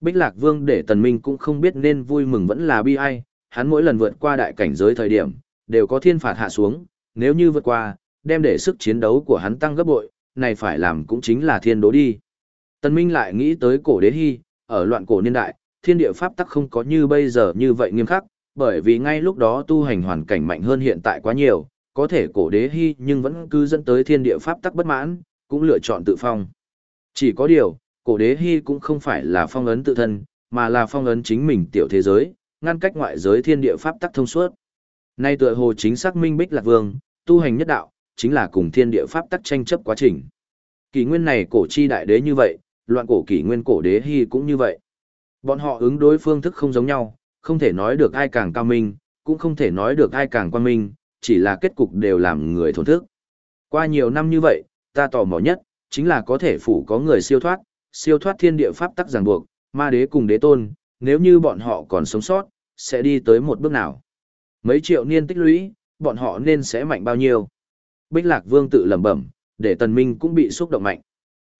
Bích Lạc Vương để Tần Minh cũng không biết nên vui mừng vẫn là bi ai, hắn mỗi lần vượt qua đại cảnh giới thời điểm, đều có thiên phạt hạ xuống, nếu như vượt qua, đem để sức chiến đấu của hắn tăng gấp bội, này phải làm cũng chính là thiên đố đi. Tần Minh lại nghĩ tới cổ đế hy, ở loạn cổ niên đại, thiên địa pháp tắc không có như bây giờ như vậy nghiêm khắc, bởi vì ngay lúc đó tu hành hoàn cảnh mạnh hơn hiện tại quá nhiều, có thể cổ đế hy nhưng vẫn cứ dẫn tới thiên địa pháp tắc bất mãn, cũng lựa chọn tự phong. Chỉ có điều, cổ đế hy cũng không phải là phong ấn tự thân, mà là phong ấn chính mình tiểu thế giới, ngăn cách ngoại giới thiên địa pháp tắc thông suốt. Nay tựa hồ chính xác minh bích lạc vương, tu hành nhất đạo, chính là cùng thiên địa pháp tắc tranh chấp quá trình. Kỷ nguyên này cổ chi đại đế như vậy, loạn cổ kỷ nguyên cổ đế hy cũng như vậy. Bọn họ ứng đối phương thức không giống nhau, không thể nói được ai càng cao minh, cũng không thể nói được ai càng quan minh, chỉ là kết cục đều làm người thổn thức. Qua nhiều năm như vậy, ta tò mò nhất, chính là có thể phủ có người siêu thoát, siêu thoát thiên địa pháp tắc ràng buộc, ma đế cùng đế tôn, nếu như bọn họ còn sống sót, sẽ đi tới một bước nào. Mấy triệu niên tích lũy, bọn họ nên sẽ mạnh bao nhiêu. Bích Lạc Vương tự lẩm bẩm, để Tần Minh cũng bị xúc động mạnh.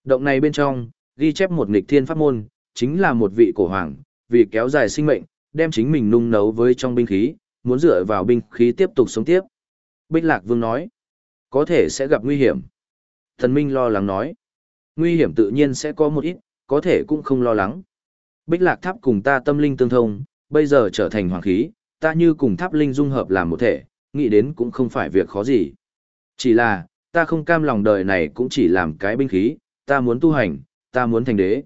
Động này bên trong, ghi chép một nghịch thiên pháp môn, chính là một vị cổ hoàng, vì kéo dài sinh mệnh, đem chính mình nung nấu với trong binh khí, muốn dựa vào binh khí tiếp tục sống tiếp. Bích Lạc Vương nói, có thể sẽ gặp nguy hiểm. Thần Minh lo lắng nói, nguy hiểm tự nhiên sẽ có một ít, có thể cũng không lo lắng. Bích Lạc Tháp cùng ta tâm linh tương thông, bây giờ trở thành hoàng khí, ta như cùng tháp linh dung hợp làm một thể, nghĩ đến cũng không phải việc khó gì. Chỉ là, ta không cam lòng đời này cũng chỉ làm cái binh khí, ta muốn tu hành, ta muốn thành đế.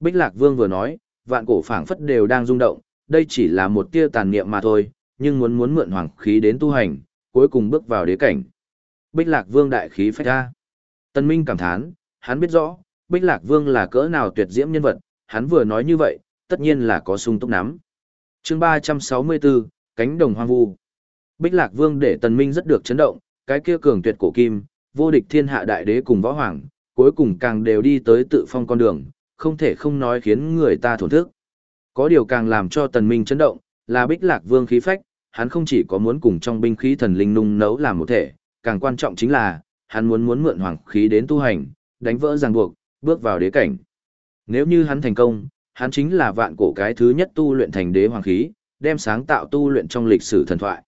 Bích Lạc Vương vừa nói, vạn cổ phảng phất đều đang rung động, đây chỉ là một tia tàn niệm mà thôi, nhưng muốn muốn mượn hoàng khí đến tu hành, cuối cùng bước vào đế cảnh. Bích Lạc Vương đại khí phách ra. Tân Minh cảm thán, hắn biết rõ, Bích Lạc Vương là cỡ nào tuyệt diễm nhân vật, hắn vừa nói như vậy, tất nhiên là có sung túc nắm. Chương 364, cánh đồng hoang vu. Bích Lạc Vương để Tần Minh rất được chấn động, cái kia cường tuyệt cổ kim, vô địch thiên hạ đại đế cùng võ hoàng, cuối cùng càng đều đi tới tự phong con đường, không thể không nói khiến người ta thổn thức. Có điều càng làm cho Tần Minh chấn động, là Bích Lạc Vương khí phách, hắn không chỉ có muốn cùng trong binh khí thần linh nung nấu làm một thể, càng quan trọng chính là, hắn muốn muốn mượn hoàng khí đến tu hành, đánh vỡ ràng buộc, bước vào đế cảnh. Nếu như hắn thành công, hắn chính là vạn cổ cái thứ nhất tu luyện thành đế hoàng khí, đem sáng tạo tu luyện trong lịch sử thần thoại.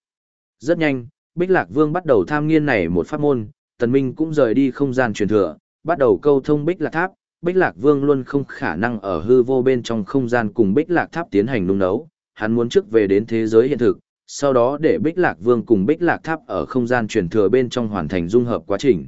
Rất nhanh, Bích Lạc Vương bắt đầu tham nghiên này một pháp môn, Tần Minh cũng rời đi không gian truyền thừa, bắt đầu câu thông Bích Lạc Tháp. Bích Lạc Vương luôn không khả năng ở hư vô bên trong không gian cùng Bích Lạc Tháp tiến hành nung nấu, hắn muốn trước về đến thế giới hiện thực, sau đó để Bích Lạc Vương cùng Bích Lạc Tháp ở không gian truyền thừa bên trong hoàn thành dung hợp quá trình.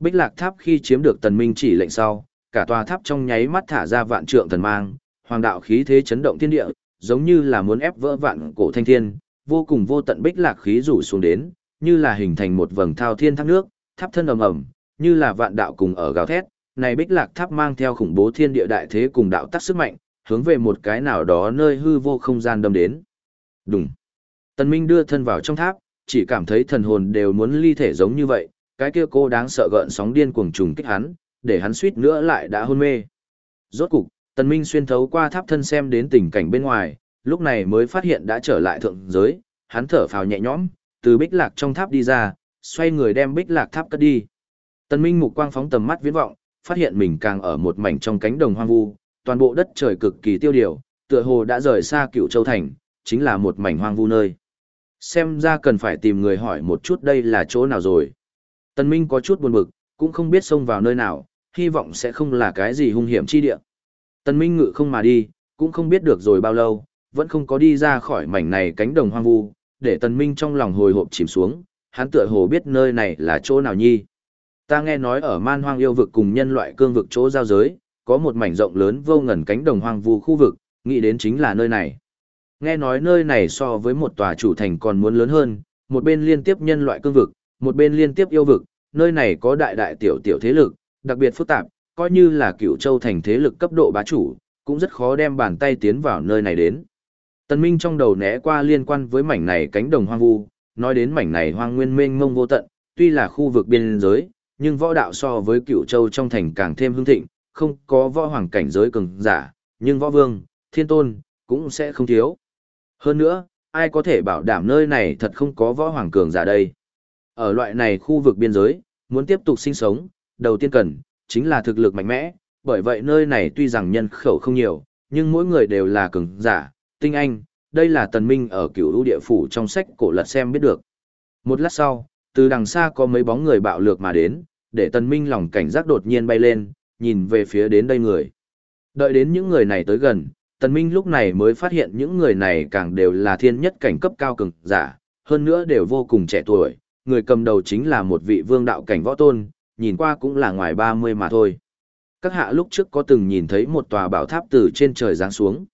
Bích Lạc Tháp khi chiếm được Tần Minh chỉ lệnh sau, cả tòa tháp trong nháy mắt thả ra vạn trượng thần mang, hoàng đạo khí thế chấn động thiên địa, giống như là muốn ép vỡ vạn cổ thanh thiên, vô cùng vô tận bích lạc khí rủ xuống đến, như là hình thành một vầng thao thiên thác nước, tháp thân ầm ầm, như là vạn đạo cùng ở gào thét, này bích lạc tháp mang theo khủng bố thiên địa đại thế cùng đạo tắc sức mạnh, hướng về một cái nào đó nơi hư vô không gian đâm đến. Đùng. Tần Minh đưa thân vào trong tháp, chỉ cảm thấy thần hồn đều muốn ly thể giống như vậy, cái kia cô đáng sợ gợn sóng điên cuồng trùng kích hắn, để hắn suýt nữa lại đã hôn mê. Rốt cục, Tần Minh xuyên thấu qua tháp thân xem đến tình cảnh bên ngoài, lúc này mới phát hiện đã trở lại thượng giới, hắn thở phào nhẹ nhõm, từ bích lạc trong tháp đi ra, xoay người đem bích lạc tháp cất đi. Tần Minh mục quang phóng tầm mắt viễn vọng, phát hiện mình càng ở một mảnh trong cánh đồng hoang vu, toàn bộ đất trời cực kỳ tiêu điều, tựa hồ đã rời xa Cửu Châu thành, chính là một mảnh hoang vu nơi. Xem ra cần phải tìm người hỏi một chút đây là chỗ nào rồi. Tần Minh có chút buồn bực, cũng không biết xông vào nơi nào, hy vọng sẽ không là cái gì hung hiểm chi địa. Tần Minh ngự không mà đi, cũng không biết được rồi bao lâu, vẫn không có đi ra khỏi mảnh này cánh đồng hoang vu, để Tần Minh trong lòng hồi hộp chìm xuống, hắn tựa hồ biết nơi này là chỗ nào nhi. Ta nghe nói ở man hoang yêu vực cùng nhân loại cương vực chỗ giao giới, có một mảnh rộng lớn vô ngần cánh đồng hoang vu khu vực, nghĩ đến chính là nơi này. Nghe nói nơi này so với một tòa chủ thành còn muốn lớn hơn, một bên liên tiếp nhân loại cương vực, một bên liên tiếp yêu vực, nơi này có đại đại tiểu tiểu thế lực, đặc biệt phức tạp, coi như là cựu châu thành thế lực cấp độ bá chủ, cũng rất khó đem bàn tay tiến vào nơi này đến. Tần Minh trong đầu né qua liên quan với mảnh này cánh đồng hoang vu, nói đến mảnh này hoang nguyên mênh mông vô tận, tuy là khu vực biên giới, nhưng võ đạo so với cựu châu trong thành càng thêm hưng thịnh, không có võ hoàng cảnh giới cường giả, nhưng võ vương, thiên tôn, cũng sẽ không thiếu. Hơn nữa, ai có thể bảo đảm nơi này thật không có võ hoàng cường giả đây. Ở loại này khu vực biên giới, muốn tiếp tục sinh sống, đầu tiên cần, chính là thực lực mạnh mẽ, bởi vậy nơi này tuy rằng nhân khẩu không nhiều, nhưng mỗi người đều là cường giả, tinh anh, đây là tần minh ở cửu lũ địa phủ trong sách cổ lật xem biết được. Một lát sau, từ đằng xa có mấy bóng người bạo lược mà đến, để tần minh lòng cảnh giác đột nhiên bay lên, nhìn về phía đến đây người. Đợi đến những người này tới gần, tần minh lúc này mới phát hiện những người này càng đều là thiên nhất cảnh cấp cao cường giả, hơn nữa đều vô cùng trẻ tuổi, người cầm đầu chính là một vị vương đạo cảnh võ tôn, nhìn qua cũng là ngoài 30 mà thôi. Các hạ lúc trước có từng nhìn thấy một tòa bảo tháp từ trên trời giáng xuống.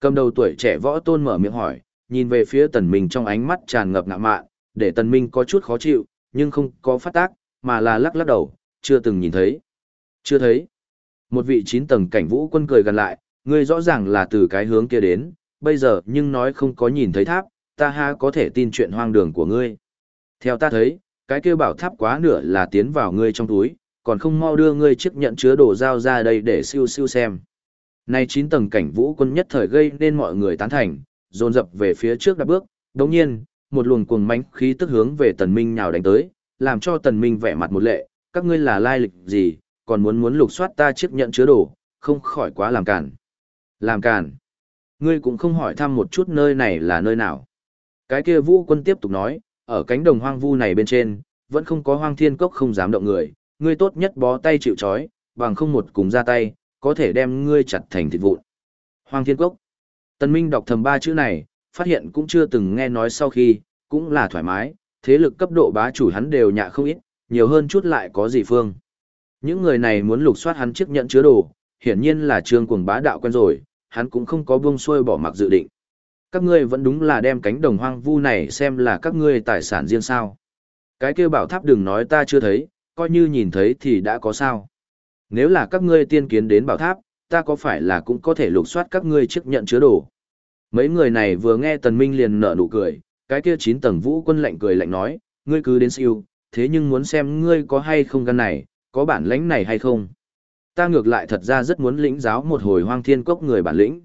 Cầm đầu tuổi trẻ võ tôn mở miệng hỏi, nhìn về phía tần minh trong ánh mắt tràn ngập ngạ mạn, để tần minh có chút khó chịu, nhưng không có phát tác, mà là lắc lắc đầu, chưa từng nhìn thấy. Chưa thấy. Một vị chín tầng cảnh vũ quân cười gần lại, ngươi rõ ràng là từ cái hướng kia đến, bây giờ nhưng nói không có nhìn thấy tháp, ta ha có thể tin chuyện hoang đường của ngươi. Theo ta thấy, cái kia bảo tháp quá nửa là tiến vào ngươi trong túi, còn không mau đưa ngươi chiếc nhận chứa đồ dao ra đây để siêu siêu xem. Nay chín tầng cảnh vũ quân nhất thời gây nên mọi người tán thành, dồn dập về phía trước đạp bước, đồng nhiên, một luồng cuồng mãnh khí tức hướng về tần minh nhào đánh tới, làm cho tần minh vẻ mặt một lệ, các ngươi là lai lịch gì, còn muốn muốn lục soát ta chiếc nhận chứa đồ, không khỏi quá làm cản. Làm cản. Ngươi cũng không hỏi thăm một chút nơi này là nơi nào. Cái kia vũ quân tiếp tục nói, ở cánh đồng hoang vu này bên trên, vẫn không có hoang thiên cốc không dám động người, ngươi tốt nhất bó tay chịu chói, bằng không một cùng ra tay, có thể đem ngươi chặt thành thịt vụn. Hoang thiên cốc. Tần Minh đọc thầm ba chữ này, phát hiện cũng chưa từng nghe nói sau khi, cũng là thoải mái, thế lực cấp độ bá chủ hắn đều nhạ không ít, nhiều hơn chút lại có gì phương. Những người này muốn lục soát hắn chiếc nhận chứa đồ, hiển nhiên là trương cuồng bá đạo quen rồi, hắn cũng không có buông xuôi bỏ mặc dự định. Các ngươi vẫn đúng là đem cánh đồng hoang vu này xem là các ngươi tài sản riêng sao. Cái kia bảo tháp đừng nói ta chưa thấy, coi như nhìn thấy thì đã có sao. Nếu là các ngươi tiên kiến đến bảo tháp, ta có phải là cũng có thể lục soát các ngươi chiếc nhận chứa đồ. Mấy người này vừa nghe tần minh liền nở nụ cười, cái kia chín tầng vũ quân lạnh cười lạnh nói, ngươi cứ đến siêu, thế nhưng muốn xem ngươi có hay không gan này, có bản lĩnh này hay không. Ta ngược lại thật ra rất muốn lĩnh giáo một hồi hoang thiên cốc người bản lĩnh.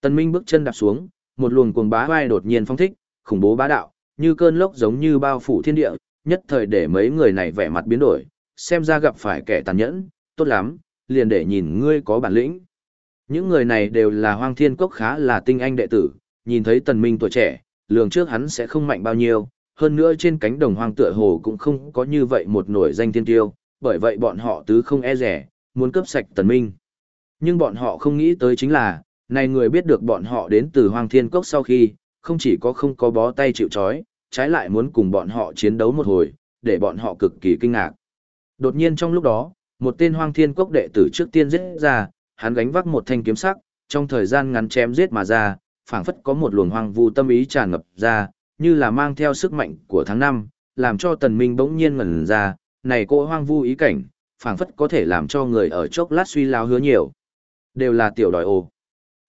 Tần Minh bước chân đạp xuống, một luồng cuồng bá vai đột nhiên phong thích, khủng bố bá đạo, như cơn lốc giống như bao phủ thiên địa, nhất thời để mấy người này vẻ mặt biến đổi, xem ra gặp phải kẻ tàn nhẫn, tốt lắm, liền để nhìn ngươi có bản lĩnh. Những người này đều là hoang thiên cốc khá là tinh anh đệ tử, nhìn thấy tần minh tuổi trẻ, lường trước hắn sẽ không mạnh bao nhiêu, hơn nữa trên cánh đồng hoang tựa hồ cũng không có như vậy một nổi danh thiên tiêu, bởi vậy bọn họ tứ không e rẻ, muốn cướp sạch tần minh. Nhưng bọn họ không nghĩ tới chính là, này người biết được bọn họ đến từ hoàng thiên cốc sau khi, không chỉ có không có bó tay chịu chói, trái lại muốn cùng bọn họ chiến đấu một hồi, để bọn họ cực kỳ kinh ngạc. Đột nhiên trong lúc đó, một tên hoàng thiên cốc đệ tử trước tiên giết ra, hắn gánh vác một thanh kiếm sắc, trong thời gian ngắn chém giết mà ra, phảng phất có một luồng hoang vu tâm ý tràn ngập ra, như là mang theo sức mạnh của tháng năm, làm cho tần minh bỗng nhiên ngẩn ra, này cô hoang vu ý cảnh, phảng phất có thể làm cho người ở chốc lát suy lao hứa nhiều. Đều là tiểu đòi ồ.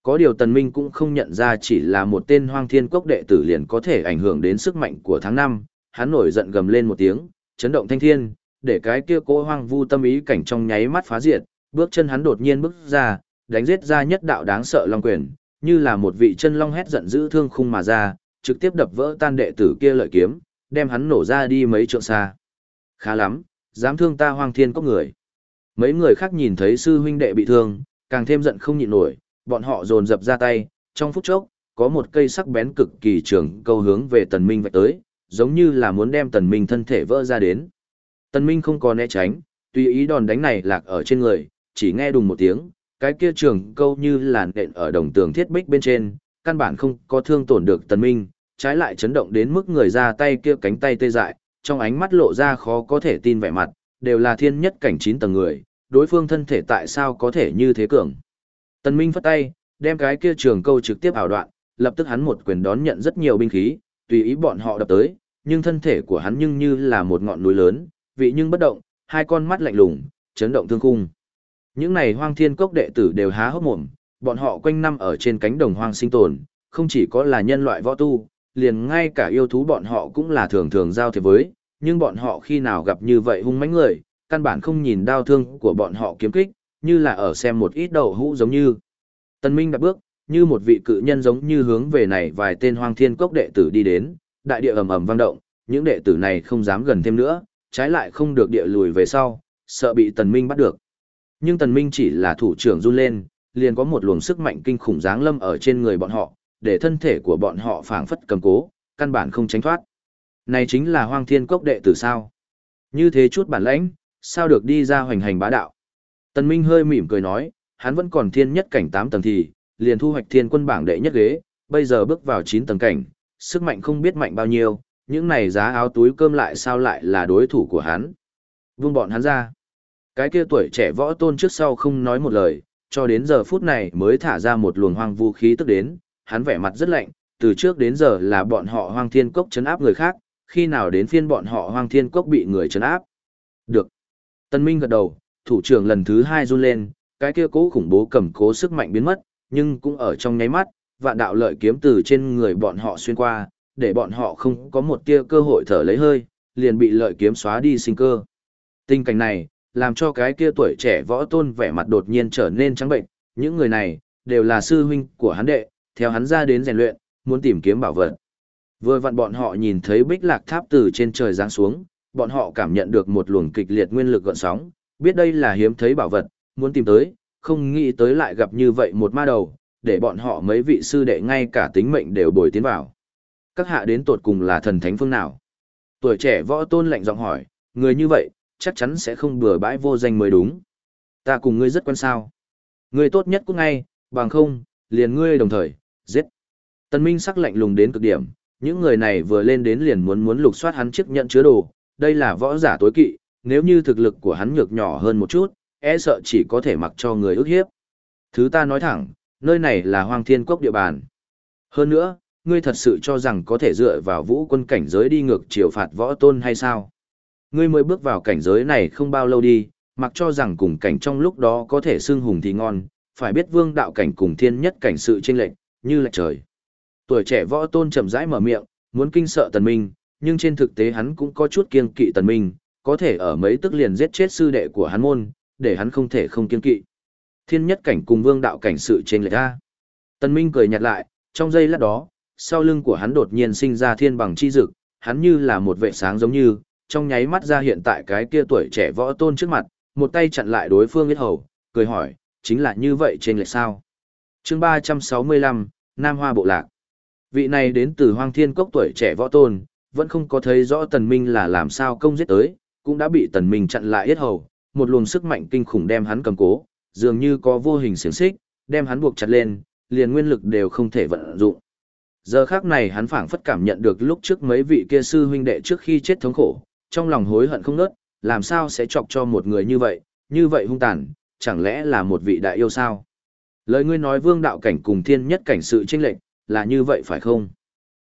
Có điều tần minh cũng không nhận ra chỉ là một tên hoang thiên cốc đệ tử liền có thể ảnh hưởng đến sức mạnh của tháng năm, hắn nổi giận gầm lên một tiếng, chấn động thanh thiên, để cái kia cố hoang vu tâm ý cảnh trong nháy mắt phá diệt, bước chân hắn đột nhiên bước ra, đánh giết ra nhất đạo đáng sợ long quyền, như là một vị chân long hét giận dữ thương khung mà ra, trực tiếp đập vỡ tan đệ tử kia lợi kiếm, đem hắn nổ ra đi mấy trượng xa. Khá lắm, dám thương ta hoang thiên quốc người. Mấy người khác nhìn thấy sư huynh đệ bị thương, càng thêm giận không nhịn nổi, bọn họ dồn dập ra tay, trong phút chốc, có một cây sắc bén cực kỳ trường câu hướng về tần minh vạch tới, giống như là muốn đem tần minh thân thể vỡ ra đến. Tần minh không có né tránh, tùy ý đòn đánh này lạc ở trên người, chỉ nghe đùng một tiếng, cái kia trường câu như là nện ở đồng tường thiết bích bên trên, căn bản không có thương tổn được tần minh, trái lại chấn động đến mức người ra tay kia cánh tay tê dại, trong ánh mắt lộ ra khó có thể tin vẻ mặt, đều là thiên nhất cảnh chín tầng người, đối phương thân thể tại sao có thể như thế cường. Tần minh phất tay, đem cái kia trường câu trực tiếp ảo đoạn, lập tức hắn một quyền đón nhận rất nhiều binh khí, tùy ý bọn họ đập tới, nhưng thân thể của hắn nhưng như là một ngọn núi lớn, vị nhưng bất động, hai con mắt lạnh lùng, chấn động thương khung. Những này hoang thiên cốc đệ tử đều há hốc mồm, bọn họ quanh năm ở trên cánh đồng hoang sinh tồn, không chỉ có là nhân loại võ tu, liền ngay cả yêu thú bọn họ cũng là thường thường giao thiệp với, nhưng bọn họ khi nào gặp như vậy hung mãnh người, căn bản không nhìn đau thương của bọn họ kiếm kích, như là ở xem một ít đầu hũ giống như. tần Minh đặt bước, như một vị cự nhân giống như hướng về này vài tên hoang thiên cốc đệ tử đi đến, đại địa ầm ầm vang động, những đệ tử này không dám gần thêm nữa, trái lại không được địa lùi về sau, sợ bị Tần Minh bắt được. Nhưng Tần Minh chỉ là thủ trưởng run lên, liền có một luồng sức mạnh kinh khủng giáng lâm ở trên người bọn họ, để thân thể của bọn họ phảng phất cầm cố, căn bản không tránh thoát. Này chính là Hoang Thiên Cốc đệ tử sao? Như thế chút bản lãnh, sao được đi ra hoành hành bá đạo? Tần Minh hơi mỉm cười nói, hắn vẫn còn thiên nhất cảnh 8 tầng thì, liền thu hoạch thiên quân bảng đệ nhất ghế, bây giờ bước vào 9 tầng cảnh, sức mạnh không biết mạnh bao nhiêu, những này giá áo túi cơm lại sao lại là đối thủ của hắn. Vương bọn hắn ra. Cái kia tuổi trẻ võ tôn trước sau không nói một lời, cho đến giờ phút này mới thả ra một luồng hoang vũ khí tức đến, hắn vẻ mặt rất lạnh, từ trước đến giờ là bọn họ hoang thiên cốc chấn áp người khác, khi nào đến phiên bọn họ hoang thiên cốc bị người chấn áp. Được. Tân Minh gật đầu, thủ trưởng lần thứ hai run lên, cái kia cố khủng bố cầm cố sức mạnh biến mất, nhưng cũng ở trong nháy mắt, vạn đạo lợi kiếm từ trên người bọn họ xuyên qua, để bọn họ không có một tia cơ hội thở lấy hơi, liền bị lợi kiếm xóa đi sinh cơ. Tình cảnh này, làm cho cái kia tuổi trẻ võ tôn vẻ mặt đột nhiên trở nên trắng bệnh, những người này, đều là sư huynh của hắn đệ, theo hắn ra đến rèn luyện, muốn tìm kiếm bảo vật. Vừa vặn bọn họ nhìn thấy bích lạc tháp từ trên trời giáng xuống, bọn họ cảm nhận được một luồng kịch liệt nguyên lực gợn sóng, biết đây là hiếm thấy bảo vật, muốn tìm tới, không nghĩ tới lại gặp như vậy một ma đầu, để bọn họ mấy vị sư đệ ngay cả tính mệnh đều bồi tiến vào. Các hạ đến tột cùng là thần thánh phương nào? Tuổi trẻ võ tôn lạnh giọng hỏi, người như vậy, chắc chắn sẽ không bừa bãi vô danh mới đúng. Ta cùng ngươi rất quen sao. Ngươi tốt nhất cũng ngay, bằng không, liền ngươi đồng thời, giết. Tân Minh sắc lạnh lùng đến cực điểm, những người này vừa lên đến liền muốn muốn lục soát hắn chiếc nhận chứa đồ, đây là võ giả tối kỵ, nếu như thực lực của hắn nhược nhỏ hơn một chút, e sợ chỉ có thể mặc cho người ức hiếp. Thứ ta nói thẳng, nơi này là hoang thiên quốc địa bàn. Hơn nữa, ngươi thật sự cho rằng có thể dựa vào vũ quân cảnh giới đi ngược chiều phạt võ tôn hay sao? Ngươi mới bước vào cảnh giới này không bao lâu đi, mặc cho rằng cùng cảnh trong lúc đó có thể xưng hùng thì ngon, phải biết vương đạo cảnh cùng thiên nhất cảnh sự chênh lệch, như là trời. Tuổi trẻ võ tôn chậm rãi mở miệng, muốn kinh sợ tần minh, nhưng trên thực tế hắn cũng có chút kiêng kỵ tần minh, có thể ở mấy tức liền giết chết sư đệ của hắn môn, để hắn không thể không kiên kỵ. Thiên nhất cảnh cùng vương đạo cảnh sự trên lệch ra. Tần minh cười nhạt lại, trong giây lát đó, sau lưng của hắn đột nhiên sinh ra thiên bằng chi dực, hắn như là một vệ sáng giống như, trong nháy mắt ra hiện tại cái kia tuổi trẻ võ tôn trước mặt, một tay chặn lại đối phương huyết hầu, cười hỏi, chính là như vậy trên lệch sao? Chương 365, Nam Hoa Bộ Lạc Vị này đến từ Hoang Thiên Cốc tuổi trẻ võ tôn, vẫn không có thấy rõ Tần Minh là làm sao công giết tới, cũng đã bị Tần Minh chặn lại yết hầu, một luồng sức mạnh kinh khủng đem hắn cầm cố, dường như có vô hình xiềng xích, đem hắn buộc chặt lên, liền nguyên lực đều không thể vận dụng. Giờ khắc này hắn phảng phất cảm nhận được lúc trước mấy vị kia sư huynh đệ trước khi chết thống khổ, trong lòng hối hận không nớt, làm sao sẽ chọc cho một người như vậy, như vậy hung tàn, chẳng lẽ là một vị đại yêu sao? Lời ngươi nói vương đạo cảnh cùng thiên nhất cảnh sự chênh lệch, là như vậy phải không?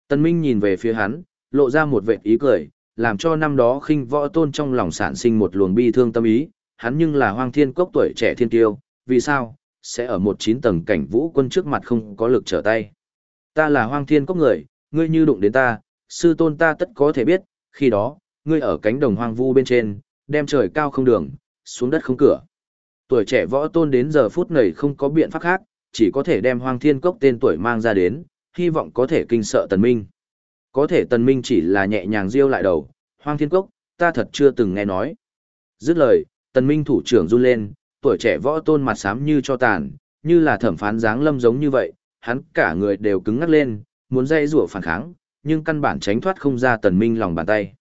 Tân Minh nhìn về phía hắn, lộ ra một vệt ý cười, làm cho năm đó khinh võ tôn trong lòng sản sinh một luồng bi thương tâm ý, hắn nhưng là hoang thiên cốc tuổi trẻ thiên tiêu, vì sao, sẽ ở một chín tầng cảnh vũ quân trước mặt không có lực trở tay. Ta là hoang thiên cốc người, ngươi như đụng đến ta, sư tôn ta tất có thể biết, khi đó, ngươi ở cánh đồng hoang vu bên trên, đem trời cao không đường, xuống đất không cửa. Tuổi trẻ võ tôn đến giờ phút này không có biện pháp khác, chỉ có thể đem hoang thiên cốc tên tuổi mang ra đến, hy vọng có thể kinh sợ tần minh. Có thể tần minh chỉ là nhẹ nhàng riêu lại đầu, hoang thiên cốc, ta thật chưa từng nghe nói. Dứt lời, tần minh thủ trưởng run lên, tuổi trẻ võ tôn mặt sám như cho tàn, như là thẩm phán dáng lâm giống như vậy, hắn cả người đều cứng ngắc lên, muốn dây rủa phản kháng, nhưng căn bản tránh thoát không ra tần minh lòng bàn tay.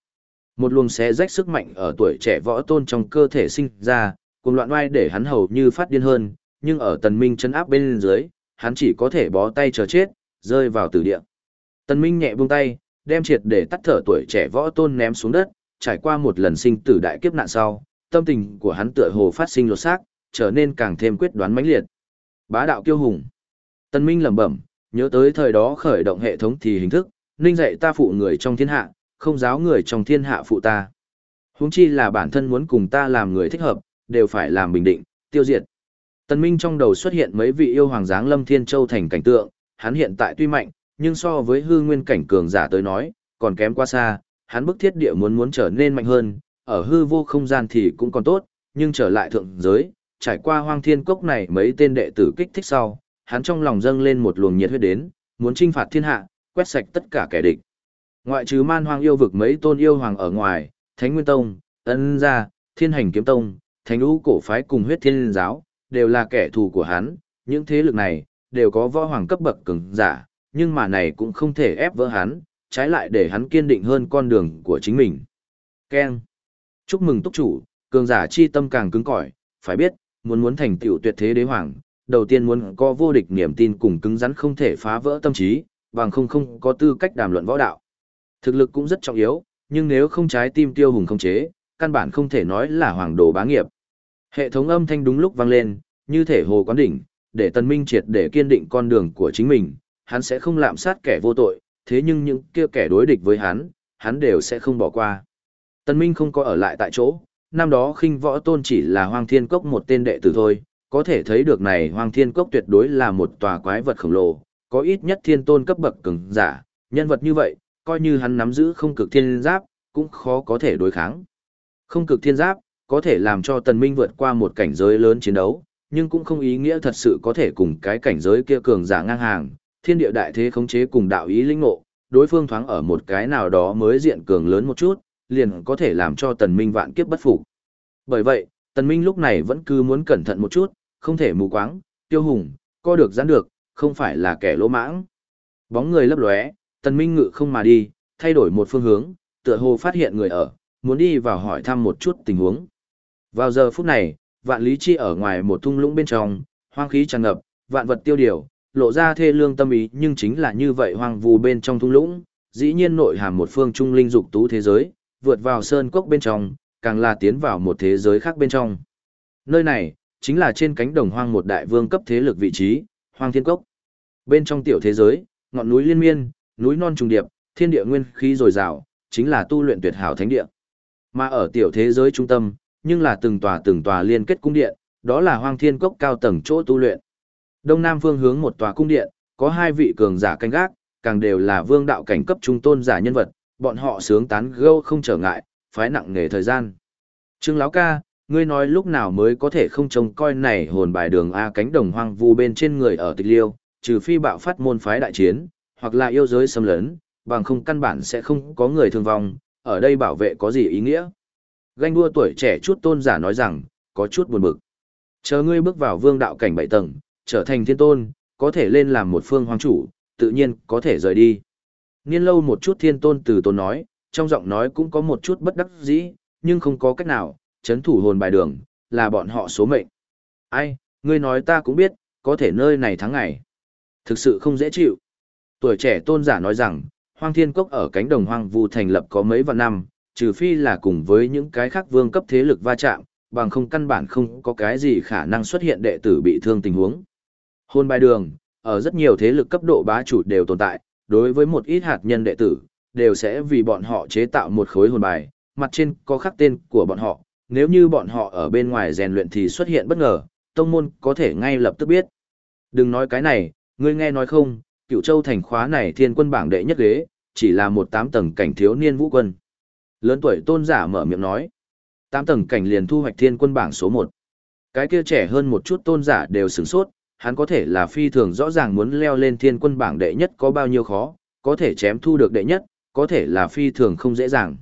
Một luồng xé rách sức mạnh ở tuổi trẻ võ tôn trong cơ thể sinh ra, cùng loạn oai để hắn hầu như phát điên hơn, nhưng ở tần minh chân áp bên dưới, hắn chỉ có thể bó tay chờ chết, rơi vào tử địa. Tần minh nhẹ buông tay, đem triệt để tắt thở tuổi trẻ võ tôn ném xuống đất, trải qua một lần sinh tử đại kiếp nạn sau, tâm tình của hắn tựa hồ phát sinh lột xác, trở nên càng thêm quyết đoán mãnh liệt. Bá đạo kiêu hùng. tân minh lẩm bẩm, nhớ tới thời đó khởi động hệ thống thì hình thức, ninh dạy ta phụ người trong thiên hạ, không giáo người trong thiên hạ phụ ta. Huống chi là bản thân muốn cùng ta làm người thích hợp, đều phải làm bình định, tiêu diệt. Tân Minh trong đầu xuất hiện mấy vị yêu hoàng dáng Lâm Thiên Châu thành cảnh tượng, hắn hiện tại tuy mạnh, nhưng so với hư nguyên cảnh cường giả tới nói, còn kém quá xa, hắn bức thiết địa muốn muốn trở nên mạnh hơn, ở hư vô không gian thì cũng còn tốt, nhưng trở lại thượng giới, trải qua hoang thiên cốc này mấy tên đệ tử kích thích sau, hắn trong lòng dâng lên một luồng nhiệt huyết đến, muốn chinh phạt thiên hạ, quét sạch tất cả kẻ địch. Ngoại trừ man hoang yêu vực mấy tôn yêu hoàng ở ngoài, Thánh Nguyên Tông, Ân Gia, Thiên Hành Kiếm Tông, Thánh Lũ Cổ Phái cùng huyết thiên giáo, đều là kẻ thù của hắn, những thế lực này, đều có võ hoàng cấp bậc cường giả, nhưng mà này cũng không thể ép vỡ hắn, trái lại để hắn kiên định hơn con đường của chính mình. Ken. Chúc mừng túc chủ, cường giả chi tâm càng cứng cỏi, phải biết, muốn muốn thành tựu tuyệt thế đế hoàng, đầu tiên muốn có vô địch niềm tin cùng cứng rắn không thể phá vỡ tâm trí, bằng không không có tư cách đàm luận võ đạo. Thực lực cũng rất trọng yếu, nhưng nếu không trái tim tiêu hùng không chế, căn bản không thể nói là hoàng đồ bá nghiệp. Hệ thống âm thanh đúng lúc vang lên, như thể hồ quán đỉnh, để Tần Minh triệt để kiên định con đường của chính mình, hắn sẽ không lạm sát kẻ vô tội, thế nhưng những kia kẻ đối địch với hắn, hắn đều sẽ không bỏ qua. Tần Minh không có ở lại tại chỗ, năm đó khinh võ tôn chỉ là Hoàng Thiên Cốc một tên đệ tử thôi, có thể thấy được này Hoàng Thiên Cốc tuyệt đối là một tòa quái vật khổng lồ, có ít nhất thiên tôn cấp bậc cường giả, nhân vật như vậy, coi như hắn nắm giữ không cực thiên giáp, cũng khó có thể đối kháng. Không cực thiên giáp, có thể làm cho tần minh vượt qua một cảnh giới lớn chiến đấu, nhưng cũng không ý nghĩa thật sự có thể cùng cái cảnh giới kia cường giả ngang hàng, thiên địa đại thế khống chế cùng đạo ý linh ngộ, đối phương thoáng ở một cái nào đó mới diện cường lớn một chút, liền có thể làm cho tần minh vạn kiếp bất phục. Bởi vậy, tần minh lúc này vẫn cứ muốn cẩn thận một chút, không thể mù quáng, tiêu hùng, co được giãn được, không phải là kẻ lỗ mãng. Bóng người lấp lóe, tần minh ngự không mà đi, thay đổi một phương hướng, tựa hồ phát hiện người ở, muốn đi vào hỏi thăm một chút tình huống. Vào giờ phút này, vạn lý chi ở ngoài một thung lũng bên trong, hoang khí tràn ngập, vạn vật tiêu điều, lộ ra thê lương tâm ý nhưng chính là như vậy hoang vu bên trong thung lũng, dĩ nhiên nội hàm một phương trung linh dục tú thế giới, vượt vào sơn cốc bên trong, càng là tiến vào một thế giới khác bên trong. Nơi này, chính là trên cánh đồng hoang một đại vương cấp thế lực vị trí, hoang thiên cốc. Bên trong tiểu thế giới, ngọn núi liên miên, núi non trùng điệp, thiên địa nguyên khí dồi dào, chính là tu luyện tuyệt hảo thánh địa. Mà ở tiểu thế giới trung tâm, nhưng là từng tòa từng tòa liên kết cung điện, đó là hoang thiên cốc cao tầng chỗ tu luyện. Đông Nam phương hướng một tòa cung điện, có hai vị cường giả canh gác, càng đều là vương đạo cảnh cấp trung tôn giả nhân vật, bọn họ sướng tán gâu không trở ngại, phái nặng nghề thời gian. Trương Lão ca, ngươi nói lúc nào mới có thể không trông coi này hồn bài đường A cánh đồng hoang vu bên trên người ở tịch liêu, trừ phi bạo phát môn phái đại chiến, hoặc là yêu giới xâm lấn, bằng không căn bản sẽ không có người thương vong, ở đây bảo vệ có gì ý nghĩa. Ganh đua tuổi trẻ chút tôn giả nói rằng, có chút buồn bực. Chờ ngươi bước vào vương đạo cảnh bảy tầng, trở thành thiên tôn, có thể lên làm một phương hoàng chủ, tự nhiên có thể rời đi. Niên lâu một chút thiên tôn từ tôn nói, trong giọng nói cũng có một chút bất đắc dĩ, nhưng không có cách nào, chấn thủ hồn bài đường, là bọn họ số mệnh. Ai, ngươi nói ta cũng biết, có thể nơi này tháng ngày. Thực sự không dễ chịu. Tuổi trẻ tôn giả nói rằng, hoang thiên cốc ở cánh đồng hoang vu thành lập có mấy vạn năm, trừ phi là cùng với những cái khác vương cấp thế lực va chạm, bằng không căn bản không có cái gì khả năng xuất hiện đệ tử bị thương tình huống. Hôn bài đường, ở rất nhiều thế lực cấp độ bá chủ đều tồn tại, đối với một ít hạt nhân đệ tử, đều sẽ vì bọn họ chế tạo một khối hồn bài, mặt trên có khắc tên của bọn họ, nếu như bọn họ ở bên ngoài rèn luyện thì xuất hiện bất ngờ, tông môn có thể ngay lập tức biết. Đừng nói cái này, ngươi nghe nói không, cựu châu thành khóa này thiên quân bảng đệ nhất ghế, chỉ là một tám tầng cảnh thiếu niên vũ quân. Lớn tuổi tôn giả mở miệng nói. Tám tầng cảnh liền thu hoạch thiên quân bảng số một. Cái kia trẻ hơn một chút tôn giả đều sửng sốt, hắn có thể là phi thường rõ ràng muốn leo lên thiên quân bảng đệ nhất có bao nhiêu khó, có thể chém thu được đệ nhất, có thể là phi thường không dễ dàng.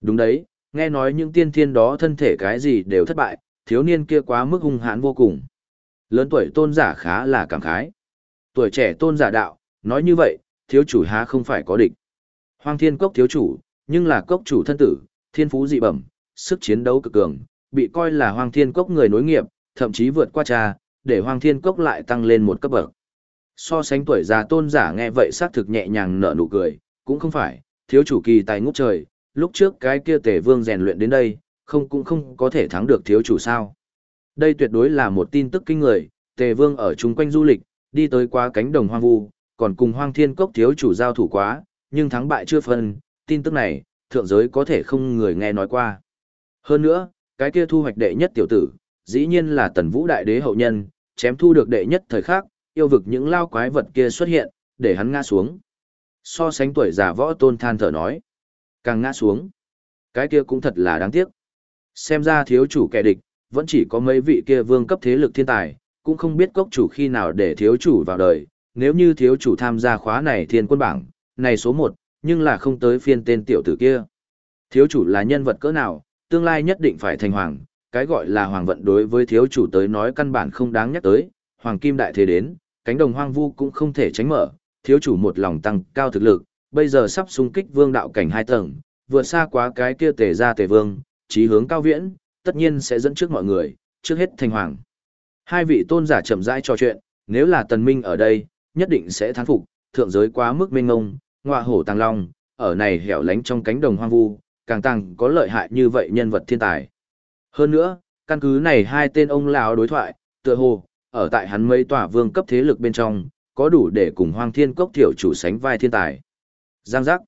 Đúng đấy, nghe nói những tiên thiên đó thân thể cái gì đều thất bại, thiếu niên kia quá mức hung hãn vô cùng. Lớn tuổi tôn giả khá là cảm khái. Tuổi trẻ tôn giả đạo, nói như vậy, thiếu chủ há không phải có địch. Hoang thiên cốc thiếu chủ, nhưng là cốc chủ thân tử, thiên phú dị bẩm, sức chiến đấu cực cường, bị coi là hoang thiên cốc người nối nghiệp, thậm chí vượt qua cha, để hoang thiên cốc lại tăng lên một cấp bậc. So sánh tuổi già tôn giả nghe vậy xác thực nhẹ nhàng nở nụ cười, cũng không phải, thiếu chủ kỳ tài ngút trời, lúc trước cái kia tể vương rèn luyện đến đây, không cũng không có thể thắng được thiếu chủ sao. Đây tuyệt đối là một tin tức kinh người, tề vương ở chung quanh du lịch, đi tới qua cánh đồng hoang vu, còn cùng hoang thiên cốc thiếu chủ giao thủ quá, nhưng thắng bại chưa phân, tin tức này, thượng giới có thể không người nghe nói qua. Hơn nữa, cái kia thu hoạch đệ nhất tiểu tử, dĩ nhiên là tần vũ đại đế hậu nhân, chém thu được đệ nhất thời khắc, yêu vực những lao quái vật kia xuất hiện, để hắn ngã xuống. So sánh tuổi già võ tôn than thở nói, càng ngã xuống. Cái kia cũng thật là đáng tiếc. Xem ra thiếu chủ kẻ địch, vẫn chỉ có mấy vị kia vương cấp thế lực thiên tài, cũng không biết cốc chủ khi nào để thiếu chủ vào đời, nếu như thiếu chủ tham gia khóa này thiên quân bảng, này số 1, nhưng là không tới phiên tên tiểu tử kia. Thiếu chủ là nhân vật cỡ nào, tương lai nhất định phải thành hoàng, cái gọi là hoàng vận đối với thiếu chủ tới nói căn bản không đáng nhắc tới, hoàng kim đại thế đến, cánh đồng hoang vu cũng không thể tránh mở, thiếu chủ một lòng tăng cao thực lực, bây giờ sắp xung kích vương đạo cảnh hai tầng, vượt xa quá cái kia tề ra tề vương, chí hướng cao viễn, tất nhiên sẽ dẫn trước mọi người, trước hết thành hoàng. Hai vị tôn giả chậm rãi trò chuyện, nếu là tần minh ở đây, nhất định sẽ thán phục, thượng giới quá mức mênh ngông, ngọa hổ tàng long, ở này hẻo lánh trong cánh đồng hoang vu, càng tăng có lợi hại như vậy nhân vật thiên tài. Hơn nữa, căn cứ này hai tên ông lão đối thoại, tựa hồ, ở tại hắn mấy tòa vương cấp thế lực bên trong, có đủ để cùng hoang thiên cốc tiểu chủ sánh vai thiên tài. Giang giác.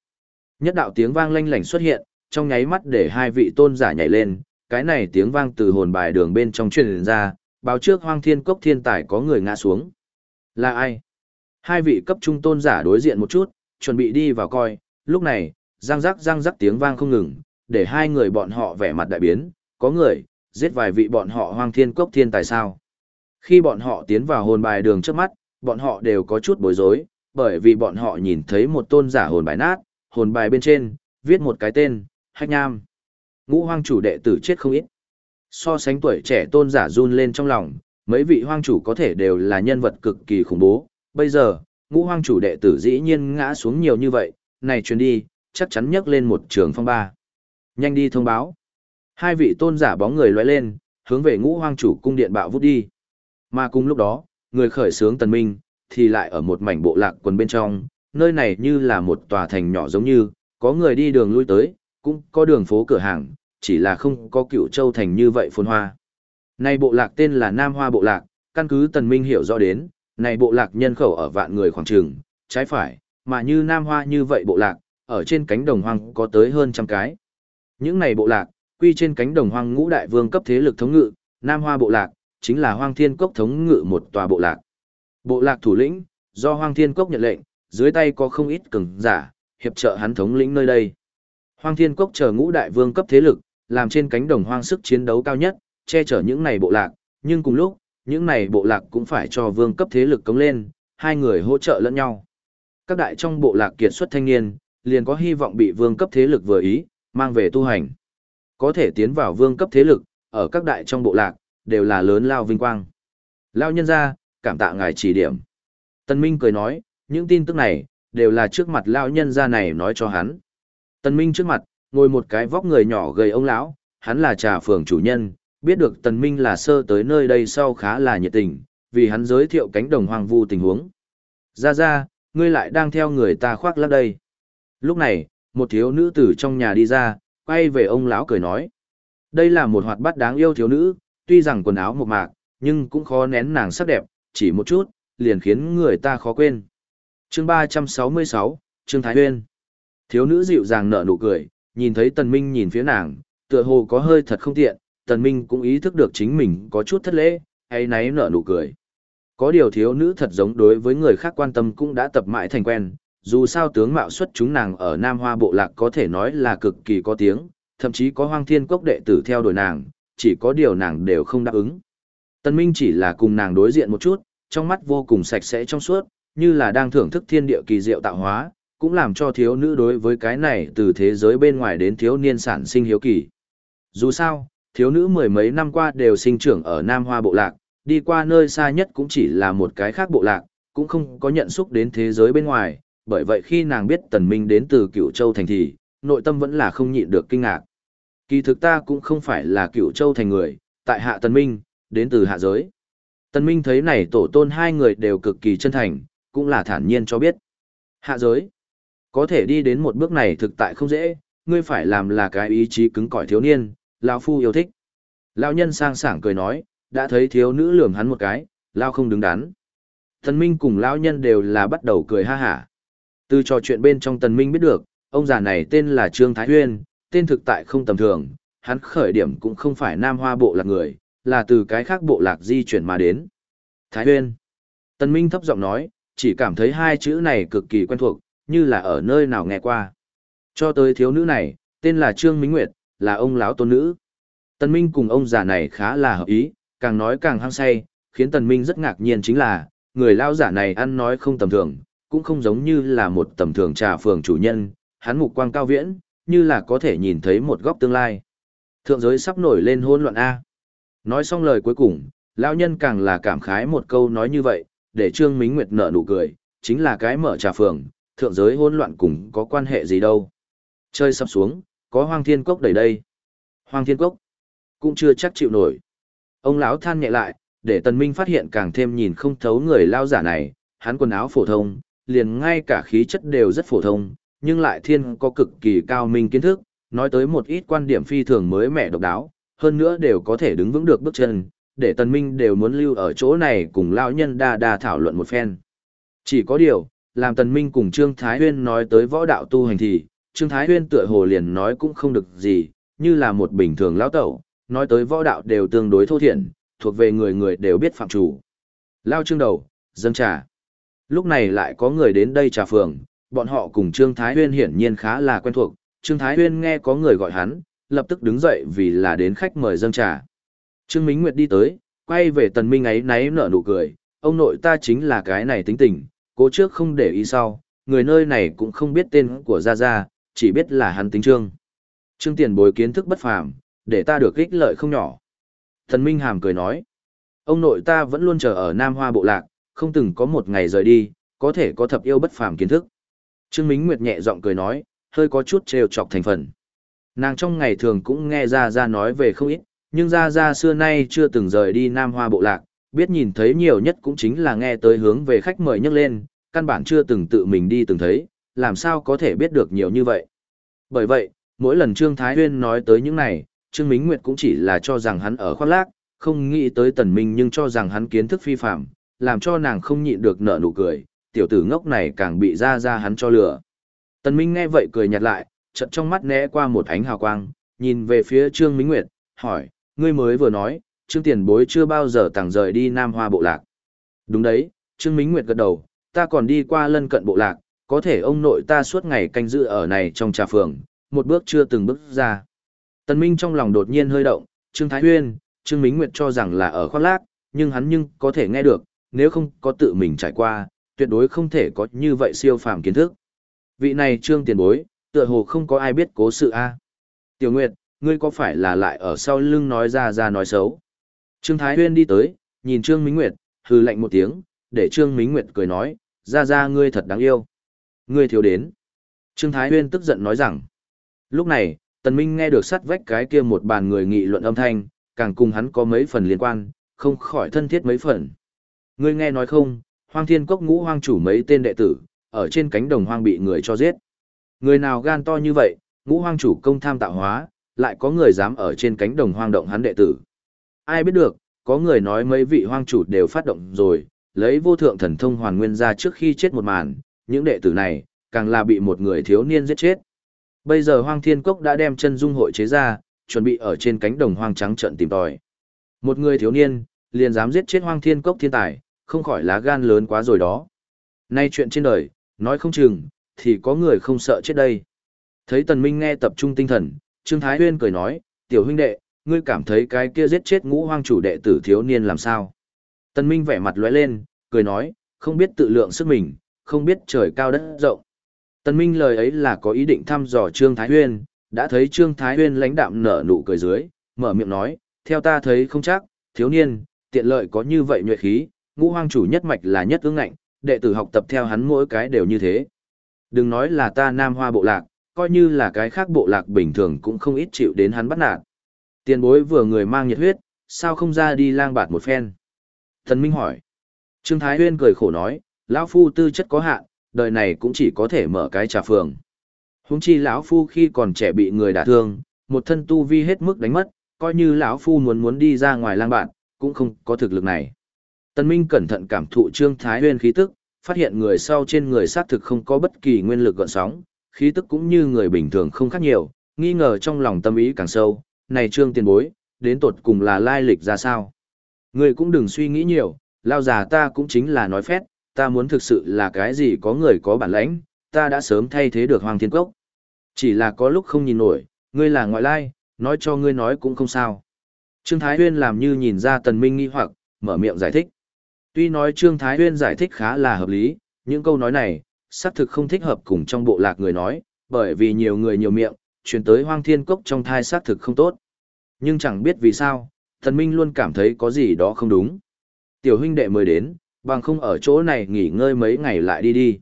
Nhất đạo tiếng vang lanh lảnh xuất hiện, trong nháy mắt để hai vị tôn giả nhảy lên, cái này tiếng vang từ hồn bài đường bên trong truyền ra, báo trước hoang thiên cốc thiên tài có người ngã xuống. Là ai? Hai vị cấp trung tôn giả đối diện một chút, chuẩn bị đi vào coi, lúc này, giang giác giang giác tiếng vang không ngừng, để hai người bọn họ vẻ mặt đại biến, có người, giết vài vị bọn họ hoang thiên cốc thiên tài sao. Khi bọn họ tiến vào hồn bài đường trước mắt, bọn họ đều có chút bối rối, bởi vì bọn họ nhìn thấy một tôn giả hồn bài nát, hồn bài bên trên, viết một cái tên, Hách Nham. Ngũ hoang chủ đệ tử chết không ít. So sánh tuổi trẻ tôn giả run lên trong lòng, mấy vị hoang chủ có thể đều là nhân vật cực kỳ khủng bố. Bây giờ, ngũ hoang chủ đệ tử dĩ nhiên ngã xuống nhiều như vậy, này chuyến đi, chắc chắn nhấc lên một trường phong ba. Nhanh đi thông báo. Hai vị tôn giả bóng người lóe lên, hướng về ngũ hoang chủ cung điện bạo vút đi. Mà cùng lúc đó, người khởi sướng tần minh, thì lại ở một mảnh bộ lạc quần bên trong, nơi này như là một tòa thành nhỏ giống như, có người đi đường lui tới, cũng có đường phố cửa hàng, chỉ là không có cựu châu thành như vậy phồn hoa. Này bộ lạc tên là Nam Hoa Bộ Lạc, căn cứ tần minh hiểu rõ đến, này bộ lạc nhân khẩu ở vạn người khoảng trường, trái phải, mà như Nam Hoa như vậy bộ lạc, ở trên cánh đồng hoang có tới hơn trăm cái. Những này bộ lạc, quy trên cánh đồng hoang ngũ đại vương cấp thế lực thống ngự, Nam Hoa bộ lạc, chính là hoang thiên cốc thống ngự một tòa bộ lạc. Bộ lạc thủ lĩnh, do hoang thiên cốc nhận lệnh, dưới tay có không ít cường giả, hiệp trợ hắn thống lĩnh nơi đây. Hoang thiên cốc chờ ngũ đại vương cấp thế lực, làm trên cánh đồng hoang sức chiến đấu cao nhất, che chở những này bộ lạc, nhưng cùng lúc, những này bộ lạc cũng phải cho vương cấp thế lực cống lên, hai người hỗ trợ lẫn nhau. Các đại trong bộ lạc kiệt xuất thanh niên, liền có hy vọng bị vương cấp thế lực vừa ý, mang về tu hành. Có thể tiến vào vương cấp thế lực, ở các đại trong bộ lạc, đều là lớn lao vinh quang. Lao nhân ra, cảm tạ ngài chỉ điểm. Tân Minh cười nói, những tin tức này, đều là trước mặt lao nhân ra này nói cho hắn. Tân Minh trước mặt, ngồi một cái vóc người nhỏ gầy ông lão, hắn là trà phường chủ nhân, biết được Tần Minh là sơ tới nơi đây sau khá là nhiệt tình, vì hắn giới thiệu cánh đồng hoang vu tình huống. Ra ra, ngươi lại đang theo người ta khoác lác đây. Lúc này, một thiếu nữ tử trong nhà đi ra, quay về ông lão cười nói. Đây là một hoạt bát đáng yêu thiếu nữ, tuy rằng quần áo mộc mạc, nhưng cũng khó nén nàng sắc đẹp, chỉ một chút, liền khiến người ta khó quên. chương 366, Trương Thái Huyên. Thiếu nữ dịu dàng nở nụ cười, nhìn thấy Tần Minh nhìn phía nàng, tựa hồ có hơi thật không tiện, Tần Minh cũng ý thức được chính mình có chút thất lễ, hay náy nở nụ cười. Có điều thiếu nữ thật giống đối với người khác quan tâm cũng đã tập mãi thành quen, dù sao tướng mạo xuất chúng nàng ở Nam Hoa Bộ Lạc có thể nói là cực kỳ có tiếng, thậm chí có hoang thiên cốc đệ tử theo đuổi nàng, chỉ có điều nàng đều không đáp ứng. Tân Minh chỉ là cùng nàng đối diện một chút, trong mắt vô cùng sạch sẽ trong suốt, như là đang thưởng thức thiên địa kỳ diệu tạo hóa, cũng làm cho thiếu nữ đối với cái này từ thế giới bên ngoài đến thiếu niên sản sinh hiếu kỳ. Dù sao, thiếu nữ mười mấy năm qua đều sinh trưởng ở Nam Hoa Bộ Lạc, đi qua nơi xa nhất cũng chỉ là một cái khác bộ lạc, cũng không có nhận xúc đến thế giới bên ngoài, bởi vậy khi nàng biết Tần Minh đến từ Cửu Châu Thành thì, nội tâm vẫn là không nhịn được kinh ngạc. Kỳ thực ta cũng không phải là Cửu Châu Thành người, tại hạ Tần Minh, đến từ hạ giới. Tần Minh thấy này tổ tôn hai người đều cực kỳ chân thành, cũng là thản nhiên cho biết. Hạ giới, có thể đi đến một bước này thực tại không dễ, ngươi phải làm là cái ý chí cứng cỏi thiếu niên, lão phu yêu thích. Lão nhân sang sảng cười nói, đã thấy thiếu nữ lườm hắn một cái, lão không đứng đắn. Tần Minh cùng lão nhân đều là bắt đầu cười ha hả. Từ trò chuyện bên trong Tần Minh biết được, ông già này tên là Trương Thái Huyên, tên thực tại không tầm thường, hắn khởi điểm cũng không phải Nam Hoa bộ lạc người, là từ cái khác bộ lạc di chuyển mà đến. Thái Huyên. Tần Minh thấp giọng nói, chỉ cảm thấy hai chữ này cực kỳ quen thuộc, như là ở nơi nào nghe qua. Cho tới thiếu nữ này, tên là Trương Minh Nguyệt, là ông lão tôn nữ. Tần Minh cùng ông già này khá là hợp ý, càng nói càng hăng say, khiến Tần Minh rất ngạc nhiên chính là, người lão giả này ăn nói không tầm thường, cũng không giống như là một tầm thường trà phường chủ nhân, hắn mục quang cao viễn, như là có thể nhìn thấy một góc tương lai. Thượng giới sắp nổi lên hỗn loạn A. Nói xong lời cuối cùng, Lão nhân càng là cảm khái một câu nói như vậy, để Trương Mính Nguyệt nở nụ cười, chính là cái mở trà phường, thượng giới hỗn loạn cùng có quan hệ gì đâu. Chơi sắp xuống, có hoang thiên cốc đầy đây. Hoang thiên cốc, cũng chưa chắc chịu nổi. Ông lão than nhẹ lại, để tần minh phát hiện càng thêm nhìn không thấu người lao giả này, hắn quần áo phổ thông, liền ngay cả khí chất đều rất phổ thông, nhưng lại thiên có cực kỳ cao minh kiến thức, nói tới một ít quan điểm phi thường mới mẻ độc đáo, hơn nữa đều có thể đứng vững được bước chân, để tần minh đều muốn lưu ở chỗ này cùng lão nhân đa đa thảo luận một phen. Chỉ có điều, làm tần minh cùng Trương Thái Huyên nói tới võ đạo tu hành thì, Trương Thái Huyên tựa hồ liền nói cũng không được gì, như là một bình thường lão tẩu, nói tới võ đạo đều tương đối thô thiện, thuộc về người người đều biết phạm chủ. Lao trương đầu, dâng trà. Lúc này lại có người đến đây trà phường, bọn họ cùng Trương Thái Huyên hiển nhiên khá là quen thuộc, Trương Thái Huyên nghe có người gọi hắn, lập tức đứng dậy vì là đến khách mời dâng trà. Trương Mính Nguyệt đi tới, quay về tần minh ấy náy nở nụ cười, ông nội ta chính là cái này tính tình, cố trước không để ý sau, người nơi này cũng không biết tên của Gia Gia, chỉ biết là hắn tính trương. Trương tiền bối kiến thức bất phàm, để ta được ích lợi không nhỏ. tần Minh Hàm cười nói, ông nội ta vẫn luôn chờ ở Nam Hoa Bộ Lạc, không từng có một ngày rời đi, có thể có thập yêu bất phàm kiến thức. Trương Mính Nguyệt nhẹ giọng cười nói, hơi có chút trêu chọc thành phần. Nàng trong ngày thường cũng nghe Gia Gia nói về không ít, nhưng Gia Gia xưa nay chưa từng rời đi Nam Hoa Bộ Lạc, biết nhìn thấy nhiều nhất cũng chính là nghe tới hướng về khách mời nhắc lên, căn bản chưa từng tự mình đi từng thấy, làm sao có thể biết được nhiều như vậy. Bởi vậy, mỗi lần Trương Thái Huyên nói tới những này, Trương Mính Nguyệt cũng chỉ là cho rằng hắn ở khoác lác, không nghĩ tới tần minh nhưng cho rằng hắn kiến thức phi phạm, làm cho nàng không nhịn được nở nụ cười, tiểu tử ngốc này càng bị ra ra hắn cho lừa. Tần minh nghe vậy cười nhạt lại, chợt trong mắt né qua một ánh hào quang, nhìn về phía Trương Mính Nguyệt, hỏi, ngươi mới vừa nói, Trương Tiền Bối chưa bao giờ tàng rời đi Nam Hoa Bộ Lạc. Đúng đấy, Trương Mính Nguyệt gật đầu, ta còn đi qua lân cận Bộ Lạc, có thể ông nội ta suốt ngày canh giữ ở này trong trà phường, một bước chưa từng bước ra. Tần Minh trong lòng đột nhiên hơi động, Trương Thái Huyên, Trương Mính Nguyệt cho rằng là ở khoác lác, nhưng hắn nhưng có thể nghe được, nếu không có tự mình trải qua, tuyệt đối không thể có như vậy siêu phàm kiến thức. Vị này Trương tiền bối, tựa hồ không có ai biết cố sự a. Tiểu Nguyệt, ngươi có phải là lại ở sau lưng nói ra ra nói xấu? Trương Thái Huyên đi tới, nhìn Trương Mính Nguyệt, hừ lạnh một tiếng, để Trương Mính Nguyệt cười nói, ra ra ngươi thật đáng yêu. Ngươi thiếu đến. Trương Thái Huyên tức giận nói rằng, lúc này, Tần Minh nghe được sát vách cái kia một bàn người nghị luận âm thanh, càng cùng hắn có mấy phần liên quan, không khỏi thân thiết mấy phần. Ngươi nghe nói không, hoang thiên cốc ngũ hoang chủ mấy tên đệ tử, ở trên cánh đồng hoang bị người cho giết. Người nào gan to như vậy, ngũ hoang chủ công tham tạo hóa, lại có người dám ở trên cánh đồng hoang động hắn đệ tử. Ai biết được, có người nói mấy vị hoang chủ đều phát động rồi, lấy vô thượng thần thông hoàn nguyên ra trước khi chết một màn, những đệ tử này, càng là bị một người thiếu niên giết chết. Bây giờ hoang thiên cốc đã đem chân dung hội chế ra, chuẩn bị ở trên cánh đồng hoang trắng trận tìm tòi. Một người thiếu niên, liền dám giết chết hoang thiên cốc thiên tài, không khỏi lá gan lớn quá rồi đó. Nay chuyện trên đời, nói không chừng, thì có người không sợ chết đây. Thấy Tần Minh nghe tập trung tinh thần, Trương Thái Huyên cười nói, tiểu huynh đệ, ngươi cảm thấy cái kia giết chết ngũ hoang chủ đệ tử thiếu niên làm sao? Tần Minh vẻ mặt lóe lên, cười nói, không biết tự lượng sức mình, không biết trời cao đất rộng. Tần Minh lời ấy là có ý định thăm dò Trương Thái Huyên, đã thấy Trương Thái Huyên lãnh đạm nở nụ cười dưới, mở miệng nói, theo ta thấy không chắc, thiếu niên, tiện lợi có như vậy nhuệ khí, ngũ hoang chủ nhất mạch là nhất ương ngạnh, đệ tử học tập theo hắn mỗi cái đều như thế. Đừng nói là ta nam hoa bộ lạc, coi như là cái khác bộ lạc bình thường cũng không ít chịu đến hắn bắt nạt. Tiền bối vừa người mang nhiệt huyết, sao không ra đi lang bạt một phen? Thần Minh hỏi. Trương Thái Huyên cười khổ nói, lão phu tư chất có hạn, đời này cũng chỉ có thể mở cái trà phường. Huống chi lão phu khi còn trẻ bị người đả thương, một thân tu vi hết mức đánh mất, coi như lão phu muốn muốn đi ra ngoài lang bạn, cũng không có thực lực này. Tần Minh cẩn thận cảm thụ Trương Thái Huyên khí tức, phát hiện người sau trên người xác thực không có bất kỳ nguyên lực gợn sóng, khí tức cũng như người bình thường không khác nhiều, nghi ngờ trong lòng tâm ý càng sâu, này Trương tiền bối, đến tột cùng là lai lịch ra sao? Người cũng đừng suy nghĩ nhiều, lao già ta cũng chính là nói phét, ta muốn thực sự là cái gì có người có bản lãnh, ta đã sớm thay thế được Hoàng Thiên Cốc. Chỉ là có lúc không nhìn nổi, ngươi là ngoại lai, nói cho ngươi nói cũng không sao. Trương Thái Huyên làm như nhìn ra Tần Minh nghi hoặc, mở miệng giải thích. Tuy nói Trương Thái Huyên giải thích khá là hợp lý, những câu nói này, xác thực không thích hợp cùng trong bộ lạc người nói, bởi vì nhiều người nhiều miệng, truyền tới hoang thiên cốc trong thai xác thực không tốt. Nhưng chẳng biết vì sao, Thần Minh luôn cảm thấy có gì đó không đúng. Tiểu huynh đệ mới đến, bằng không ở chỗ này nghỉ ngơi mấy ngày lại đi đi.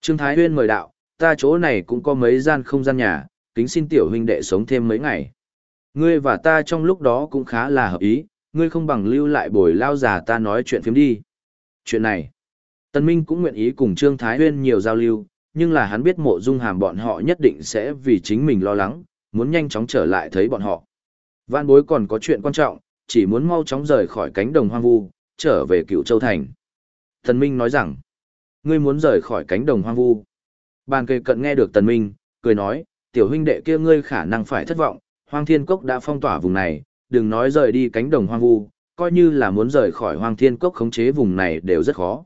Trương Thái Huyên mời đạo, ta chỗ này cũng có mấy gian không gian nhà, kính xin tiểu huynh đệ sống thêm mấy ngày. Ngươi và ta trong lúc đó cũng khá là hợp ý, ngươi không bằng lưu lại bồi lao già ta nói chuyện phiếm đi. Chuyện này, Tân Minh cũng nguyện ý cùng Trương Thái Huyên nhiều giao lưu, nhưng là hắn biết mộ dung hàm bọn họ nhất định sẽ vì chính mình lo lắng, muốn nhanh chóng trở lại thấy bọn họ. Vạn bối còn có chuyện quan trọng, chỉ muốn mau chóng rời khỏi cánh đồng hoang vu, trở về cựu châu thành. Tần Minh nói rằng, ngươi muốn rời khỏi cánh đồng hoang vu. Bàn kề cận nghe được Tần Minh, cười nói, tiểu huynh đệ kia ngươi khả năng phải thất vọng, hoang thiên cốc đã phong tỏa vùng này, đừng nói rời đi cánh đồng hoang vu, coi như là muốn rời khỏi hoang thiên cốc khống chế vùng này đều rất khó.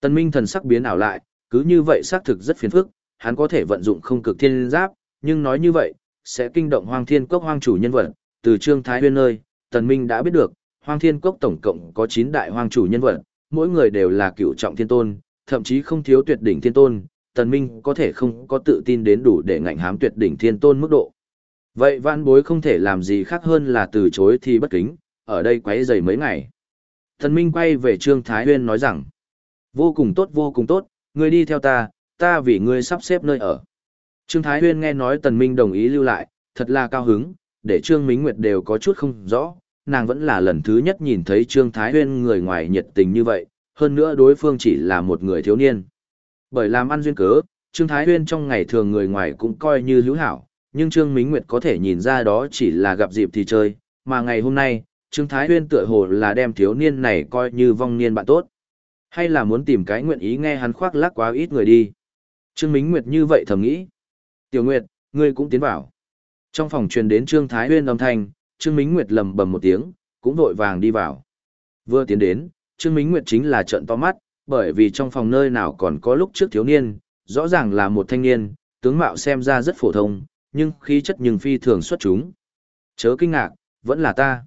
Tần Minh thần sắc biến ảo lại, cứ như vậy xác thực rất phiền phức, hắn có thể vận dụng không cực thiên giáp, nhưng nói như vậy, sẽ kinh động hoang thiên cốc hoang chủ nhân vật, từ Trương Thái Huyên nơi, Tần Minh đã biết được, hoang thiên cốc tổng cộng có 9 đại hoang chủ nhân vật, mỗi người đều là cựu trọng thiên tôn, thậm chí không thiếu tuyệt đỉnh thiên tôn, Tần Minh có thể không có tự tin đến đủ để ngạnh hám tuyệt đỉnh thiên tôn mức độ. Vậy vãn bối không thể làm gì khác hơn là từ chối thì bất kính, ở đây quấy rầy mấy ngày. Thần Minh quay về Trương Thái Huyên nói rằng, vô cùng tốt vô cùng tốt, ngươi đi theo ta, ta vì ngươi sắp xếp nơi ở. Trương Thái Huyên nghe nói Tần Minh đồng ý lưu lại, thật là cao hứng, để Trương Mính Nguyệt đều có chút không rõ, nàng vẫn là lần thứ nhất nhìn thấy Trương Thái Huyên người ngoài nhiệt tình như vậy, hơn nữa đối phương chỉ là một người thiếu niên. Bởi làm ăn duyên cớ, Trương Thái Huyên trong ngày thường người ngoài cũng coi như hữu hảo, nhưng Trương Mính Nguyệt có thể nhìn ra đó chỉ là gặp dịp thì chơi, mà ngày hôm nay, Trương Thái Huyên tựa hồ là đem thiếu niên này coi như vong niên bạn tốt. Hay là muốn tìm cái nguyện ý nghe hắn khoác lác quá ít người đi. Trương Mính Nguyệt như vậy thầm nghĩ. Tiểu Nguyệt, ngươi cũng tiến vào. Trong phòng truyền đến Trương Thái Huyên âm thanh, Trương Mính Nguyệt lầm bầm một tiếng, cũng vội vàng đi vào. Vừa tiến đến, Trương Mính Nguyệt chính là trợn to mắt, bởi vì trong phòng nơi nào còn có lúc trước thiếu niên, rõ ràng là một thanh niên, tướng mạo xem ra rất phổ thông, nhưng khí chất nhưng phi thường xuất chúng. Chớ kinh ngạc, vẫn là ta.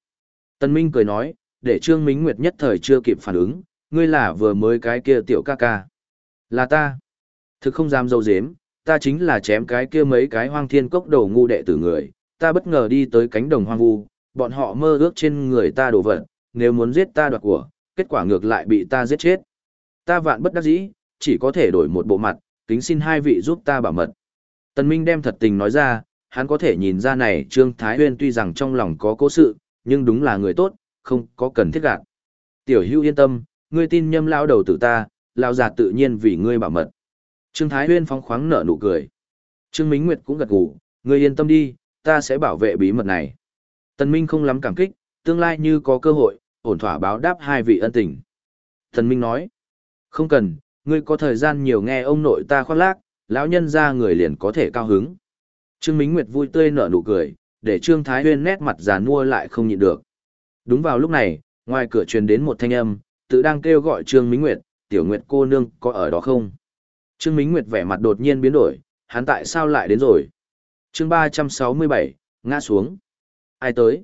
Tân Minh cười nói, để Trương Mính Nguyệt nhất thời chưa kịp phản ứng, ngươi là vừa mới cái kia tiểu ca ca. Là ta. Thực không dám dâu dếm, ta chính là chém cái kia mấy cái hoang thiên cốc đầu ngu đệ tử người, ta bất ngờ đi tới cánh đồng hoang vu, bọn họ mơ ước trên người ta đổ vật, nếu muốn giết ta đoạt của, kết quả ngược lại bị ta giết chết. Ta vạn bất đắc dĩ, chỉ có thể đổi một bộ mặt, kính xin hai vị giúp ta bảo mật. Tần Minh đem thật tình nói ra, hắn có thể nhìn ra này Trương Thái Huyên tuy rằng trong lòng có cố sự, nhưng đúng là người tốt, không có cần thiết gạt. Tiểu hưu yên tâm, ngươi tin nhâm lão đầu tử ta, lão già tự nhiên vì ngươi bảo mật. Trương Thái Huyên phóng khoáng nở nụ cười. Trương Mính Nguyệt cũng gật gù, ngươi yên tâm đi, ta sẽ bảo vệ bí mật này. Tần Minh không lắm cảm kích, tương lai như có cơ hội, ổn thỏa báo đáp hai vị ân tình. Tần Minh nói, không cần, ngươi có thời gian nhiều nghe ông nội ta khoác lác, lão nhân ra người liền có thể cao hứng. Trương Mính Nguyệt vui tươi nở nụ cười, để Trương Thái Huyên nét mặt già nua lại không nhịn được. Đúng vào lúc này, ngoài cửa truyền đến một thanh âm, tự đang kêu gọi Trương Mính Nguyệt, tiểu Nguyệt cô nương có ở đó không? Trương Mính Nguyệt vẻ mặt đột nhiên biến đổi, hắn tại sao lại đến rồi? chương 367, ngã xuống. Ai tới?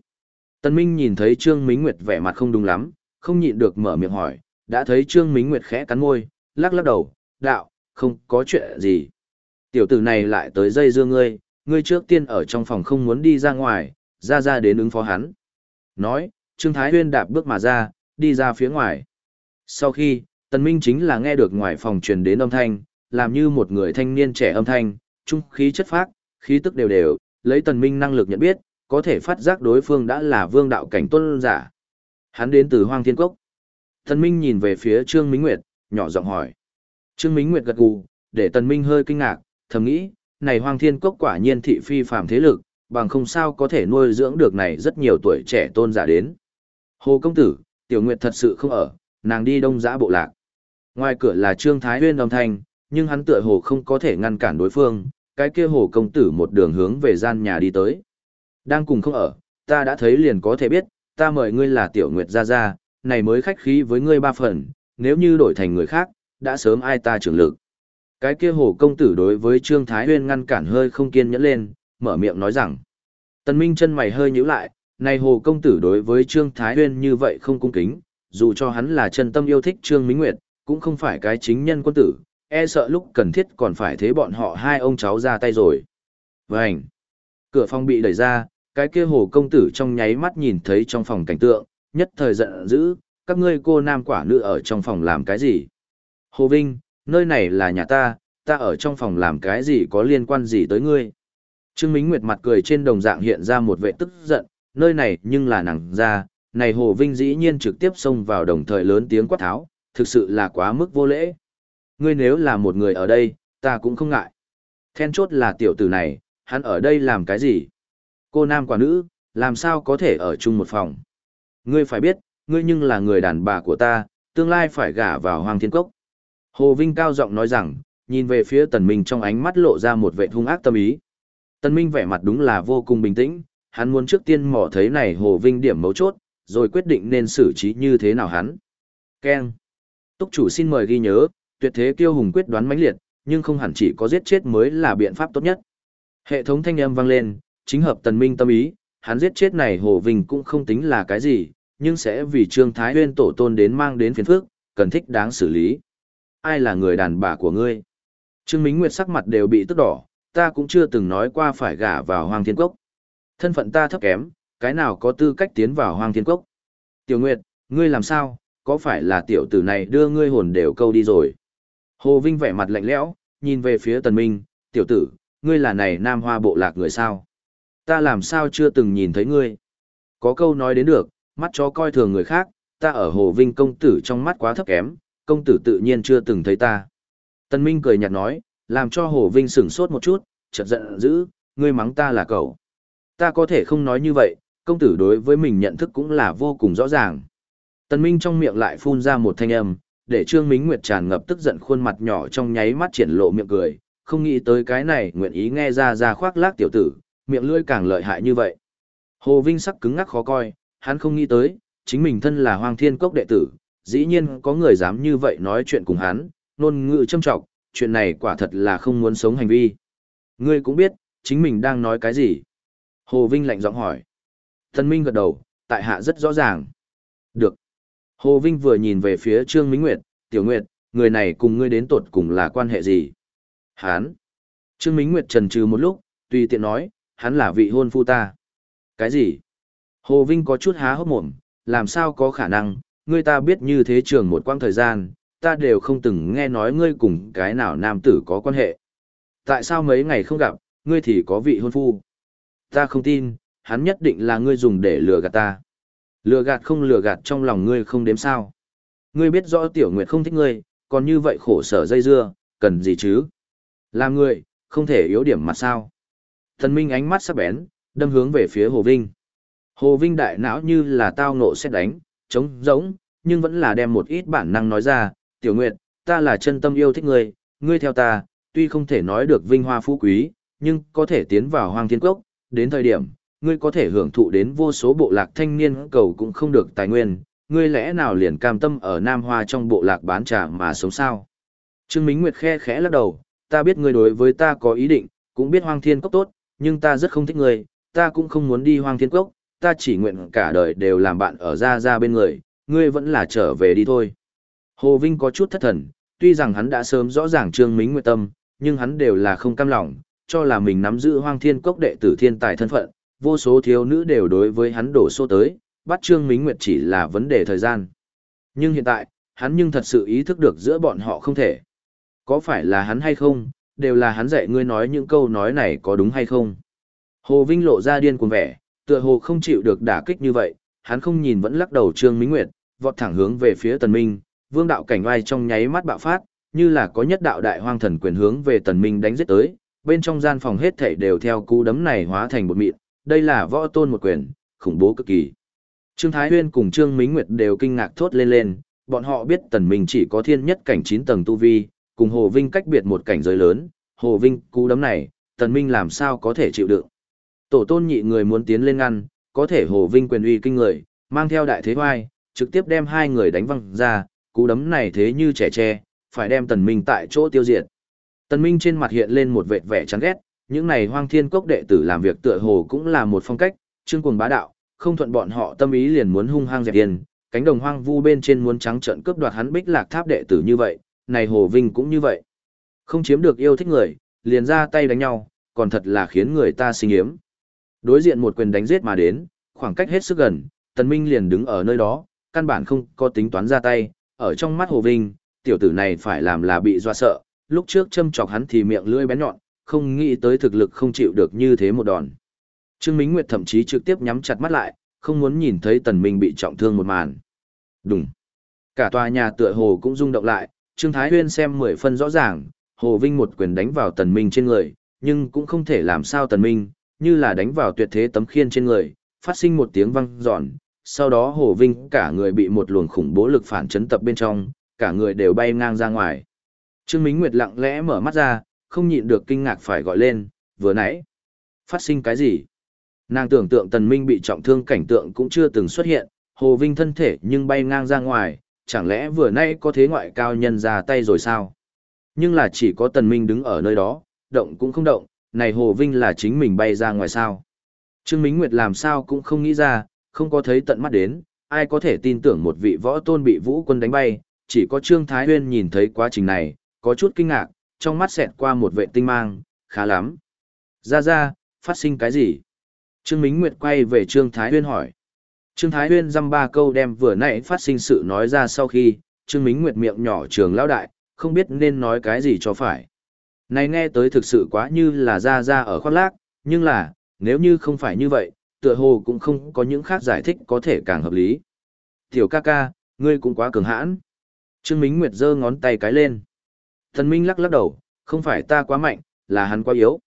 Tân Minh nhìn thấy Trương Mính Nguyệt vẻ mặt không đúng lắm, không nhịn được mở miệng hỏi, đã thấy Trương Mính Nguyệt khẽ cắn môi, lắc lắc đầu, đạo, không có chuyện gì. Tiểu tử này lại tới dây dưa ngươi, ngươi trước tiên ở trong phòng không muốn đi ra ngoài, ra ra đến ứng phó hắn. Nói, Trương Thái Huyên đạp bước mà ra, đi ra phía ngoài. Sau khi, Tần Minh chính là nghe được ngoài phòng truyền đến âm thanh, làm như một người thanh niên trẻ âm thanh, trung khí chất phác, khí tức đều đều, lấy Tần Minh năng lực nhận biết, có thể phát giác đối phương đã là vương đạo cảnh tôn giả. Hắn đến từ Hoang Thiên Cốc. Tần Minh nhìn về phía Trương Minh Nguyệt, nhỏ giọng hỏi. Trương Minh Nguyệt gật gù, để Tần Minh hơi kinh ngạc, thầm nghĩ, này Hoang Thiên Cốc quả nhiên thị phi phàm thế lực, bằng không sao có thể nuôi dưỡng được này rất nhiều tuổi trẻ tôn giả đến. Hồ công tử, Tiểu Nguyệt thật sự không ở, nàng đi đông giã bộ lạc. Ngoài cửa là Trương Thái Huyên đồng thanh, nhưng hắn tựa hồ không có thể ngăn cản đối phương, cái kia hồ công tử một đường hướng về gian nhà đi tới. Đang cùng không ở, ta đã thấy liền có thể biết, ta mời ngươi là Tiểu Nguyệt Gia Gia, này mới khách khí với ngươi ba phần, nếu như đổi thành người khác, đã sớm ai ta trưởng lực. Cái kia hồ công tử đối với Trương Thái Huyên ngăn cản hơi không kiên nhẫn lên, mở miệng nói rằng. Tần Minh chân mày hơi nhíu lại, này hồ công tử đối với Trương Thái Huyên như vậy không cung kính, dù cho hắn là chân tâm yêu thích Trương Minh Nguyệt, cũng không phải cái chính nhân quân tử, e sợ lúc cần thiết còn phải thế bọn họ hai ông cháu ra tay rồi. Vânh! Cửa phòng bị đẩy ra, cái kia hồ công tử trong nháy mắt nhìn thấy trong phòng cảnh tượng, nhất thời giận dữ, các ngươi cô nam quả nữ ở trong phòng làm cái gì? Hồ Vinh, nơi này là nhà ta, ta ở trong phòng làm cái gì có liên quan gì tới ngươi? Trương Mính Nguyệt mặt cười trên đồng dạng hiện ra một vệ tức giận, nơi này nhưng là nàng ra, này Hồ Vinh dĩ nhiên trực tiếp xông vào đồng thời lớn tiếng quát tháo, thực sự là quá mức vô lễ. Ngươi nếu là một người ở đây, ta cũng không ngại. Then chốt là tiểu tử này, hắn ở đây làm cái gì? Cô nam quả nữ, làm sao có thể ở chung một phòng? Ngươi phải biết, ngươi nhưng là người đàn bà của ta, tương lai phải gả vào Hoàng Thiên Cốc. Hồ Vinh cao giọng nói rằng, nhìn về phía Tần Minh trong ánh mắt lộ ra một vẻ hung ác tâm ý. Tần Minh vẻ mặt đúng là vô cùng bình tĩnh, hắn muốn trước tiên mò thấy này Hồ Vinh điểm mấu chốt, rồi quyết định nên xử trí như thế nào hắn. Ken. Túc chủ xin mời ghi nhớ, tuyệt thế kiêu hùng quyết đoán mãnh liệt, nhưng không hẳn chỉ có giết chết mới là biện pháp tốt nhất. Hệ thống thanh âm vang lên, chính hợp Tần Minh tâm ý, hắn giết chết này Hồ Vinh cũng không tính là cái gì, nhưng sẽ vì Trương Thái nguyên tổ tôn đến mang đến phiền phức, cần thích đáng xử lý. Ai là người đàn bà của ngươi? Trương Mính Nguyệt sắc mặt đều bị tức đỏ, ta cũng chưa từng nói qua phải gả vào Hoàng Thiên Cốc. Thân phận ta thấp kém, cái nào có tư cách tiến vào Hoàng Thiên Cốc? Tiểu Nguyệt, ngươi làm sao, có phải là tiểu tử này đưa ngươi hồn đều câu đi rồi? Hồ Vinh vẻ mặt lạnh lẽo, nhìn về phía Tần Minh, tiểu tử, ngươi là này Nam Hoa bộ lạc người sao? Ta làm sao chưa từng nhìn thấy ngươi? Có câu nói đến được, mắt chó coi thường người khác, ta ở Hồ Vinh công tử trong mắt quá thấp kém, công tử tự nhiên chưa từng thấy ta. Tân Minh cười nhạt nói, làm cho Hồ Vinh sửng sốt một chút, chợt giận dữ, ngươi mắng ta là cậu. Ta có thể không nói như vậy, công tử đối với mình nhận thức cũng là vô cùng rõ ràng. Tân Minh trong miệng lại phun ra một thanh âm, để Trương Mính Nguyệt tràn ngập tức giận khuôn mặt nhỏ trong nháy mắt triển lộ miệng cười, không nghĩ tới cái này nguyện ý nghe ra ra khoác lác tiểu tử, miệng lưỡi càng lợi hại như vậy. Hồ Vinh sắc cứng ngắc khó coi, hắn không nghĩ tới, chính mình thân là Hoàng Thiên Cốc đệ tử, dĩ nhiên có người dám như vậy nói chuyện cùng hắn, nôn ngữ châm trọng, chuyện này quả thật là không muốn sống hành vi. Ngươi cũng biết, chính mình đang nói cái gì. Hồ Vinh lạnh giọng hỏi. Thần Minh gật đầu, tại hạ rất rõ ràng. Được. Hồ Vinh vừa nhìn về phía Trương Minh Nguyệt, Tiểu Nguyệt, người này cùng ngươi đến tột cùng là quan hệ gì? Hán. Trương Minh Nguyệt trần trừ một lúc, tùy tiện nói, hắn là vị hôn phu ta. Cái gì? Hồ Vinh có chút há hốc mồm, làm sao có khả năng, ngươi ta biết như thế trường một quãng thời gian, ta đều không từng nghe nói ngươi cùng cái nào nam tử có quan hệ. Tại sao mấy ngày không gặp, ngươi thì có vị hôn phu? Ta không tin, hắn nhất định là ngươi dùng để lừa gạt ta. Lừa gạt không lừa gạt trong lòng ngươi không đếm sao. Ngươi biết rõ tiểu nguyệt không thích ngươi, còn như vậy khổ sở dây dưa, cần gì chứ? Làm ngươi, không thể yếu điểm mặt sao. Thần Minh ánh mắt sắc bén, đâm hướng về phía Hồ Vinh. Hồ Vinh đại não như là tao nộ xét đánh, trống rỗng, nhưng vẫn là đem một ít bản năng nói ra, tiểu nguyệt, ta là chân tâm yêu thích ngươi, ngươi theo ta, tuy không thể nói được vinh hoa phú quý, nhưng có thể tiến vào hoang thiên quốc, đến thời điểm, ngươi có thể hưởng thụ đến vô số bộ lạc thanh niên cầu cũng không được tài nguyên, ngươi lẽ nào liền cam tâm ở Nam Hoa trong bộ lạc bán trà mà sống sao? Trương Mính Nguyệt khe khẽ lắc đầu, ta biết ngươi đối với ta có ý định, cũng biết hoang thiên cốc tốt, nhưng ta rất không thích ngươi, ta cũng không muốn đi hoang thiên cốc, ta chỉ nguyện cả đời đều làm bạn ở ra ra bên người, ngươi vẫn là trở về đi thôi. Hồ Vinh có chút thất thần, tuy rằng hắn đã sớm rõ ràng Trương Mính Nguyệt tâm, nhưng hắn đều là không cam lòng, cho là mình nắm giữ hoang thiên cốc đệ tử thiên tài thân phận, vô số thiếu nữ đều đối với hắn đổ xô tới, bắt Trương Mính Nguyệt chỉ là vấn đề thời gian. Nhưng hiện tại, hắn nhưng thật sự ý thức được giữa bọn họ không thể. Có phải là hắn hay không, đều là hắn dạy ngươi nói những câu nói này có đúng hay không. Hồ Vinh lộ ra điên cuồng vẻ, tựa hồ không chịu được đả kích như vậy, hắn không nhìn vẫn lắc đầu Trương Minh Nguyệt, vọt thẳng hướng về phía Tần Minh, vương đạo cảnh oai trong nháy mắt bạo phát, như là có nhất đạo đại hoang thần quyền hướng về Tần Minh đánh giết tới, bên trong gian phòng hết thảy đều theo cú đấm này hóa thành một mịn, đây là võ tôn một quyền, khủng bố cực kỳ. Trương Thái Huyên cùng Trương Minh Nguyệt đều kinh ngạc thốt lên lên, bọn họ biết Tần Minh chỉ có thiên nhất cảnh 9 tầng tu vi, cùng Hồ Vinh cách biệt một cảnh giới lớn, Hồ Vinh cú đấm này, Tần Minh làm sao có thể chịu đựng. Tổ tôn nhị người muốn tiến lên ngăn, có thể Hồ Vinh quyền uy kinh người, mang theo đại thế hoai, trực tiếp đem hai người đánh văng ra, cú đấm này thế như trẻ tre, phải đem Tần Minh tại chỗ tiêu diệt. Tần Minh trên mặt hiện lên một vẻ vẻ chán ghét, những này hoang thiên cốc đệ tử làm việc tựa hồ cũng là một phong cách, trương cuồng bá đạo, không thuận bọn họ tâm ý liền muốn hung hăng dẹp tiền, cánh đồng hoang vu bên trên muốn trắng trợn cướp đoạt hắn bích lạc tháp đệ tử như vậy, này Hồ Vinh cũng như vậy. Không chiếm được yêu thích người, liền ra tay đánh nhau, còn thật là khiến người ta sinh yếm. Đối diện một quyền đánh giết mà đến, khoảng cách hết sức gần, Tần Minh liền đứng ở nơi đó, căn bản không có tính toán ra tay, ở trong mắt Hồ Vinh, tiểu tử này phải làm là bị dọa sợ, lúc trước châm chọc hắn thì miệng lưỡi bén nhọn, không nghĩ tới thực lực không chịu được như thế một đòn. Trương Minh Nguyệt thậm chí trực tiếp nhắm chặt mắt lại, không muốn nhìn thấy Tần Minh bị trọng thương một màn. Đùng. Cả tòa nhà tựa hồ cũng rung động lại, Trương Thái Huyên xem mười phân rõ ràng, Hồ Vinh một quyền đánh vào Tần Minh trên người, nhưng cũng không thể làm sao Tần Minh, như là đánh vào tuyệt thế tấm khiên trên người, phát sinh một tiếng vang giòn, sau đó Hồ Vinh cả người bị một luồng khủng bố lực phản chấn tập bên trong, cả người đều bay ngang ra ngoài. Trương Minh Nguyệt lặng lẽ mở mắt ra, không nhịn được kinh ngạc phải gọi lên, vừa nãy. Phát sinh cái gì? Nàng tưởng tượng Tần Minh bị trọng thương cảnh tượng cũng chưa từng xuất hiện, Hồ Vinh thân thể nhưng bay ngang ra ngoài, chẳng lẽ vừa nãy có thế ngoại cao nhân ra tay rồi sao? Nhưng là chỉ có Tần Minh đứng ở nơi đó, động cũng không động, này Hồ Vinh là chính mình bay ra ngoài sao? Trương Minh Nguyệt làm sao cũng không nghĩ ra, không có thấy tận mắt đến, ai có thể tin tưởng một vị võ tôn bị vũ quân đánh bay, chỉ có Trương Thái Huyên nhìn thấy quá trình này, có chút kinh ngạc, trong mắt xẹt qua một vệ tinh mang, khá lắm. Ra ra, phát sinh cái gì? Trương Minh Nguyệt quay về Trương Thái Huyên hỏi. Trương Thái Huyên dăm ba câu đem vừa nãy phát sinh sự nói ra sau khi, Trương Minh Nguyệt miệng nhỏ trường lão đại, không biết nên nói cái gì cho phải. Này nghe tới thực sự quá như là ra ra ở khoác lác, nhưng là, nếu như không phải như vậy, tựa hồ cũng không có những khác giải thích có thể càng hợp lý. Tiểu ca ca, ngươi cũng quá cường hãn. Trương Minh Nguyệt giơ ngón tay cái lên. Thần Minh lắc lắc đầu, không phải ta quá mạnh, là hắn quá yếu.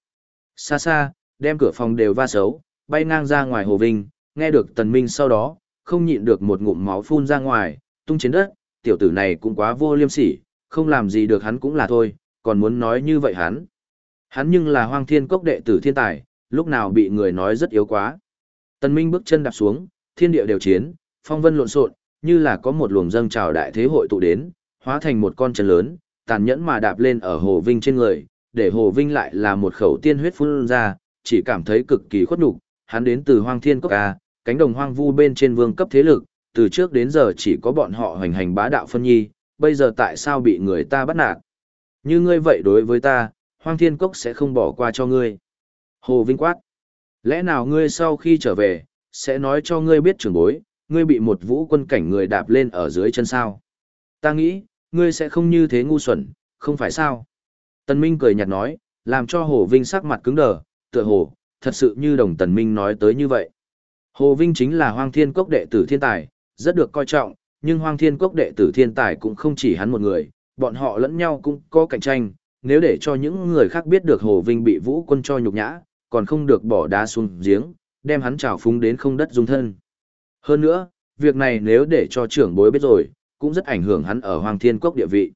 Xa xa, đem cửa phòng đều va xấu, bay ngang ra ngoài Hồ Vinh, nghe được Tần Minh sau đó, không nhịn được một ngụm máu phun ra ngoài, tung trên đất, tiểu tử này cũng quá vô liêm sỉ, không làm gì được hắn cũng là thôi, còn muốn nói như vậy hắn. Hắn nhưng là hoang thiên cốc đệ tử thiên tài, lúc nào bị người nói rất yếu quá. Tần Minh bước chân đạp xuống, thiên địa đều chiến, phong vân lộn xộn, như là có một luồng dâng trào đại thế hội tụ đến, hóa thành một con chân lớn, tàn nhẫn mà đạp lên ở Hồ Vinh trên người, để Hồ Vinh lại là một khẩu tiên huyết phun ra, chỉ cảm thấy cực kỳ khuất nhục. Hắn đến từ Hoang Thiên Cốc A, cánh đồng hoang vu bên trên vương cấp thế lực, từ trước đến giờ chỉ có bọn họ hoành hành bá đạo phân nhi, bây giờ tại sao bị người ta bắt nạt? Như ngươi vậy đối với ta, Hoang Thiên Cốc sẽ không bỏ qua cho ngươi. Hồ Vinh quát. Lẽ nào ngươi sau khi trở về, sẽ nói cho ngươi biết trưởng bối, ngươi bị một vũ quân cảnh người đạp lên ở dưới chân sao? Ta nghĩ, ngươi sẽ không như thế ngu xuẩn, không phải sao? Tần Minh cười nhạt nói, làm cho Hồ Vinh sắc mặt cứng đờ, tựa hồ, thật sự như đồng Tần Minh nói tới như vậy. Hồ Vinh chính là Hoang Thiên Cốc đệ tử thiên tài, rất được coi trọng, nhưng Hoang Thiên Cốc đệ tử thiên tài cũng không chỉ hắn một người, bọn họ lẫn nhau cũng có cạnh tranh, nếu để cho những người khác biết được Hồ Vinh bị vũ quân cho nhục nhã, còn không được bỏ đá xuống giếng, đem hắn trào phúng đến không đất dung thân. Hơn nữa, việc này nếu để cho trưởng bối biết rồi, cũng rất ảnh hưởng hắn ở Hoàng Thiên Quốc địa vị.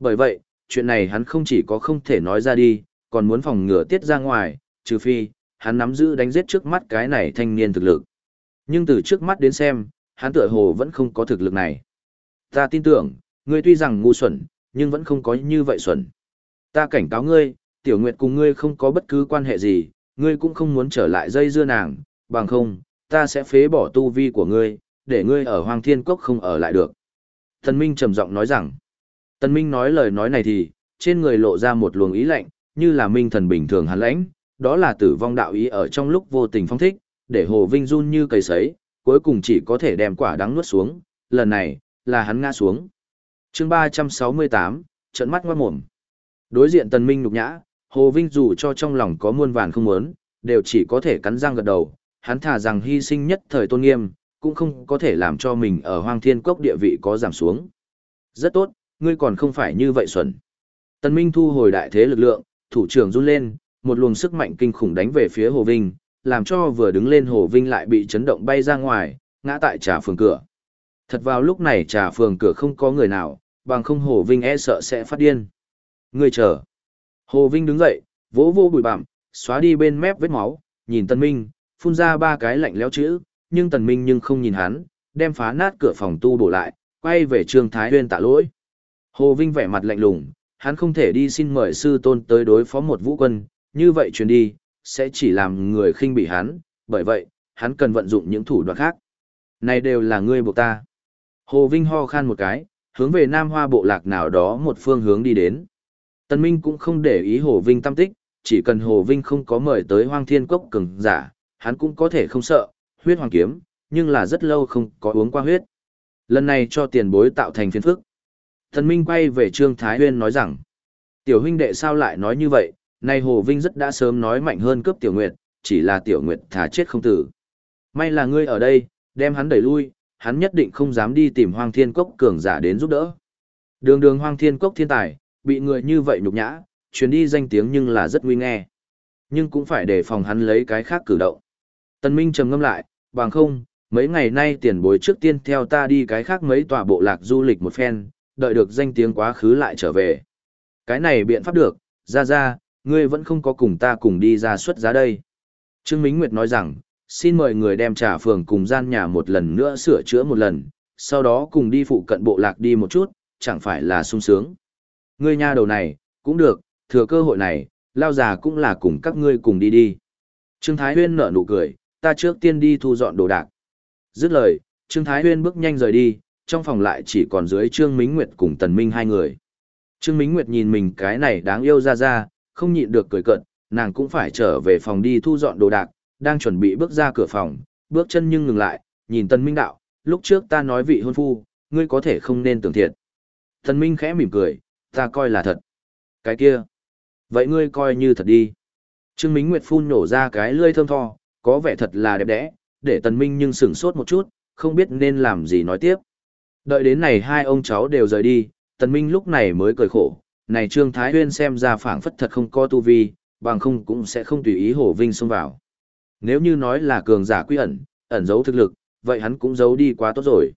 Bởi vậy, chuyện này hắn không chỉ có không thể nói ra đi, còn muốn phòng ngừa tiết ra ngoài, trừ phi, hắn nắm giữ đánh giết trước mắt cái này thanh niên thực lực. Nhưng từ trước mắt đến xem, hắn tựa hồ vẫn không có thực lực này. Ta tin tưởng, ngươi tuy rằng ngu xuẩn, nhưng vẫn không có như vậy xuẩn. Ta cảnh cáo ngươi, tiểu nguyệt cùng ngươi không có bất cứ quan hệ gì, ngươi cũng không muốn trở lại dây dưa nàng, bằng không, ta sẽ phế bỏ tu vi của ngươi, để ngươi ở Hoàng Thiên Cốc không ở lại được. Tần Minh trầm giọng nói rằng, Tần Minh nói lời nói này thì, trên người lộ ra một luồng ý lạnh, như là minh thần bình thường hắn lãnh, đó là tử vong đạo ý ở trong lúc vô tình phong thích, để Hồ Vinh run như cây sấy, cuối cùng chỉ có thể đem quả đắng nuốt xuống, lần này, là hắn ngã xuống chương 368, trận mắt ngoan mồm. Đối diện Tần Minh nhục nhã, Hồ Vinh dù cho trong lòng có muôn vàn không muốn, đều chỉ có thể cắn răng gật đầu, hắn thà rằng hy sinh nhất thời tôn nghiêm, cũng không có thể làm cho mình ở hoang thiên cốc địa vị có giảm xuống. Rất tốt, ngươi còn không phải như vậy xuẩn. Tần Minh thu hồi đại thế lực lượng, thủ trưởng run lên, một luồng sức mạnh kinh khủng đánh về phía Hồ Vinh, làm cho vừa đứng lên Hồ Vinh lại bị chấn động bay ra ngoài, ngã tại trà phường cửa. Thật vào lúc này trà phường cửa không có người nào, bằng không Hồ Vinh e sợ sẽ phát điên. người chờ. Hồ Vinh đứng dậy, vỗ vô bụi bặm, xóa đi bên mép vết máu, nhìn Tần Minh, phun ra ba cái lạnh lẽo chữ, nhưng Tần Minh nhưng không nhìn hắn, đem phá nát cửa phòng tu bổ lại, quay về Trương Thái Huyên tạ lỗi. Hồ Vinh vẻ mặt lạnh lùng, hắn không thể đi xin mời sư tôn tới đối phó một vũ quân, như vậy truyền đi, sẽ chỉ làm người khinh bị hắn, bởi vậy, hắn cần vận dụng những thủ đoạn khác. Này đều là ngươi buộc ta. Hồ Vinh ho khan một cái, hướng về Nam Hoa bộ lạc nào đó một phương hướng đi đến. Tần Minh cũng không để ý Hồ Vinh tâm tích, chỉ cần Hồ Vinh không có mời tới Hoang Thiên Cốc cường giả, hắn cũng có thể không sợ, huyết hoàng kiếm, nhưng là rất lâu không có uống qua huyết. Lần này cho tiền bối tạo thành phiền phức. Tần Minh quay về Trương Thái Huyên nói rằng, tiểu huynh đệ sao lại nói như vậy, nay Hồ Vinh rất đã sớm nói mạnh hơn cướp tiểu nguyệt, chỉ là tiểu nguyệt thả chết không tử. May là ngươi ở đây, đem hắn đẩy lui, hắn nhất định không dám đi tìm Hoang Thiên Cốc cường giả đến giúp đỡ. Đường đường Hoang Thiên Cốc thiên tài, bị người như vậy nhục nhã, chuyến đi danh tiếng nhưng là rất nguy nghe. Nhưng cũng phải đề phòng hắn lấy cái khác cử động. Tân Minh trầm ngâm lại, bằng không, mấy ngày nay tiền bối trước tiên theo ta đi cái khác mấy tòa bộ lạc du lịch một phen, đợi được danh tiếng quá khứ lại trở về. Cái này biện pháp được, ra ra, ngươi vẫn không có cùng ta cùng đi ra xuất giá đây. Trương Mính Nguyệt nói rằng, xin mời người đem trà phường cùng gian nhà một lần nữa sửa chữa một lần, sau đó cùng đi phụ cận bộ lạc đi một chút, chẳng phải là sung sướng. Ngươi nha đầu này, cũng được, thừa cơ hội này, lao già cũng là cùng các ngươi cùng đi đi. Trương Thái Huyên nở nụ cười, ta trước tiên đi thu dọn đồ đạc. Dứt lời, Trương Thái Huyên bước nhanh rời đi, trong phòng lại chỉ còn dưới Trương Mính Nguyệt cùng Tần Minh hai người. Trương Mính Nguyệt nhìn mình cái này đáng yêu ra ra, không nhịn được cười cợt, nàng cũng phải trở về phòng đi thu dọn đồ đạc, đang chuẩn bị bước ra cửa phòng, bước chân nhưng ngừng lại, nhìn Tần Minh đạo, lúc trước ta nói vị hôn phu, ngươi có thể không nên tưởng thiệt. Tần Minh khẽ mỉm cười, ta coi là thật. Cái kia. Vậy ngươi coi như thật đi. Trương Mính Nguyệt phun nổ ra cái lưỡi thơm tho, có vẻ thật là đẹp đẽ, để Tần Minh nhưng sững sốt một chút, không biết nên làm gì nói tiếp. Đợi đến này hai ông cháu đều rời đi, Tần Minh lúc này mới cười khổ, này Trương Thái Huyên xem ra phảng phất thật không có tu vi, bằng không cũng sẽ không tùy ý Hổ Vinh xông vào. Nếu như nói là cường giả quy ẩn, ẩn giấu thực lực, vậy hắn cũng giấu đi quá tốt rồi.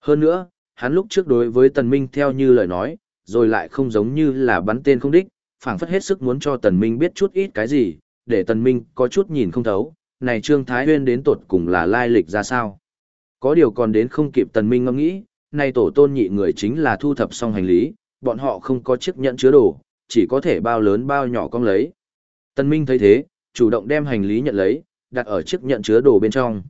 Hơn nữa, hắn lúc trước đối với Tần Minh theo như lời nói, rồi lại không giống như là bắn tên không đích, phảng phất hết sức muốn cho Tần Minh biết chút ít cái gì, để Tần Minh có chút nhìn không thấu, này Trương Thái Huyên đến tột cùng là lai lịch ra sao. Có điều còn đến không kịp Tần Minh ngẫm nghĩ, này tổ tôn nhị người chính là thu thập xong hành lý, bọn họ không có chiếc nhẫn chứa đồ, chỉ có thể bao lớn bao nhỏ con lấy. Tần Minh thấy thế, chủ động đem hành lý nhận lấy, đặt ở chiếc nhẫn chứa đồ bên trong.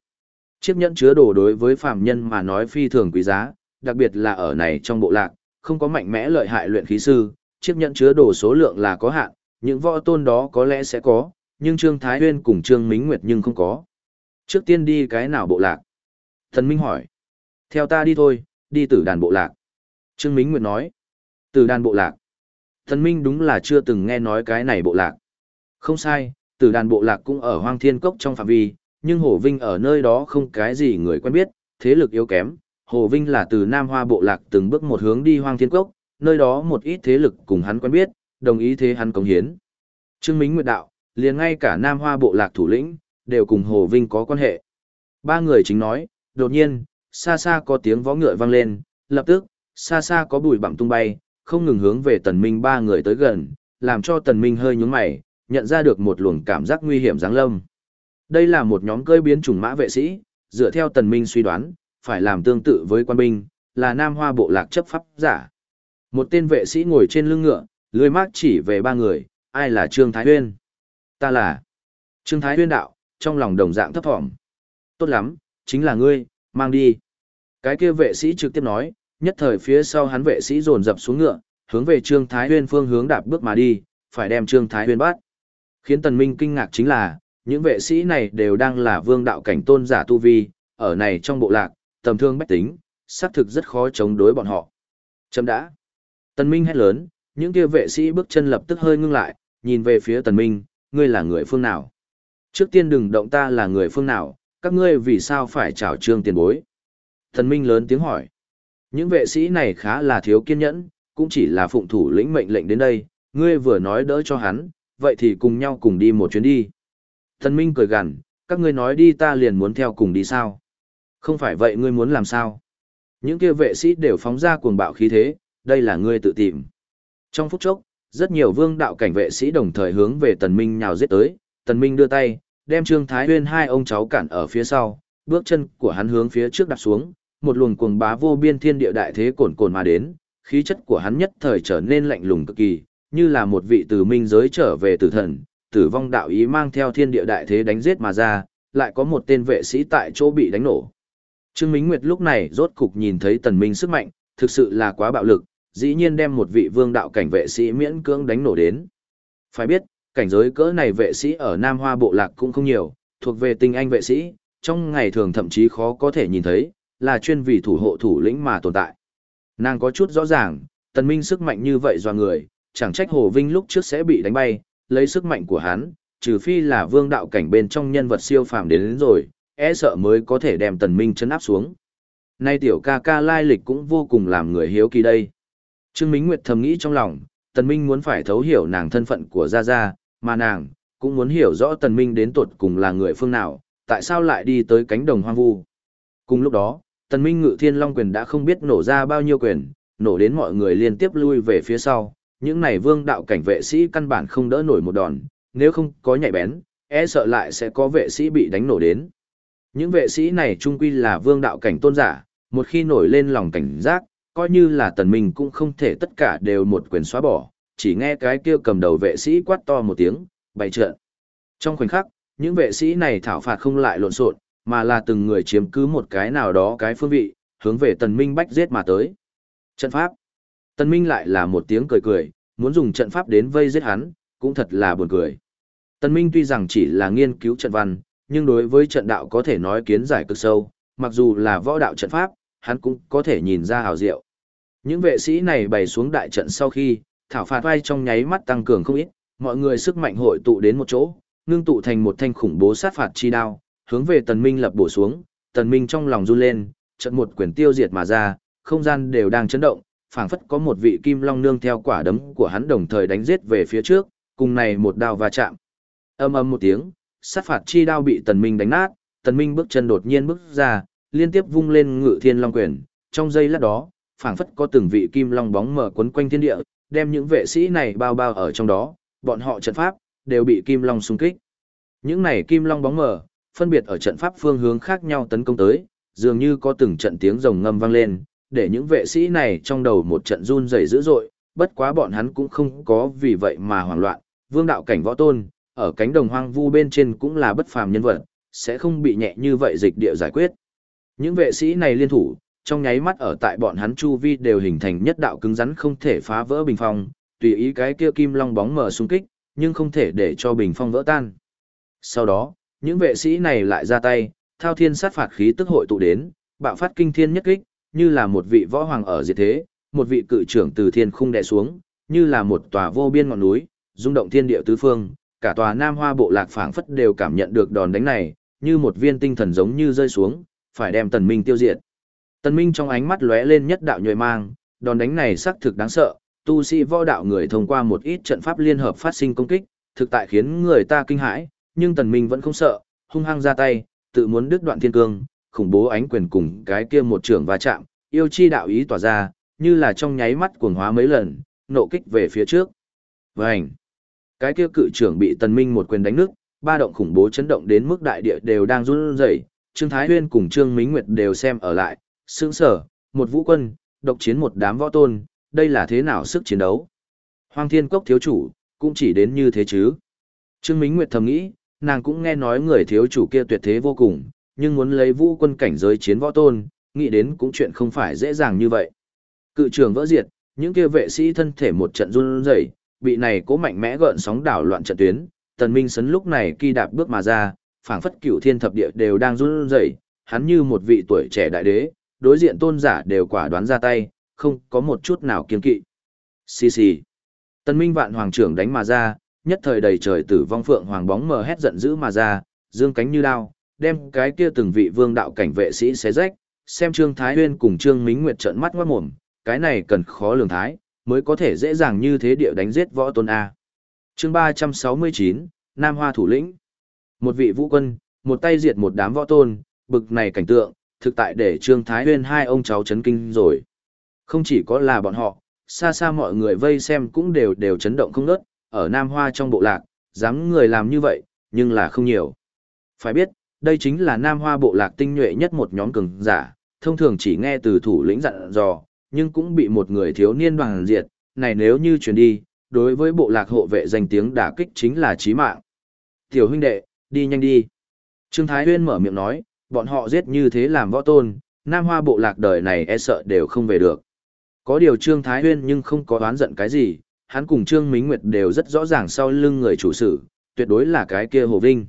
Chiếc nhẫn chứa đồ đối với phàm nhân mà nói phi thường quý giá, đặc biệt là ở này trong bộ lạc, không có mạnh mẽ lợi hại luyện khí sư, chiếc nhẫn chứa đồ số lượng là có hạn, những võ tôn đó có lẽ sẽ có, nhưng Trương Thái Huyên cùng Trương Mính Nguyệt nhưng không có. Trước tiên đi cái nào bộ lạc? Thần Minh hỏi. Theo ta đi thôi, đi tử đàn bộ lạc. Trương Mính Nguyệt nói. Tử đàn bộ lạc. Thần Minh đúng là chưa từng nghe nói cái này bộ lạc. Không sai, tử đàn bộ lạc cũng ở hoang thiên cốc trong phạm vi, nhưng Hồ Vinh ở nơi đó không cái gì người quen biết, thế lực yếu kém. Hồ Vinh là từ Nam Hoa bộ lạc từng bước một hướng đi hoang thiên cốc, nơi đó một ít thế lực cùng hắn quen biết, đồng ý thế hắn cống hiến. Trương Mính Nguyệt đạo, liền ngay cả Nam Hoa bộ lạc thủ lĩnh, đều cùng Hồ Vinh có quan hệ. Ba người chính nói, đột nhiên, xa xa có tiếng vó ngựa vang lên, lập tức, xa xa có bụi bặm tung bay, không ngừng hướng về tần minh ba người tới gần, làm cho tần minh hơi nhướng mày, nhận ra được một luồng cảm giác nguy hiểm giáng lâm. Đây là một nhóm cơi biến chủng mã vệ sĩ, dựa theo tần minh suy đoán, phải làm tương tự với quan binh, là Nam Hoa bộ lạc chấp pháp giả. Một tên vệ sĩ ngồi trên lưng ngựa, lưỡi mát chỉ về ba người, ai là Trương Thái Huyên? Ta là Trương Thái Huyên đạo, trong lòng đồng dạng thấp thỏm. Tốt lắm, chính là ngươi, mang đi. Cái kia vệ sĩ trực tiếp nói, nhất thời phía sau hắn vệ sĩ dồn dập xuống ngựa, hướng về Trương Thái Huyên phương hướng đạp bước mà đi, phải đem Trương Thái Huyên bắt. Khiến Tần Minh kinh ngạc chính là, những vệ sĩ này đều đang là vương đạo cảnh tôn giả tu vi, ở này trong bộ lạc, tầm thương bách tính, xác thực rất khó chống đối bọn họ. Chấm đã. Tần Minh hét lớn, những kia vệ sĩ bước chân lập tức hơi ngưng lại, nhìn về phía Tần Minh, ngươi là người phương nào? Trước tiên đừng động ta là người phương nào, các ngươi vì sao phải chào trương tiền bối? Tần Minh lớn tiếng hỏi. Những vệ sĩ này khá là thiếu kiên nhẫn, cũng chỉ là phụng thủ lĩnh mệnh lệnh đến đây, ngươi vừa nói đỡ cho hắn, vậy thì cùng nhau cùng đi một chuyến đi. Tần Minh cười gằn, các ngươi nói đi ta liền muốn theo cùng đi sao? Không phải vậy ngươi muốn làm sao? Những kia vệ sĩ đều phóng ra cuồng bạo khí thế, đây là ngươi tự tìm. Trong phút chốc, rất nhiều vương đạo cảnh vệ sĩ đồng thời hướng về Tần Minh nhào giết tới, Tần Minh đưa tay, đem Trương Thái Huyên hai ông cháu cản ở phía sau, bước chân của hắn hướng phía trước đặt xuống, một luồng cuồng bá vô biên thiên địa đại thế cồn cồn mà đến, khí chất của hắn nhất thời trở nên lạnh lùng cực kỳ, như là một vị từ minh giới trở về tử thần, tử vong đạo ý mang theo thiên địa đại thế đánh giết mà ra, lại có một tên vệ sĩ tại chỗ bị đánh nổ. Trương Minh Nguyệt lúc này rốt cục nhìn thấy Tần Minh sức mạnh, thực sự là quá bạo lực, dĩ nhiên đem một vị vương đạo cảnh vệ sĩ miễn cưỡng đánh nổ đến. Phải biết, cảnh giới cỡ này vệ sĩ ở Nam Hoa bộ lạc cũng không nhiều, thuộc về tinh anh vệ sĩ, trong ngày thường thậm chí khó có thể nhìn thấy, là chuyên vì thủ hộ thủ lĩnh mà tồn tại. Nàng có chút rõ ràng, tần minh sức mạnh như vậy do người, chẳng trách Hồ Vinh lúc trước sẽ bị đánh bay, lấy sức mạnh của hắn, trừ phi là vương đạo cảnh bên trong nhân vật siêu phàm đến, đến rồi, e sợ mới có thể đem tần minh chấn áp xuống. Nay tiểu ca ca lai lịch cũng vô cùng làm người hiếu kỳ đây. Trương Minh Nguyệt thầm nghĩ trong lòng, tần minh muốn phải thấu hiểu nàng thân phận của Gia Gia, mà nàng, cũng muốn hiểu rõ tần minh đến tuột cùng là người phương nào, tại sao lại đi tới cánh đồng hoang vu. Cùng lúc đó, tần minh ngự thiên long quyền đã không biết nổ ra bao nhiêu quyền, nổ đến mọi người liên tiếp lui về phía sau, những này vương đạo cảnh vệ sĩ căn bản không đỡ nổi một đòn, nếu không có nhạy bén, e sợ lại sẽ có vệ sĩ bị đánh nổ đến. Những vệ sĩ này trung quy là vương đạo cảnh tôn giả, một khi nổi lên lòng cảnh giác, coi như là tần minh cũng không thể tất cả đều một quyền xóa bỏ, chỉ nghe cái kia cầm đầu vệ sĩ quát to một tiếng, bày trợn. Trong khoảnh khắc, những vệ sĩ này thảo phạt không lại lộn xộn, mà là từng người chiếm cứ một cái nào đó cái phương vị, hướng về tần minh bách giết mà tới. Trận pháp. Tần minh lại là một tiếng cười cười, muốn dùng trận pháp đến vây giết hắn, cũng thật là buồn cười. Tần minh tuy rằng chỉ là nghiên cứu trận văn, nhưng đối với trận đạo có thể nói kiến giải cực sâu, mặc dù là võ đạo trận pháp, hắn cũng có thể nhìn ra hào diệu. Những vệ sĩ này bày xuống đại trận sau khi, thảo phạt vai trong nháy mắt tăng cường không ít, mọi người sức mạnh hội tụ đến một chỗ, ngưng tụ thành một thanh khủng bố sát phạt chi đao, hướng về Tần Minh lập bổ xuống, Tần Minh trong lòng run lên, trận một quyền tiêu diệt mà ra, không gian đều đang chấn động, phảng phất có một vị kim long nương theo quả đấm của hắn đồng thời đánh giết về phía trước, cùng này một đao va chạm. Âm ầm một tiếng, sát phạt chi đao bị Tần Minh đánh nát, Tần Minh bước chân đột nhiên bước ra, liên tiếp vung lên ngự thiên long quyền, trong giây lát đó, phảng phất có từng vị kim long bóng mở quấn quanh thiên địa, đem những vệ sĩ này bao bao ở trong đó, bọn họ trận pháp đều bị kim long xung kích. Những này kim long bóng mở, phân biệt ở trận pháp phương hướng khác nhau tấn công tới, dường như có từng trận tiếng rồng ngâm vang lên, để những vệ sĩ này trong đầu một trận run rẩy dữ dội, bất quá bọn hắn cũng không có vì vậy mà hoảng loạn, vương đạo cảnh võ tôn, ở cánh đồng hoang vu bên trên cũng là bất phàm nhân vật, sẽ không bị nhẹ như vậy dịch địa giải quyết. Những vệ sĩ này liên thủ, trong nháy mắt ở tại bọn hắn chu vi đều hình thành nhất đạo cứng rắn không thể phá vỡ bình phong, tùy ý cái kia kim long bóng mở xung kích, nhưng không thể để cho bình phong vỡ tan. Sau đó, những vệ sĩ này lại ra tay, thao thiên sát phạt khí tức hội tụ đến, bạo phát kinh thiên nhất kích, như là một vị võ hoàng ở diệt thế, một vị cự trưởng từ thiên khung đè xuống, như là một tòa vô biên ngọn núi, rung động thiên địa tứ phương, cả tòa Nam Hoa bộ lạc phảng phất đều cảm nhận được đòn đánh này, như một viên tinh thần giống như rơi xuống, phải đem Tần Minh tiêu diệt. Tần Minh trong ánh mắt lóe lên nhất đạo nhồi mang, đòn đánh này xác thực đáng sợ, tu sĩ võ đạo người thông qua một ít trận pháp liên hợp phát sinh công kích, thực tại khiến người ta kinh hãi, nhưng Tần Minh vẫn không sợ, hung hăng ra tay, tự muốn đứt đoạn thiên cương, khủng bố ánh quyền cùng cái kia một trường va chạm, yêu chi đạo ý tỏa ra, như là trong nháy mắt cuồng hóa mấy lần, nộ kích về phía trước. Vành! Cái kia cự trưởng bị Tần Minh một quyền đánh nước, ba động khủng bố chấn động đến mức đại địa đều đang run rẩy, Trương Thái Huyên cùng Trương Mính Nguyệt đều xem ở lại, sững sờ một vũ quân, độc chiến một đám võ tôn, đây là thế nào sức chiến đấu? Hoàng Thiên Cốc thiếu chủ, cũng chỉ đến như thế chứ. Trương Mính Nguyệt thầm nghĩ, nàng cũng nghe nói người thiếu chủ kia tuyệt thế vô cùng, nhưng muốn lấy vũ quân cảnh giới chiến võ tôn, nghĩ đến cũng chuyện không phải dễ dàng như vậy. Cự trường vỡ diệt, những kia vệ sĩ thân thể một trận run rẩy, bị này cố mạnh mẽ gợn sóng đảo loạn trận tuyến, tần minh sấn lúc này kỳ đạp bước mà ra, phảng phất cửu thiên thập địa đều đang run rẩy, hắn như một vị tuổi trẻ đại đế, đối diện tôn giả đều quả đoán ra tay, không có một chút nào kiên kỵ. Xì xì. Tần minh vạn hoàng trưởng đánh mà ra, nhất thời đầy trời tử vong phượng hoàng bóng mờ hét giận dữ mà ra, dương cánh như đao, đem cái kia từng vị vương đạo cảnh vệ sĩ xé rách, xem Trương Thái Huyên cùng Trương Mính Nguyệt trợn mắt ngoát mồm, cái này cần khó lường thái, mới có thể dễ dàng như thế địa đánh giết võ tôn A. chương 369, Nam Hoa thủ lĩnh. Một vị vũ quân, một tay diệt một đám võ tôn, bực này cảnh tượng, thực tại để Trương Thái Huyên hai ông cháu chấn kinh rồi. Không chỉ có là bọn họ, xa xa mọi người vây xem cũng đều đều chấn động không ngớt, ở Nam Hoa trong bộ lạc, dám người làm như vậy, nhưng là không nhiều. Phải biết, đây chính là Nam Hoa bộ lạc tinh nhuệ nhất một nhóm cường giả, thông thường chỉ nghe từ thủ lĩnh dặn dò, nhưng cũng bị một người thiếu niên đoàn diệt, này nếu như truyền đi, đối với bộ lạc hộ vệ danh tiếng đả kích chính là chí mạng. Tiểu huynh đệ, đi nhanh đi. Trương Thái Huyên mở miệng nói, bọn họ giết như thế làm võ tôn, Nam Hoa bộ lạc đời này e sợ đều không về được. Có điều Trương Thái Huyên nhưng không có đoán giận cái gì, hắn cùng Trương Mính Nguyệt đều rất rõ ràng sau lưng người chủ sự, tuyệt đối là cái kia Hồ Vinh.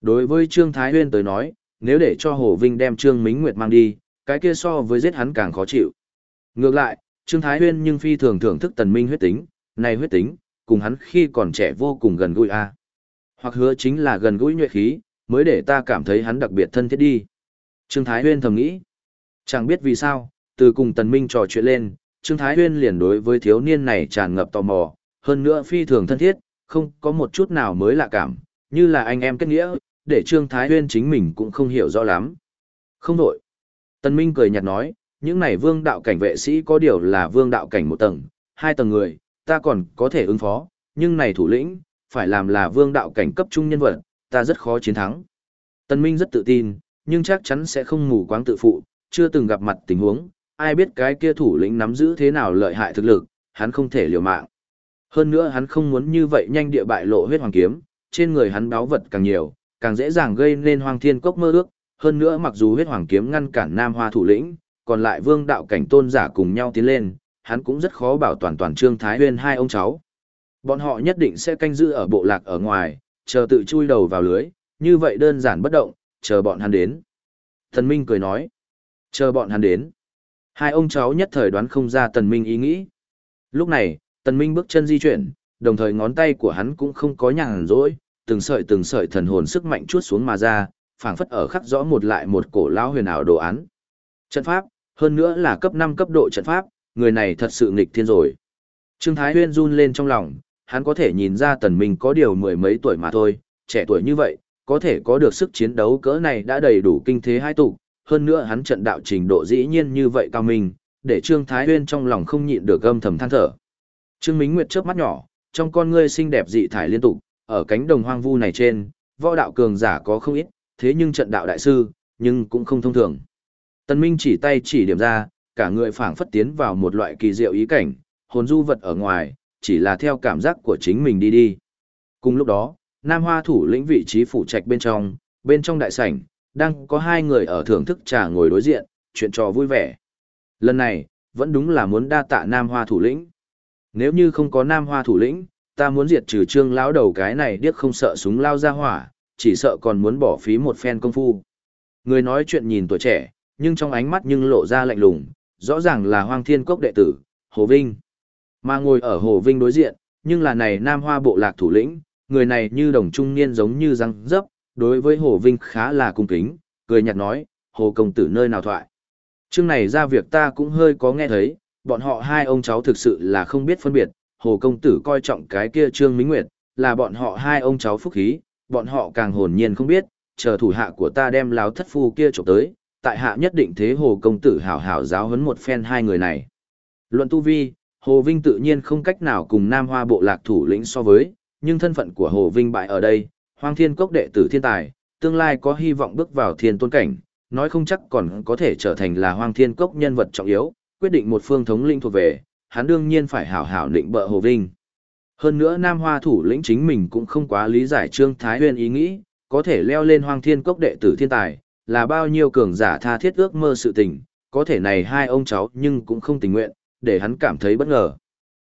Đối với Trương Thái Huyên tới nói, nếu để cho Hồ Vinh đem Trương Mính Nguyệt mang đi, cái kia so với giết hắn càng khó chịu. Ngược lại, Trương Thái Huyên nhưng phi thường thưởng thức tần minh huyết tính, này huyết tính, cùng hắn khi còn trẻ vô cùng gần gũi a. Hoặc hứa chính là gần gũi nhuệ khí, mới để ta cảm thấy hắn đặc biệt thân thiết đi. Trương Thái Huyên thầm nghĩ. Chẳng biết vì sao, từ cùng tần minh trò chuyện lên, Trương Thái Huyên liền đối với thiếu niên này tràn ngập tò mò, hơn nữa phi thường thân thiết, không có một chút nào mới lạ cảm, như là anh em kết nghĩa, để Trương Thái Huyên chính mình cũng không hiểu rõ lắm. Không đổi. tân Minh cười nhạt nói, những này vương đạo cảnh vệ sĩ có điều là vương đạo cảnh một tầng, hai tầng người, ta còn có thể ứng phó, nhưng này thủ lĩnh, phải làm là vương đạo cảnh cấp trung nhân vật, ta rất khó chiến thắng. tân Minh rất tự tin, nhưng chắc chắn sẽ không ngủ quáng tự phụ, chưa từng gặp mặt tình huống, ai biết cái kia thủ lĩnh nắm giữ thế nào lợi hại thực lực, hắn không thể liều mạng. Hơn nữa hắn không muốn như vậy nhanh địa bại lộ huyết hoàng kiếm, trên người hắn báo vật càng nhiều, càng dễ dàng gây nên hoang thiên cốc mơ ước. Hơn nữa mặc dù huyết hoàng kiếm ngăn cản nam hoa thủ lĩnh, còn lại vương đạo cảnh tôn giả cùng nhau tiến lên, hắn cũng rất khó bảo toàn toàn trương thái huyên hai ông cháu. Bọn họ nhất định sẽ canh giữ ở bộ lạc ở ngoài, chờ tự chui đầu vào lưới, như vậy đơn giản bất động, chờ bọn hắn đến. Thần Minh cười nói, chờ bọn hắn đến. Hai ông cháu nhất thời đoán không ra Tần Minh ý nghĩ. Lúc này, Tần Minh bước chân di chuyển, đồng thời ngón tay của hắn cũng không có nhàn rỗi, từng sợi từng sợi thần hồn sức mạnh chuốt xuống mà ra, phảng phất ở khắc rõ một lại một cổ lão huyền ảo đồ án. Trận pháp, hơn nữa là cấp 5 cấp độ trận pháp, người này thật sự nghịch thiên rồi. Trương Thái Huyên run lên trong lòng, hắn có thể nhìn ra Tần Minh có điều mười mấy tuổi mà thôi, trẻ tuổi như vậy, có thể có được sức chiến đấu cỡ này đã đầy đủ kinh thế hai tụ, hơn nữa hắn trận đạo trình độ dĩ nhiên như vậy cao minh, để Trương Thái Huyên trong lòng không nhịn được âm thầm than thở. Trương Mính Nguyệt chớp mắt nhỏ, trong con ngươi xinh đẹp dị thải liên tục, ở cánh đồng hoang vu này trên, võ đạo cường giả có không ít, thế nhưng trận đạo đại sư, nhưng cũng không thông thường. Tân Minh chỉ tay chỉ điểm ra, cả người phảng phất tiến vào một loại kỳ diệu ý cảnh, hồn du vật ở ngoài, chỉ là theo cảm giác của chính mình đi đi. Cùng lúc đó, Nam Hoa thủ lĩnh vị trí phụ trạch bên trong, bên trong đại sảnh, đang có hai người ở thưởng thức trà ngồi đối diện, chuyện trò vui vẻ. Lần này, vẫn đúng là muốn đa tạ Nam Hoa thủ lĩnh. Nếu như không có Nam Hoa thủ lĩnh, ta muốn diệt trừ trương lão đầu cái này điếc không sợ súng lao ra hỏa, chỉ sợ còn muốn bỏ phí một phen công phu. Người nói chuyện nhìn tuổi trẻ, nhưng trong ánh mắt nhưng lộ ra lạnh lùng, rõ ràng là Hoang Thiên Cốc đệ tử, Hồ Vinh. Mà ngồi ở Hồ Vinh đối diện, nhưng là này Nam Hoa bộ lạc thủ lĩnh, người này như đồng trung niên giống như răng dấp, đối với Hồ Vinh khá là cung kính, cười nhạt nói, Hồ công tử nơi nào thoại. Chương này ra việc ta cũng hơi có nghe thấy, bọn họ hai ông cháu thực sự là không biết phân biệt, Hồ công tử coi trọng cái kia Trương Minh Nguyệt, là bọn họ hai ông cháu phúc khí, bọn họ càng hồn nhiên không biết, chờ thủ hạ của ta đem láo thất phu kia trộm tới, tại hạ nhất định thế Hồ công tử hảo hảo giáo huấn một phen hai người này. Luận tu vi, Hồ Vinh tự nhiên không cách nào cùng Nam Hoa bộ lạc thủ lĩnh so với, nhưng thân phận của Hồ Vinh bại ở đây, Hoang Thiên Cốc đệ tử thiên tài, tương lai có hy vọng bước vào thiên tôn cảnh, nói không chắc còn có thể trở thành là Hoang Thiên Cốc nhân vật trọng yếu, quyết định một phương thống linh thuộc về, hắn đương nhiên phải hảo hảo định bợ Hồ Vinh. Hơn nữa Nam Hoa thủ lĩnh chính mình cũng không quá lý giải Trương Thái Huyền ý nghĩ, có thể leo lên Hoang Thiên Cốc đệ tử thiên tài, là bao nhiêu cường giả tha thiết ước mơ sự tình, có thể này hai ông cháu nhưng cũng không tình nguyện, để hắn cảm thấy bất ngờ.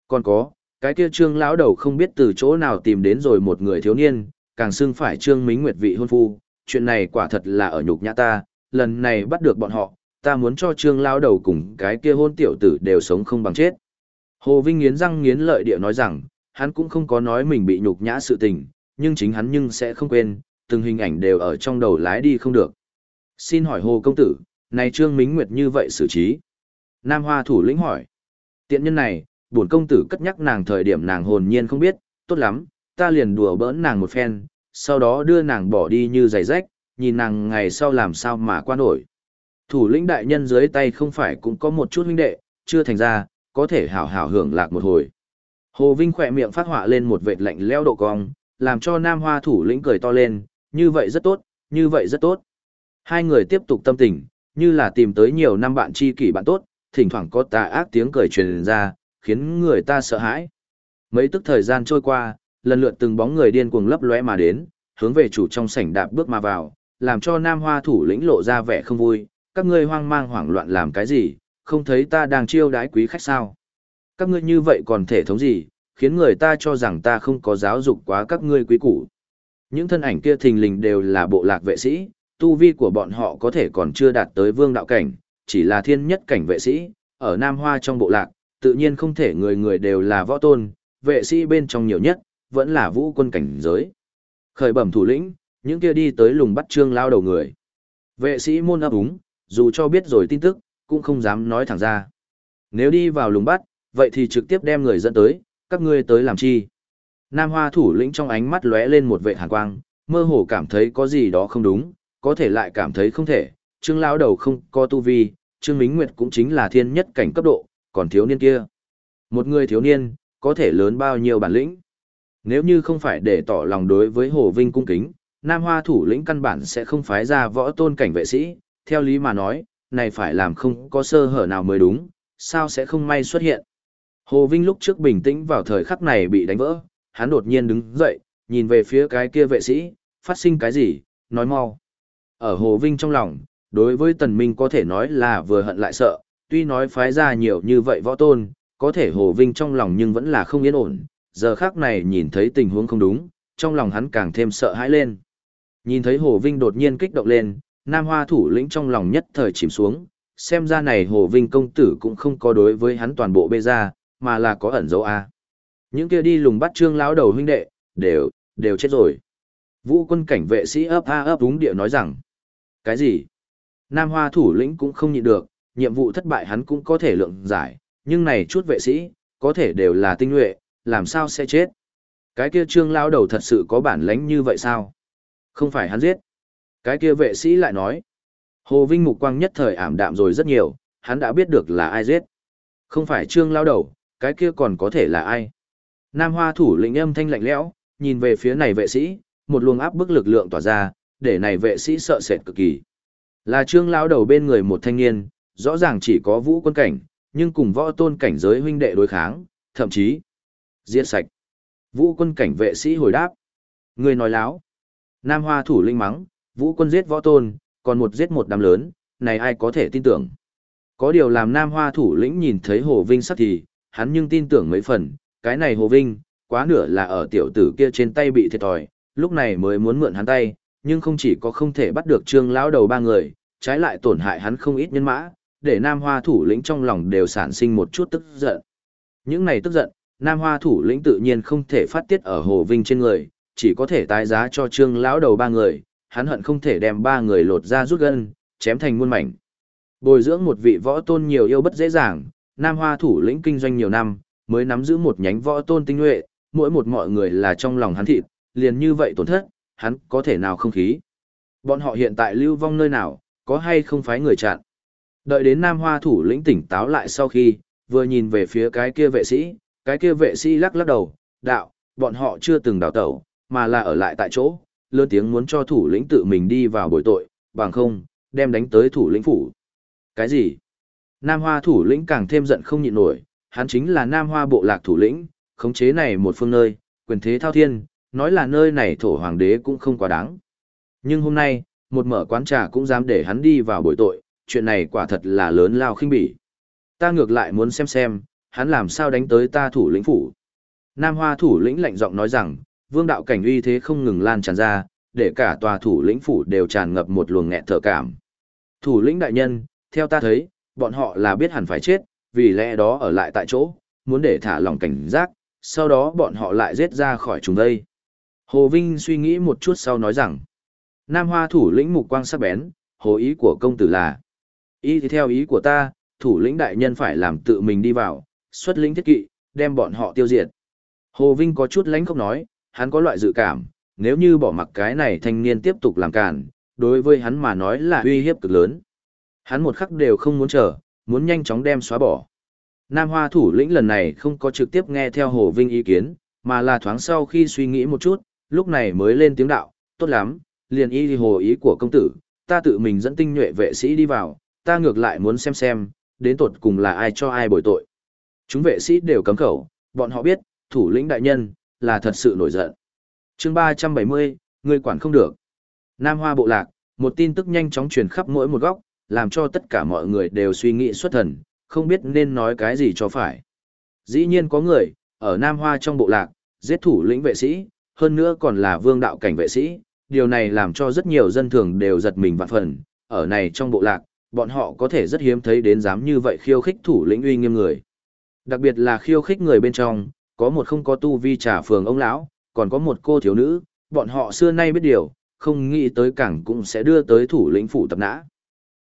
Còn có, cái kia Trương lão đầu không biết từ chỗ nào tìm đến rồi một người thiếu niên, càng xưng phải Trương Mính Nguyệt vị hôn phu, chuyện này quả thật là ở nhục nhã ta, lần này bắt được bọn họ, ta muốn cho Trương lão đầu cùng cái kia hôn tiểu tử đều sống không bằng chết. Hồ Vinh nghiến răng nghiến lợi địa nói rằng, hắn cũng không có nói mình bị nhục nhã sự tình, nhưng chính hắn nhưng sẽ không quên, từng hình ảnh đều ở trong đầu lái đi không được. Xin hỏi Hồ Công Tử, này Trương Mính Nguyệt như vậy xử trí. Nam Hoa thủ lĩnh hỏi. Tiện nhân này, bổn công tử cất nhắc nàng thời điểm nàng hồn nhiên không biết, tốt lắm, ta liền đùa bỡn nàng một phen, sau đó đưa nàng bỏ đi như giày rách, nhìn nàng ngày sau làm sao mà qua nổi. Thủ lĩnh đại nhân dưới tay không phải cũng có một chút huynh đệ, chưa thành ra, có thể hảo hảo hưởng lạc một hồi. Hồ Vinh khỏe miệng phát họa lên một vệt lạnh leo độ cong, làm cho nam hoa thủ lĩnh cười to lên, như vậy rất tốt, như vậy rất tốt. Hai người tiếp tục tâm tình, như là tìm tới nhiều năm bạn tri kỷ bạn tốt, thỉnh thoảng có tà ác tiếng cười truyền ra, khiến người ta sợ hãi. Mấy tức thời gian trôi qua, lần lượt từng bóng người điên cuồng lấp lóe mà đến, hướng về chủ trong sảnh đạp bước mà vào, làm cho Nam Hoa thủ lĩnh lộ ra vẻ không vui, các ngươi hoang mang hoảng loạn làm cái gì, không thấy ta đang chiêu đái quý khách sao? Các ngươi như vậy còn thể thống gì, khiến người ta cho rằng ta không có giáo dục quá các ngươi quý củ. Những thân ảnh kia thình lình đều là bộ lạc vệ sĩ, tu vi của bọn họ có thể còn chưa đạt tới vương đạo cảnh, chỉ là thiên nhất cảnh vệ sĩ, ở Nam Hoa trong bộ lạc, tự nhiên không thể người người đều là võ tôn, vệ sĩ bên trong nhiều nhất, vẫn là vũ quân cảnh giới. Khởi bẩm thủ lĩnh, những kia đi tới lùng bắt trương lao đầu người. Vệ sĩ môn ấp úng, dù cho biết rồi tin tức, cũng không dám nói thẳng ra. Nếu đi vào lùng bắt, vậy thì trực tiếp đem người dẫn tới, các ngươi tới làm chi. Nam Hoa thủ lĩnh trong ánh mắt lóe lên một vệ hàn quang, mơ hồ cảm thấy có gì đó không đúng, có thể lại cảm thấy không thể. Trương lão đầu không có tu vi, Trương Mính Nguyệt cũng chính là thiên nhất cảnh cấp độ, còn thiếu niên kia. Một người thiếu niên, có thể lớn bao nhiêu bản lĩnh. Nếu như không phải để tỏ lòng đối với Hồ Vinh cung kính, Nam Hoa thủ lĩnh căn bản sẽ không phái ra võ tôn cảnh vệ sĩ, theo lý mà nói, này phải làm không có sơ hở nào mới đúng, sao sẽ không may xuất hiện. Hồ Vinh lúc trước bình tĩnh vào thời khắc này bị đánh vỡ, hắn đột nhiên đứng dậy, nhìn về phía cái kia vệ sĩ, phát sinh cái gì, nói mau. Ở Hồ Vinh trong lòng, đối với Tần Minh có thể nói là vừa hận lại sợ, tuy nói phái ra nhiều như vậy võ tôn, có thể Hồ Vinh trong lòng nhưng vẫn là không yên ổn, giờ khắc này nhìn thấy tình huống không đúng, trong lòng hắn càng thêm sợ hãi lên. Nhìn thấy Hồ Vinh đột nhiên kích động lên, Nam Hoa thủ lĩnh trong lòng nhất thời chìm xuống, xem ra này Hồ Vinh công tử cũng không có đối với hắn toàn bộ bê ra, mà là có ẩn dấu A. Những kia đi lùng bắt trương lão đầu huynh đệ, đều, đều chết rồi. Vũ quân cảnh vệ sĩ ấp a ấp đúng địa nói rằng, cái gì? Nam Hoa thủ lĩnh cũng không nhịn được, nhiệm vụ thất bại hắn cũng có thể lượng giải, nhưng này chút vệ sĩ, có thể đều là tinh nhuệ, làm sao sẽ chết? Cái kia trương lão đầu thật sự có bản lãnh như vậy sao? Không phải hắn giết. Cái kia vệ sĩ lại nói. Hồ Vinh mục quang nhất thời ảm đạm rồi rất nhiều, hắn đã biết được là ai giết. Không phải trương lao đầu, cái kia còn có thể là ai. Nam Hoa thủ lĩnh âm thanh lạnh lẽo, nhìn về phía này vệ sĩ, một luồng áp bức lực lượng tỏa ra, để này vệ sĩ sợ sệt cực kỳ. Là trương lao đầu bên người một thanh niên, rõ ràng chỉ có vũ quân cảnh, nhưng cùng võ tôn cảnh giới huynh đệ đối kháng, thậm chí giết sạch. Vũ quân cảnh vệ sĩ hồi đáp. Người nói láo. Nam Hoa thủ linh mắng, vũ quân giết võ tôn, còn một giết một đám lớn, này ai có thể tin tưởng. Có điều làm Nam Hoa thủ lĩnh nhìn thấy Hồ Vinh sắc thì, hắn nhưng tin tưởng mấy phần, cái này Hồ Vinh, quá nửa là ở tiểu tử kia trên tay bị thiệt thòi, lúc này mới muốn mượn hắn tay, nhưng không chỉ có không thể bắt được trương lão đầu ba người, trái lại tổn hại hắn không ít nhân mã, để Nam Hoa thủ lĩnh trong lòng đều sản sinh một chút tức giận. Những này tức giận, Nam Hoa thủ lĩnh tự nhiên không thể phát tiết ở Hồ Vinh trên người, chỉ có thể tái giá cho trương lão đầu ba người, hắn hận không thể đem ba người lột ra rút gân, chém thành muôn mảnh. Bồi dưỡng một vị võ tôn nhiều yêu bất dễ dàng, Nam Hoa thủ lĩnh kinh doanh nhiều năm, mới nắm giữ một nhánh võ tôn tinh nhuệ, mỗi một mọi người là trong lòng hắn thịt, liền như vậy tổn thất, hắn có thể nào không khí. Bọn họ hiện tại lưu vong nơi nào, có hay không phái người chặn. Đợi đến Nam Hoa thủ lĩnh tỉnh táo lại sau khi, vừa nhìn về phía cái kia vệ sĩ, cái kia vệ sĩ lắc lắc đầu, đạo, bọn họ chưa từng đào tẩu, mà là ở lại tại chỗ, lớn tiếng muốn cho thủ lĩnh tự mình đi vào bồi tội, bằng không, đem đánh tới thủ lĩnh phủ. Cái gì? Nam Hoa thủ lĩnh càng thêm giận không nhịn nổi, hắn chính là Nam Hoa bộ lạc thủ lĩnh, khống chế này một phương nơi, quyền thế thao thiên, nói là nơi này thổ hoàng đế cũng không quá đáng. Nhưng hôm nay, một mở quán trà cũng dám để hắn đi vào bồi tội, chuyện này quả thật là lớn lao khinh bỉ. Ta ngược lại muốn xem xem, hắn làm sao đánh tới ta thủ lĩnh phủ. Nam Hoa thủ lĩnh lạnh giọng nói rằng, vương đạo cảnh uy thế không ngừng lan tràn ra, để cả tòa thủ lĩnh phủ đều tràn ngập một luồng nghẹt thở cảm. Thủ lĩnh đại nhân, theo ta thấy, bọn họ là biết hẳn phải chết, vì lẽ đó ở lại tại chỗ, muốn để thả lòng cảnh giác, sau đó bọn họ lại giết ra khỏi chúng đây. Hồ Vinh suy nghĩ một chút sau nói rằng, Nam Hoa thủ lĩnh mục quang sắc bén, hồ ý của công tử là, ý thì theo ý của ta, thủ lĩnh đại nhân phải làm tự mình đi vào, xuất lĩnh thiết kỵ, đem bọn họ tiêu diệt. Hồ Vinh có chút lánh không nói, hắn có loại dự cảm, nếu như bỏ mặc cái này thanh niên tiếp tục làm cản, đối với hắn mà nói là uy hiếp cực lớn. Hắn một khắc đều không muốn chờ, muốn nhanh chóng đem xóa bỏ. Nam Hoa thủ lĩnh lần này không có trực tiếp nghe theo Hồ Vinh ý kiến, mà là thoáng sau khi suy nghĩ một chút, lúc này mới lên tiếng đạo, tốt lắm, liền y hồ ý của công tử, ta tự mình dẫn tinh nhuệ vệ sĩ đi vào, ta ngược lại muốn xem xem, đến tột cùng là ai cho ai bồi tội. Chúng vệ sĩ đều cấm khẩu, bọn họ biết, thủ lĩnh đại nhân, là thật sự nổi giận. chương 370, người quản không được. Nam Hoa bộ lạc, một tin tức nhanh chóng truyền khắp mỗi một góc, làm cho tất cả mọi người đều suy nghĩ xuất thần, không biết nên nói cái gì cho phải. Dĩ nhiên có người, ở Nam Hoa trong bộ lạc, giết thủ lĩnh vệ sĩ, hơn nữa còn là vương đạo cảnh vệ sĩ, điều này làm cho rất nhiều dân thường đều giật mình vạn phần, ở này trong bộ lạc, bọn họ có thể rất hiếm thấy đến dám như vậy khiêu khích thủ lĩnh uy nghiêm người. Đặc biệt là khiêu khích người bên trong, có một không có tu vi trả phường ông lão, còn có một cô thiếu nữ, bọn họ xưa nay biết điều, không nghĩ tới cảng cũng sẽ đưa tới thủ lĩnh phủ tập nã.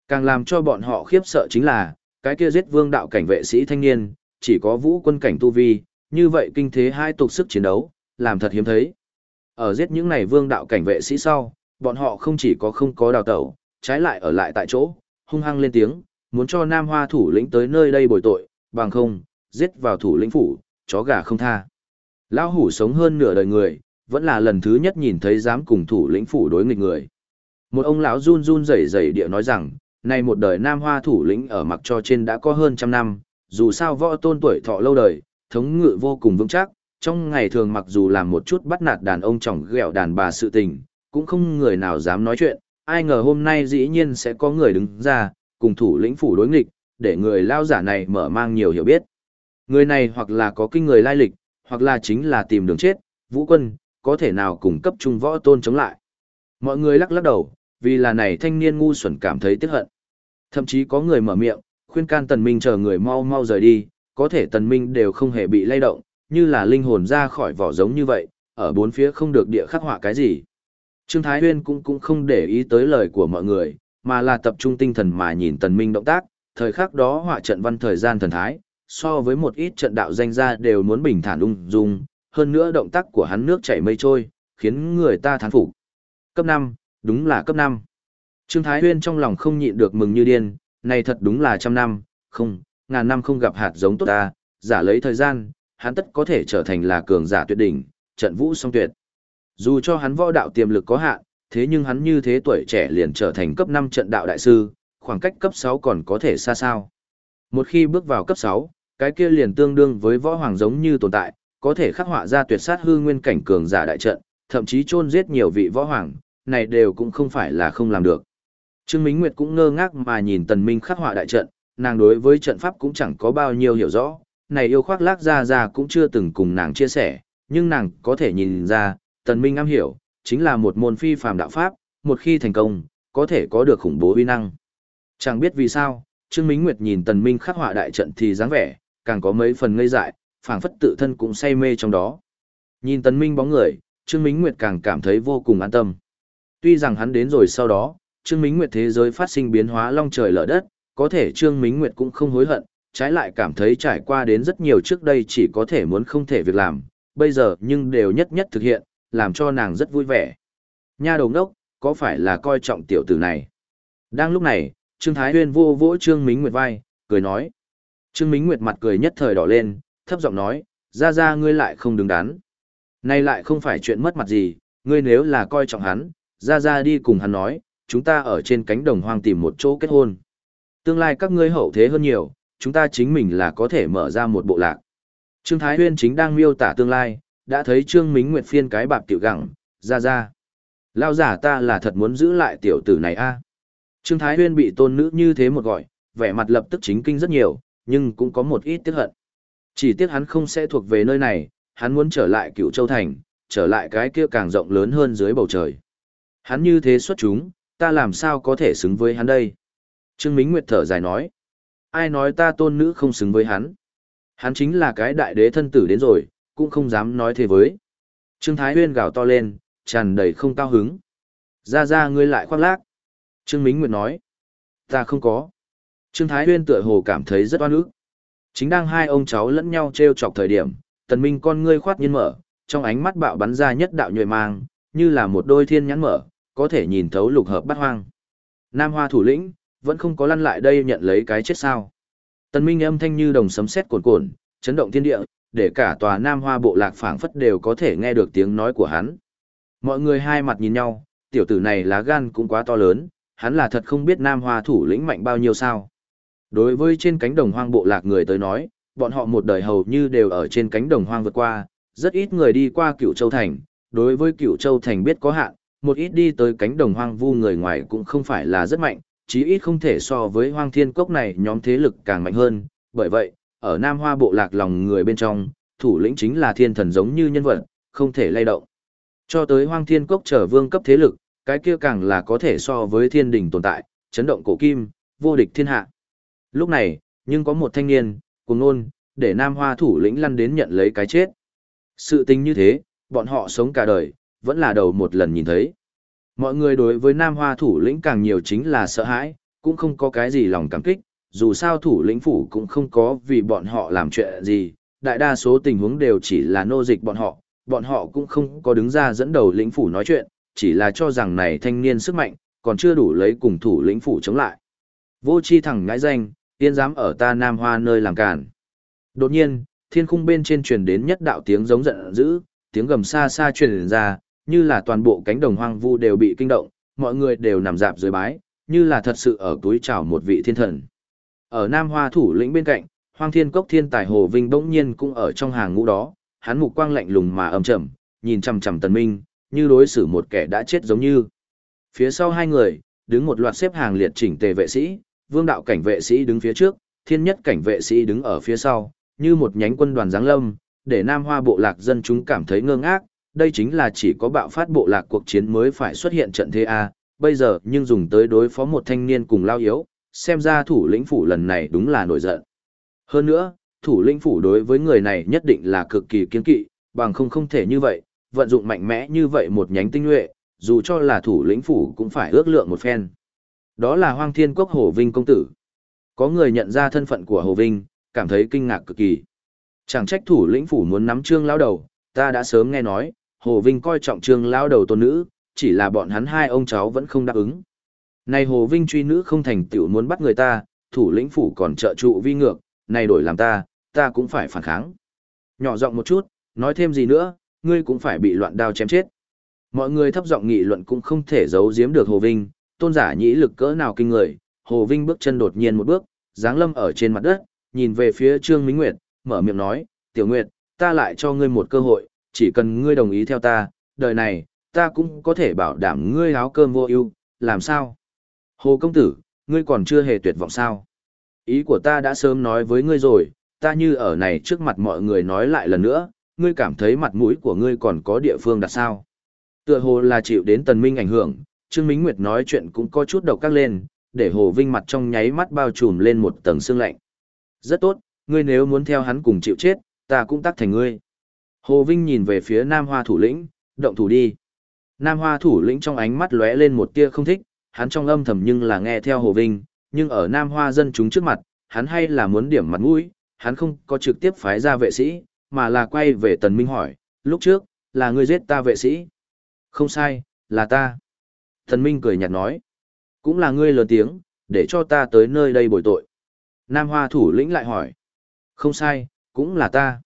Càng làm cho bọn họ khiếp sợ chính là, cái kia giết vương đạo cảnh vệ sĩ thanh niên, chỉ có vũ quân cảnh tu vi, như vậy kinh thế hai tục sức chiến đấu, làm thật hiếm thấy. Ở giết những này vương đạo cảnh vệ sĩ sau, bọn họ không chỉ có không có đào tẩu, trái lại ở lại tại chỗ, hung hăng lên tiếng, muốn cho Nam Hoa thủ lĩnh tới nơi đây bồi tội, bằng không, giết vào thủ lĩnh phủ, chó gà không tha. Lão hủ sống hơn nửa đời người, vẫn là lần thứ nhất nhìn thấy dám cùng thủ lĩnh phủ đối nghịch người. Một ông lão run run rẩy rẩy địa nói rằng, nay một đời Nam Hoa thủ lĩnh ở mặc cho trên đã có hơn trăm năm, dù sao võ tôn tuổi thọ lâu đời, thống ngự vô cùng vững chắc, trong ngày thường mặc dù làm một chút bắt nạt đàn ông chồng ghẹo đàn bà sự tình, cũng không người nào dám nói chuyện, ai ngờ hôm nay dĩ nhiên sẽ có người đứng ra, cùng thủ lĩnh phủ đối nghịch, để người lao giả này mở mang nhiều hiểu biết. Người này hoặc là có kinh người lai lịch, hoặc là chính là tìm đường chết, vũ quân, có thể nào cùng cấp trung võ tôn chống lại. Mọi người lắc lắc đầu, vì là này thanh niên ngu xuẩn cảm thấy tiếc hận. Thậm chí có người mở miệng, khuyên can tần minh chờ người mau mau rời đi, có thể tần minh đều không hề bị lay động, như là linh hồn ra khỏi vỏ giống như vậy, ở bốn phía không được địa khắc họa cái gì. Trương Thái Huyên cũng cũng không để ý tới lời của mọi người, mà là tập trung tinh thần mà nhìn tần minh động tác, thời khắc đó họa trận văn thời gian thần thái, so với một ít trận đạo danh gia đều muốn bình thản ung dung, hơn nữa động tác của hắn nước chảy mây trôi, khiến người ta thán phục. Cấp 5, đúng là cấp 5. Trương Thái Huyên trong lòng không nhịn được mừng như điên, này thật đúng là trăm năm, không, ngàn năm không gặp hạt giống tốt ta, giả lấy thời gian, hắn tất có thể trở thành là cường giả tuyệt đỉnh, trận vũ song tuyệt. Dù cho hắn võ đạo tiềm lực có hạn, thế nhưng hắn như thế tuổi trẻ liền trở thành cấp 5 trận đạo đại sư, khoảng cách cấp 6 còn có thể xa sao. Một khi bước vào cấp 6, cái kia liền tương đương với võ hoàng giống như tồn tại, có thể khắc họa ra tuyệt sát hư nguyên cảnh cường giả đại trận, thậm chí chôn giết nhiều vị võ hoàng, này đều cũng không phải là không làm được. Trương Minh Nguyệt cũng ngơ ngác mà nhìn Tần Minh khắc họa đại trận, nàng đối với trận pháp cũng chẳng có bao nhiêu hiểu rõ, này yêu khoác lác ra ra cũng chưa từng cùng nàng chia sẻ, nhưng nàng có thể nhìn ra, Tần Minh am hiểu, chính là một môn phi phàm đạo pháp, một khi thành công, có thể có được khủng bố uy năng. Chẳng biết vì sao, Trương Minh Nguyệt nhìn Tần Minh khắc họa đại trận thì dáng vẻ, càng có mấy phần ngây dại, phảng phất tự thân cũng say mê trong đó. Nhìn Tần Minh bóng người, Trương Minh Nguyệt càng cảm thấy vô cùng an tâm. Tuy rằng hắn đến rồi sau đó, Trương Minh Nguyệt thế giới phát sinh biến hóa long trời lở đất, có thể Trương Minh Nguyệt cũng không hối hận, trái lại cảm thấy trải qua đến rất nhiều trước đây chỉ có thể muốn không thể việc làm, bây giờ nhưng đều nhất nhất thực hiện, làm cho nàng rất vui vẻ. Nha đầu đốc, có phải là coi trọng tiểu tử này? Đang lúc này, Trương Thái Huyên vô vỗ Trương Minh Nguyệt vai, cười nói. Trương Mính Nguyệt mặt cười nhất thời đỏ lên, thấp giọng nói, ra ra ngươi lại không đứng đắn. Này lại không phải chuyện mất mặt gì, ngươi nếu là coi trọng hắn, ra ra đi cùng hắn nói, chúng ta ở trên cánh đồng hoang tìm một chỗ kết hôn. Tương lai các ngươi hậu thế hơn nhiều, chúng ta chính mình là có thể mở ra một bộ lạc. Trương Thái Huyên chính đang miêu tả tương lai, đã thấy Trương Mính Nguyệt phiên cái bạp tiểu gẳng, ra ra. Lao giả ta là thật muốn giữ lại tiểu tử này a. Trương Thái Huyên bị tôn nữ như thế một gọi, vẻ mặt lập tức chính kinh rất nhiều, nhưng cũng có một ít tiếc hận. Chỉ tiếc hắn không sẽ thuộc về nơi này, hắn muốn trở lại cựu châu thành, trở lại cái kia càng rộng lớn hơn dưới bầu trời. Hắn như thế xuất chúng, ta làm sao có thể xứng với hắn đây? Trương Mính Nguyệt thở dài nói. Ai nói ta tôn nữ không xứng với hắn? Hắn chính là cái đại đế thân tử đến rồi, cũng không dám nói thế với. Trương Thái Huyên gào to lên, tràn đầy không cao hứng. Ra ra ngươi lại khoác lác. Trương Mính Nguyệt nói. Ta không có. Trương Thái Huyên tựa hồ cảm thấy rất oan ức. Chính đang hai ông cháu lẫn nhau treo chọc thời điểm, tần minh con ngươi khoát nhiên mở, trong ánh mắt bạo bắn ra nhất đạo nhuệ mang, như là một đôi thiên nhãn mở, có thể nhìn thấu lục hợp bát hoang. Nam Hoa thủ lĩnh, vẫn không có lăn lại đây nhận lấy cái chết sao. Tần Minh âm thanh như đồng sấm sét cuồn cuộn, chấn động thiên địa, để cả tòa Nam Hoa bộ lạc phảng phất đều có thể nghe được tiếng nói của hắn. Mọi người hai mặt nhìn nhau, tiểu tử này lá gan cũng quá to lớn, hắn là thật không biết Nam Hoa thủ lĩnh mạnh bao nhiêu sao. Đối với trên cánh đồng hoang bộ lạc người tới nói, bọn họ một đời hầu như đều ở trên cánh đồng hoang vượt qua, rất ít người đi qua cựu châu thành, đối với cựu châu thành biết có hạn, một ít đi tới cánh đồng hoang vu người ngoài cũng không phải là rất mạnh, chí ít không thể so với hoang thiên cốc này nhóm thế lực càng mạnh hơn, bởi vậy, ở Nam Hoa bộ lạc lòng người bên trong, thủ lĩnh chính là thiên thần giống như nhân vật, không thể lay động. Cho tới hoang thiên cốc trở vương cấp thế lực, cái kia càng là có thể so với thiên đình tồn tại, chấn động cổ kim, vô địch thiên hạ. Lúc này, nhưng có một thanh niên, cùng nôn, để nam hoa thủ lĩnh lăn đến nhận lấy cái chết. Sự tình như thế, bọn họ sống cả đời, vẫn là đầu một lần nhìn thấy. Mọi người đối với nam hoa thủ lĩnh càng nhiều chính là sợ hãi, cũng không có cái gì lòng cảm kích, dù sao thủ lĩnh phủ cũng không có vì bọn họ làm chuyện gì, đại đa số tình huống đều chỉ là nô dịch bọn họ, bọn họ cũng không có đứng ra dẫn đầu lĩnh phủ nói chuyện, chỉ là cho rằng này thanh niên sức mạnh, còn chưa đủ lấy cùng thủ lĩnh phủ chống lại. Vô chi thẳng ngãi danh, tiên dám ở ta Nam Hoa nơi làm cản. Đột nhiên, thiên khung bên trên truyền đến nhất đạo tiếng giống giận dữ, tiếng gầm xa xa truyền ra, như là toàn bộ cánh đồng hoang vu đều bị kinh động, mọi người đều nằm dạp dưới bái, như là thật sự ở túi chào một vị thiên thần. Ở Nam Hoa thủ lĩnh bên cạnh, Hoang Thiên Cốc Thiên Tài Hồ Vinh bỗng nhiên cũng ở trong hàng ngũ đó, hắn mục quang lạnh lùng mà âm trầm, nhìn chằm chằm Tần Minh, như đối xử một kẻ đã chết giống như. Phía sau hai người, đứng một loạt xếp hàng liệt chỉnh tề vệ sĩ, vương đạo cảnh vệ sĩ đứng phía trước, thiên nhất cảnh vệ sĩ đứng ở phía sau, như một nhánh quân đoàn giáng lâm, để Nam Hoa bộ lạc dân chúng cảm thấy ngơ ngác, đây chính là chỉ có bạo phát bộ lạc cuộc chiến mới phải xuất hiện trận thế A, bây giờ nhưng dùng tới đối phó một thanh niên cùng lao yếu, xem ra thủ lĩnh phủ lần này đúng là nổi giận. Hơn nữa, thủ lĩnh phủ đối với người này nhất định là cực kỳ kiên kỵ, bằng không không thể như vậy, vận dụng mạnh mẽ như vậy một nhánh tinh nhuệ, dù cho là thủ lĩnh phủ cũng phải ước lượng một phen. Đó là Hoang Thiên Quốc Hồ Vinh công tử. Có người nhận ra thân phận của Hồ Vinh, cảm thấy kinh ngạc cực kỳ. Chẳng trách thủ lĩnh phủ muốn nắm trương lao đầu, ta đã sớm nghe nói, Hồ Vinh coi trọng trương lao đầu tôn nữ, chỉ là bọn hắn hai ông cháu vẫn không đáp ứng. Này Hồ Vinh truy nữ không thành tựu muốn bắt người ta, thủ lĩnh phủ còn trợ trụ vi ngược, này đổi làm ta, ta cũng phải phản kháng. Nhỏ giọng một chút, nói thêm gì nữa, ngươi cũng phải bị loạn đao chém chết. Mọi người thấp giọng nghị luận cũng không thể giấu giếm được Hồ Vinh, tôn giả nhĩ lực cỡ nào kinh người, Hồ Vinh bước chân đột nhiên một bước, giáng lâm ở trên mặt đất, nhìn về phía Trương Minh Nguyệt, mở miệng nói, Tiểu Nguyệt, ta lại cho ngươi một cơ hội, chỉ cần ngươi đồng ý theo ta, đời này, ta cũng có thể bảo đảm ngươi áo cơm vô ưu, làm sao? Hồ công tử, ngươi còn chưa hề tuyệt vọng sao? Ý của ta đã sớm nói với ngươi rồi, ta như ở này trước mặt mọi người nói lại lần nữa, ngươi cảm thấy mặt mũi của ngươi còn có địa phương đặt sao? Tựa hồ là chịu đến tần minh ảnh hưởng, Trương Mính Nguyệt nói chuyện cũng có chút độc các lên, để Hồ Vinh mặt trong nháy mắt bao trùm lên một tầng sương lạnh. Rất tốt, ngươi nếu muốn theo hắn cùng chịu chết, ta cũng tắc thành ngươi. Hồ Vinh nhìn về phía Nam Hoa thủ lĩnh, động thủ đi. Nam Hoa thủ lĩnh trong ánh mắt lóe lên một tia không thích, hắn trong âm thầm nhưng là nghe theo Hồ Vinh, nhưng ở Nam Hoa dân chúng trước mặt, hắn hay là muốn điểm mặt mũi, hắn không có trực tiếp phái ra vệ sĩ, mà là quay về Tần Minh hỏi, lúc trước, là ngươi giết ta vệ sĩ. Không sai, là ta. Thần Minh cười nhạt nói, cũng là ngươi lớn tiếng, để cho ta tới nơi đây bồi tội. Nam Hoa thủ lĩnh lại hỏi, không sai, cũng là ta.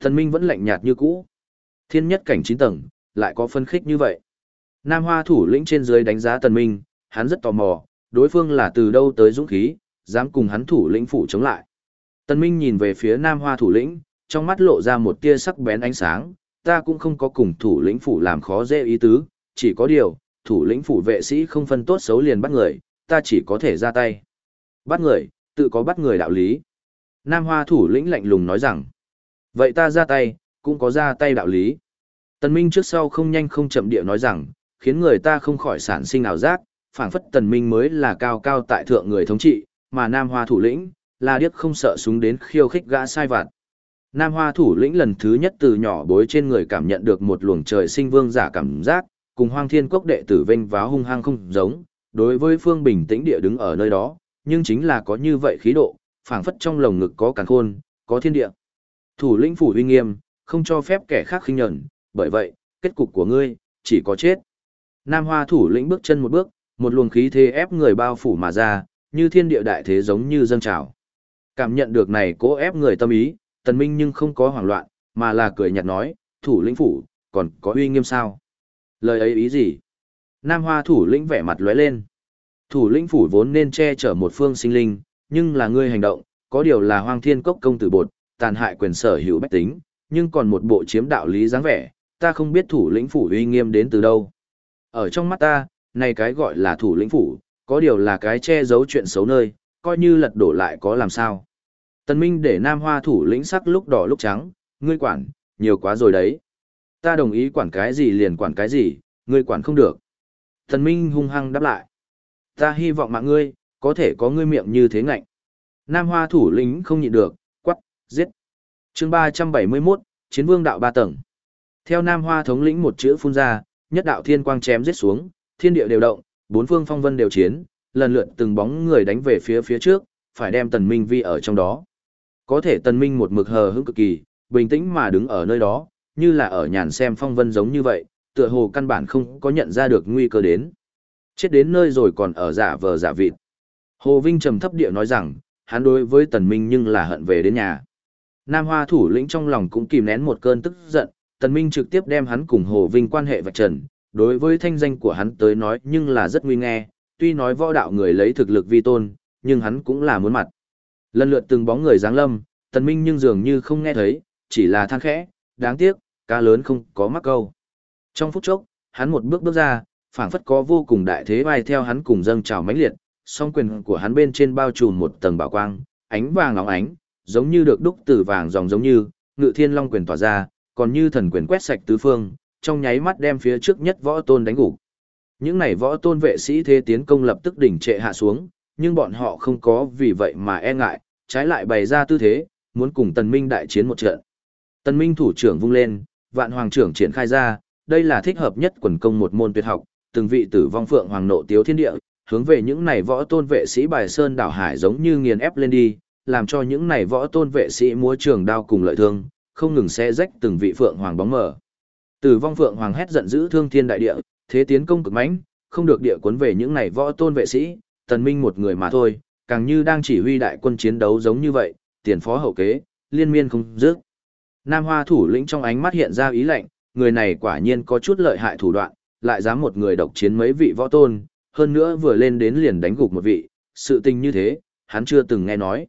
Thần Minh vẫn lạnh nhạt như cũ. Thiên nhất cảnh chín tầng, lại có phân khích như vậy. Nam Hoa thủ lĩnh trên dưới đánh giá Tần Minh, hắn rất tò mò, đối phương là từ đâu tới dũng khí, dám cùng hắn thủ lĩnh phủ chống lại. Tần Minh nhìn về phía Nam Hoa thủ lĩnh, trong mắt lộ ra một tia sắc bén ánh sáng, ta cũng không có cùng thủ lĩnh phủ làm khó dễ ý tứ, chỉ có điều, thủ lĩnh phủ vệ sĩ không phân tốt xấu liền bắt người, ta chỉ có thể ra tay. Bắt người, tự có bắt người đạo lý. Nam Hoa thủ lĩnh lạnh lùng nói rằng, vậy ta ra tay, cũng có ra tay đạo lý. Tần Minh trước sau không nhanh không chậm địa nói rằng, khiến người ta không khỏi sản sinh ảo giác, phảng phất Tần Minh mới là cao cao tại thượng người thống trị, mà Nam Hoa thủ lĩnh, là điếc không sợ súng đến khiêu khích gã sai vặt. Nam Hoa thủ lĩnh lần thứ nhất từ nhỏ bối trên người cảm nhận được một luồng trời sinh vương giả cảm giác, cùng Hoang Thiên Quốc đệ tử vinh váo hung hăng không giống, đối với Phương bình tĩnh địa đứng ở nơi đó, nhưng chính là có như vậy khí độ, phảng phất trong lồng ngực có càn khôn, có thiên địa. Thủ lĩnh phủ uy nghiêm, không cho phép kẻ khác khinh nhẫn, bởi vậy, kết cục của ngươi chỉ có chết. Nam Hoa thủ lĩnh bước chân một bước, một luồng khí thế ép người bao phủ mà ra, như thiên địa đại thế giống như dâng trào. Cảm nhận được này cố ép người tâm ý, tần minh nhưng không có hoảng loạn, mà là cười nhạt nói, thủ lĩnh phủ, còn có uy nghiêm sao? Lời ấy ý gì? Nam Hoa thủ lĩnh vẻ mặt lóe lên. Thủ lĩnh phủ vốn nên che chở một phương sinh linh, nhưng là ngươi hành động, có điều là hoang thiên cốc công tử bột, tàn hại quyền sở hữu bách tính, nhưng còn một bộ chiếm đạo lý dáng vẻ, ta không biết thủ lĩnh phủ uy nghiêm đến từ đâu. Ở trong mắt ta, này cái gọi là thủ lĩnh phủ, có điều là cái che giấu chuyện xấu nơi, coi như lật đổ lại có làm sao. Tần Minh để Nam Hoa thủ lĩnh sắc lúc đỏ lúc trắng, ngươi quản, nhiều quá rồi đấy. Ta đồng ý quản cái gì liền quản cái gì, ngươi quản không được. Thần Minh hung hăng đáp lại. Ta hy vọng mạng ngươi, có thể có ngươi miệng như thế ngạnh. Nam Hoa thủ lĩnh không nhịn được, quắc, giết. chương 371, Chiến vương đạo ba tầng. Theo Nam Hoa thống lĩnh một chữ phun ra, nhất đạo thiên quang chém giết xuống, thiên địa đều động, bốn phương phong vân đều chiến, lần lượt từng bóng người đánh về phía phía trước, phải đem Tần Minh vi ở trong đó. Có thể Tần Minh một mực hờ hững cực kỳ, bình tĩnh mà đứng ở nơi đó, như là ở nhàn xem phong vân giống như vậy, tựa hồ căn bản không có nhận ra được nguy cơ đến. Chết đến nơi rồi còn ở giả vờ giả vịt. Hồ Vinh trầm thấp địa nói rằng, hắn đối với Tần Minh nhưng là hận về đến nhà. Nam Hoa thủ lĩnh trong lòng cũng kìm nén một cơn tức giận, Tần Minh trực tiếp đem hắn cùng Hồ Vinh quan hệ vạch trần, đối với thanh danh của hắn tới nói nhưng là rất nguy nghe, tuy nói võ đạo người lấy thực lực vi tôn, nhưng hắn cũng là muốn mặt. Lần lượt từng bóng người giáng lâm, Tần Minh nhưng dường như không nghe thấy, chỉ là than khẽ, đáng tiếc, cá lớn không có mắc câu. Trong phút chốc, hắn một bước bước ra, phảng phất có vô cùng đại thế bay theo hắn cùng dâng trào mãnh liệt, song quyền của hắn bên trên bao trùm một tầng bảo quang, ánh vàng óng ánh, giống như được đúc từ vàng dòng giống như, ngự thiên long quyền tỏa ra, còn như thần quyền quét sạch tứ phương, trong nháy mắt đem phía trước nhất võ tôn đánh gục. Những này võ tôn vệ sĩ thế tiến công lập tức đỉnh trệ hạ xuống, nhưng bọn họ không có vì vậy mà e ngại, trái lại bày ra tư thế, muốn cùng tần minh đại chiến một trận. Tần minh thủ trưởng vung lên, vạn hoàng trưởng triển khai ra, đây là thích hợp nhất quần công một môn tuyệt học, từng vị tử vong phượng hoàng nộ tiếu thiên địa, hướng về những này võ tôn vệ sĩ bài sơn đảo hải giống như nghiền ép lên đi, làm cho những này võ tôn vệ sĩ múa trường đao cùng lợi thương, không ngừng xé rách từng vị phượng hoàng bóng mở. Tử vong phượng hoàng hét giận dữ thương thiên đại địa, thế tiến công cực mãnh, không được địa cuốn về những này võ tôn vệ sĩ, tần minh một người mà thôi, càng như đang chỉ huy đại quân chiến đấu giống như vậy, tiền phó hậu kế, liên miên không dứt. Nam Hoa thủ lĩnh trong ánh mắt hiện ra ý lệnh, người này quả nhiên có chút lợi hại thủ đoạn, lại dám một người độc chiến mấy vị võ tôn, hơn nữa vừa lên đến liền đánh gục một vị, sự tình như thế, hắn chưa từng nghe nói.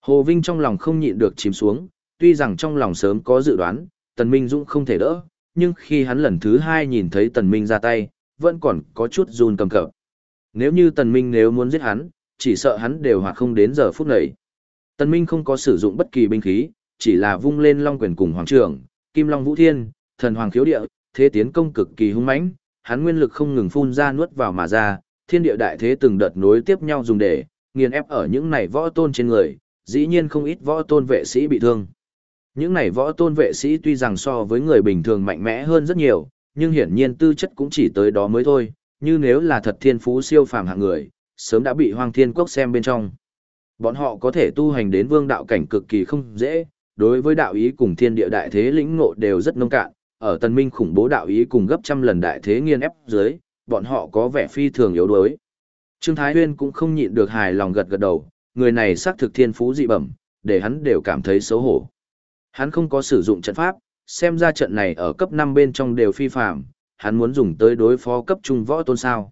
Hồ Vinh trong lòng không nhịn được chìm xuống, tuy rằng trong lòng sớm có dự đoán, Tần Minh Dũng không thể đỡ, nhưng khi hắn lần thứ hai nhìn thấy Tần Minh ra tay, vẫn còn có chút run cầm cập. Nếu như Tần Minh nếu muốn giết hắn, chỉ sợ hắn đều hoặc không đến giờ phút này. Tần Minh không có sử dụng bất kỳ binh khí, chỉ là vung lên long quyền cùng hoàng trưởng, kim long vũ thiên, thần hoàng khiếu địa, thế tiến công cực kỳ hung mãnh, hắn nguyên lực không ngừng phun ra nuốt vào mà ra, thiên địa đại thế từng đợt nối tiếp nhau dùng để nghiền ép ở những này võ tôn trên người, dĩ nhiên không ít võ tôn vệ sĩ bị thương. Những này võ tôn vệ sĩ tuy rằng so với người bình thường mạnh mẽ hơn rất nhiều, nhưng hiển nhiên tư chất cũng chỉ tới đó mới thôi, như nếu là thật thiên phú siêu phàm hạng người, sớm đã bị hoang thiên quốc xem bên trong. Bọn họ có thể tu hành đến vương đạo cảnh cực kỳ không dễ, đối với đạo ý cùng thiên địa đại thế lĩnh ngộ đều rất nông cạn, ở tân minh khủng bố đạo ý cùng gấp trăm lần đại thế nghiên ép dưới, bọn họ có vẻ phi thường yếu đuối. Trương Thái Huyên cũng không nhịn được hài lòng gật gật đầu, người này xác thực thiên phú dị bẩm, để hắn đều cảm thấy xấu hổ. Hắn không có sử dụng trận pháp, xem ra trận này ở cấp 5 bên trong đều phi phạm, hắn muốn dùng tới đối phó cấp trung võ tôn sao.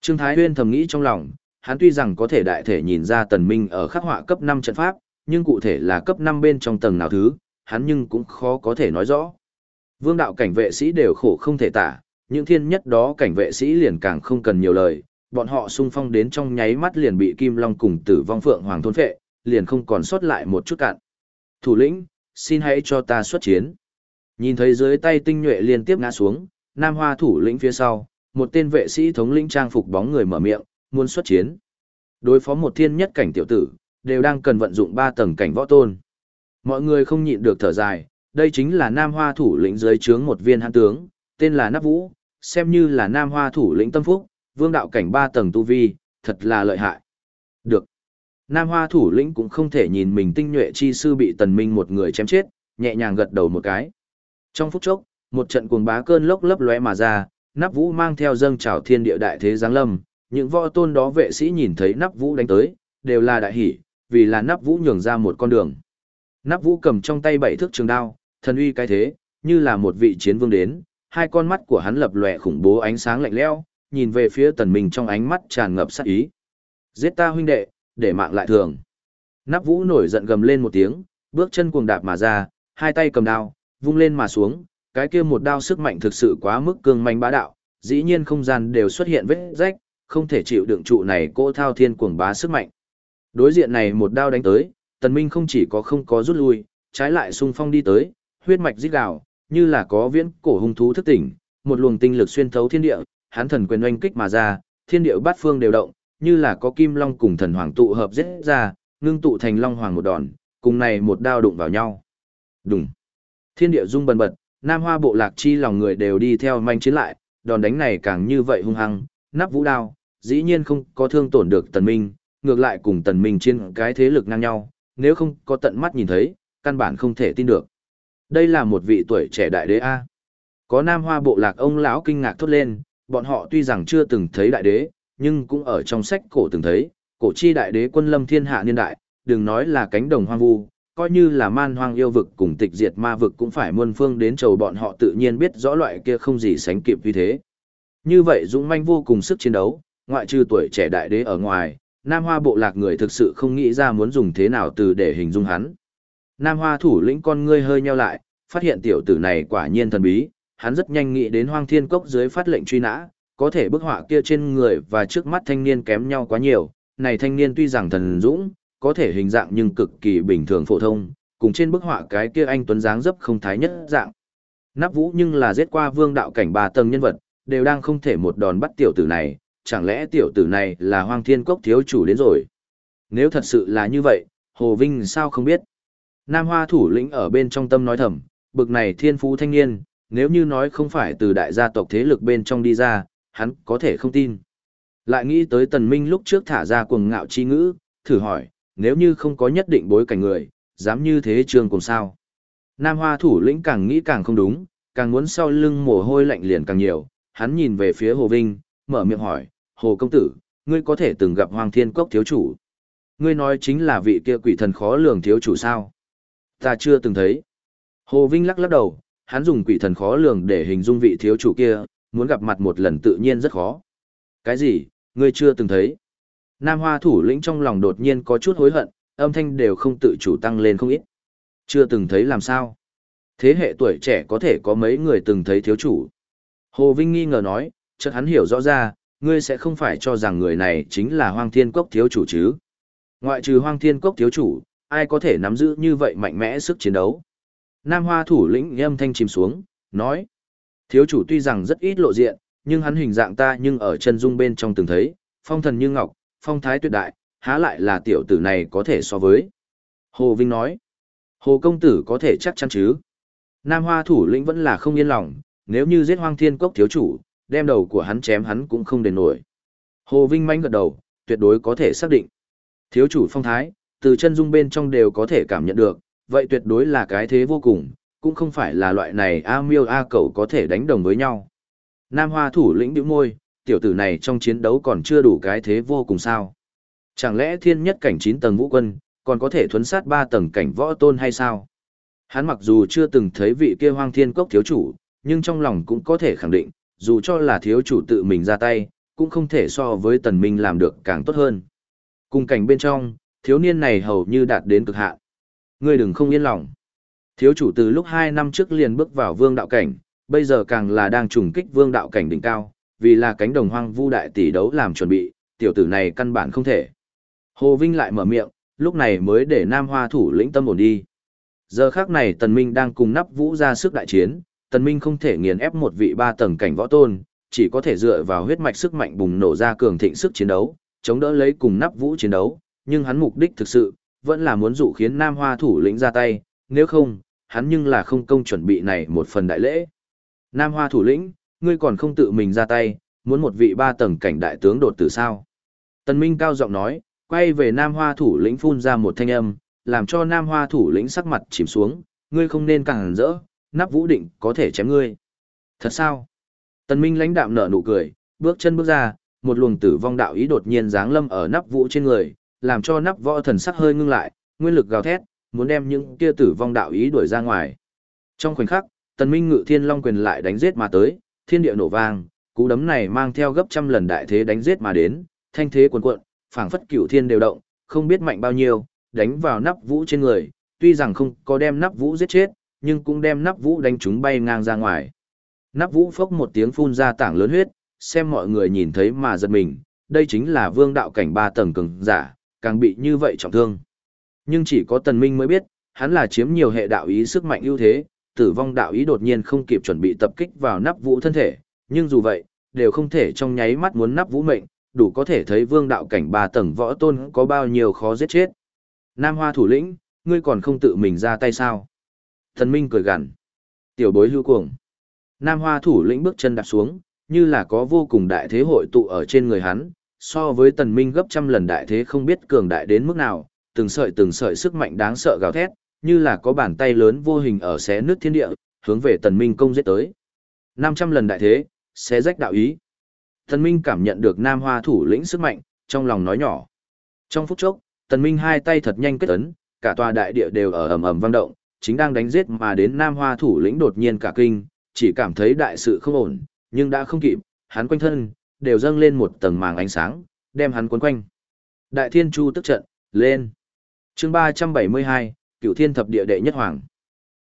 Trương Thái Huyên thầm nghĩ trong lòng, hắn tuy rằng có thể đại thể nhìn ra tần minh ở khắc họa cấp 5 trận pháp, nhưng cụ thể là cấp 5 bên trong tầng nào thứ, hắn nhưng cũng khó có thể nói rõ. Vương đạo cảnh vệ sĩ đều khổ không thể tả, những thiên nhất đó cảnh vệ sĩ liền càng không cần nhiều lời, bọn họ xung phong đến trong nháy mắt liền bị Kim Long cùng tử vong phượng hoàng thôn phệ, liền không còn sót lại một chút cạn. Thủ lĩnh, xin hãy cho ta xuất chiến. Nhìn thấy dưới tay tinh nhuệ liên tiếp ngã xuống, Nam Hoa thủ lĩnh phía sau, một tên vệ sĩ thống lĩnh trang phục bóng người mở miệng, muốn xuất chiến. Đối phó một thiên nhất cảnh tiểu tử, đều đang cần vận dụng ba tầng cảnh võ tôn. Mọi người không nhịn được thở dài, đây chính là Nam Hoa thủ lĩnh dưới trướng một viên hãn tướng, tên là Nắp Vũ, xem như là Nam Hoa thủ lĩnh tâm phúc, vương đạo cảnh ba tầng tu vi, thật là lợi hại. Được. Nam Hoa thủ lĩnh cũng không thể nhìn mình tinh nhuệ chi sư bị tần minh một người chém chết, nhẹ nhàng gật đầu một cái. Trong phút chốc, một trận cuồng bá cơn lốc lấp lóe mà ra, Nắp Vũ mang theo dâng trào thiên địa đại thế giáng lâm, những võ tôn đó vệ sĩ nhìn thấy Nắp Vũ đánh tới, đều là đại hỉ, vì là Nắp Vũ nhường ra một con đường. Nắp Vũ cầm trong tay bảy thước trường đao, thần uy cái thế, như là một vị chiến vương đến, hai con mắt của hắn lập lòe khủng bố ánh sáng lạnh lẽo, nhìn về phía Tần Minh trong ánh mắt tràn ngập sát ý. Giết ta huynh đệ, để mạng lại thường. Nắp Vũ nổi giận gầm lên một tiếng, bước chân cuồng đạp mà ra, hai tay cầm đao, vung lên mà xuống, cái kia một đao sức mạnh thực sự quá mức cường mạnh bá đạo, dĩ nhiên không gian đều xuất hiện vết rách, không thể chịu đựng trụ này cô thao thiên cuồng bá sức mạnh. Đối diện này một đao đánh tới, Tần Minh không chỉ có không có rút lui, trái lại sung phong đi tới, huyết mạch rít gào, như là có viễn cổ hung thú thức tỉnh, một luồng tinh lực xuyên thấu thiên địa, hắn thần quyền oanh kích mà ra, thiên địa bát phương đều động, như là có kim long cùng thần hoàng tụ hợp giết ra, ngưng tụ thành long hoàng một đòn, cùng này một đao đụng vào nhau. Đùng. Thiên địa rung bần bật, Nam Hoa bộ lạc chi lòng người đều đi theo manh chiến lại, đòn đánh này càng như vậy hung hăng, nắp vũ đao, dĩ nhiên không có thương tổn được tần minh, ngược lại cùng tần minh trên cái thế lực ngang nhau, nếu không có tận mắt nhìn thấy, căn bản không thể tin được. Đây là một vị tuổi trẻ đại đế A. Có nam hoa bộ lạc ông lão kinh ngạc thốt lên, bọn họ tuy rằng chưa từng thấy đại đế, nhưng cũng ở trong sách cổ từng thấy, cổ chi đại đế quân lâm thiên hạ niên đại, đừng nói là cánh đồng hoang vu, coi như là man hoang yêu vực cùng tịch diệt ma vực cũng phải muôn phương đến chầu bọn họ tự nhiên biết rõ loại kia không gì sánh kịp như thế. Như vậy dũng manh vô cùng sức chiến đấu, ngoại trừ tuổi trẻ đại đế ở ngoài, Nam Hoa bộ lạc người thực sự không nghĩ ra muốn dùng thế nào từ để hình dung hắn. Nam Hoa thủ lĩnh con ngươi hơi nheo lại, phát hiện tiểu tử này quả nhiên thần bí, hắn rất nhanh nghĩ đến Hoang Thiên Cốc dưới phát lệnh truy nã, có thể bức họa kia trên người và trước mắt thanh niên kém nhau quá nhiều, này thanh niên tuy rằng thần dũng, có thể hình dạng nhưng cực kỳ bình thường phổ thông, cùng trên bức họa cái kia anh tuấn dáng dấp không thái nhất dạng. Nắp vũ nhưng là giết qua vương đạo cảnh ba tầng nhân vật, đều đang không thể một đòn bắt tiểu tử này, chẳng lẽ tiểu tử này là hoang thiên cốc thiếu chủ đến rồi? Nếu thật sự là như vậy, Hồ Vinh sao không biết? Nam Hoa thủ lĩnh ở bên trong tâm nói thầm, bực này thiên phú thanh niên, nếu như nói không phải từ đại gia tộc thế lực bên trong đi ra, hắn có thể không tin. Lại nghĩ tới tần minh lúc trước thả ra cuồng ngạo chi ngữ, thử hỏi, nếu như không có nhất định bối cảnh người, dám như thế trường cùng sao. Nam Hoa thủ lĩnh càng nghĩ càng không đúng, càng muốn sau lưng mồ hôi lạnh liền càng nhiều, hắn nhìn về phía Hồ Vinh, mở miệng hỏi, Hồ Công Tử, ngươi có thể từng gặp Hoàng Thiên Cốc thiếu chủ. Ngươi nói chính là vị kia quỷ thần khó lường thiếu chủ sao? Ta chưa từng thấy. Hồ Vinh lắc lắc đầu, hắn dùng quỷ thần khó lường để hình dung vị thiếu chủ kia, muốn gặp mặt một lần tự nhiên rất khó. Cái gì, ngươi chưa từng thấy? Nam Hoa thủ lĩnh trong lòng đột nhiên có chút hối hận, âm thanh đều không tự chủ tăng lên không ít. Chưa từng thấy làm sao? Thế hệ tuổi trẻ có thể có mấy người từng thấy thiếu chủ. Hồ Vinh nghi ngờ nói, chợt hắn hiểu rõ ra, ngươi sẽ không phải cho rằng người này chính là Hoang Thiên Cốc thiếu chủ chứ. Ngoại trừ Hoang Thiên Cốc thiếu chủ, ai có thể nắm giữ như vậy mạnh mẽ sức chiến đấu. Nam Hoa thủ lĩnh âm thanh chìm xuống, nói. Thiếu chủ tuy rằng rất ít lộ diện, nhưng hắn hình dạng ta nhưng ở chân dung bên trong từng thấy, phong thần như ngọc, phong thái tuyệt đại, há lại là tiểu tử này có thể so với. Hồ Vinh nói. Hồ công tử có thể chắc chắn chứ. Nam Hoa thủ lĩnh vẫn là không yên lòng, nếu như giết hoang thiên cốc thiếu chủ, đem đầu của hắn chém hắn cũng không đền nổi. Hồ Vinh manh gật đầu, tuyệt đối có thể xác định. Thiếu chủ phong thái, từ chân dung bên trong đều có thể cảm nhận được, vậy tuyệt đối là cái thế vô cùng, cũng không phải là loại này A miêu A Cẩu có thể đánh đồng với nhau. Nam Hoa thủ lĩnh bĩu môi, tiểu tử này trong chiến đấu còn chưa đủ cái thế vô cùng sao. Chẳng lẽ thiên nhất cảnh 9 tầng vũ quân, còn có thể thuấn sát 3 tầng cảnh võ tôn hay sao? Hắn mặc dù chưa từng thấy vị kia hoang thiên cốc thiếu chủ, nhưng trong lòng cũng có thể khẳng định, dù cho là thiếu chủ tự mình ra tay, cũng không thể so với tần minh làm được càng tốt hơn. Cùng cảnh bên trong, thiếu niên này hầu như đạt đến cực hạn. Ngươi đừng không yên lòng. Thiếu chủ từ lúc 2 năm trước liền bước vào vương đạo cảnh, bây giờ càng là đang trùng kích vương đạo cảnh đỉnh cao, vì là cánh đồng hoang vu đại tỷ đấu làm chuẩn bị, tiểu tử này căn bản không thể. Hồ Vinh lại mở miệng, lúc này mới để Nam Hoa thủ lĩnh tâm ổn đi. Giờ khác này Tần Minh đang cùng nắp vũ ra sức đại chiến, Tần Minh không thể nghiền ép một vị ba tầng cảnh võ tôn, chỉ có thể dựa vào huyết mạch sức mạnh bùng nổ ra cường thịnh sức chiến đấu, chống đỡ lấy cùng nắp vũ chiến đấu, nhưng hắn mục đích thực sự, vẫn là muốn dụ khiến Nam Hoa thủ lĩnh ra tay, nếu không, hắn nhưng là không công chuẩn bị này một phần đại lễ. Nam Hoa thủ lĩnh, ngươi còn không tự mình ra tay, muốn một vị ba tầng cảnh đại tướng đột tử sao? Tần Minh cao giọng nói, quay về Nam Hoa thủ lĩnh phun ra một thanh âm, làm cho Nam Hoa thủ lĩnh sắc mặt chìm xuống, ngươi không nên càng rỡ, nắp vũ định có thể chém ngươi. Thật sao? Tần Minh lãnh đạm nở nụ cười, bước chân bước ra, một luồng tử vong đạo ý đột nhiên giáng lâm ở nắp vũ trên người, làm cho nắp võ thần sắc hơi ngưng lại, nguyên lực gào thét, muốn đem những kia tử vong đạo ý đuổi ra ngoài. Trong khoảnh khắc, Tần Minh ngự thiên long quyền lại đánh giết mà tới, thiên địa nổ vang, cú đấm này mang theo gấp trăm lần đại thế đánh giết mà đến, thanh thế cuồn cuộn, phảng phất cửu thiên đều động, không biết mạnh bao nhiêu, đánh vào nắp vũ trên người, tuy rằng không có đem nắp vũ giết chết, nhưng cũng đem nắp vũ đánh chúng bay ngang ra ngoài. Nắp vũ phốc một tiếng phun ra tảng lớn huyết, xem mọi người nhìn thấy mà giật mình, đây chính là vương đạo cảnh ba tầng cường giả, càng bị như vậy trọng thương. Nhưng chỉ có tần minh mới biết, hắn là chiếm nhiều hệ đạo ý sức mạnh ưu thế, tử vong đạo ý đột nhiên không kịp chuẩn bị tập kích vào nắp vũ thân thể, nhưng dù vậy, đều không thể trong nháy mắt muốn nắp vũ mệnh, đủ có thể thấy vương đạo cảnh ba tầng võ tôn có bao nhiêu khó giết chết. Nam Hoa thủ lĩnh, ngươi còn không tự mình ra tay sao? Thần Minh cười gằn. Tiểu bối lưu cuồng. Nam Hoa thủ lĩnh bước chân đạp xuống, như là có vô cùng đại thế hội tụ ở trên người hắn, so với tần minh gấp trăm lần đại thế không biết cường đại đến mức nào, từng sợi từng sợi sức mạnh đáng sợ gào thét, như là có bàn tay lớn vô hình ở xé nước thiên địa, hướng về tần minh công giết tới. 500 lần đại thế, xé rách đạo ý. Tần minh cảm nhận được nam hoa thủ lĩnh sức mạnh, trong lòng nói nhỏ. Trong phút chốc, tần minh hai tay thật nhanh kết ấn, cả tòa đại địa đều ở ầm ầm vang động, chính đang đánh giết mà đến nam hoa thủ lĩnh đột nhiên cả kinh, chỉ cảm thấy đại sự không ổn, nhưng đã không kịp, hắn quanh thân, đều dâng lên một tầng màng ánh sáng, đem hắn cuốn quanh. Đại thiên chu tức trận, lên. chương 372, cựu thiên thập địa đệ nhất hoàng.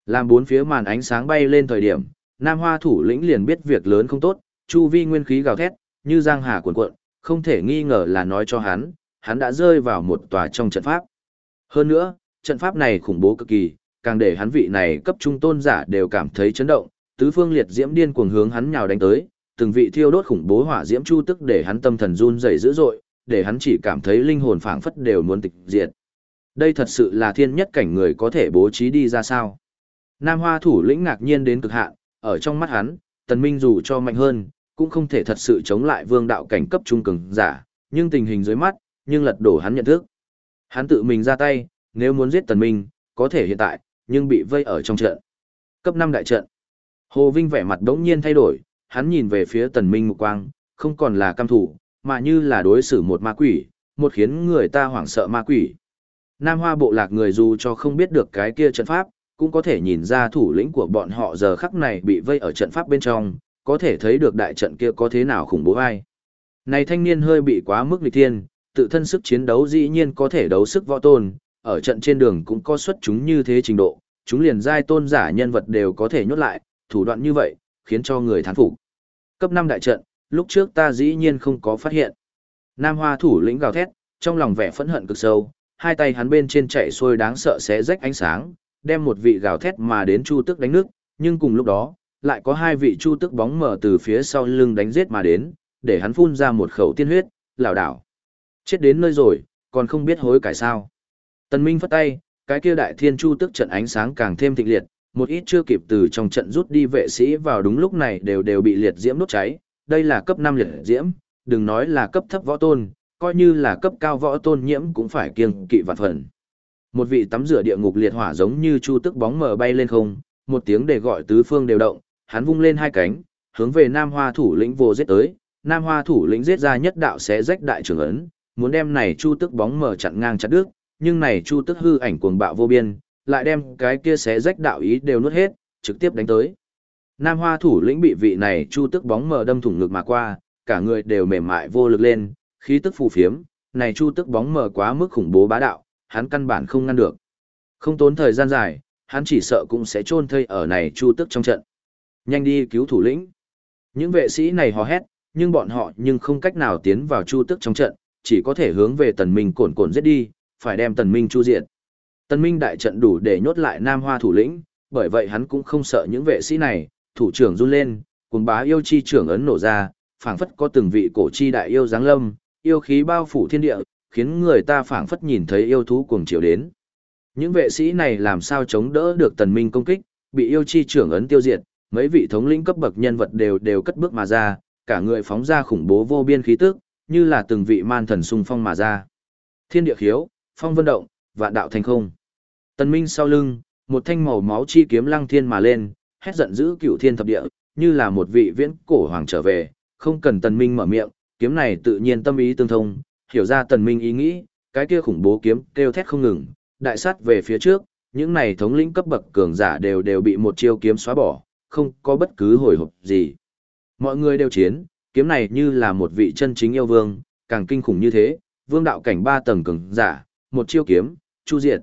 Làm bốn phía màn ánh sáng bay lên thời điểm, Nam Hoa thủ lĩnh liền biết việc lớn không tốt, chu vi nguyên khí gào thét, như giang hà cuộn cuộn, không thể nghi ngờ là nói cho hắn, hắn đã rơi vào một tòa trong trận pháp. Hơn nữa, trận pháp này khủng bố cực kỳ, càng để hắn vị này cấp trung tôn giả đều cảm thấy chấn động, tứ phương liệt diễm điên cuồng hướng hắn nhào đánh tới, từng vị thiêu đốt khủng bố hỏa diễm chu tức để hắn tâm thần run rẩy dữ dội, để hắn chỉ cảm thấy linh hồn phảng phất đều muốn tịch diệt. Đây thật sự là thiên nhất cảnh người có thể bố trí đi ra sao? Nam Hoa thủ lĩnh ngạc nhiên đến cực hạn, ở trong mắt hắn, Tần Minh dù cho mạnh hơn, cũng không thể thật sự chống lại vương đạo cảnh cấp trung cường giả, nhưng tình hình dưới mắt, nhưng lật đổ hắn nhận thức. Hắn tự mình ra tay, nếu muốn giết Tần Minh, có thể hiện tại, nhưng bị vây ở trong trận. Cấp 5 đại trận. Hồ Vinh vẻ mặt đống nhiên thay đổi, hắn nhìn về phía tần minh mục quang, không còn là cam thủ, mà như là đối xử một ma quỷ, một khiến người ta hoảng sợ ma quỷ. Nam Hoa bộ lạc người dù cho không biết được cái kia trận pháp, cũng có thể nhìn ra thủ lĩnh của bọn họ giờ khắc này bị vây ở trận pháp bên trong, có thể thấy được đại trận kia có thế nào khủng bố ai. Này thanh niên hơi bị quá mức nghịch thiên, tự thân sức chiến đấu dĩ nhiên có thể đấu sức võ tôn, ở trận trên đường cũng có xuất chúng như thế trình độ, chúng liền giai tôn giả nhân vật đều có thể nhốt lại, thủ đoạn như vậy, khiến cho người thán phục. Cấp 5 đại trận, lúc trước ta dĩ nhiên không có phát hiện. Nam Hoa thủ lĩnh gào thét, trong lòng vẻ phẫn hận cực sâu, hai tay hắn bên trên chạy xuôi đáng sợ sẽ rách ánh sáng, đem một vị gào thét mà đến chu tức đánh nước, nhưng cùng lúc đó, lại có hai vị chu tức bóng mở từ phía sau lưng đánh giết mà đến, để hắn phun ra một khẩu tiên huyết, lảo đảo. Chết đến nơi rồi, còn không biết hối cải sao. Tần Minh phất tay, cái kia đại thiên chu tức trận ánh sáng càng thêm thịnh liệt, một ít chưa kịp từ trong trận rút đi vệ sĩ vào đúng lúc này đều đều bị liệt diễm đốt cháy, đây là cấp 5 liệt diễm, đừng nói là cấp thấp võ tôn, coi như là cấp cao võ tôn nhiễm cũng phải kiêng kỵ vạn phần. Một vị tắm rửa địa ngục liệt hỏa giống như chu tức bóng mờ bay lên không, một tiếng để gọi tứ phương đều động, hắn vung lên hai cánh, hướng về Nam Hoa thủ lĩnh vô giết tới, Nam Hoa thủ lĩnh giết ra nhất đạo sẽ rách đại trường ấn, muốn đem này chu tức bóng mờ chặn ngang chặt đứt, nhưng này chu tức hư ảnh cuồng bạo vô biên, lại đem cái kia xé rách đạo ý đều nuốt hết, trực tiếp đánh tới. Nam Hoa thủ lĩnh bị vị này chu tức bóng mờ đâm thủng ngực mà qua, cả người đều mềm mại vô lực lên, khí tức phù phiếm, này chu tức bóng mờ quá mức khủng bố bá đạo, hắn căn bản không ngăn được. Không tốn thời gian dài, hắn chỉ sợ cũng sẽ chôn thây ở này chu tức trong trận. Nhanh đi cứu thủ lĩnh. Những vệ sĩ này hò hét, nhưng bọn họ nhưng không cách nào tiến vào chu tức trong trận, chỉ có thể hướng về tần minh cồn cồn giết đi, phải đem tần minh chu diệt. tần Minh đại trận đủ để nhốt lại Nam Hoa thủ lĩnh, bởi vậy hắn cũng không sợ những vệ sĩ này, thủ trưởng run lên, cùng bá yêu chi trưởng ấn nổ ra, phảng phất có từng vị cổ chi đại yêu giáng lâm, yêu khí bao phủ thiên địa, khiến người ta phảng phất nhìn thấy yêu thú cuồng chiều đến. Những vệ sĩ này làm sao chống đỡ được Tần Minh công kích, bị yêu chi trưởng ấn tiêu diệt, mấy vị thống lĩnh cấp bậc nhân vật đều đều cất bước mà ra, cả người phóng ra khủng bố vô biên khí tức, như là từng vị man thần xung phong mà ra. Thiên địa khiếu, phong vân động, vạn đạo thành không. Tần Minh sau lưng, một thanh màu máu chi kiếm lăng thiên mà lên, hét giận dữ cửu thiên thập địa, như là một vị viễn cổ hoàng trở về, không cần Tần Minh mở miệng, kiếm này tự nhiên tâm ý tương thông, hiểu ra Tần Minh ý nghĩ, cái kia khủng bố kiếm kêu thét không ngừng, đại sát về phía trước, những này thống lĩnh cấp bậc cường giả đều đều bị một chiêu kiếm xóa bỏ, không có bất cứ hồi hộp gì. Mọi người đều chiến, kiếm này như là một vị chân chính yêu vương, càng kinh khủng như thế, vương đạo cảnh ba tầng cường giả, một chiêu kiếm, chu diệt.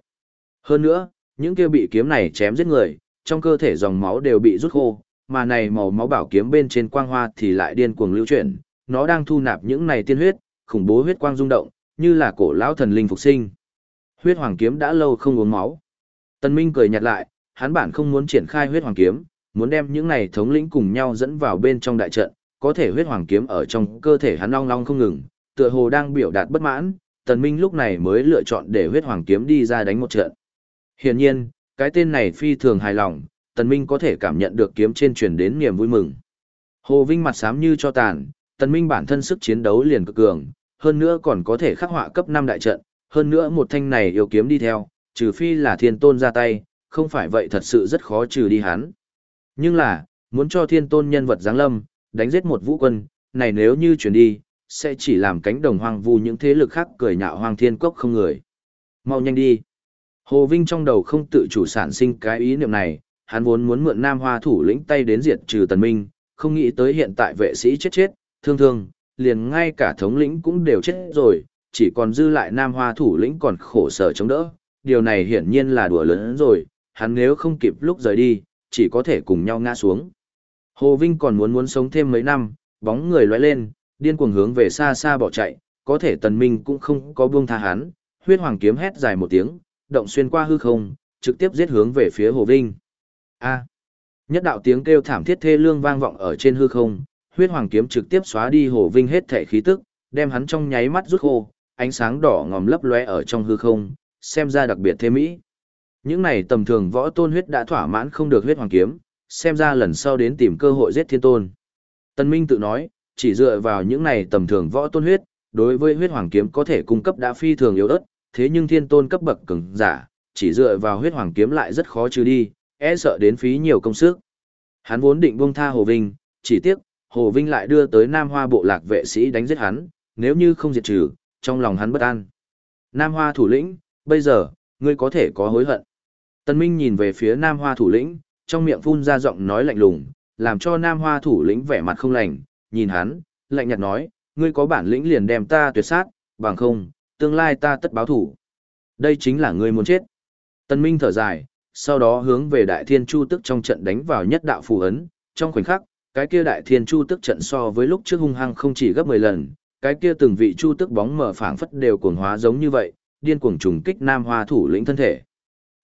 Hơn nữa, những kia bị kiếm này chém giết người, trong cơ thể dòng máu đều bị rút khô, mà này màu máu bảo kiếm bên trên quang hoa thì lại điên cuồng lưu chuyển, nó đang thu nạp những này tiên huyết, khủng bố huyết quang rung động, như là cổ lão thần linh phục sinh. Huyết hoàng kiếm đã lâu không uống máu. Tân Minh cười nhạt lại, hắn bản không muốn triển khai huyết hoàng kiếm, muốn đem những này thống lĩnh cùng nhau dẫn vào bên trong đại trận, có thể huyết hoàng kiếm ở trong cơ thể hắn long long không ngừng, tựa hồ đang biểu đạt bất mãn, Tần Minh lúc này mới lựa chọn để huyết hoàng kiếm đi ra đánh một trận. Hiển nhiên, cái tên này phi thường hài lòng, Tần Minh có thể cảm nhận được kiếm trên truyền đến niềm vui mừng. Hồ Vinh mặt sám như cho tàn, Tần Minh bản thân sức chiến đấu liền cực cường, hơn nữa còn có thể khắc họa cấp 5 đại trận, hơn nữa một thanh này yêu kiếm đi theo, trừ phi là thiên tôn ra tay, không phải vậy thật sự rất khó trừ đi hắn. Nhưng là, muốn cho thiên tôn nhân vật giáng lâm, đánh giết một vũ quân, này nếu như chuyển đi, sẽ chỉ làm cánh đồng hoang vu những thế lực khác cười nhạo hoang thiên cốc không người. Mau nhanh đi. Hồ Vinh trong đầu không tự chủ sản sinh cái ý niệm này, hắn vốn muốn mượn Nam Hoa thủ lĩnh tay đến diệt trừ Tần Minh, không nghĩ tới hiện tại vệ sĩ chết chết, thương thương, liền ngay cả thống lĩnh cũng đều chết rồi, chỉ còn dư lại Nam Hoa thủ lĩnh còn khổ sở chống đỡ, điều này hiển nhiên là đùa lớn rồi, hắn nếu không kịp lúc rời đi, chỉ có thể cùng nhau ngã xuống. Hồ Vinh còn muốn muốn sống thêm mấy năm, bóng người lóe lên, điên cuồng hướng về xa xa bỏ chạy, có thể Tần Minh cũng không có buông tha hắn, huyết hoàng kiếm hét dài một tiếng, động xuyên qua hư không, trực tiếp giết hướng về phía Hồ Vinh. A. Nhất đạo tiếng kêu thảm thiết thê lương vang vọng ở trên hư không, huyết hoàng kiếm trực tiếp xóa đi Hồ Vinh hết thể khí tức, đem hắn trong nháy mắt rút khô, ánh sáng đỏ ngòm lấp lóe ở trong hư không, xem ra đặc biệt thế mỹ. Những này tầm thường võ tôn huyết đã thỏa mãn không được huyết hoàng kiếm, xem ra lần sau đến tìm cơ hội giết thiên tôn. Tần Minh tự nói, chỉ dựa vào những này tầm thường võ tôn huyết, đối với huyết hoàng kiếm có thể cung cấp đã phi thường yếu ớt, thế nhưng thiên tôn cấp bậc cường giả, chỉ dựa vào huyết hoàng kiếm lại rất khó trừ đi, e sợ đến phí nhiều công sức. Hắn vốn định buông tha Hồ Vinh, chỉ tiếc, Hồ Vinh lại đưa tới Nam Hoa bộ lạc vệ sĩ đánh giết hắn, nếu như không diệt trừ, trong lòng hắn bất an. Nam Hoa thủ lĩnh, bây giờ, ngươi có thể có hối hận. Tân Minh nhìn về phía Nam Hoa thủ lĩnh, trong miệng phun ra giọng nói lạnh lùng, làm cho Nam Hoa thủ lĩnh vẻ mặt không lành, nhìn hắn, lạnh nhạt nói, ngươi có bản lĩnh liền đem ta tuyệt sát, bằng không, tương lai ta tất báo thủ. Đây chính là ngươi muốn chết. Tân Minh thở dài, sau đó hướng về Đại Thiên Chu tức trong trận đánh vào nhất đạo phù ấn, trong khoảnh khắc, cái kia Đại Thiên Chu tức trận so với lúc trước hung hăng không chỉ gấp 10 lần, cái kia từng vị chu tức bóng mở phảng phất đều cuồng hóa giống như vậy, điên cuồng trùng kích Nam Hoa thủ lĩnh thân thể.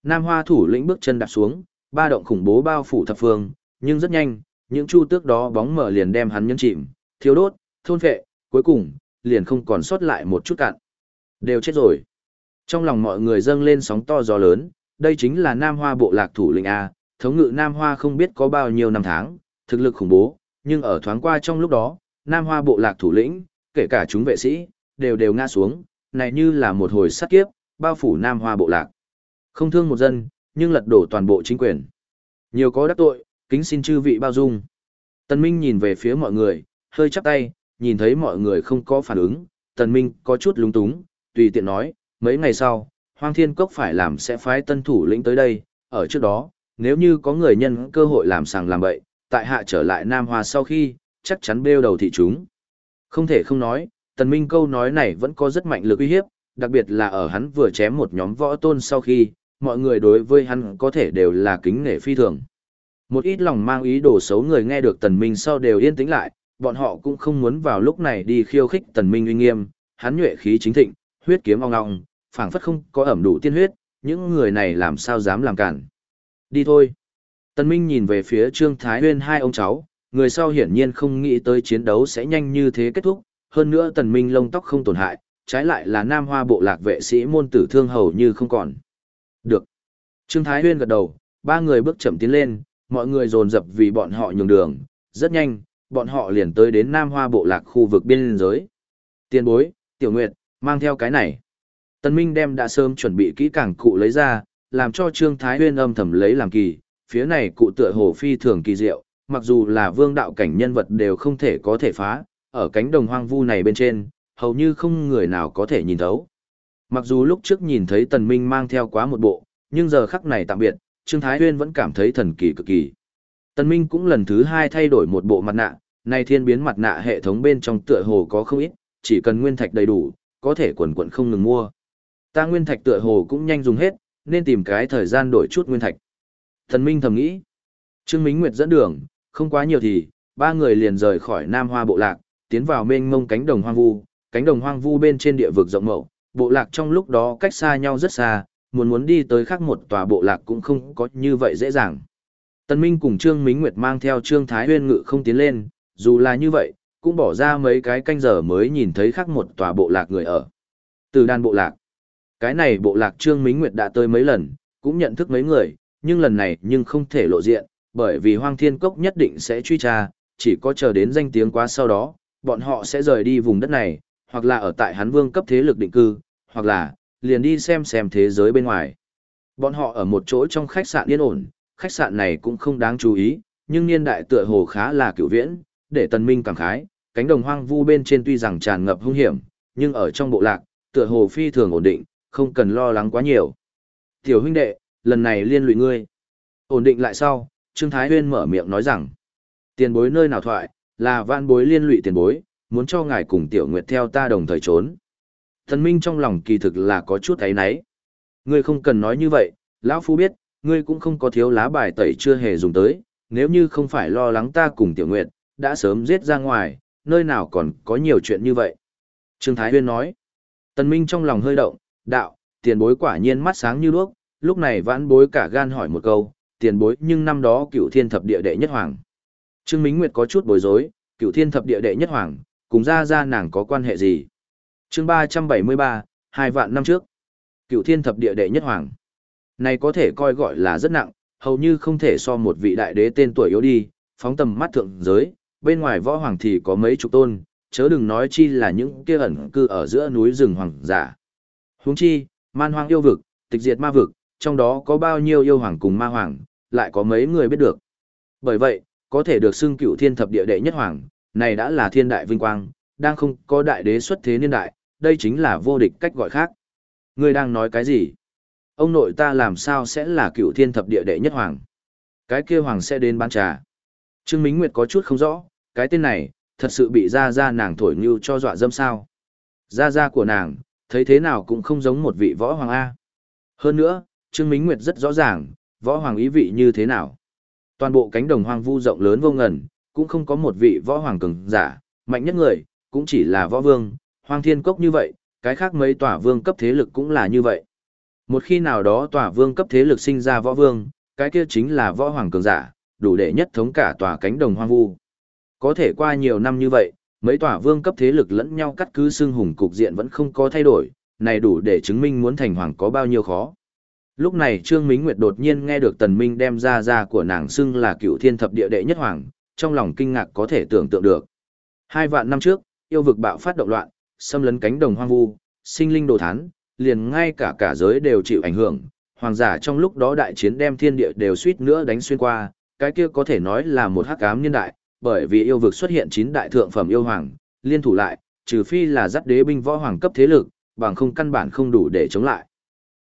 Nam Hoa thủ lĩnh bước chân đạp xuống, ba động khủng bố bao phủ thập phương, nhưng rất nhanh, những chu tước đó bóng mở liền đem hắn nhấn chìm, thiếu đốt, thôn phệ, cuối cùng, liền không còn sót lại một chút cạn. Đều chết rồi. Trong lòng mọi người dâng lên sóng to gió lớn, đây chính là Nam Hoa bộ lạc thủ lĩnh A, thống ngự Nam Hoa không biết có bao nhiêu năm tháng, thực lực khủng bố, nhưng ở thoáng qua trong lúc đó, Nam Hoa bộ lạc thủ lĩnh, kể cả chúng vệ sĩ, đều đều ngã xuống, này như là một hồi sát kiếp, bao phủ Nam Hoa bộ lạc. Không thương một dân, nhưng lật đổ toàn bộ chính quyền. Nhiều có đắc tội, kính xin chư vị bao dung. Tần Minh nhìn về phía mọi người, hơi chắp tay, nhìn thấy mọi người không có phản ứng, Tần Minh có chút lúng túng, tùy tiện nói, mấy ngày sau, Hoang Thiên Cốc phải làm sẽ phái tân thủ lĩnh tới đây, ở trước đó, nếu như có người nhân cơ hội làm sàng làm bậy, tại hạ trở lại Nam Hoa sau khi, chắc chắn bêu đầu thị chúng. Không thể không nói, Tần Minh câu nói này vẫn có rất mạnh lực uy hiếp, đặc biệt là ở hắn vừa chém một nhóm võ tôn sau khi, mọi người đối với hắn có thể đều là kính nể phi thường. Một ít lòng mang ý đồ xấu người nghe được Tần Minh sau đều yên tĩnh lại, bọn họ cũng không muốn vào lúc này đi khiêu khích Tần Minh uy nghiêm, hắn nhuệ khí chính thịnh, huyết kiếm ong ong, phảng phất không có ẩm đủ tiên huyết, những người này làm sao dám làm cản. Đi thôi. Tần Minh nhìn về phía Trương Thái Huyên hai ông cháu, người sau hiển nhiên không nghĩ tới chiến đấu sẽ nhanh như thế kết thúc, hơn nữa Tần Minh lông tóc không tổn hại, trái lại là Nam Hoa bộ lạc vệ sĩ môn tử thương hầu như không còn. Được. Trương Thái Huyên gật đầu, ba người bước chậm tiến lên, mọi người dồn dập vì bọn họ nhường đường, rất nhanh, bọn họ liền tới đến Nam Hoa bộ lạc khu vực biên giới. Tiên bối, Tiểu Nguyệt, mang theo cái này. Tần Minh đem đã sớm chuẩn bị kỹ càng cụ lấy ra, làm cho Trương Thái Huyên âm thầm lấy làm kỳ, phía này cụ tựa hồ phi thường kỳ diệu, mặc dù là vương đạo cảnh nhân vật đều không thể có thể phá, ở cánh đồng hoang vu này bên trên, hầu như không người nào có thể nhìn thấu. Mặc dù lúc trước nhìn thấy Tần Minh mang theo quá một bộ, nhưng giờ khắc này tạm biệt, Trương Thái Huyên vẫn cảm thấy thần kỳ cực kỳ. Tần Minh cũng lần thứ hai thay đổi một bộ mặt nạ, này thiên biến mặt nạ hệ thống bên trong tựa hồ có không ít, chỉ cần nguyên thạch đầy đủ, có thể quần quần không ngừng mua. Ta nguyên thạch tựa hồ cũng nhanh dùng hết, nên tìm cái thời gian đổi chút nguyên thạch. Tần Minh thầm nghĩ. Trương Minh Nguyệt dẫn đường, không quá nhiều thì, ba người liền rời khỏi Nam Hoa bộ lạc, tiến vào mênh mông cánh đồng hoang vu, cánh đồng hoang vu bên trên địa vực rộng mậu, bộ lạc trong lúc đó cách xa nhau rất xa, muốn muốn đi tới khác một tòa bộ lạc cũng không có như vậy dễ dàng. Tân Minh cùng Trương Mính Nguyệt mang theo Trương Thái Huyên ngự không tiến lên, dù là như vậy, cũng bỏ ra mấy cái canh giờ mới nhìn thấy khác một tòa bộ lạc người ở. Từ đàn bộ lạc. Cái này bộ lạc Trương Mính Nguyệt đã tới mấy lần, cũng nhận thức mấy người, nhưng lần này nhưng không thể lộ diện, bởi vì Hoang Thiên Cốc nhất định sẽ truy tra, chỉ có chờ đến danh tiếng quá sau đó, bọn họ sẽ rời đi vùng đất này, hoặc là ở tại hắn vương cấp thế lực định cư, hoặc là liền đi xem xem thế giới bên ngoài. Bọn họ ở một chỗ trong khách sạn yên ổn, khách sạn này cũng không đáng chú ý, nhưng niên đại tựa hồ khá là cựu viễn, để tần minh cảm khái, cánh đồng hoang vu bên trên tuy rằng tràn ngập hung hiểm, nhưng ở trong bộ lạc, tựa hồ phi thường ổn định, không cần lo lắng quá nhiều. Tiểu huynh đệ, lần này liên lụy ngươi. Ổn định lại sau, Trương Thái Huyên mở miệng nói rằng, tiền bối nơi nào thoại, là vạn bối liên lụy tiền bối, muốn cho ngài cùng Tiểu Nguyệt theo ta đồng thời trốn. Thần Minh trong lòng kỳ thực là có chút ấy náy. Ngươi không cần nói như vậy, lão phu biết, ngươi cũng không có thiếu lá bài tẩy chưa hề dùng tới, nếu như không phải lo lắng ta cùng Tiểu Nguyệt, đã sớm giết ra ngoài, nơi nào còn có nhiều chuyện như vậy. Trương Thái Huyên nói, Tần Minh trong lòng hơi động, đạo, tiền bối quả nhiên mắt sáng như đuốc, lúc này vãn bối cả gan hỏi một câu, tiền bối nhưng năm đó cựu thiên thập địa đệ nhất hoàng. Trương Minh Nguyệt có chút bối rối, cựu thiên thập địa đệ nhất hoàng, cùng ra ra nàng có quan hệ gì? Chương 373, hai vạn năm trước. Cựu thiên thập địa đệ nhất hoàng. Này có thể coi gọi là rất nặng, hầu như không thể so một vị đại đế tên tuổi yếu đi, phóng tầm mắt thượng giới, bên ngoài võ hoàng thì có mấy chục tôn, chớ đừng nói chi là những kia ẩn cư ở giữa núi rừng hoàng giả. Huống chi, man hoang yêu vực, tịch diệt ma vực, trong đó có bao nhiêu yêu hoàng cùng ma hoàng, lại có mấy người biết được. Bởi vậy, có thể được xưng cựu thiên thập địa đệ nhất hoàng, này đã là thiên đại vinh quang, đang không có đại đế xuất thế niên đại, đây chính là vô địch cách gọi khác. Ngươi đang nói cái gì? Ông nội ta làm sao sẽ là cựu thiên thập địa đệ nhất hoàng? Cái kia hoàng sẽ đến bán trà. Trương Minh Nguyệt có chút không rõ, cái tên này, thật sự bị ra ra nàng thổi như cho dọa dâm sao. Ra ra của nàng, thấy thế nào cũng không giống một vị võ hoàng A. Hơn nữa, Trương Minh Nguyệt rất rõ ràng, võ hoàng ý vị như thế nào. Toàn bộ cánh đồng hoang vu rộng lớn vô ngần, cũng không có một vị võ hoàng cường giả, mạnh nhất người, cũng chỉ là võ vương, hoang thiên cốc như vậy, cái khác mấy tòa vương cấp thế lực cũng là như vậy. Một khi nào đó tòa vương cấp thế lực sinh ra võ vương, cái kia chính là võ hoàng cường giả, đủ để nhất thống cả tòa cánh đồng hoang vu. Có thể qua nhiều năm như vậy, mấy tòa vương cấp thế lực lẫn nhau cắt cứ xương hùng cục diện vẫn không có thay đổi, này đủ để chứng minh muốn thành hoàng có bao nhiêu khó. Lúc này Trương Mính Nguyệt đột nhiên nghe được Tần Minh đem ra ra của nàng xưng là cựu thiên thập địa đệ nhất hoàng, trong lòng kinh ngạc có thể tưởng tượng được. Hai vạn năm trước, yêu vực bạo phát động loạn, xâm lấn cánh đồng hoang vu, sinh linh đồ thán, liền ngay cả cả giới đều chịu ảnh hưởng. Hoàng giả trong lúc đó đại chiến đem thiên địa đều suýt nữa đánh xuyên qua, cái kia có thể nói là một hắc ám niên đại, bởi vì yêu vực xuất hiện chín đại thượng phẩm yêu hoàng, liên thủ lại, trừ phi là dắt đế binh võ hoàng cấp thế lực, bằng không căn bản không đủ để chống lại.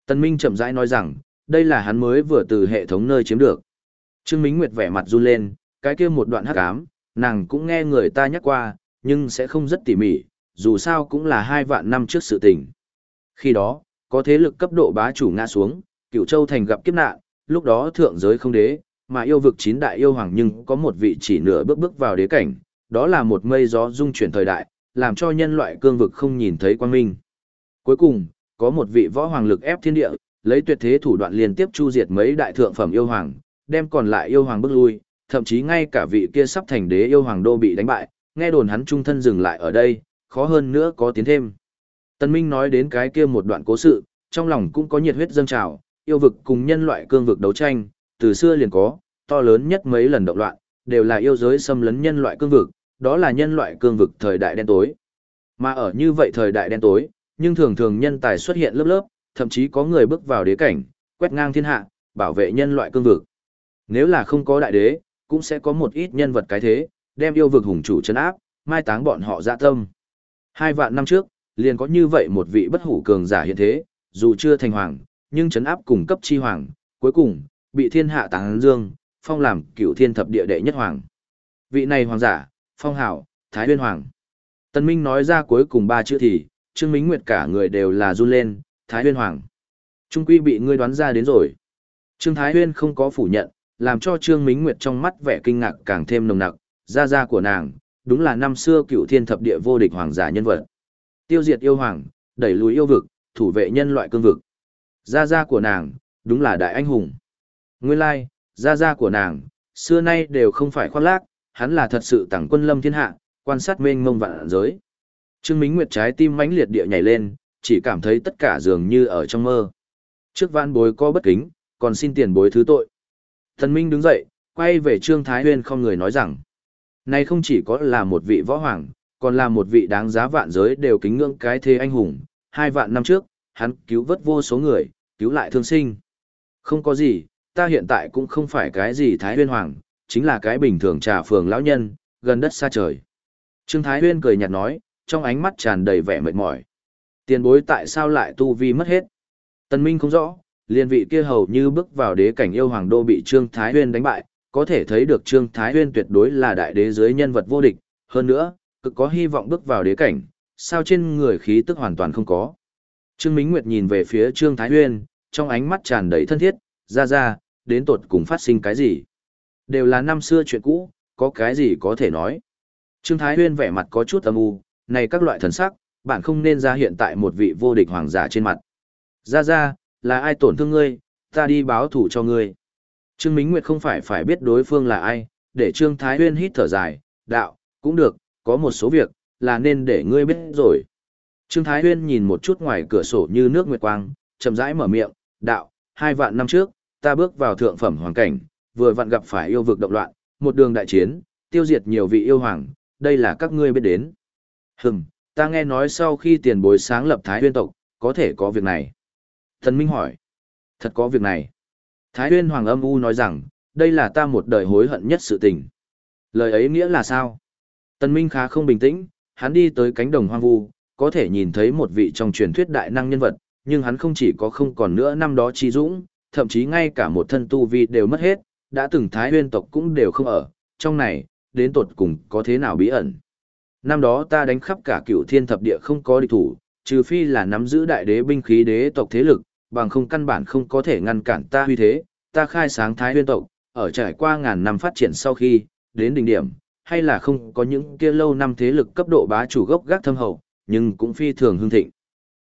Tân Minh chậm rãi nói rằng, đây là hắn mới vừa từ hệ thống nơi chiếm được. Trương Minh Nguyệt vẻ mặt run lên, cái kia một đoạn hắc ám, nàng cũng nghe người ta nhắc qua, nhưng sẽ không rất tỉ mỉ, dù sao cũng là hai vạn năm trước sự tình. Khi đó, có thế lực cấp độ bá chủ ngã xuống, cựu châu thành gặp kiếp nạn, lúc đó thượng giới không đế, mà yêu vực chín đại yêu hoàng nhưng có một vị chỉ nửa bước bước vào đế cảnh, đó là một mây gió dung chuyển thời đại, làm cho nhân loại cương vực không nhìn thấy quang minh. Cuối cùng, có một vị võ hoàng lực ép thiên địa, lấy tuyệt thế thủ đoạn liên tiếp chu diệt mấy đại thượng phẩm yêu hoàng, đem còn lại yêu hoàng bước lui, thậm chí ngay cả vị kia sắp thành đế yêu hoàng đô bị đánh bại, nghe đồn hắn trung thân dừng lại ở đây, khó hơn nữa có tiến thêm. Tân Minh nói đến cái kia một đoạn cố sự, trong lòng cũng có nhiệt huyết dâng trào, yêu vực cùng nhân loại cương vực đấu tranh, từ xưa liền có, to lớn nhất mấy lần động loạn, đều là yêu giới xâm lấn nhân loại cương vực, đó là nhân loại cương vực thời đại đen tối. Mà ở như vậy thời đại đen tối, nhưng thường thường nhân tài xuất hiện lớp lớp, thậm chí có người bước vào đế cảnh, quét ngang thiên hạ, bảo vệ nhân loại cương vực. Nếu là không có đại đế, cũng sẽ có một ít nhân vật cái thế, đem yêu vực hùng chủ chấn áp, mai táng bọn họ dạ tâm. Hai vạn năm trước, liền có như vậy một vị bất hủ cường giả hiện thế, dù chưa thành hoàng, nhưng chấn áp cùng cấp chi hoàng, cuối cùng, bị thiên hạ táng dương, phong làm cửu thiên thập địa đệ nhất hoàng. Vị này hoàng giả, phong hảo, thái huyên hoàng. Tân Minh nói ra cuối cùng ba chữ thì, Trương Minh Nguyệt cả người đều là run lên, thái huyên hoàng. Trung quy bị ngươi đoán ra đến rồi. Trương Thái Huyên không có phủ nhận, làm cho Trương Minh Nguyệt trong mắt vẻ kinh ngạc càng thêm nồng nặc, gia gia của nàng, đúng là năm xưa cựu thiên thập địa vô địch hoàng giả nhân vật. Tiêu diệt yêu hoàng, đẩy lùi yêu vực, thủ vệ nhân loại cương vực. Gia gia của nàng, đúng là đại anh hùng. Nguyên lai, gia gia của nàng, xưa nay đều không phải khoác lác, hắn là thật sự tàng quân lâm thiên hạ, quan sát mênh mông vạn giới. Trương Mính Nguyệt trái tim mãnh liệt địa nhảy lên, chỉ cảm thấy tất cả dường như ở trong mơ. Trước vãn bối có bất kính, còn xin tiền bối thứ tội. Thần Minh đứng dậy, quay về Trương Thái Huyên không người nói rằng, nay không chỉ có là một vị võ hoàng, còn là một vị đáng giá vạn giới đều kính ngưỡng cái thế anh hùng. Hai vạn năm trước, hắn cứu vớt vô số người, cứu lại thương sinh. Không có gì, ta hiện tại cũng không phải cái gì Thái Huyên Hoàng, chính là cái bình thường trà phường lão nhân, gần đất xa trời. Trương Thái Huyên cười nhạt nói, trong ánh mắt tràn đầy vẻ mệt mỏi. Tiền bối tại sao lại tu vi mất hết? Tần Minh không rõ, liên vị kia hầu như bước vào đế cảnh yêu hoàng đô bị Trương Thái Huyên đánh bại, có thể thấy được Trương Thái Huyên tuyệt đối là đại đế dưới nhân vật vô địch, hơn nữa, cực có hy vọng bước vào đế cảnh, sao trên người khí tức hoàn toàn không có. Trương Minh Nguyệt nhìn về phía Trương Thái Huyên, trong ánh mắt tràn đầy thân thiết, ra ra, đến tột cùng phát sinh cái gì? Đều là năm xưa chuyện cũ, có cái gì có thể nói. Trương Thái Huyên vẻ mặt có chút âm u, này các loại thần sắc, bạn không nên ra hiện tại một vị vô địch hoàng giả trên mặt. Ra ra, là ai tổn thương ngươi, ta đi báo thủ cho ngươi. Trương Minh Nguyệt không phải phải biết đối phương là ai, để Trương Thái Huyên hít thở dài, đạo, cũng được, có một số việc, là nên để ngươi biết rồi. Trương Thái Huyên nhìn một chút ngoài cửa sổ như nước nguyệt quang, chậm rãi mở miệng, đạo, hai vạn năm trước, ta bước vào thượng phẩm hoàng cảnh, vừa vặn gặp phải yêu vực động loạn, một đường đại chiến, tiêu diệt nhiều vị yêu hoàng, đây là các ngươi biết đến. Hừm, ta nghe nói sau khi tiền bối sáng lập Thái Huyên tộc, có thể có việc này. Thần Minh hỏi, thật có việc này. Thái Huyên Hoàng âm u nói rằng, đây là ta một đời hối hận nhất sự tình. Lời ấy nghĩa là sao? Tần Minh khá không bình tĩnh, hắn đi tới cánh đồng hoang vu, có thể nhìn thấy một vị trong truyền thuyết đại năng nhân vật, nhưng hắn không chỉ có không còn nữa năm đó chi dũng, thậm chí ngay cả một thân tu vi đều mất hết, đã từng thái huyên tộc cũng đều không ở, trong này, đến tột cùng có thế nào bí ẩn. Năm đó ta đánh khắp cả cựu thiên thập địa không có địch thủ, trừ phi là nắm giữ đại đế binh khí đế tộc thế lực, bằng không căn bản không có thể ngăn cản ta huy thế, ta khai sáng thái huyên tộc, ở trải qua ngàn năm phát triển sau khi, đến đỉnh điểm, hay là không có những kia lâu năm thế lực cấp độ bá chủ gốc gác thâm hậu, nhưng cũng phi thường hưng thịnh.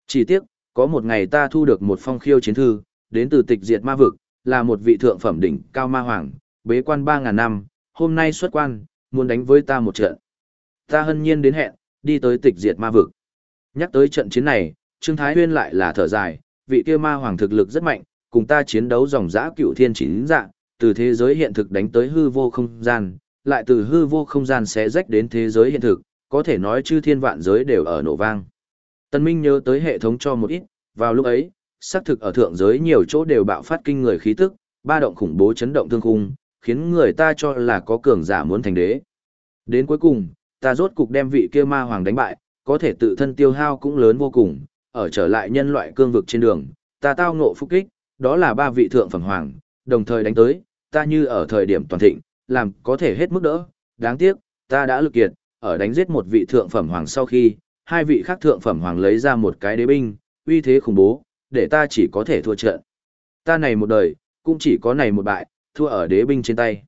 Chỉ tiếc, có một ngày ta thu được một phong khiêu chiến thư, đến từ tịch diệt ma vực, là một vị thượng phẩm đỉnh cao ma hoàng, bế quan 3.000 năm, hôm nay xuất quan, muốn đánh với ta một trận. Ta hân nhiên đến hẹn, đi tới tịch diệt ma vực. Nhắc tới trận chiến này, Trương Thái Huyên lại là thở dài, vị kia ma hoàng thực lực rất mạnh, cùng ta chiến đấu dòng dã cựu thiên chín dạng, từ thế giới hiện thực đánh tới hư vô không gian, lại từ hư vô không gian sẽ rách đến thế giới hiện thực, có thể nói chư thiên vạn giới đều ở nổ vang. Tân Minh nhớ tới hệ thống cho một ít, vào lúc ấy, xác thực ở thượng giới nhiều chỗ đều bạo phát kinh người khí tức, ba động khủng bố chấn động thương khung, khiến người ta cho là có cường giả muốn thành đế. Đến cuối cùng, ta rốt cục đem vị kia ma hoàng đánh bại, có thể tự thân tiêu hao cũng lớn vô cùng, ở trở lại nhân loại cương vực trên đường, ta tao ngộ phúc kích, đó là ba vị thượng phẩm hoàng, đồng thời đánh tới, ta như ở thời điểm toàn thịnh, làm có thể hết mức đỡ, đáng tiếc, ta đã lực kiệt, ở đánh giết một vị thượng phẩm hoàng sau khi, hai vị khác thượng phẩm hoàng lấy ra một cái đế binh, uy thế khủng bố, để ta chỉ có thể thua trận. Ta này một đời, cũng chỉ có này một bại, thua ở đế binh trên tay.